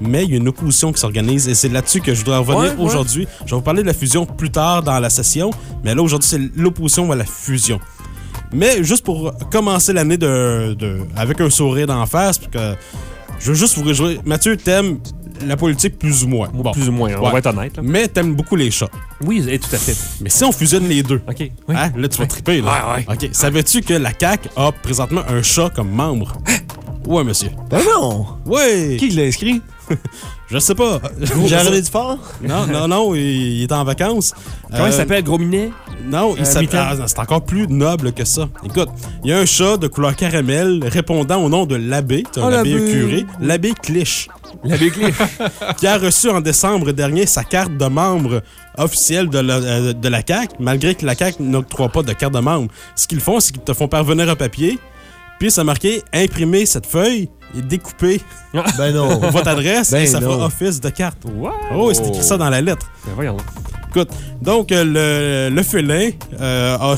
Mais il y a une opposition qui s'organise et c'est là-dessus que je voudrais revenir Ouais, ouais. aujourd'hui. Je vais vous parler de la fusion plus tard dans la session, mais là aujourd'hui c'est l'opposition à la fusion. Mais juste pour commencer l'année de, de- avec un sourire d'en face, parce que je veux juste vous réjouir. Mathieu, t'aimes la politique plus ou moins. Bon. Plus ou moins, on Ouais. va être honnête. là. Mais t'aimes beaucoup les chats. Oui, et tout à fait. Mais si on fusionne les deux, OK. hein, là tu vas triper. Là. Ouais, OK. Savais-tu que la CAQ a présentement un chat comme membre? <laughs> Ouais, monsieur. Ben non! Oui! Qui l'a inscrit? <laughs> Je sais pas. Jean-René Dufort? Non, non, non, il, il est en vacances. Comment il Euh, s'appelle? Gros Minet? Non, il Euh, s'appelle- ah, c'est encore plus noble que ça. Écoute, il y a un chat de couleur caramel répondant au nom de l'abbé, un Oh, abbé curé, l'abbé Clich, L'abbé Clich. <laughs> qui a reçu en décembre dernier sa carte de membre officielle de la, euh, de la CAQ, malgré que la CAQ n'octroie pas de carte de membre. Ce qu'ils font, c'est qu'ils te font parvenir un papier, puis ça marqué imprimer cette feuille et découper Ben non. <laughs> votre adresse Ben et ça non. fera office de carte. Wow. Oh, c'est écrit ça dans la lettre. Ben voyons. Écoute, donc euh, le, le félin euh, a,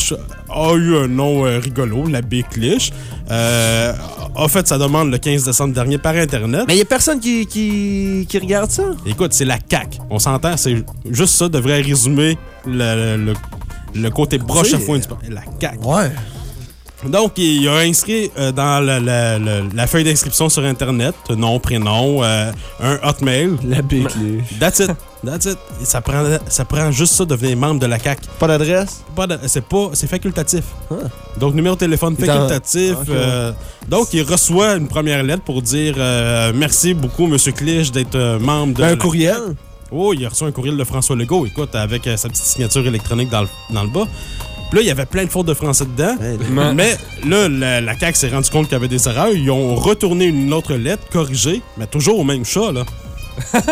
a eu un nom euh, rigolo, l'abbé Clich. Euh, a fait sa demande le 15 décembre dernier par Internet. Mais il y a personne qui, qui, qui regarde ça? Écoute, c'est la CAQ. On s'entend, c'est juste ça devrait résumer le, le- le côté broche à foin du La CAQ. Ouais. Donc, il a inscrit euh, dans la, la- la- la feuille d'inscription sur Internet, nom, prénom, euh, un hotmail. L'abbé Clich. That's it. That's it. Et ça, prend, ça prend juste ça, devenir membre de la CAQ. Pas d'adresse? Pas c'est pas c'est facultatif. Ah. Donc numéro de téléphone facultatif. Euh, donc il reçoit une première lettre pour dire merci beaucoup monsieur Clich d'être membre de Un la- courriel? Oh, il a reçu un courriel de François Legault, écoute avec sa petite signature électronique dans le, dans le bas. Puis là, il y avait plein de fautes de français dedans. Mais là, la, la CAQ s'est rendu compte qu'il y avait des erreurs. Ils ont retourné une autre lettre, corrigée, mais toujours au même chat, là. <laughs>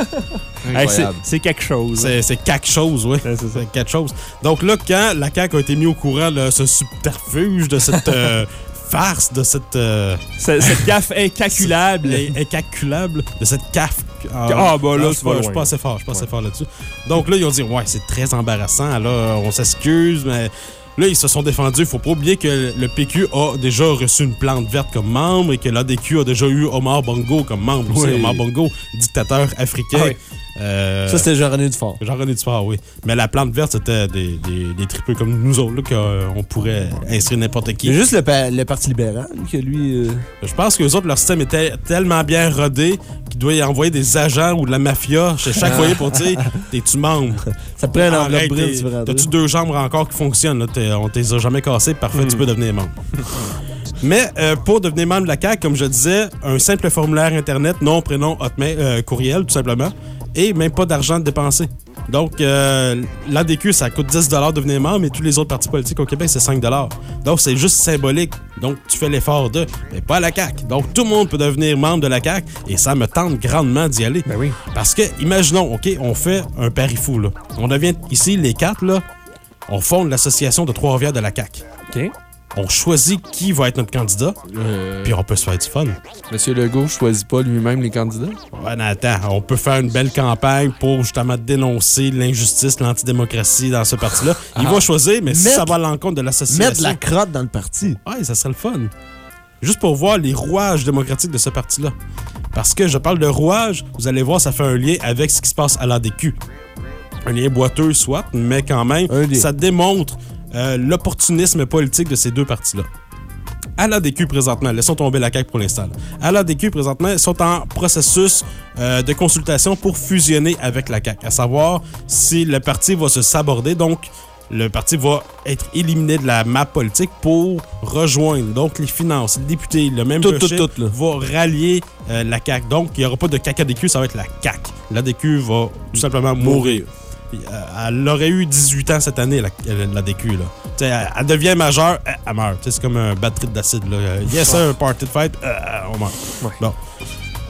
Hey, c'est- quelque chose. C'est c'est quelque chose, oui. C'est quelque chose. Donc là, quand la CAQ a été mis au courant de ce subterfuge, de cette <laughs> euh, farce, de cette... euh, Cette- cette gaffe incalculable. In- <laughs> incalculable, de cette CAF. Ah, bah là, je c'est pas je suis pas assez fort, je suis pas assez fort là-dessus. Donc là, ils ont dit, ouais, c'est très embarrassant, là, on s'excuse, mais... Là, ils se sont défendus. Faut pas oublier que le PQ a déjà reçu une plante verte comme membre et que l'ADQ a déjà eu Omar Bongo comme membre aussi. Omar Bongo, dictateur africain. Ah oui. Euh, Ça, c'était Jean-René Dufort. Jean-René Dufort, oui. Mais la plante verte, c'était des, des, des tripeux comme nous autres, là, qu'on pourrait inscrire n'importe qui. Juste le, pa- le Parti libéral que lui. euh, Je pense que les autres, leur système était tellement bien rodé qu'il doit y envoyer des agents ou de la mafia chez chaque foyer pour dire <laughs> T'es-tu membre? Ça te prend un enveloppe brune, t'es-. T'as-tu deux chambres encore qui fonctionnent là? T'es- On te les a jamais cassées, parfait, tu peux devenir membre. <laughs> Mais euh, pour devenir membre de la CAQ, comme je disais, un simple formulaire Internet, nom, prénom, hotmail, euh, courriel, tout simplement, et même pas d'argent de dépenser. Donc, euh, l'ADQ, ça coûte 10 de devenir membre, mais tous les autres partis politiques au Québec, c'est 5 Donc, c'est juste symbolique. Donc, tu fais l'effort de, mais pas la CAQ. Donc, tout le monde peut devenir membre de la CAQ, et ça me tente grandement d'y aller. Parce que, imaginons, OK, on fait un pari fou, là. On devient ici, les quatre, là, on fonde l'association de Trois-Rivières de la CAQ. OK. On choisit qui va être notre candidat, puis on peut se faire du fun. Monsieur Legault choisit pas lui-même les candidats? Ouais, mais attends, on peut faire une belle campagne pour justement dénoncer l'injustice, l'antidémocratie dans ce parti-là. Il Ah. va choisir, mais si ça va à l'encontre de l'association. Mettre de la crotte dans le parti. Ouais, ça serait le fun. Juste pour voir les rouages démocratiques de ce parti-là. Parce que je parle de rouages, vous allez voir, ça fait un lien avec ce qui se passe à l'ADQ. Un lien boiteux, soit, mais quand même, ça démontre euh, l'opportunisme politique de ces deux partis-là. À l'ADQ présentement, laissons tomber la CAQ pour l'instant. À l'ADQ présentement, ils sont en processus euh, de consultation pour fusionner avec la CAQ, à savoir si le parti va se saborder, donc le parti va être éliminé de la map politique pour rejoindre donc les finances, les députés, le même Tout, tout, tout, va rallier euh, la CAQ. Donc, il n'y aura pas de CAQ-ADQ, ça va être la CAQ. L'ADQ va tout simplement mourir. Puis, euh, Elle aurait eu 18 ans cette année, la, la DQ. Là. Elle, elle devient majeure, elle, elle meurt. C'est comme un batterie d'acide. Euh, Yes, sir, party de fight, euh, on meurt. Bon.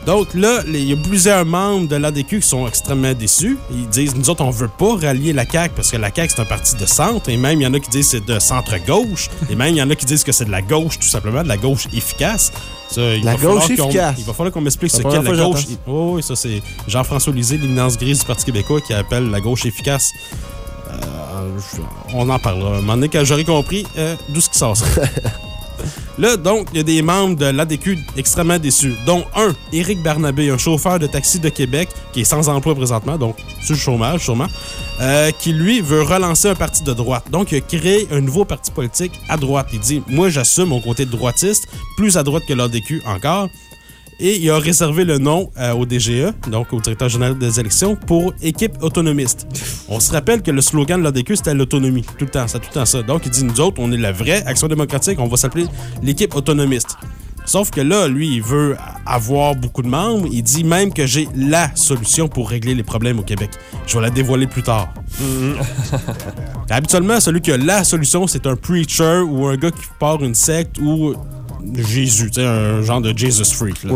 Donc là, il y a plusieurs membres de l'ADQ qui sont extrêmement déçus. Ils disent, nous autres, on veut pas rallier la CAQ parce que la CAQ, c'est un parti de centre. Et même, il y en a qui disent que c'est de centre-gauche. et même, il y en a qui disent que c'est de la gauche, tout simplement, de la gauche efficace. Ça, La va falloir gauche qu'on- efficace. Il va falloir qu'on m'explique ce qu'est la gauche. Oui, oui, ça, c'est Jean-François Lisée, l'éminence grise du Parti québécois, qui appelle la gauche efficace. Euh, on en parlera. Un moment donné, quand j'aurai compris euh, d'où ce qui sort. <laughs> Là, donc, il y a des membres de l'ADQ extrêmement déçus, dont un, Éric Barnabé, un chauffeur de taxi de Québec, qui est sans emploi présentement, donc sur le chômage sûrement, euh, qui lui veut relancer un parti de droite. Donc, il a créé un nouveau parti politique à droite. Il dit, moi, j'assume mon côté droitiste, plus à droite que l'ADQ encore. Et il a réservé le nom euh, au DGE, donc au directeur général des élections, pour équipe autonomiste. On se rappelle que le slogan de l'ADQ, c'était l'autonomie. Tout le temps, c'est tout le temps ça. Donc, il dit, nous autres, on est la vraie Action démocratique, on va s'appeler l'équipe autonomiste. Sauf que là, lui, il veut avoir beaucoup de membres. Il dit même que j'ai la solution pour régler les problèmes au Québec. Je vais la dévoiler plus tard. <laughs> Habituellement, celui qui a la solution, c'est un preacher ou un gars qui part une secte ou Jésus, un genre de Jesus freak. là.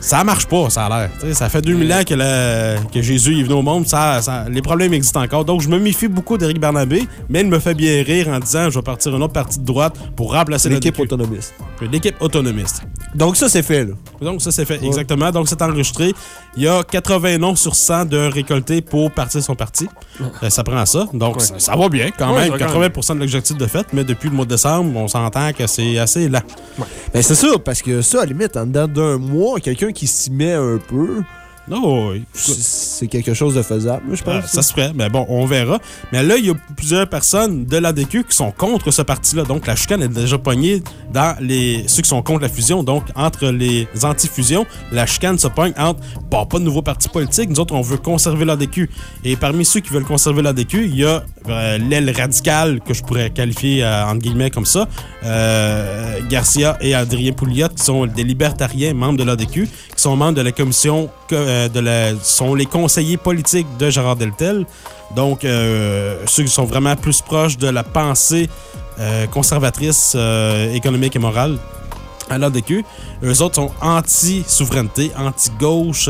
Ça marche pas, ça a l'air. Ça fait 2000 ans que, la- que Jésus est venu au monde, ça, ça- les problèmes existent encore. Donc, je me méfie beaucoup d'Éric Barnabé, mais il me fait bien rire en disant je vais partir une autre partie de droite pour remplacer L'équipe autonomiste. L'équipe autonomiste. Donc, ça, c'est fait, là. Donc, ça, c'est fait, exactement. Donc, c'est enregistré. Il y a 80 noms sur 100 de récoltés pour partir son parti. Euh, ça prend ça. Donc, Ouais. ça, ça va bien quand même. ça va quand 80% de l'objectif de fait, mais depuis le mois de décembre, on s'entend que c'est assez lent. Ben, c'est ça, parce que ça, à la limite, en dedans d'un mois, quelqu'un qui s'y met un peu. Non, oui. C'est quelque chose de faisable, je pense. Ah, ça se ferait, mais bon, on verra. Mais là, il y a plusieurs personnes de l'ADQ qui sont contre ce parti-là. Donc, la chicane est déjà pognée dans les ceux qui sont contre la fusion. Donc, entre les anti-fusions, la chicane se pogne entre bon, pas de nouveau parti politique. Nous autres, on veut conserver l'ADQ. Et parmi ceux qui veulent conserver l'ADQ, il y a euh, l'aile radicale, que je pourrais qualifier euh, entre guillemets comme ça. Euh, Garcia et Adrien Pouliot, qui sont des libertariens membres de l'ADQ, qui sont membres de la commission, que- euh, sont les conseillers politiques de Gérard Deltel. Donc, euh, ceux qui sont vraiment plus proches de la pensée euh, conservatrice, économique et morale à l'ADQ. Eux autres sont anti-souveraineté, anti-gauche.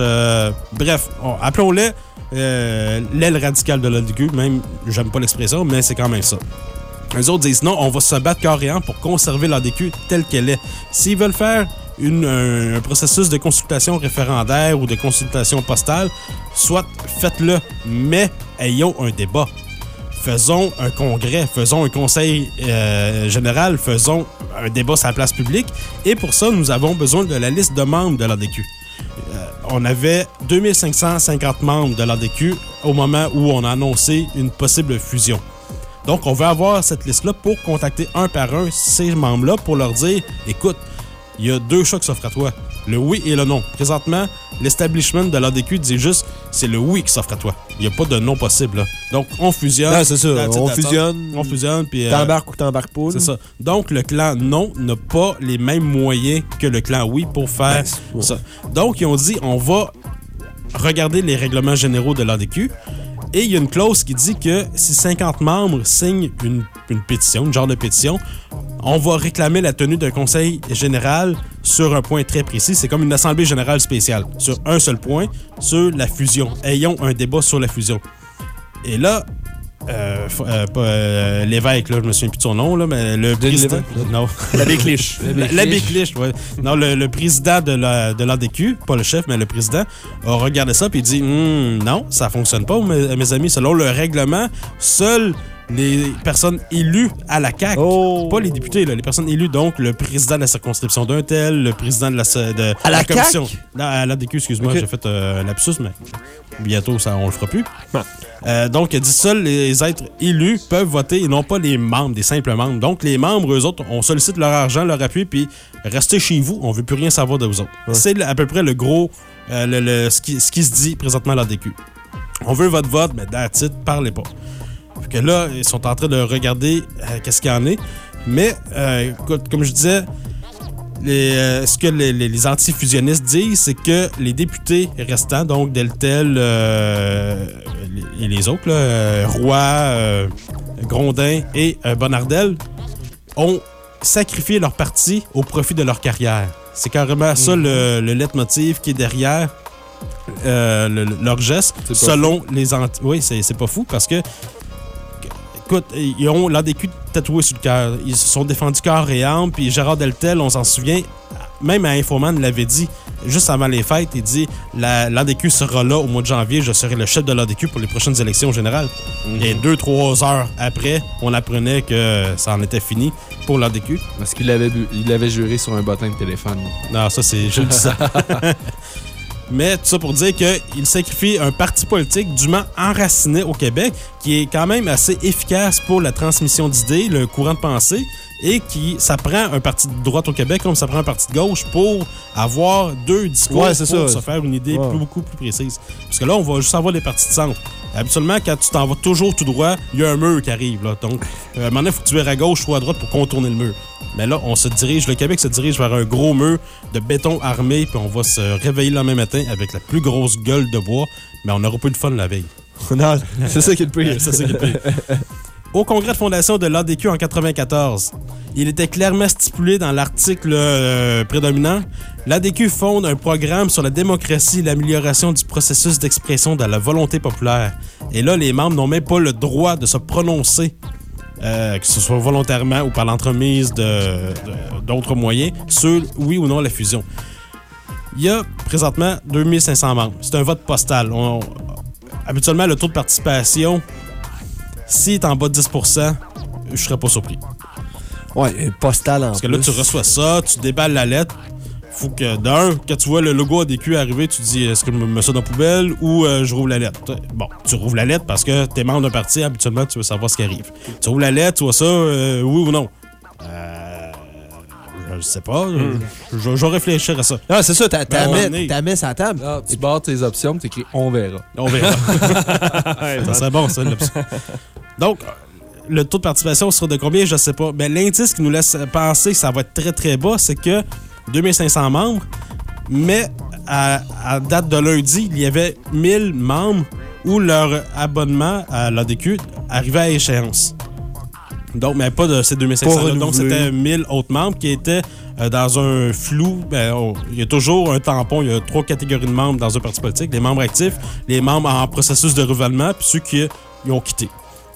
bref, on- appelons-les l'aile radicale de l'ADQ. Même, j'aime pas l'expression, mais c'est quand même ça. Eux autres disent non, on va se battre âme pour conserver l'ADQ telle qu'elle est. S'ils veulent faire un, un processus de consultation référendaire ou de consultation postale, soit faites-le, mais ayons un débat. Faisons un congrès, faisons un conseil euh, général, faisons un débat sur la place publique. Et pour ça, nous avons besoin de la liste de membres de l'ADQ. Euh, on avait 2550 membres de l'ADQ au moment où on a annoncé une possible fusion. Donc, on veut avoir cette liste-là pour contacter un par un ces membres-là pour leur dire écoute, il y a deux choix qui s'offrent à toi le oui et le non. Présentement, l'establishment de l'ADQ dit juste c'est le oui qui s'offre à toi. Il n'y a pas de non possible. là. Donc, on fusionne. Non, c'est ça. On fusionne. On fusionne. Puis, euh, T'embarques ou t'embarques pas. c'est ça. Donc, le clan non n'a pas les mêmes moyens que le clan oui pour faire Ben, ça. Donc, ils ont dit on va regarder les règlements généraux de l'ADQ. Et il y a une clause qui dit que si 50 membres signent une, pétition, une genre de pétition, on va réclamer la tenue d'un conseil général sur un point très précis. C'est comme une assemblée générale spéciale, sur un seul point, sur la fusion. Ayons un débat sur la fusion. Et là, euh, euh, euh, l'évêque, là, je me souviens plus de son nom, là, mais le président. Non. L'abbé Cliche. La- L'abbé Cliche, <laughs> ouais. Non, le, le président de la- de l'ADQ, pas le chef, mais le président, a regardé ça et dit Hum, non, ça fonctionne pas, mes, mes amis. Selon le règlement, seules les personnes élues à la CAQ, Oh. pas les députés, là, les personnes élues, donc le président de la circonscription d'un tel, le président de la, de, À la commission. CAQ? À l'ADQ, excuse-moi, Ok. j'ai fait euh, un lapsus, mais bientôt, ça, on le fera plus. Euh, donc, il dit seuls les êtres élus peuvent voter et non pas les membres, des simples membres. Donc, les membres, eux autres, on sollicite leur argent, leur appui, puis restez chez vous, on veut plus rien savoir de vous autres. C'est à peu près le gros, euh, le- le- ce, qui, ce qui se dit présentement à l'ADQ. On veut votre vote, mais it, parlez pas. Fait que là, ils sont en train de regarder euh, qu'est-ce qu'il y en est. Mais, euh, écoute, comme je disais, les, euh, ce que les, les- les antifusionnistes disent, c'est que les députés restants, donc Deltel euh, et les autres, là, Roy, Grondin et Bonardel, ont sacrifié leur parti au profit de leur carrière. C'est carrément ça le, le leitmotiv qui est derrière euh, le- le- leur geste, selon les anti... Oui, c'est pas fou parce que Écoute, ils ont l'ADQ tatoué sur le cœur. Ils se sont défendus corps et âme. Puis Gérard Deltel, on s'en souvient, même à Infoman l'avait dit juste avant les fêtes. Il dit la- l'ADQ sera là au mois de janvier. Je serai le chef de l'ADQ pour les prochaines élections générales. Et deux, trois heures après, on apprenait que ça en était fini pour l'ADQ. Parce qu'il avait, il avait juré sur un bottin de téléphone. Non, ça, c'est. <laughs> Dis ça. <laughs> Mais tout ça pour dire qu'il sacrifie un parti politique dûment enraciné au Québec, qui est quand même assez efficace pour la transmission d'idées, le courant de pensée, et qui, ça prend un parti de droite au Québec comme ça prend un parti de gauche pour avoir deux discours Ouais, pour ça. se faire une idée Ouais. plus- beaucoup plus précise. Parce que là, on va juste avoir les partis de centre. Habituellement, quand tu t'en vas toujours tout droit, il y a un mur qui arrive. Là. Donc, euh, à un moment donné, il faut que tu vires à gauche ou à droite pour contourner le mur. Mais là, on se dirige, le Québec se dirige vers un gros mur de béton armé, puis on va se réveiller le lendemain matin avec la plus grosse gueule de bois, mais on n'aura pas eu de fun la veille. <laughs> non, c'est ça qui est le pire. <laughs> C'est ça qui est le pire. <laughs> Au congrès de fondation de l'ADQ en 94, il était clairement stipulé dans l'article euh, prédominant l'ADQ fonde un programme sur la démocratie et l'amélioration du processus d'expression de la volonté populaire. Et là, les membres n'ont même pas le droit de se prononcer, euh, que ce soit volontairement ou par l'entremise d'autres moyens, sur oui ou non la fusion. Il y a présentement 2500 membres. C'est un vote postal. Habituellement, le taux de participation s'il est en bas de 10% je serais pas surpris. Ouais, postal en Parce que là, tu reçois ça, tu déballes la lettre. Faut que, d'un, quand tu vois le logo ADQ arriver, tu te dis est-ce que je me mets ça dans la poubelle ou euh, je rouvre la lettre? Bon, tu rouvres la lettre parce que t'es membre d'un parti, habituellement, tu veux savoir ce qui arrive. Tu rouvres la lettre, tu vois ça, euh, oui ou non? Euh, Je sais pas. Je, je vais réfléchir à ça. Non, c'est ça, t'as Ben, à mis mis la table. Ah, tu barres tes options, tu écris on verra. On verra. <laughs> ça serait bon, ça, l'option. Donc, le taux de participation sera de combien, je sais pas. Mais l'indice qui nous laisse penser que ça va être très très bas, c'est que 2500 membres, mais à, à date de lundi, il y avait 1000 membres où leur abonnement à l'ADQ arrivait à échéance. Donc, mais pas de ces 2500 Pas là. Donc, c'était 1000 autres membres qui étaient euh, dans un flou. Ben, on- il y a toujours un tampon. Il y a trois catégories de membres dans un parti politique. Les membres actifs, les membres en processus de renouvellement, puis ceux qui ils ont quitté.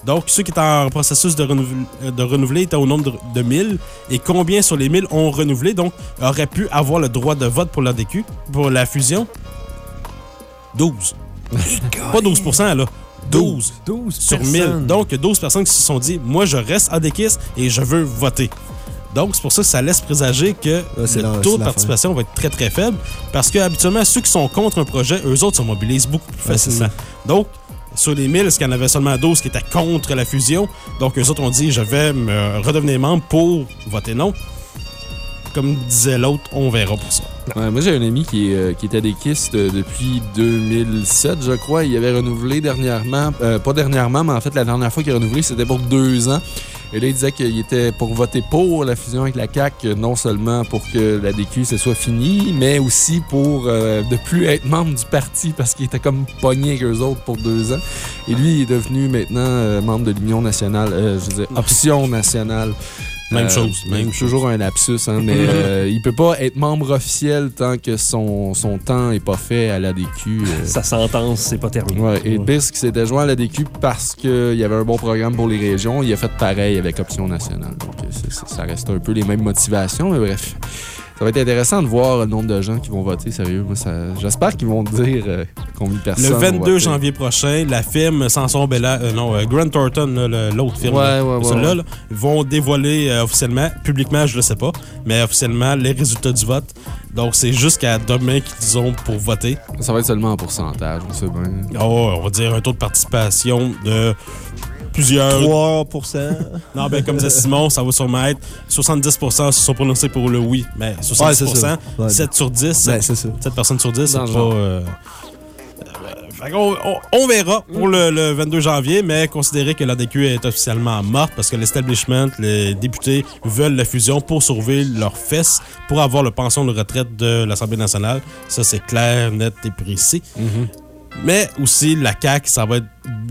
Donc, ceux qui étaient en processus de, renouvel- euh, de renouveler étaient au nombre de, de 1000. Et combien sur les 1000 ont renouvelé, donc auraient pu avoir le droit de vote pour l'ADQ, pour la fusion? 12. <laughs> Pas 12% là. 12. 12 sur personnes. 1000. Donc, il y a 12 personnes qui se sont dit Moi, je reste ADQ et je veux voter. Donc, c'est pour ça que ça laisse présager que le taux de participation va être très, très faible. Parce que habituellement, ceux qui sont contre un projet, eux autres se mobilisent beaucoup plus facilement. Donc, sur les 1000, est-ce qu'il y en avait seulement 12 qui étaient contre la fusion? Donc, eux autres ont dit, je vais me redevenir membre pour voter non. Comme disait l'autre, on verra pour ça. Moi, j'ai un ami qui, euh, qui était euh, depuis 2007, je crois. Il avait renouvelé dernièrement, euh, pas dernièrement, mais en fait, la dernière fois qu'il a renouvelé, c'était pour deux ans. Et là, il disait qu'il était pour voter pour la fusion avec la CAQ, non seulement pour que la DQ, soit fini, mais aussi pour euh, de plus être membre du parti parce qu'il était comme pogné avec eux autres pour deux ans. Et lui, il est devenu maintenant euh, membre de l'Union nationale, euh, je veux dire, Option nationale. Même Euh, chose, même c'est toujours un lapsus, hein, mais euh, <laughs> il peut pas être membre officiel tant que son, son temps est pas fait à la DQ. euh. Sa sentence, c'est pas terminé. Ouais, et Bisque s'était joint à la DQ parce qu'il y avait un bon programme pour les régions. Il a fait pareil avec Option nationale. Donc, euh, ça reste un peu les mêmes motivations, mais bref. Ça va être intéressant de voir le nombre de gens qui vont voter, sérieux. Moi, ça- j'espère qu'ils vont dire euh, combien de personnes. Le vont 22 voter. janvier prochain, la firme Samson Bella, euh, non, euh, Grant Thornton, l'autre firme, Ouais, ouais, ouais, celle-là, là, vont dévoiler euh, officiellement, publiquement, je le sais pas, mais officiellement les résultats du vote. Donc c'est jusqu'à demain qu'ils disons pour voter. Ça va être seulement en pourcentage, on sait bien. Oh, on va dire un taux de participation de plusieurs. 3 Non, ben comme disait Simon, ça va sûrement être 70 se sont prononcés pour le oui. Mais 70 Ouais, c'est ça. Ouais. 7 sur 10. Ben, c'est ça. 7 personnes sur 10, c'est pas. euh, fait qu'on- on, on verra pour le, le 22 janvier, mais considérez que la DQ est officiellement morte parce que l'establishment, les députés veulent la fusion pour sauver leurs fesses pour avoir le pension de retraite de l'Assemblée nationale. Ça, c'est clair, net et précis. Mais aussi, la CAQ, ça va être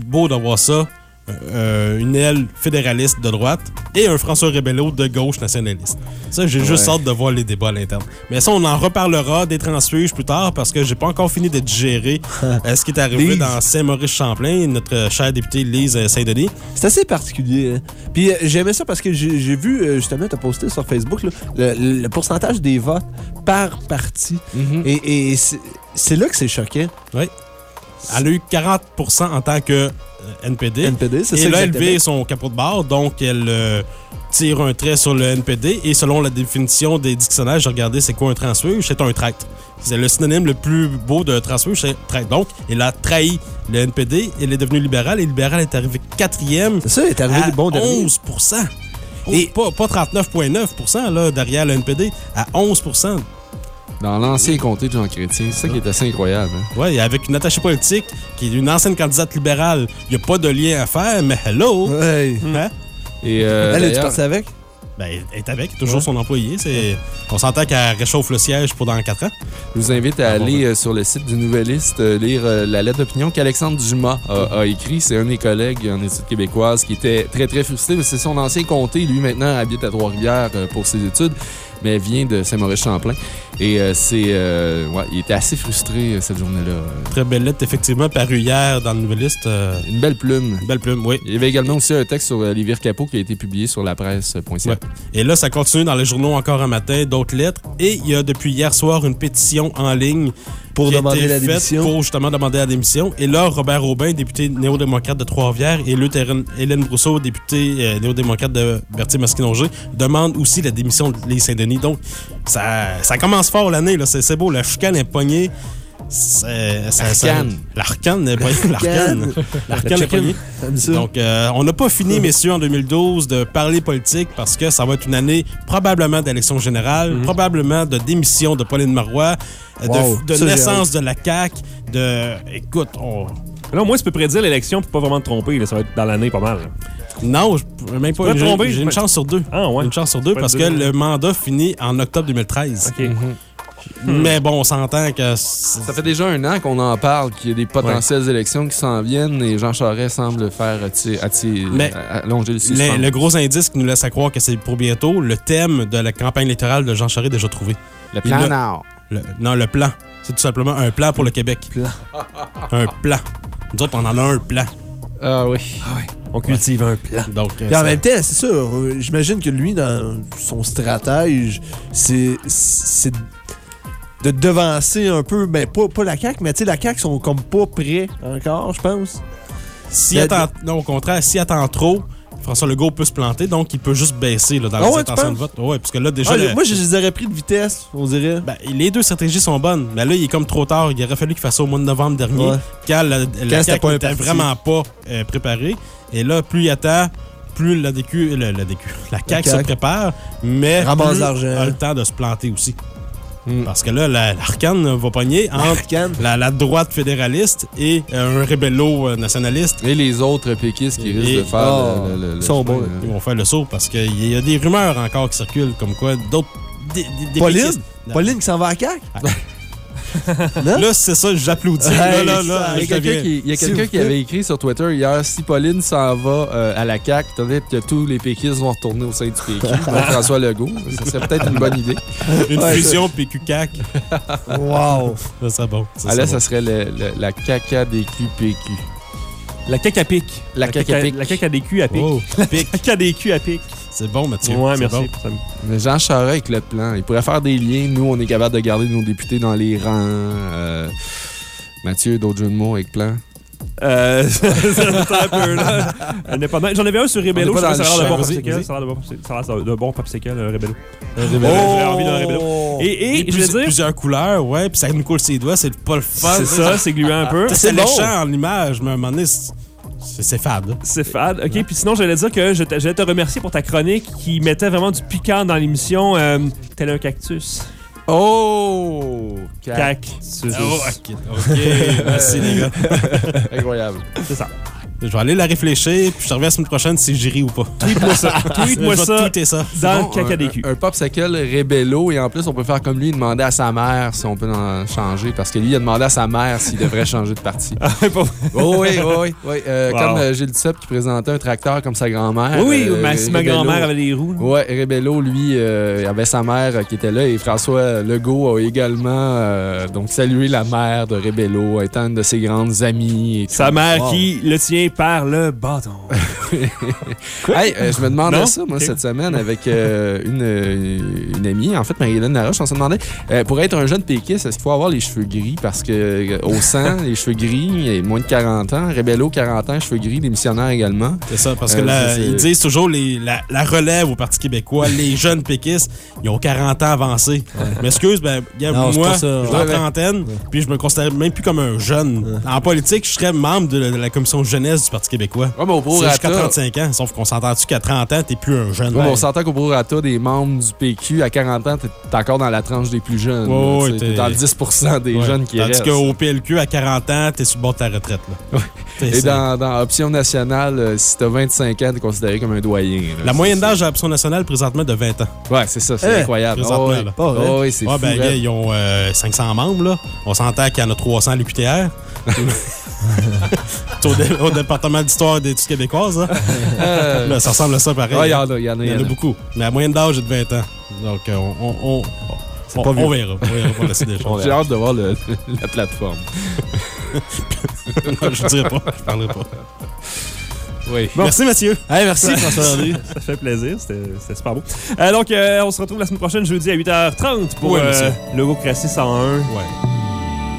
beau d'avoir ça. Euh, une aile fédéraliste de droite et un François Rebello de gauche nationaliste. Ça, j'ai juste hâte de voir les débats à l'interne. Mais ça, on en reparlera des transfuges plus tard parce que j'ai pas encore fini de digérer <laughs> euh, ce qui est arrivé Lise. dans Saint-Maurice-Champlain, notre chère députée Lise euh, Saint-Denis. C'est assez particulier. hein. Puis euh, j'aimais ça parce que j'ai vu, euh, justement, tu as posté sur Facebook, là, le, le pourcentage des votes par parti. Mhm. Et, et c'est là que c'est choquant. Oui. Elle a eu 40% en tant que euh, NPD. NPD, c'est Et ça là, elle exactement. levé son capot de barre, donc elle euh, tire un trait sur le NPD. Et selon la définition des dictionnaires, j'ai regardé c'est quoi un transfuge, c'est un traître. C'est le synonyme le plus beau de transfuge, c'est traître. Donc, elle a trahi le NPD, elle est devenue libérale, et libérale est arrivé quatrième. C'est ça, elle est arrivée à bon dernier. 11 et pas, pas 39,9 là, derrière le NPD, à 11 Dans l'ancien comté de Jean Chrétien, c'est ça qui est assez incroyable. hein. Oui, avec une attachée politique qui est une ancienne candidate libérale. Il n'y a pas de lien à faire, mais hello! Ouais. Hein? Et euh, Elle, est partie avec? Ben, elle est avec, toujours son employé. C'est... On s'entend qu'elle réchauffe le siège pour dans 4 ans. Je vous invite à Ah, bon, aller euh, sur le site du Nouvelliste euh, lire euh, la lettre d'opinion qu'Alexandre Dumas a, a écrit. C'est un de mes collègues en études québécoises qui était très très frustré. parce que C'est son ancien comté. Lui maintenant habite à Trois-Rivières pour ses études, mais vient de Saint-Maurice-Champlain. Et euh, c'est, euh, ouais, il était assez frustré euh, cette journée-là. Très belle lettre, effectivement, parue hier dans le Nouvelliste. Euh, Une belle plume. Une belle plume, oui. Il y avait également aussi un texte sur vires capot qui a été publié sur la presse.ca. Ouais. Et là, ça continue dans les journaux encore un matin, d'autres lettres. Et il y a depuis hier soir une pétition en ligne Pour qui a demander été la démission. Pour justement demander la démission. Et là, Robert Aubin, député néo-démocrate de Trois-Rivières, et Lutte Hélène Brousseau, députée euh, néo-démocrate de Berthier-Masquinongé, demandent aussi la démission de Lise Saint-Denis. Donc, ça, ça commence fort l'année. C'est beau. La chicane est pognée. L'arcane. L'arcane est. L'arcane. L'arcane est pognée. Donc, euh, on n'a pas fini, messieurs, en 2012, de parler politique parce que ça va être une année probablement d'élection générale, probablement de démission de Pauline Marois, de- de, naissance de la CAQ, de... Écoute, on... Là, au moins, tu peux prédire l'élection pour pas vraiment te tromper. là. Ça va être dans l'année pas mal. là. Non, je peux même pas. J'ai tromper. j'ai une chance sur deux. Ah, ouais. Une chance sur deux parce que le mandat finit en octobre 2013. OK. Mais bon, on s'entend que... Ça fait déjà un an qu'on en parle, qu'il y a des potentielles élections qui s'en viennent et Jean Charest semble faire atti- Mais allonger le suspense. Le, le gros indice qui nous laisse à croire que c'est pour bientôt, le thème de la campagne électorale de Jean Charest est déjà trouvé. Le plan l'a- Nord. le- non, le plan. C'est tout simplement un plan pour le Québec. un plan. Nous autres, on en a un plan. Ah oui. On cultive un plan. Donc, euh, Puis en ça- même temps, c'est ça. euh, J'imagine que lui, dans son stratège, c'est de devancer un peu, ben pas, pas la CAQ, mais tu sais, la CAQ sont comme pas prêts encore, je pense. Attend, non, au contraire, s'il attend trop, François Legault peut se planter, donc il peut juste baisser là, dans Ah les ouais, tu intentions de vote. Ouais, parce que là, déjà. Ah, Moi, je les aurais pris de vitesse, on dirait. Ben, les deux stratégies sont bonnes, mais là, il est comme trop tard. Il aurait fallu qu'il fasse ça au mois de novembre dernier, Ouais. quand la, la CAQ n'était vraiment pas euh, préparée. Et là, plus il attend, plus la DQ, la DQ, la CAQ se CAQ. prépare, mais plus a le temps de se planter aussi. Parce que là, la- l'arcane va pogner entre la, la droite fédéraliste et euh, un rébello euh, nationaliste. Et les autres péquistes qui risquent de faire Ah, le, le- le- le sont chemin, bons. là. Ils vont faire le saut parce qu'il y a des rumeurs encore qui circulent comme quoi d'autres. Des, des- des Pauline? péquistes- Pauline qui s'en va à CAQ? <laughs> <laughs> Là, c'est ça, j'applaudis. là, là, là, Il y a quelqu'un qui, avait écrit sur Twitter hier si Pauline s'en va euh, à la CAQ, peut-être que tous les péquistes vont retourner au sein du PQ. Donc <laughs> François Legault, ça serait peut-être une bonne idée. Une Ouais, fusion PQ-CAC. <laughs> Wow. Ça serait bon. ça Ah là, ça serait le- le- la KKDQ-PQ. La caca à pic. La caca à pic. La caca des culs à pic. Oh, <laughs> La caca des culs à pic. C'est bon, Mathieu. Ouais, merci. bon. Ça me- Mais Jean Charest avec le plan, il pourrait faire des liens. Nous, on est capable de garder nos députés dans les rangs. Euh, Mathieu, d'autres jeux de mots avec plan? Euh, attends un peu, là. Indépendant. J'en avais un sur Rebello. Ça a l'air de le bon popsicle. Ça a l'air de bon popsicle. Rebello. J'ai envie d'un Rebello. Et, et, je veux dire, plusieurs couleurs, ouais, puis ça nous coule ses doigts, c'est pas le fun. C'est ça, c'est gluant un peu. C'est léchant en image, mais à un moment donné, c'est- fade. C'est fade. OK, puis sinon, j'allais dire que je j'allais te remercier pour ta chronique qui mettait vraiment du piquant dans l'émission, euh, tel un cactus. Oh! Cactus. Oh, ok, ok, <laughs> merci les gars. Incroyable. C'est ça. Je vais aller la réfléchir, puis je te reviens la semaine prochaine si j'y ris ou pas. Tweet-moi ça. Tweet-moi <laughs> Je vais ça. tweeter ça. Dans Bon, le caca un- des culs. Un, popsicle Rebello et en plus on peut faire comme lui demander à sa mère si on peut en changer parce que lui il a demandé à sa mère s'il devrait changer de parti. <laughs> oh, oui, oui, oui. oui. Euh, Wow. Comme euh, Gilles Duceppe qui présentait un tracteur comme sa grand-mère. Oui, euh, ma, si ma Rebello- grand-mère avait des roues. Ouais, Rebello, lui, euh, avait sa mère qui était là et François Legault a également euh, donc salué la mère de Rebello, étant une de ses grandes amies. et. Sa mère Wow. qui le tient par le bâton. <laughs> Hey, euh, je me demandais Non? ça, moi, cette semaine, avec euh, une, euh, une amie, en fait, Marie-Hélène Laroche. On se demandait, euh, pour être un jeune péquiste, est-ce qu'il faut avoir les cheveux gris? Parce que euh, au sang, <laughs> les cheveux gris, il y a moins de 40 ans. Rebello, 40 ans, cheveux gris, démissionnaire également. C'est ça, parce que Euh, là, c'est- ils disent toujours les, la, la relève au Parti québécois, <laughs> les jeunes péquistes, ils ont 40 ans avancés. Mais excuse, ben, regarde, Non, moi, je suis en Ouais, ouais. trentaine, puis je me considère même plus comme un jeune. En politique, je serais membre de la, de la commission jeunesse du Parti québécois. Ouais, mais au jusqu'à prorata- 35 ans, sauf qu'on s'entend-tu qu'à 30 ans, t'es plus un jeune. Ouais, mais On s'entend qu'au prorata des membres du PQ, à 40 ans, t'es encore dans la tranche des plus jeunes. Ouais, t'es- t'es dans le 10 des Ouais. jeunes qui Tandis restent. qu'au PLQ, à 40 ans, t'es sur le bord de ta retraite. Là. Et dans, dans Option nationale, euh, si t'as 25 ans, t'es considéré comme un doyen. là. La moyenne d'âge à l'option nationale, présentement, de 20 ans. Ouais, c'est ça, c'est Eh, incroyable. présentement, Oh, là. C'est ben, gars, ils ont euh, 500 membres, là. On s'entend qu'il y en a 300 à l'UQTR. <laughs> <laughs> Au, dé- au département d'histoire des études québécoises, hein. <laughs> Euh, Là, ça ressemble à ça pareil. Ah, il y en a, il y en a, Il y en a beaucoup. Mais la moyenne d'âge est de 20 ans. Donc, euh, on, on, on, on- pas on vieux. verra. On verra pour laisser des <laughs> choses. J'ai hâte de voir le- la plateforme. Non, je dirais pas. Je parlerai pas. Oui. Merci, Mathieu. Hey, merci, François. Ça fait plaisir. C'était super beau. Euh, donc, euh, on se retrouve la semaine prochaine, jeudi à 8h30 pour Ouais, euh. Logocratie 101.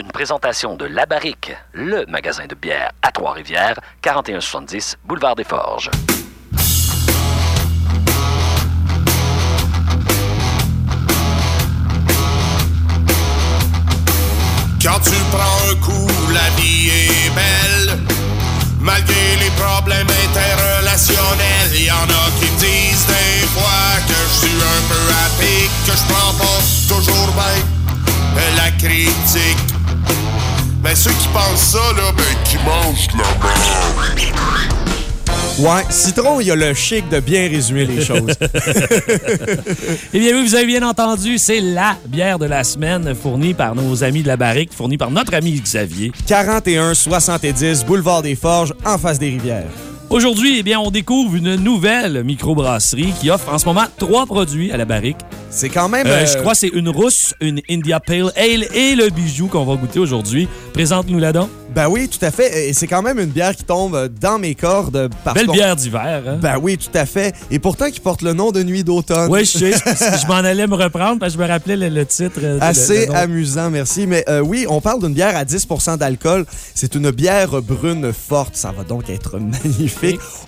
Une présentation de La Barrique, le magasin de bière à Trois-Rivières, 4170 Boulevard des Forges. Quand tu prends un coup, la vie est belle. Malgré les problèmes interrelationnels, y en a qui me disent des fois que je suis un peu à pic, que je prends pas toujours bien la critique. Mais ceux qui pensent ça, là, ben, qui mangent de la merde. Ouais, Citron, il y a le chic de bien résumer les choses. <laughs> Eh bien oui, vous avez bien entendu, c'est la bière de la semaine fournie par nos amis de la barrique, fournie par notre ami Xavier. 41 70 Boulevard des Forges, en face des rivières. Aujourd'hui, eh bien, on découvre une nouvelle microbrasserie qui offre en ce moment trois produits à la barrique. C'est quand même. Euh, euh, Je crois que c'est une rousse, une India Pale Ale et le bijou qu'on va goûter aujourd'hui. Présente-nous là-dedans. Ben oui, tout à fait. Et c'est quand même une bière qui tombe dans mes cordes. Parce Belle bière d'hiver. Hein? Ben oui, tout à fait. Et pourtant, qui porte le nom de Nuit d'automne. Oui, je sais. je m'en <laughs> allais me reprendre parce que je me rappelais le, le titre. euh, Assez le- le nom. amusant, merci. Mais euh, oui, on parle d'une bière à 10% d'alcool. C'est une bière brune forte. Ça va donc être <laughs> magnifique.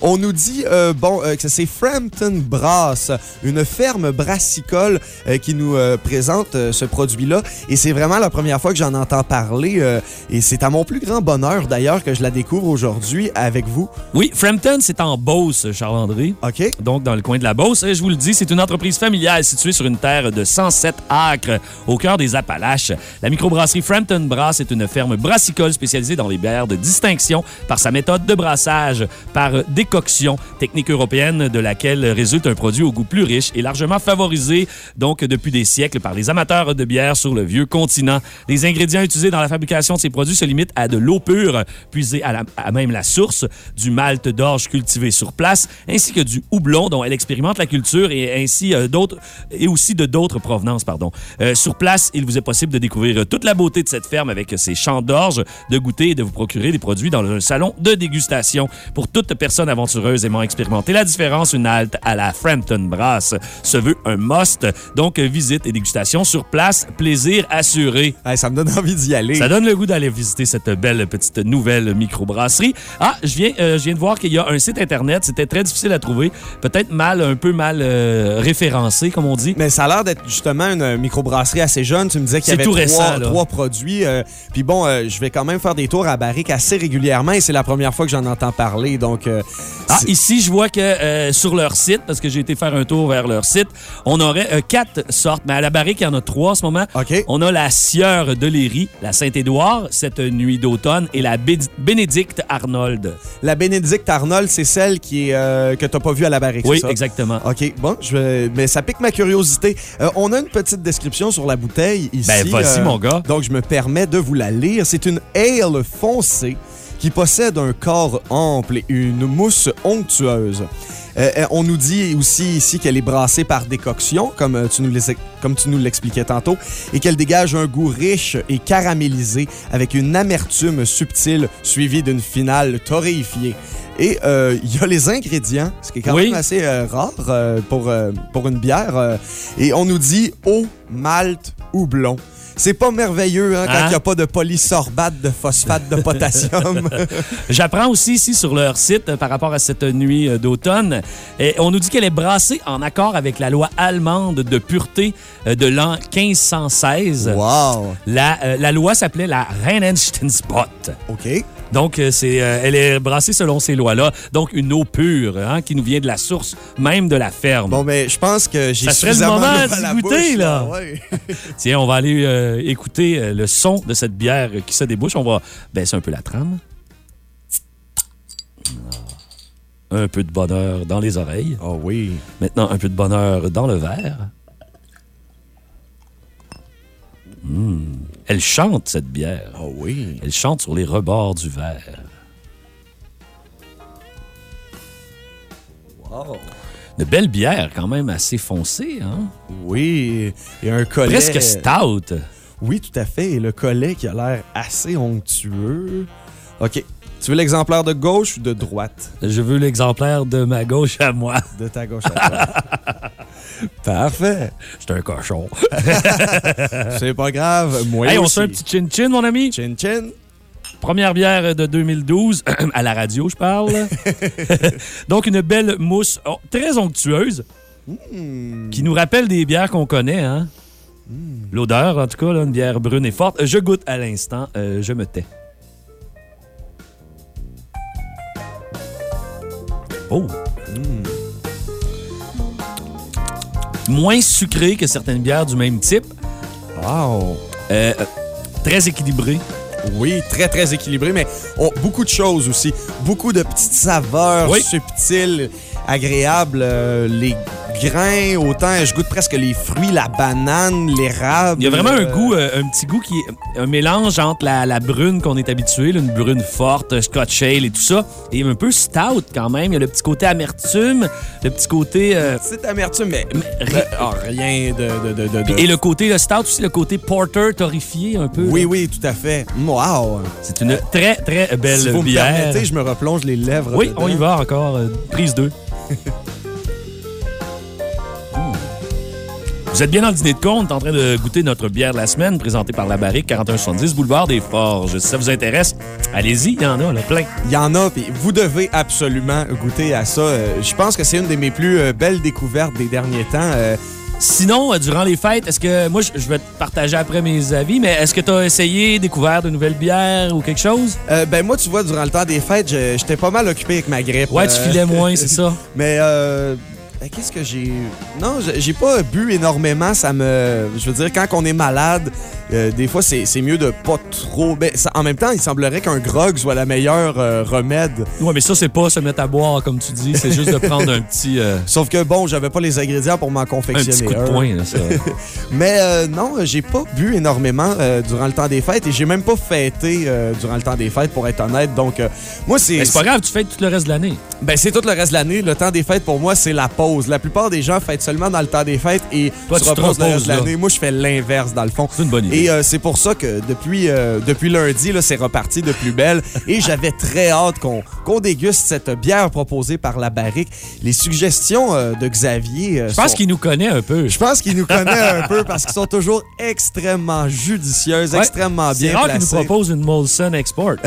On nous dit euh, bon euh, que c'est Frampton Brass, une ferme brassicole euh, qui nous présente ce produit-là. Et c'est vraiment la première fois que j'en entends parler. et c'est à mon plus grand bonheur d'ailleurs que je la découvre aujourd'hui avec vous. Oui, Frampton, c'est en Beauce, Charles-André. OK. Donc, dans le coin de la Beauce. Et je vous le dis, c'est une entreprise familiale située sur une terre de 107 acres au cœur des Appalaches. La microbrasserie Frampton Brass est une ferme brassicole spécialisée dans les bières de distinction par sa méthode de brassage, par décoction, technique européenne de laquelle résulte un produit au goût plus riche et largement favorisé, donc, depuis des siècles par les amateurs de bière sur le vieux continent. Les ingrédients utilisés dans la fabrication de ces produits se limitent à de l'eau pure, puisée à, même la source, du malt d'orge cultivé sur place, ainsi que du houblon dont elle expérimente la culture et ainsi euh, d'autres et aussi de d'autres provenances, pardon. Euh, sur place, il vous est possible de découvrir toute la beauté de cette ferme avec ses champs d'orge, de goûter et de vous procurer des produits dans un salon de dégustation. Pour toute personne aventureuse aimant expérimenter la différence, une halte à la Frampton Brass se veut un must. Donc, euh, visite et dégustation sur place, plaisir assuré. ça me donne envie d'y aller. Ça donne le goût d'aller visiter cette belle petite nouvelle microbrasserie. Ah, je viens, euh, je viens de voir qu'il y a un site internet. C'était très difficile à trouver. Peut-être mal, un peu mal euh, référencé, comme on dit. Mais ça a l'air d'être justement une microbrasserie assez jeune. Tu me disais qu'il y avait tout trois, récent, là. trois produits. euh, Puis bon, euh, je vais quand même faire des tours à Barrique assez régulièrement et c'est la première fois que j'en entends parler. Donc, euh, Ah, ici, je vois que euh, sur leur site, parce que j'ai été faire un tour vers leur site, on aurait euh, quatre sortes. Mais à la barrique, il y en a trois en ce moment. On a la Sieur de Léry, la Saint-Édouard, cette nuit d'automne, et la Bé- Bénédicte Arnold. la Bénédicte Arnold, c'est celle qui est, que tu n'as pas vue à la Barrique. Oui, ça? exactement. OK, bon, je vais- mais ça pique ma curiosité. On a une petite description sur la bouteille ici. Ben, vas-y, mon gars. Donc, je me permets de vous la lire. C'est une ale foncée qui possède un corps ample et une mousse onctueuse. Euh, euh, on nous dit aussi ici qu'elle est brassée par décoction, comme euh, tu nous les- comme tu nous l'expliquais tantôt, et qu'elle dégage un goût riche et caramélisé avec une amertume subtile suivie d'une finale torréfiée. Et euh, il y a les ingrédients, ce qui est quand Oui. même assez euh, rare pour, pour une bière. et on nous dit eau, malt, houblon. C'est pas merveilleux hein, quand il Hein? n'y a pas de polysorbate de phosphate de potassium. <laughs> J'apprends aussi ici sur leur site euh, par rapport à cette nuit euh, d'automne. Et on nous dit qu'elle est brassée en accord avec la loi allemande de pureté euh, de l'an 1516. Wow! La, euh, la loi s'appelait la Reinenstenspot. OK. Donc, euh, c'est, euh, elle est brassée selon ces lois-là. Donc, une eau pure hein, qui nous vient de la source même de la ferme. Bon, mais je pense que j'ai Ça serait le moment à goûter, là. ouais. <laughs> Tiens, on va aller euh, écouter le son de cette bière qui se débouche. On va baisser un peu la trame. Ah. Un peu de bonheur dans les oreilles. Oh oui. Maintenant, un peu de bonheur dans le verre. Hmm. Elle chante, cette bière. Oh oui. Elle chante sur les rebords du verre. Wow. Une belle bière, quand même assez foncée, hein? Oui, et un collet... Presque stout. Oui, tout à fait. Et le collet qui a l'air assez onctueux. OK. Tu veux l'exemplaire de gauche ou de droite? Je veux l'exemplaire de ma gauche à moi. De ta gauche à toi. <laughs> Parfait. C'est un cochon. <laughs> C'est pas grave. Moi Hey, on aussi. fait un petit chin-chin, mon ami? Chin-chin. Première bière de 2012, <clears throat> à la radio, je parle. <laughs> Donc, une belle mousse oh, très onctueuse Hmm. qui nous rappelle des bières qu'on connaît. Hein? L'odeur, en tout cas, là, une bière brune et forte. Je goûte à l'instant. Euh, je me tais. Oh! Moins sucré que certaines bières du même type. Wow! Euh, euh, très équilibré. Oui, très, très équilibré, mais beaucoup de choses aussi. Beaucoup de petites saveurs Oui. subtiles, agréables. euh, les grain, autant je goûte presque les fruits, la banane, l'érable. Il y a vraiment un goût, euh, un petit goût qui est un mélange entre la, la brune qu'on est habitué, là, une brune forte, Scotch Ale et tout ça, et un peu stout quand même. Il y a le petit côté amertume, le petit côté. euh, C'est amertume, mais, mais- ah, rien de. de, de, et le côté le stout aussi, le côté porter torréfié un peu. Oui, oui, tout à fait. Wow! C'est une très, très belle si vous me bière. permettez, je me replonge les lèvres. Oui, dedans. on y va encore. euh, prise 2. <laughs> Vous êtes bien dans le dîner de est en train de goûter notre bière de la semaine présentée par la Barrique 4170 Boulevard des Forges. Si ça vous intéresse, allez-y, il y en a, là, plein. Il y en a, puis vous devez absolument goûter à ça. Euh, je pense que c'est une de mes plus euh, belles découvertes des derniers temps. Euh, Sinon, durant les fêtes, est-ce que. Moi, je vais te partager après mes avis, mais est-ce que tu as essayé, découvert de nouvelles bières ou quelque chose? euh, ben moi, tu vois, durant le temps des fêtes, j'étais pas mal occupé avec ma grippe. Ouais, tu Euh, filais moins, <laughs> c'est ça? Mais euh, qu'est-ce que j'ai Non, j'ai- pas bu énormément. Ça me, je veux dire, quand on est malade, euh, des fois c'est c'est mieux de pas trop. Ben, ça- en même temps, il semblerait qu'un grog soit la meilleure euh, remède. Ouais, mais ça, c'est pas se mettre à boire, comme tu dis, c'est juste de prendre un petit. euh, <laughs> Sauf que bon, j'avais pas les ingrédients pour m'en un confectionner. petit coup de un. poing, là, ça. <laughs> Mais non, j'ai pas bu énormément durant le temps des fêtes et j'ai même pas fêté durant le temps des fêtes pour être honnête. Donc moi c'est Mais c'est pas grave, tu fêtes tout le reste de l'année. ben c'est tout le reste de l'année. Le temps des fêtes pour moi c'est la pause. La plupart des gens fêtent seulement dans le temps des fêtes et Toi, se tu te reposes, l'année. Moi je fais l'inverse dans le fond. C'est une bonne idée. Et euh, c'est pour ça que depuis euh, depuis lundi là c'est reparti de plus belle et <laughs> j'avais très hâte qu'on qu'on déguste cette bière proposée par la barrique. Les suggestions euh, de Xavier. Je pense sont- qu'il nous connaît un peu. je pense qu'il nous connaît un peu parce qu'ils <laughs> sont toujours extrêmement judicieuses, Ouais. extrêmement C'est bien rare qu'il nous propose une Molson Export. <laughs>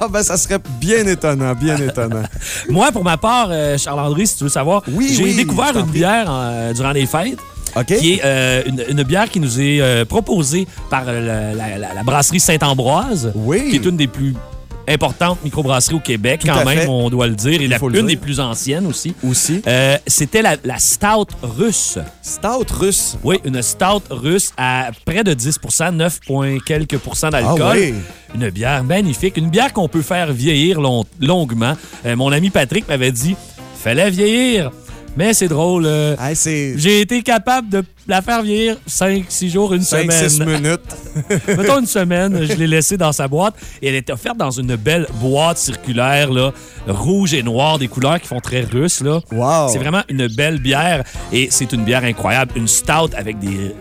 Ah, ben, ça serait bien étonnant, bien étonnant. Moi, pour ma part, Charles-André, si tu veux savoir, Oui, j'ai oui, découvert je t'en une bière euh, durant les fêtes. OK? Qui est euh, une, une bière qui nous est euh, proposée par la, la- la brasserie Saint-Ambroise, Oui. qui est une des plus importantes microbrasseries au Québec, Tout quand même, fait. on doit le dire, et la, une dire. des plus anciennes aussi. Aussi. Euh, C'était la, la Stout russe. Stout russe. Oui, une Stout russe à près de 10% 9, point quelques pourcents d'alcool. Ah oui. Une bière magnifique. Une bière qu'on peut faire vieillir long- longuement. Mon ami Patrick m'avait dit fallait vieillir. Mais c'est drôle. euh, Hey, J'ai été capable de la faire vieillir 5-6 jours, une 5-6 semaine. minutes. <laughs> Mettons une semaine, je l'ai laissée dans sa boîte et elle était offerte dans une belle boîte circulaire, là, rouge et noir, des couleurs qui font très russe. Là. Wow. C'est vraiment une belle bière et c'est une bière incroyable. Une stout avec des,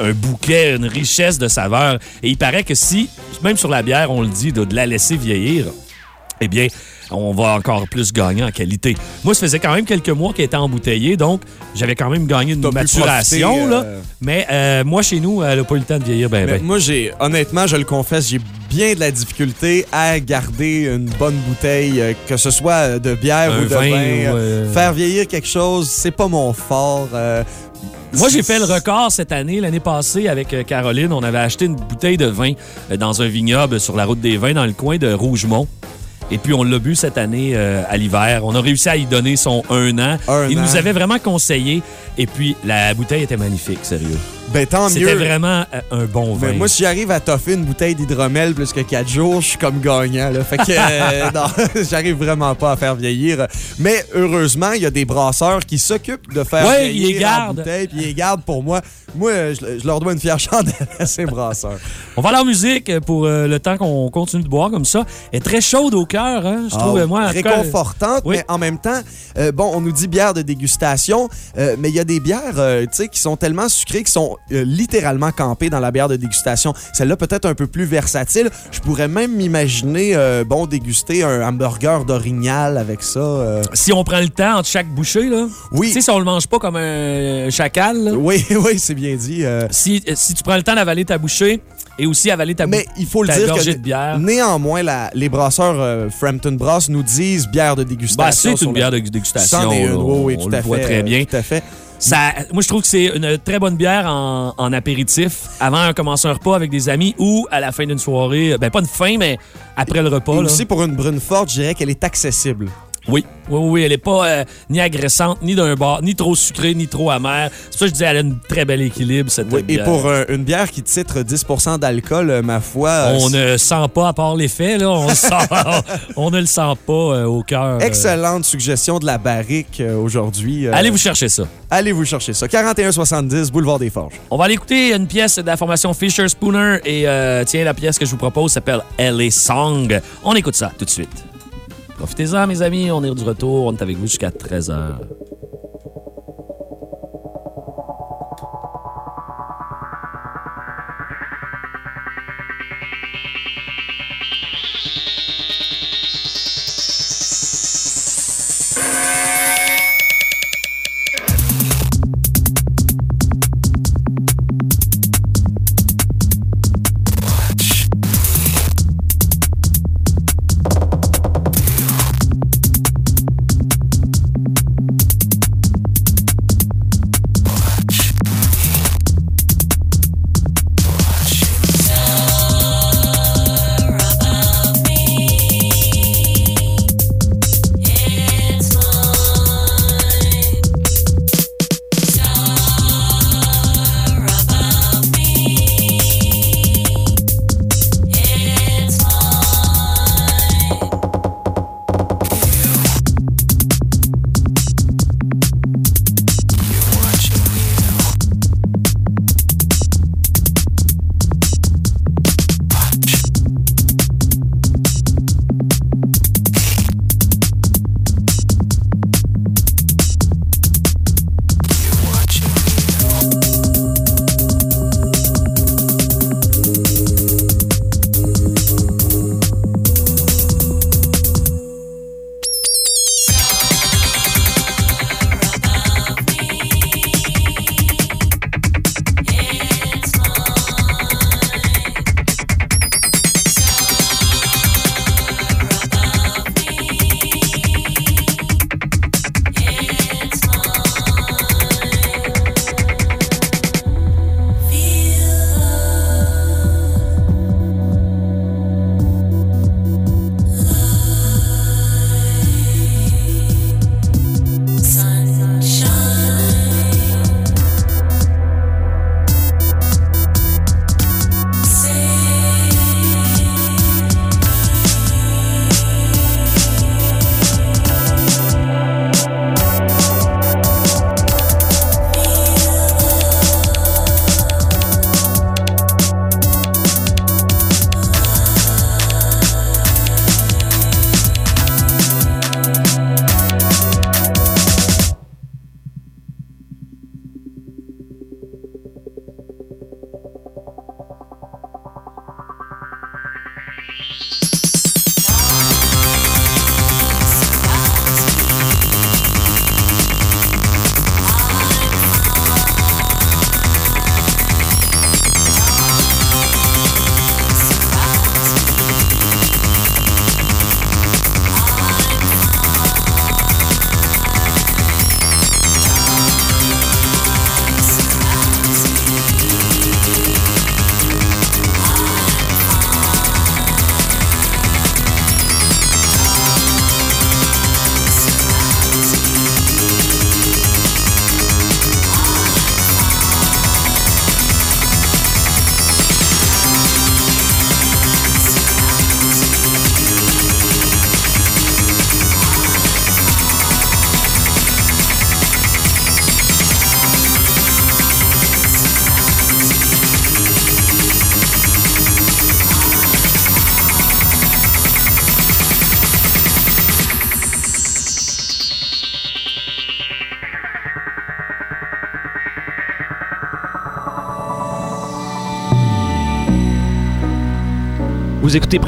un bouquet, une richesse de saveurs. Et il paraît que si, même sur la bière, on le dit, de, de la laisser vieillir, eh bien, on va encore plus gagner en qualité. Moi, ça faisait quand même quelques mois qu'elle était embouteillée, donc j'avais quand même gagné une maturation. profiter, là. euh, Mais euh, moi, chez nous, elle n'a pas eu le temps de vieillir ben, Mais ben. moi, j'ai honnêtement, je le confesse, j'ai bien de la difficulté à garder une bonne bouteille, euh, que ce soit de bière Un ou de vin vin. ou, Faire vieillir quelque chose, c'est pas mon fort. Moi, j'ai fait le record cette année. L'année passée, avec Caroline, on avait acheté une bouteille de vin dans un vignoble sur la route des vins dans le coin de Rougemont. Et puis, on l'a bu cette année euh, à l'hiver. On a réussi à y donner son un an. Un Il an. nous avait vraiment conseillé. Et puis, la bouteille était magnifique, sérieux. Ben, tant mieux. C'était vraiment euh, un bon vin. Moi, si j'arrive à toffer une bouteille d'hydromel plus que 4 jours, je suis comme gagnant. Là. Fait que euh, <laughs> non, <laughs> j'arrive vraiment pas à faire vieillir. Mais heureusement, il y a des brasseurs qui s'occupent de faire Ouais, vieillir la bouteille, puis ils les gardent pour moi. Moi, je, je leur dois une fière chandelle à ces brasseurs. On va aller en musique pour euh, le temps qu'on continue de boire comme ça. Elle est très chaude au cœur, hein? Je trouve, Ah, moi, en réconfortante, oui. mais en même temps, euh, bon, on nous dit bière de dégustation, euh, mais il y a des bières, euh, tu sais, qui sont tellement sucrées qui sont littéralement campées dans la bière de dégustation. Celle-là peut-être un peu plus versatile. Je pourrais même m'imaginer, bon, déguster un hamburger d'orignal avec ça. Si on prend le temps entre chaque bouchée, là. Oui. Tu sais, si on le mange pas comme un chacal, là. Oui, <laughs> oui, c'est bien dit. Si, si tu prends le temps d'avaler ta bouchée et aussi avaler ta, Mais il faut le dire que de bière. néanmoins, la- les brasseurs euh, Frampton Brass nous disent bière de dégustation. c'est sur une bière de dégustation. Est une, là. oui, oui, on tout le à voit fait, très euh, bien. Tout à fait. Ça, moi, je trouve que c'est une très bonne bière en, en apéritif avant de commencer un repas avec des amis ou à la fin d'une soirée. Ben, pas une fin, mais après le repas. Et là. aussi, pour une brune forte, je dirais qu'elle est accessible. Oui, oui, oui, elle est pas euh, ni agressante, ni d'un bord, ni trop sucrée, ni trop amère. C'est pour ça que je dis elle a un très bel équilibre, cette Oui, et bière. pour euh, une bière qui titre 10% d'alcool, euh, ma foi. On ne sent pas, à part l'effet, là, on, le sent- <laughs> on ne le sent pas au cœur. Excellente suggestion de la barrique aujourd'hui. Allez vous chercher ça. Allez vous chercher ça. 4170 Boulevard des Forges. On va aller écouter une pièce de la formation Fisher Spooner et tiens, la pièce que je vous propose s'appelle LA Song. On écoute ça tout de suite. Profitez-en, mes amis, on est du retour, on est avec vous jusqu'à 13h.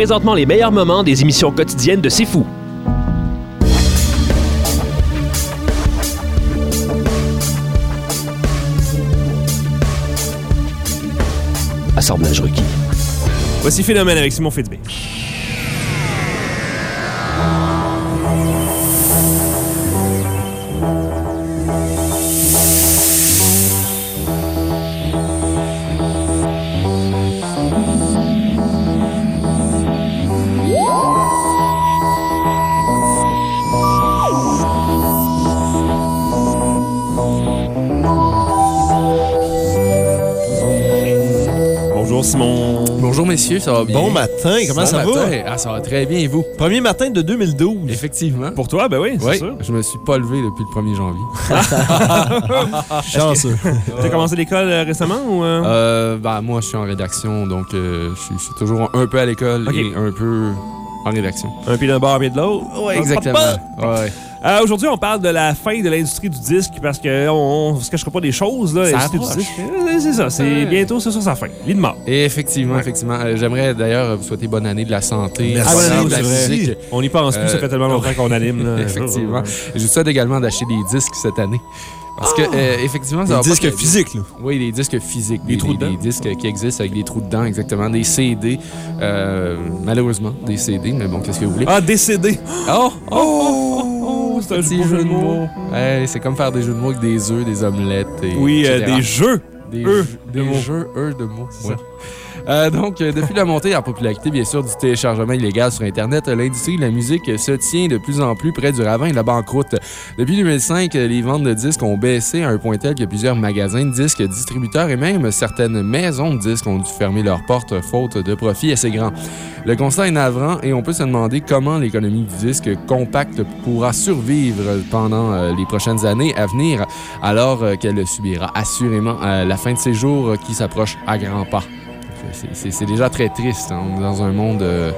Présentement les meilleurs moments des émissions quotidiennes de C'est Fou. Assemblage requis. Voici Phénomène avec Simon Fitzbé. Ça va bien? Bon matin, comment ça matin. va? Ah, ça va très bien et vous? Premier matin de 2012. Effectivement. Pour toi, ben oui, c'est Oui, sûr. je me suis pas levé depuis le 1er janvier. <laughs> Chanceux. T'as commencé l'école euh, récemment ou... euh? Euh, ben, moi, je suis en rédaction, donc euh, je suis- toujours un peu à l'école et un peu en rédaction. Un pied d'un bord, un pied de l'autre? Ouais, exactement. Ouais. Euh, Aujourd'hui, on parle de la fin de l'industrie du disque parce qu'on on, se cachera pas des choses. Là, Ça l'industrie du approche. disque. Euh, C'est ça, c'est bientôt c'est sur sa fin. Lit de mort. Et effectivement, effectivement. Euh, J'aimerais d'ailleurs vous souhaiter bonne année de la santé. Merci. bonne année de la vrai. musique. On n'y pense plus, ça fait tellement longtemps qu'on anime. là. <laughs> effectivement. Je vous souhaite également d'acheter des disques cette année. Parce que, euh, effectivement, ça Des disques que- physiques, là. Oui, des disques physiques. Des trous dedans. Des disques qui existent avec des trous dedans, exactement. Des CD. euh, malheureusement, des CD, mais bon, qu'est-ce que vous voulez? Ah, décédé. Oh! Oh! C'est un Petit jeu de mots. C'est comme faire des jeux de mots avec des œufs, des omelettes. Et, Oui, euh, des jeux. Des, Eux jeux- de des mots. jeux, eux de mots. C'est ouais. Euh, donc, euh, depuis la montée en popularité, bien sûr, du téléchargement illégal sur Internet, euh, l'industrie de la musique se tient de plus en plus près du ravin et de la banqueroute. Depuis 2005, euh, les ventes de disques ont baissé à un point tel que plusieurs magasins de disques, distributeurs et même certaines maisons de disques ont dû fermer leurs portes faute de profits assez grands. Le constat est navrant et on peut se demander comment l'économie du disque compact pourra survivre pendant les prochaines années à venir, alors qu'elle subira assurément la fin de ses jours qui s'approche à grands pas. C'est- déjà très triste. hein. On est dans un monde euh,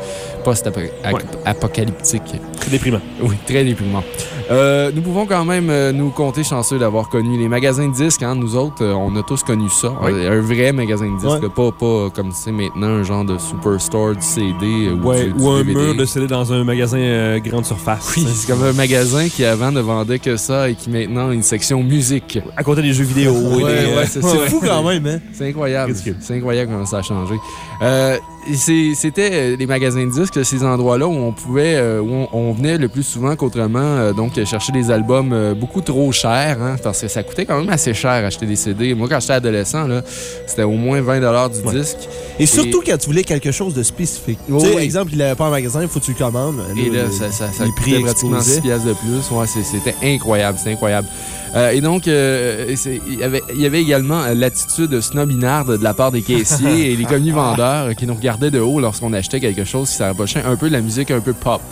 post-apocalyptique. Très déprimant. Oui, très déprimant. Euh, nous pouvons quand même euh, nous compter chanceux d'avoir connu les magasins de disques. hein. Nous autres, euh, on a tous connu ça. Oui. Un vrai magasin de disques. Ouais. Pas, pas comme c'est maintenant un genre de superstore du CD. ou Ouais, du- ou du un DVD. mur de CD dans un magasin euh, grande surface. Oui, c'est comme un magasin qui avant ne vendait que ça et qui maintenant a une section musique. À côté des jeux vidéo. <laughs> Ouais, c'est fou quand même, hein? C'est incroyable. C'est incroyable comment ça a changé. Euh, C'était euh, les magasins de disques, ces endroits-là où on pouvait, euh, où on, venait le plus souvent qu'autrement, euh, donc chercher des albums beaucoup trop chers, hein, parce que ça coûtait quand même assez cher acheter des CD. Moi, quand j'étais adolescent, là, c'était au moins 20 du disque. Et surtout quand tu voulais quelque chose de spécifique. Oui, tu sais, oui. exemple, il n'avait pas en magasin, il faut que tu le commandes. Et là, le- ça, ça, ça les prix pratiquement explosaient. 6 piastres de plus. Ouais, c'était incroyable, c'était incroyable. Euh, et donc, euh, il y avait- il y avait également l'attitude snobinarde de la part des caissiers <laughs> et les commis vendeurs qui nous regardaient de haut lorsqu'on achetait quelque chose qui s'approchait un peu de la musique un peu pop.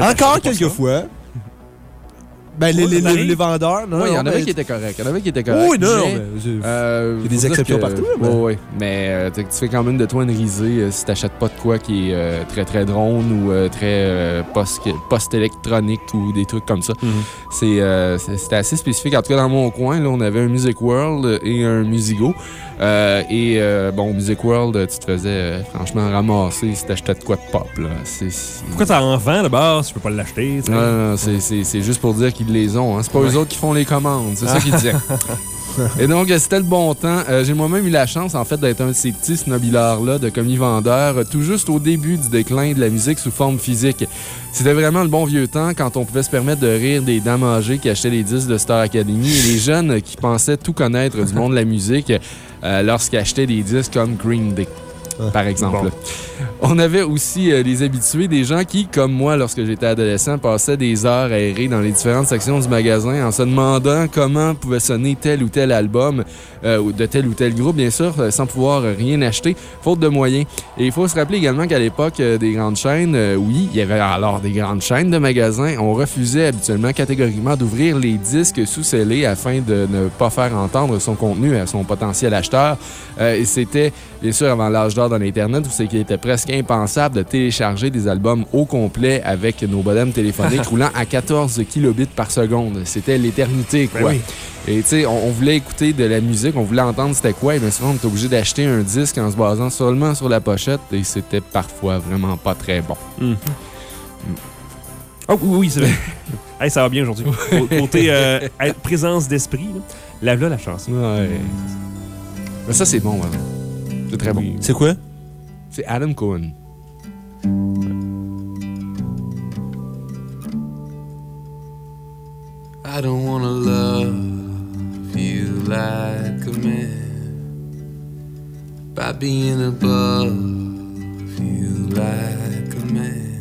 Encore quelques fois. Ben, les, les- les- vendeurs, non? Oui, il y en avait mais- qui étaient corrects. Il y en avait qui étaient corrects. Oui, non, euh, il y a des exceptions que- partout, mais- Oui, oui. Mais euh, tu fais quand même de toi une risée euh, si t'achètes pas de quoi qui est euh, très, très drone ou très post- post-électronique ou des trucs comme ça. Mhm. C'est- C'était assez spécifique. En tout cas, dans mon coin, là, on avait un Music World et un Musigo. Et bon, Music World, tu te faisais franchement ramasser si t'achetais de quoi de pop. Là. Pourquoi t'en vends d'abord si tu peux pas l'acheter? non, non, non, c'est- juste pour dire les ont. Hein. C'est pas eux autres qui font les commandes. C'est ça qu'ils <laughs> disaient. Et donc, euh, c'était le bon temps. Euh, J'ai moi-même eu la chance, en fait, d'être un de ces petits snobillards-là de commis-vendeurs, euh, tout juste au début du déclin de la musique sous forme physique. C'était vraiment le bon vieux temps quand on pouvait se permettre de rire des dames âgées qui achetaient les disques de Star Academy et les jeunes qui pensaient tout connaître du monde de la musique euh, lorsqu'ils achetaient des disques comme Green Day. Par exemple. On avait aussi euh, les habitués, des gens qui, comme moi, lorsque j'étais adolescent, passaient des heures à errer dans les différentes sections du magasin en se demandant comment pouvait sonner tel ou tel album euh, ou de tel ou tel groupe, bien sûr, euh, sans pouvoir euh, rien acheter, faute de moyens. Et il faut se rappeler également qu'à l'époque euh, des grandes chaînes, euh, oui, il y avait alors des grandes chaînes de magasins, on refusait habituellement catégoriquement d'ouvrir les disques sous scellés afin de ne pas faire entendre son contenu à son potentiel acheteur. Euh, et c'était, bien sûr, avant l'âge d'or de l'Internet, où c'est qu'il était presque impensable de télécharger des albums au complet avec nos modems téléphoniques <laughs> roulant à 14 kilobits par seconde. C'était l'éternité, quoi. Ben oui. Et tu sais, on, on voulait écouter de la musique, on voulait entendre c'était quoi, et bien souvent on était obligé d'acheter un disque en se basant seulement sur la pochette, et c'était parfois vraiment pas très bon. Oh oui, oui, c'est vrai. <laughs> Hey, ça va bien aujourd'hui. Cô- Côté euh, présence d'esprit, là. lave-là la chanson. Ouais. Mais ça, c'est bon, vraiment. C'est très bon. C'est quoi? C'est Adam Cohen. I don't wanna love you like a man by being above you like a man.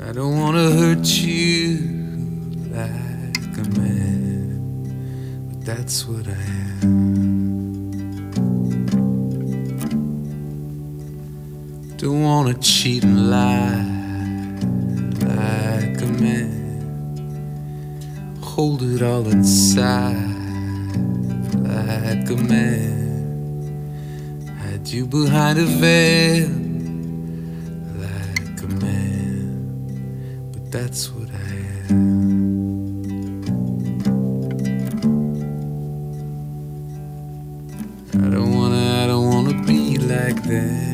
I don't wanna hurt you like a man that's what I am. Don't wanna cheat and lie like a man. Hold it all inside like a man. Hide you behind a veil like a man. But that's what I am. I don't wanna, I don't wanna be like them.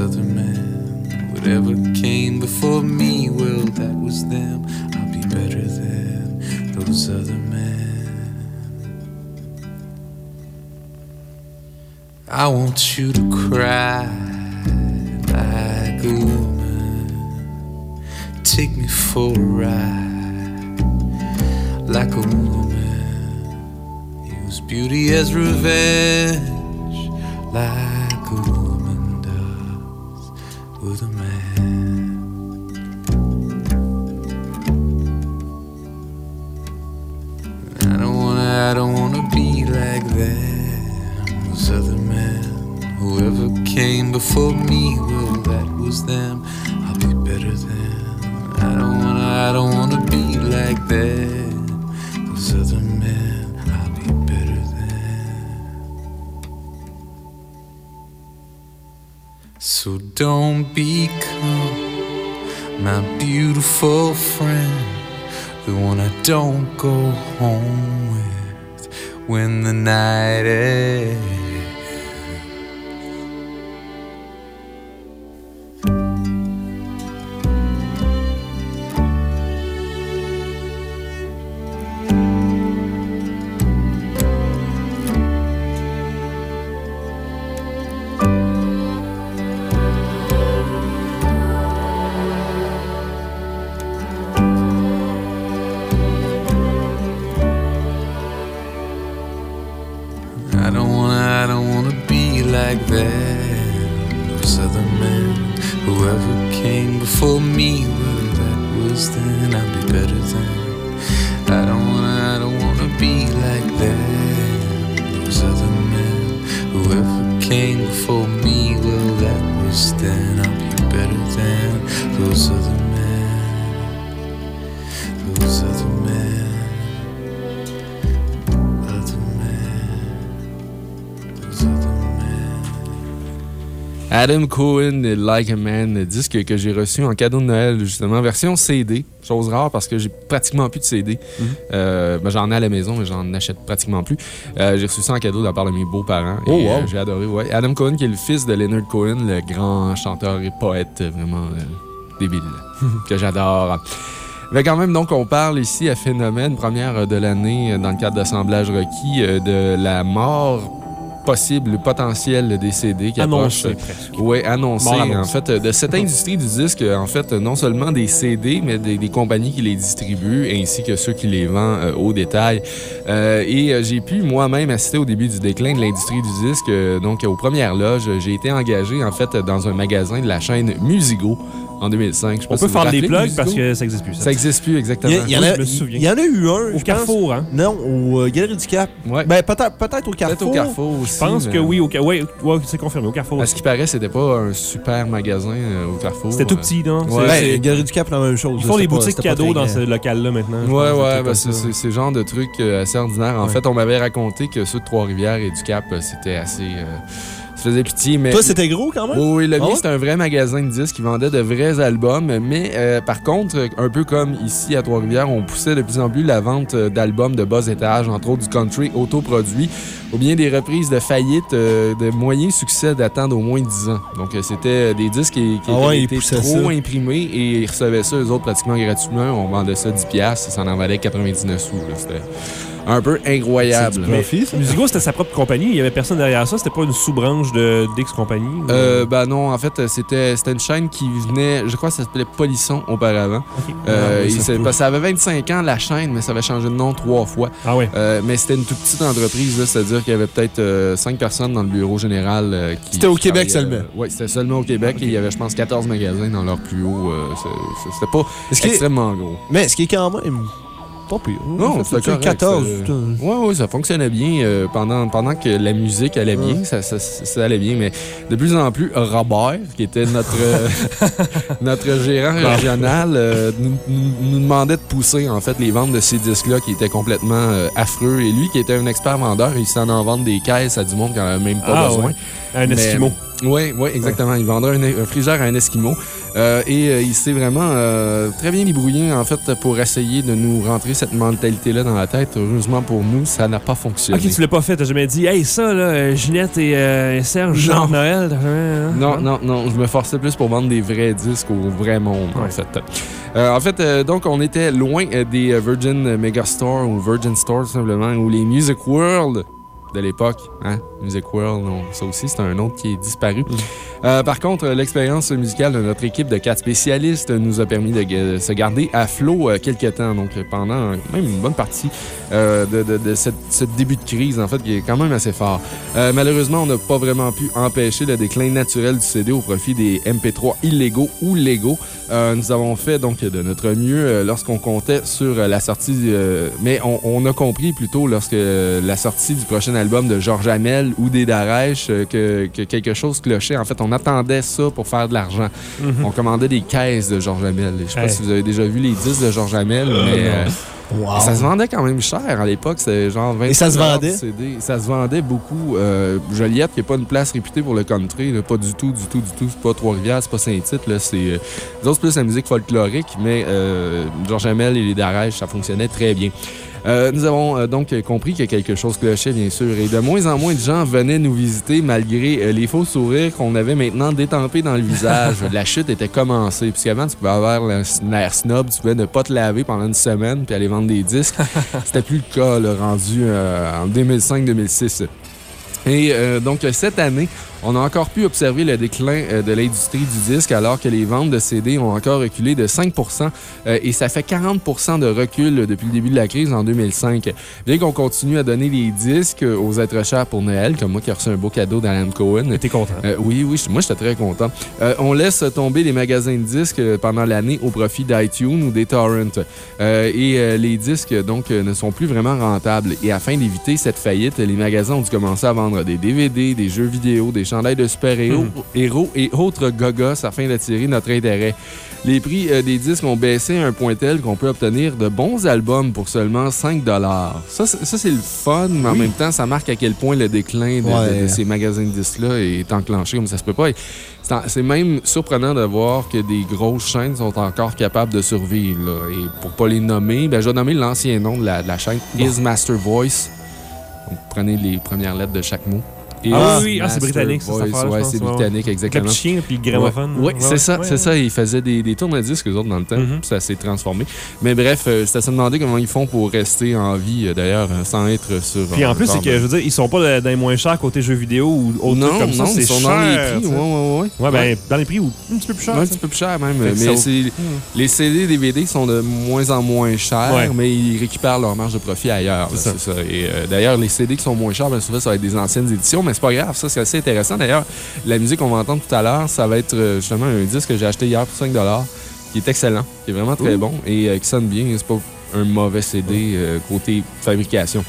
Other men, whatever came before me, well, that was them. I'll be better than those other men. I want you to cry like a woman. Take me for a ride like a woman. Use beauty as revenge like came before me, well, that was them. I'll be better than. I don't wanna, I don't wanna be like that. Those other men, I'll be better than. So don't become my beautiful friend, the one I don't go home with when the night ends. Adam Cohen, Like a Man, disque que j'ai reçu en cadeau de Noël, justement, version CD. Chose rare parce que j'ai pratiquement plus de CD. Euh, ben, j'en ai à la maison, mais j'en achète pratiquement plus. Euh, j'ai reçu ça en cadeau de la part de mes beaux-parents. Oh, wow. euh, j'ai adoré, ouais. Adam Cohen, qui est le fils de Leonard Cohen, le grand chanteur et poète vraiment débile, <laughs> que j'adore. Mais quand même, donc, on parle ici à Phénomène, première de l'année dans le cadre d'assemblage requis, de la mort possible, potentielle des CD qui presque. Oui, annoncé. En fait, euh, de cette industrie du disque, en fait, non seulement des CD, mais des, des compagnies qui les distribuent, ainsi que ceux qui les vendent euh, au détail. Euh, et euh, j'ai pu moi-même assister au début du déclin de l'industrie du disque. euh, donc, aux premières loges, j'ai été engagé, en fait, dans un magasin de la chaîne Musigo en 2005. Je pas On peut faire des rappelez plugs parce que ça n'existe plus. Ça n'existe plus, exactement. Il y, en Oui, a, je me souviens. il y en a eu un. Au je pense. Carrefour, hein? Non, au euh, Galerie du Cap. Ouais. Ben, peut-être peut-être au Carrefour. Peut-être au Carrefour aussi. Je pense mais- que oui, au Ca- ouais, ouais, c'est confirmé, au Carrefour. À ce qui paraît, c'était pas un super magasin euh, au Carrefour. C'était tout Euh, petit, non? Ouais, Ben, Galerie du Cap, la même chose. Ils font des boutiques cadeaux dans ce local-là maintenant. Ouais, pense, ouais, ben, c'est le genre de truc assez ordinaire. En fait, on m'avait raconté que ceux de Trois-Rivières et du Cap, c'était assez. Ça faisait pitié, mais. Toi, c'était gros quand même? Oui, oui, le Ah mien, c'était un vrai magasin de disques qui vendait de vrais albums. Mais euh, par contre, un peu comme ici à Trois-Rivières, on poussait de plus en plus la vente euh, d'albums de bas étage, entre autres du country autoproduit, ou bien des reprises de faillite euh, de moyen succès datant d'au moins 10 ans. Donc, c'était des disques qui, qui Ah ouais, poussaient trop ça. imprimés et ils recevaient ça, eux autres, pratiquement gratuitement. On vendait ça 10$, piastres, ça en valait 99 sous. C'était un peu incroyable. Mais Musigo, c'était sa propre compagnie. Il y avait personne derrière ça. C'était pas une sous-branche de Dix Compagnie. ou- Euh, ben non, en fait, c'était c'était une chaîne qui venait, je crois que ça s'appelait Polisson auparavant. Euh, Ah oui, ça avait 25 ans la chaîne, mais ça avait changé de nom trois fois. Ah ouais. Euh, mais c'était une toute petite entreprise, là, c'est-à-dire qu'il y avait peut-être 5 personnes dans le bureau général. euh, qui C'était au qui Québec seulement. euh, oui, c'était seulement au Québec et il y avait, je pense, 14 magasins dans leur plus haut. euh, c'était pas extrêmement gros. Mais ce qui est quand même Pas pire. Non, c'était fait correct. 14. ça- putain. Ouais, ouais, ça fonctionnait bien euh, pendant, pendant que la musique allait bien. Ça, ça- ça allait bien, mais de plus en plus, Robert, qui était notre, euh, <laughs> notre gérant régional, euh, nous, demandait de pousser en fait les ventes de ces disques-là qui étaient complètement euh, affreux. Et lui, qui était un expert vendeur, il s'en en vendre des caisses à du monde qui n'en avait même pas Ah, besoin. ouais. Un Esquimau. Oui, oui, exactement. Il vendrait un, un frigère à un Esquimau. Euh, et euh, il s'est vraiment euh, très bien débrouillé, en fait, pour essayer de nous rentrer cette mentalité-là dans la tête. Heureusement pour nous, ça n'a pas fonctionné. Ok, tu l'as pas fait. T'as jamais dit, hey, ça, là, Ginette et Serge, Non. genre Noël. hein? Non, non, non. Je me forçais plus pour vendre des vrais disques au vrai monde, en fait. En fait, donc, on était loin des Virgin Megastore ou Virgin Store, tout simplement, ou les Music World de l'époque. Hein? Music World, non, ça aussi, c'est un autre qui est disparu. Euh, par contre, euh, l'expérience musicale de notre équipe de quatre spécialistes nous a permis de se garder à flot euh, quelques temps, donc pendant même une bonne partie euh, de, de- de cette- ce début de crise, en fait, qui est quand même assez fort. Euh, malheureusement, on n'a pas vraiment pu empêcher le déclin naturel du CD au profit des MP3 illégaux ou légaux. Nous avons fait donc de notre mieux lorsqu'on comptait sur la sortie, mais on, on a compris plutôt lorsque la sortie du prochain album de Georges Hamel ou des Darèche euh, que, que quelque chose clochait. En fait, on attendait ça pour faire de l'argent. Mhm. On commandait des caisses de Georges Hamel. Je sais pas si vous avez déjà vu les disques de Georges Hamel, mais non. euh, Wow. ça se vendait quand même cher à l'époque. C'était genre 20 Et ça se vendait? CD. Ça se vendait beaucoup. Euh, Joliette, qui n'est pas une place réputée pour le country, là, pas du tout, du tout, du tout. C'est pas Trois-Rivières, c'est pas Saint-Tite. C'est euh, autres, plus la musique folklorique, mais euh, Georges Hamel et les Darèche, ça fonctionnait très bien. Euh, nous avons euh, donc compris que quelque chose clochait, bien sûr, et de moins en moins de gens venaient nous visiter malgré euh, les faux sourires qu'on avait maintenant détempés dans le visage. <laughs> La chute était commencée, puisqu'avant, tu pouvais avoir l'air snob, tu pouvais ne pas te laver pendant une semaine puis aller vendre des disques. <laughs> C'était plus le cas, là, rendu euh, en 2005-2006. Et euh, donc, cette année, on a encore pu observer le déclin euh, de l'industrie du disque alors que les ventes de CD ont encore reculé de 5% euh, et ça fait 40% de recul depuis le début de la crise en 2005. Bien qu'on continue à donner des disques aux êtres chers pour Noël, comme moi qui ai reçu un beau cadeau d'Alan Cohen. T'es content? Euh, oui, oui, moi j'étais très content. Euh, on laisse tomber les magasins de disques euh, pendant l'année au profit d'iTunes ou des torrents. Euh, et euh, les disques, donc, euh, ne sont plus vraiment rentables. Et afin d'éviter cette faillite, les magasins ont dû commencer à vendre des DVD, des jeux vidéo, des chandails de super-héros héros et autres gogos afin d'attirer notre intérêt. Les prix euh, des disques ont baissé à un point tel qu'on peut obtenir de bons albums pour seulement 5 Ça, c'est- ça, c'est le fun, mais en même temps, ça marque à quel point le déclin de, de- Ouais. de ces magasins de disques-là est enclenché comme ça se peut pas. C'est même surprenant de voir que des grosses chaînes sont encore capables de survivre. là. Et pour pas les nommer, ben, je vais nommer l'ancien nom de la, de la chaîne, Is Master Voice. Donc, prenez les premières lettres de chaque mot. Is Ah oui, ah, c'est britannique, ça, cette Ouais, je c'est britannique, exactement. Capuchin, puis le gramophone. Oui, Ouais, c'est ça, c'est ça. Ils faisaient des, des tourne-disques, eux autres, dans le temps. Mhm. puis Ça s'est transformé. Mais bref, euh, c'est à se demander comment ils font pour rester en vie, euh, d'ailleurs, euh, sans être sur. Puis en plus, c'est que, je veux dire, ils sont pas dans les moins chers côté jeux vidéo ou autre truc comme ça. non, ils sont cher, dans les prix. Ouais, ouais, ouais. Ouais, ben, dans les prix ou un petit peu plus cher. Un petit peu plus cher même. Mais c'est- les CD DVD sont de moins en moins chers, mais ils récupèrent leur marge de profit ailleurs. C'est ça. Et euh, d'ailleurs, les CD qui sont moins chers, ben, souvent, ça va être des anciennes éditions, mais c'est pas grave. Ça, c'est assez intéressant. D'ailleurs, la musique qu'on va entendre tout à l'heure, ça va être euh, justement un disque que j'ai acheté hier pour 5 qui est excellent, qui est vraiment très Ouh. bon et euh, qui sonne bien. C'est pas un mauvais CD euh, côté fabrication.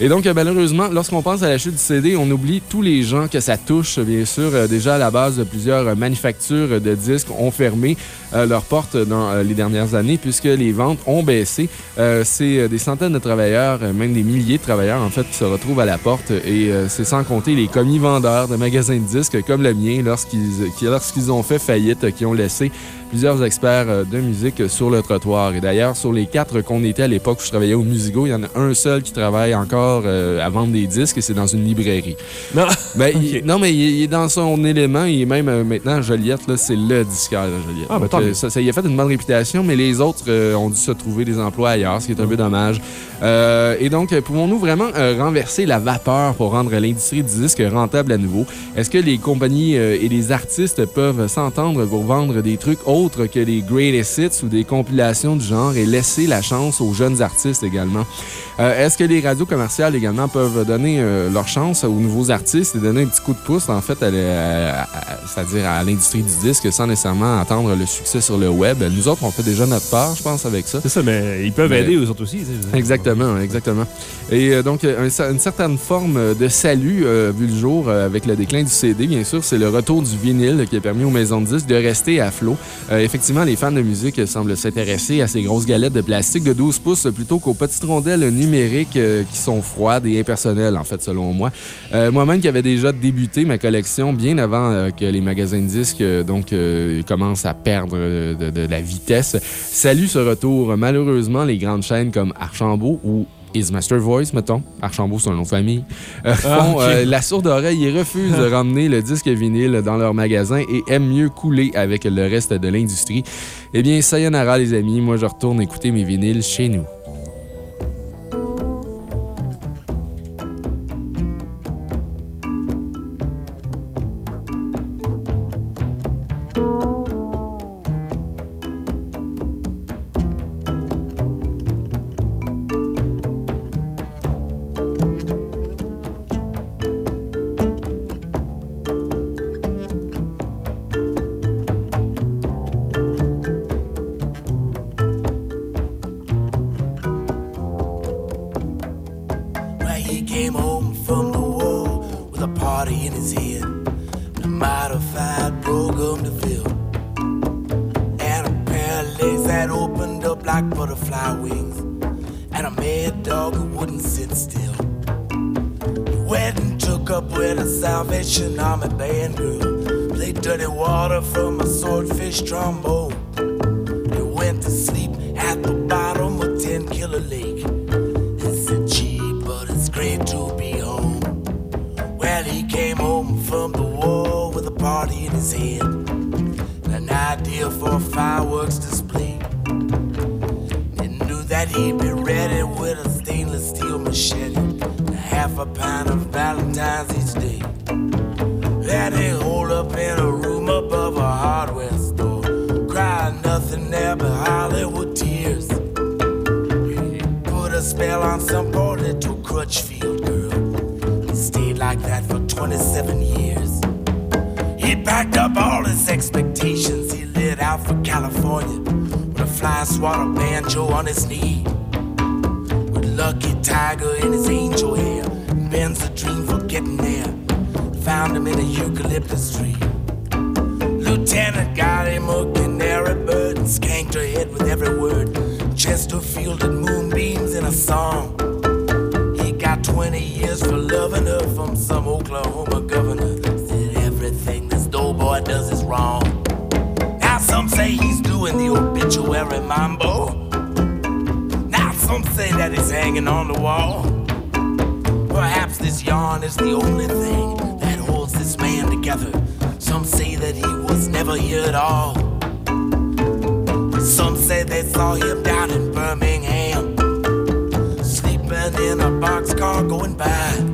Et donc, euh, malheureusement, lorsqu'on pense à la chute du CD, on oublie tous les gens que ça touche. Bien sûr, Euh, déjà à la base, plusieurs manufactures de disques ont fermé leurs portes dans les dernières années puisque les ventes ont baissé. C'est des centaines de travailleurs, même des milliers de travailleurs, en fait, qui se retrouvent à la porte. Et c'est sans compter les commis vendeurs de magasins de disques comme le mien lorsqu'ils qui- lorsqu'ils ont fait faillite, qui ont laissé plusieurs experts euh, de musique euh, sur le trottoir. Et d'ailleurs, sur les quatre qu'on était à l'époque où je travaillais au Musigo, il y en a un seul qui travaille encore euh, à vendre des disques et c'est dans une librairie. Non, <laughs> Ben, il- <laughs> non mais il, il est dans son élément. Il est même euh, maintenant à Joliette, là, c'est le disquaire de Joliette. Ah, ben, Donc, euh, ça, ça y a fait une bonne réputation, mais les autres ont dû se trouver des emplois ailleurs, ce qui est un peu dommage. Euh, et donc, pouvons-nous vraiment euh, renverser la vapeur pour rendre l'industrie du disque rentable à nouveau? Est-ce que les compagnies euh, et les artistes peuvent s'entendre pour vendre des trucs autres autre que les greatest hits ou des compilations du genre et laisser la chance aux jeunes artistes également. Euh, Est-ce que les radios commerciales également peuvent donner euh, leur chance aux nouveaux artistes et donner un petit coup de pouce, en fait, à, la- à- à- c'est-à-dire à l'industrie du disque sans nécessairement attendre le succès sur le web? Nous autres, on fait déjà notre part, je pense, avec ça. C'est ça, mais ils peuvent Mais- aider eux autres aussi. Exactement, exactement. Et euh, donc, un une certaine forme de salut euh, vu le jour avec le déclin du CD, bien sûr, c'est le retour du vinyle qui a permis aux maisons de disques de rester à flot. Euh, effectivement, les fans de musique semblent s'intéresser à ces grosses galettes de plastique de 12 pouces plutôt qu'aux petites rondelles numériques euh, qui sont froides et impersonnelles, en fait, selon moi. Euh, Moi-même qui avais déjà débuté ma collection bien avant que les magasins de disques donc, commencent à perdre de, de la vitesse. Salut ce retour. Malheureusement, les grandes chaînes comme Archambault ou Is Master Voice, mettons, Archambault, c'est un nom de famille, euh, Ah, font euh, la sourde oreille et refusent de <laughs> ramener le disque vinyle dans leur magasin et aiment mieux couler avec le reste de l'industrie. Eh bien, sayonara les amis, moi je retourne écouter mes vinyles chez nous. He came home from the war with a party in his head, an idea for a fireworks display. He knew that he'd be ready with a stainless steel machete, a half a pint of Valentine's each day. He holed up in a room above a hardware store, crying nothing there but Hollywood tears. Put a spell on some poor little Crutchfield girl. He stayed like that for 27 years. He packed up all his expectations. He lit out for California with a fly swatter banjo on his knee. With Lucky Tiger in his angel hair. Ben's a dream for getting there. Found him in a eucalyptus tree. Lieutenant got him a canary bird and skanked her head with every word. Chesterfield and moonbeams in a song. Oklahoma governor. Said everything this doughboy does is wrong. Now some say he's doing the obituary mambo. Now some say that he's hanging on the wall. Perhaps this yarn is the only thing that holds this man together. Some say that he was never here at all. Some say they saw him down in Birmingham, sleeping in a boxcar going by.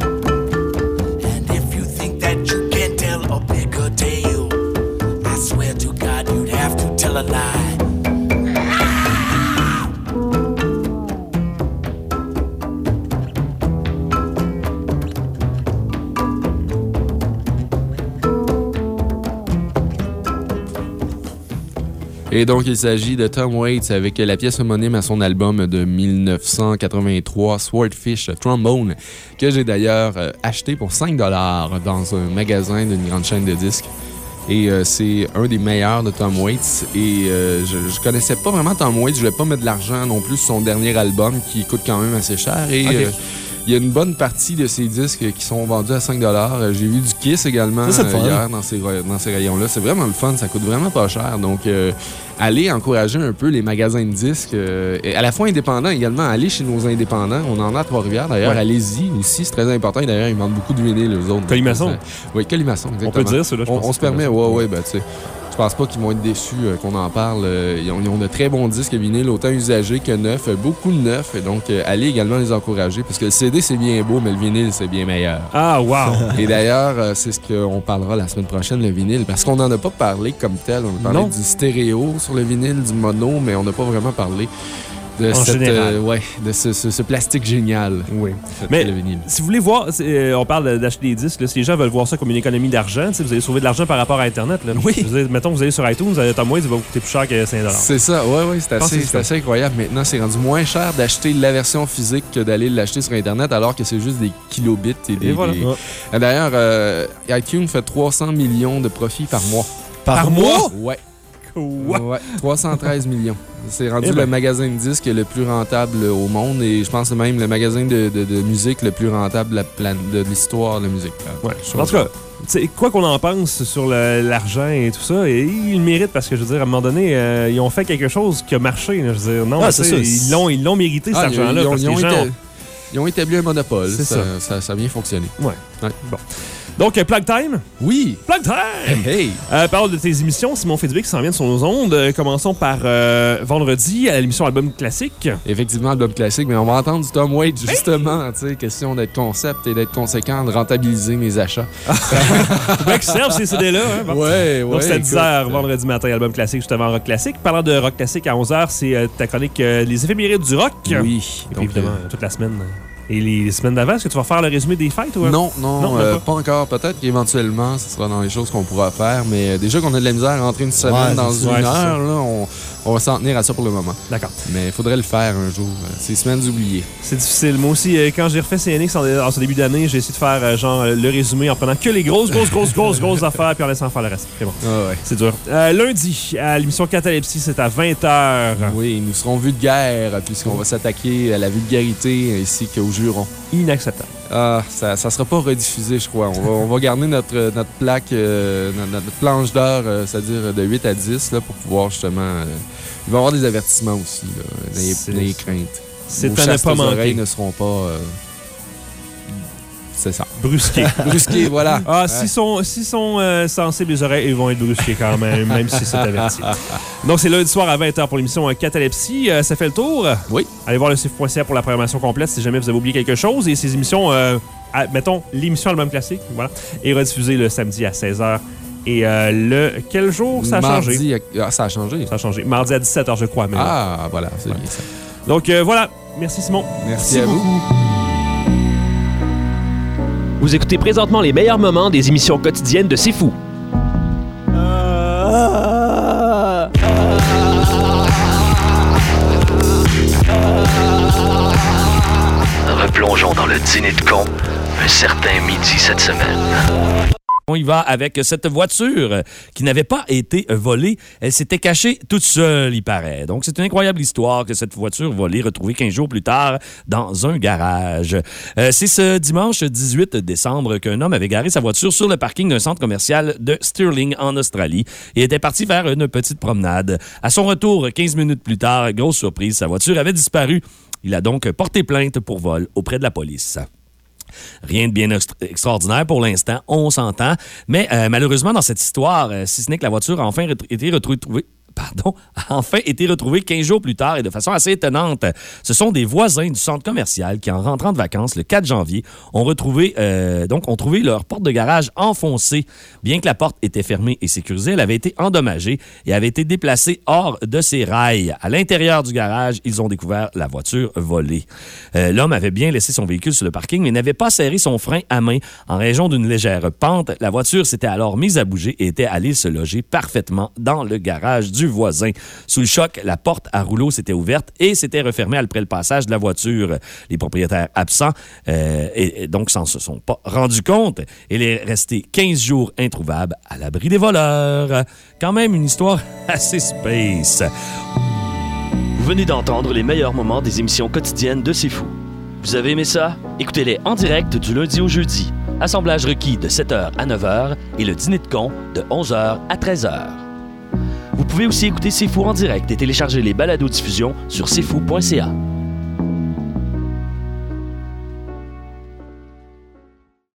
Et donc, il s'agit de Tom Waits avec la pièce homonyme à son album de 1983, Swordfish Trombone, que j'ai d'ailleurs euh, acheté pour 5 dans un magasin d'une grande chaîne de disques. Et euh, c'est un des meilleurs de Tom Waits. Et euh, je, je connaissais pas vraiment Tom Waits. Je voulais pas mettre de l'argent non plus sur son dernier album qui coûte quand même assez cher. Et euh, il y a une bonne partie de ces disques qui sont vendus à 5 Euh, J'ai vu du Kiss également Ça, hier dans ces, ra- dans ces rayons-là. C'est vraiment le fun. Ça coûte vraiment pas cher. Donc, euh, allez encourager un peu les magasins de disques. euh, et à la fois indépendants également. Allez chez nos indépendants. On en a à Trois-Rivières. D'ailleurs, Ouais. allez-y aussi. C'est très important. Et D'ailleurs, ils vendent beaucoup de vinyles, les autres. Colimaçon. Euh, Oui, Colimaçon, exactement. peut dire je On, pense on se permet, ouais, ouais, ben, tu sais. Je pense pas qu'ils vont être déçus euh, qu'on en parle. Euh, ils, ont, ils ont de très bons disques vinyles, autant usagés que neufs, euh, beaucoup de neufs. Donc, allez également les encourager parce que le CD, c'est bien beau, mais le vinyle, c'est bien meilleur. Ah, wow! Et d'ailleurs, c'est ce qu'on parlera la semaine prochaine, le vinyle, parce qu'on n'en a pas parlé comme tel. On a parlé Non. du stéréo sur le vinyle, du mono, mais on n'a pas vraiment parlé de, En cette, général. euh, ouais, de ce, ce- ce plastique génial. Oui. Mais si vous voulez voir, euh, on parle d'acheter des disques, là, si les gens veulent voir ça comme une économie d'argent, vous allez sauver de l'argent par rapport à Internet. Là. Oui. Veux dire, mettons, vous allez sur iTunes, vous allez être à moins, ça va vous coûter plus cher que 5 C'est ça, ouais, ouais, c'est assez, incroyable. Maintenant, c'est rendu moins cher d'acheter la version physique que d'aller l'acheter sur Internet, alors que c'est juste des kilobits et des. Et voilà. des- Ouais. D'ailleurs, euh, iTunes fait 300 millions de profits par mois. Par Par mois? mois? Ouais. Quoi? Ouais, 313 millions. C'est rendu Eh ben. le magasin de disques le plus rentable au monde et je pense même le magasin de, de- de musique le plus rentable de la plan- de l'histoire de la musique. Ouais. En tout cas, quoi qu'on en pense sur l'argent et tout ça, et ils le méritent parce que, je veux dire, à un moment donné, euh, ils ont fait quelque chose qui a marché. là. je veux dire, non, Ah, ils l'ont, ils l'ont mérité, Ah, cet ont- argent-là. ils ont- ils Ils établi un monopole. Ça, ça. ça a bien fonctionné. Ouais. Ouais. Bon. Donc, euh, Plug Time? Oui. Plug Time! Hey! Euh, parole de tes émissions, Simon Fitzbé qui s'en vient sur nos ondes. Euh, commençons par euh, vendredi à l'émission Album Classique. Effectivement, album classique, mais on va entendre du Tom Waits, justement. Tu sais, question d'être concept et d'être conséquent, de rentabiliser mes achats. <laughs> Faut qu'ils servent ces CD-là. Hein? Bon. Ouais, ouais, Donc, c'est à écoute, 10h vendredi matin, album classique, justement Rock Classique. Parlant de Rock Classique, à 11h, c'est euh, ta chronique euh, Les éphémérides du rock. Oui. Et puis, évidemment, euh, toute la semaine. Et les semaines d'avant, est-ce que tu vas faire le résumé des fêtes? Ou... Non, non, Non, euh, pas. encore. Peut-être qu'éventuellement, ce sera dans les choses qu'on pourra faire, mais euh, déjà qu'on a de la misère à rentrer une semaine Ouais, dans une. Ouais, heure, là, on, on va s'en tenir à ça pour le moment. D'accord. Mais il faudrait le faire un jour. euh, Ces semaines oubliées. C'est difficile. Moi aussi, euh, quand j'ai refait CNX en, en ce début d'année, j'ai essayé de faire euh, genre le résumé en prenant que les grosses, grosses, grosses, grosses, grosses affaires puis en laissant faire le reste. C'est bon. Ah ouais. C'est dur. Euh, lundi, à l'émission Catalepsie, c'est à 20h. Oui, nous serons vus de guerre, puisqu'on va s'attaquer à la vulgarité ainsi qu'aux jurons. Inacceptable. Ah, ça, ça sera pas rediffusé, je crois. On va, on va garder notre, notre plaque, euh, notre, notre planche d'heure, euh, c'est-à-dire de 8 à 10, là, pour pouvoir justement. euh, il va y avoir des avertissements aussi, là, des craintes. c'est à ne pas manquer. oreilles ne seront pas. C'est ça. Brusqués. <laughs> Brusqués, voilà. Ah, Ouais. s'ils sont, s'ils sont euh, sensibles les oreilles, ils vont être brusqués quand même, même si c'est averti. <laughs> Donc, c'est lundi soir à 20h pour l'émission euh, Catalepsie. Euh, ça fait le tour? Oui. Allez voir le site.ca pour la programmation complète si jamais vous avez oublié quelque chose. Et ces émissions, euh, à- mettons, l'émission Album Classique, voilà, est rediffusée le samedi à 16h. Et euh, le. Quel jour ça a Mardi, changé? à- ah, ça a changé. Ça a changé. Mardi à 17h, je crois. mais- Ah, voilà, c'est bien ça. Donc, euh, voilà. Merci, Simon. Merci à vous. Vous écoutez présentement les meilleurs moments des émissions quotidiennes de C'est Fou. Replongeons dans le dîner de con un certain midi cette semaine. On y va avec cette voiture qui n'avait pas été volée. Elle s'était cachée toute seule, il paraît. Donc, c'est une incroyable histoire que cette voiture volée retrouvée 15 jours plus tard dans un garage. Euh, c'est ce dimanche 18 décembre qu'un homme avait garé sa voiture sur le parking d'un centre commercial de Stirling en Australie et était parti faire une petite promenade. À son retour, 15 minutes plus tard, grosse surprise, sa voiture avait disparu. Il a donc porté plainte pour vol auprès de la police. Rien de bien extra- extraordinaire pour l'instant, on s'entend. Mais euh, malheureusement, dans cette histoire, euh, si ce n'est que la voiture a enfin été retrouvée. A enfin été retrouvée 15 jours plus tard et de façon assez étonnante. Ce sont des voisins du centre commercial qui, en rentrant de vacances le 4 janvier, ont retrouvé, euh, donc, ont trouvé leur porte de garage enfoncée. Bien que la porte était fermée et sécurisée, elle avait été endommagée et avait été déplacée hors de ses rails. À l'intérieur du garage, ils ont découvert la voiture volée. Euh, L'homme avait bien laissé son véhicule sur le parking, mais n'avait pas serré son frein à main. En raison d'une légère pente, la voiture s'était alors mise à bouger et était allée se loger parfaitement dans le garage du voisin. Sous le choc, la porte à rouleau s'était ouverte et s'était refermée après le passage de la voiture. Les propriétaires absents, euh, et, donc, s'en se sont pas rendus compte. Elle est restée 15 jours introuvable à l'abri des voleurs. Quand même une histoire <laughs> assez space. Vous venez d'entendre les meilleurs moments des émissions quotidiennes de C'est Fou. Vous avez aimé ça? Écoutez-les en direct du lundi au jeudi. Assemblage requis de 7h à 9h et le dîner de con de 11h à 13h. Vous pouvez aussi écouter C'est en direct et télécharger les balados diffusion sur cfou.ca.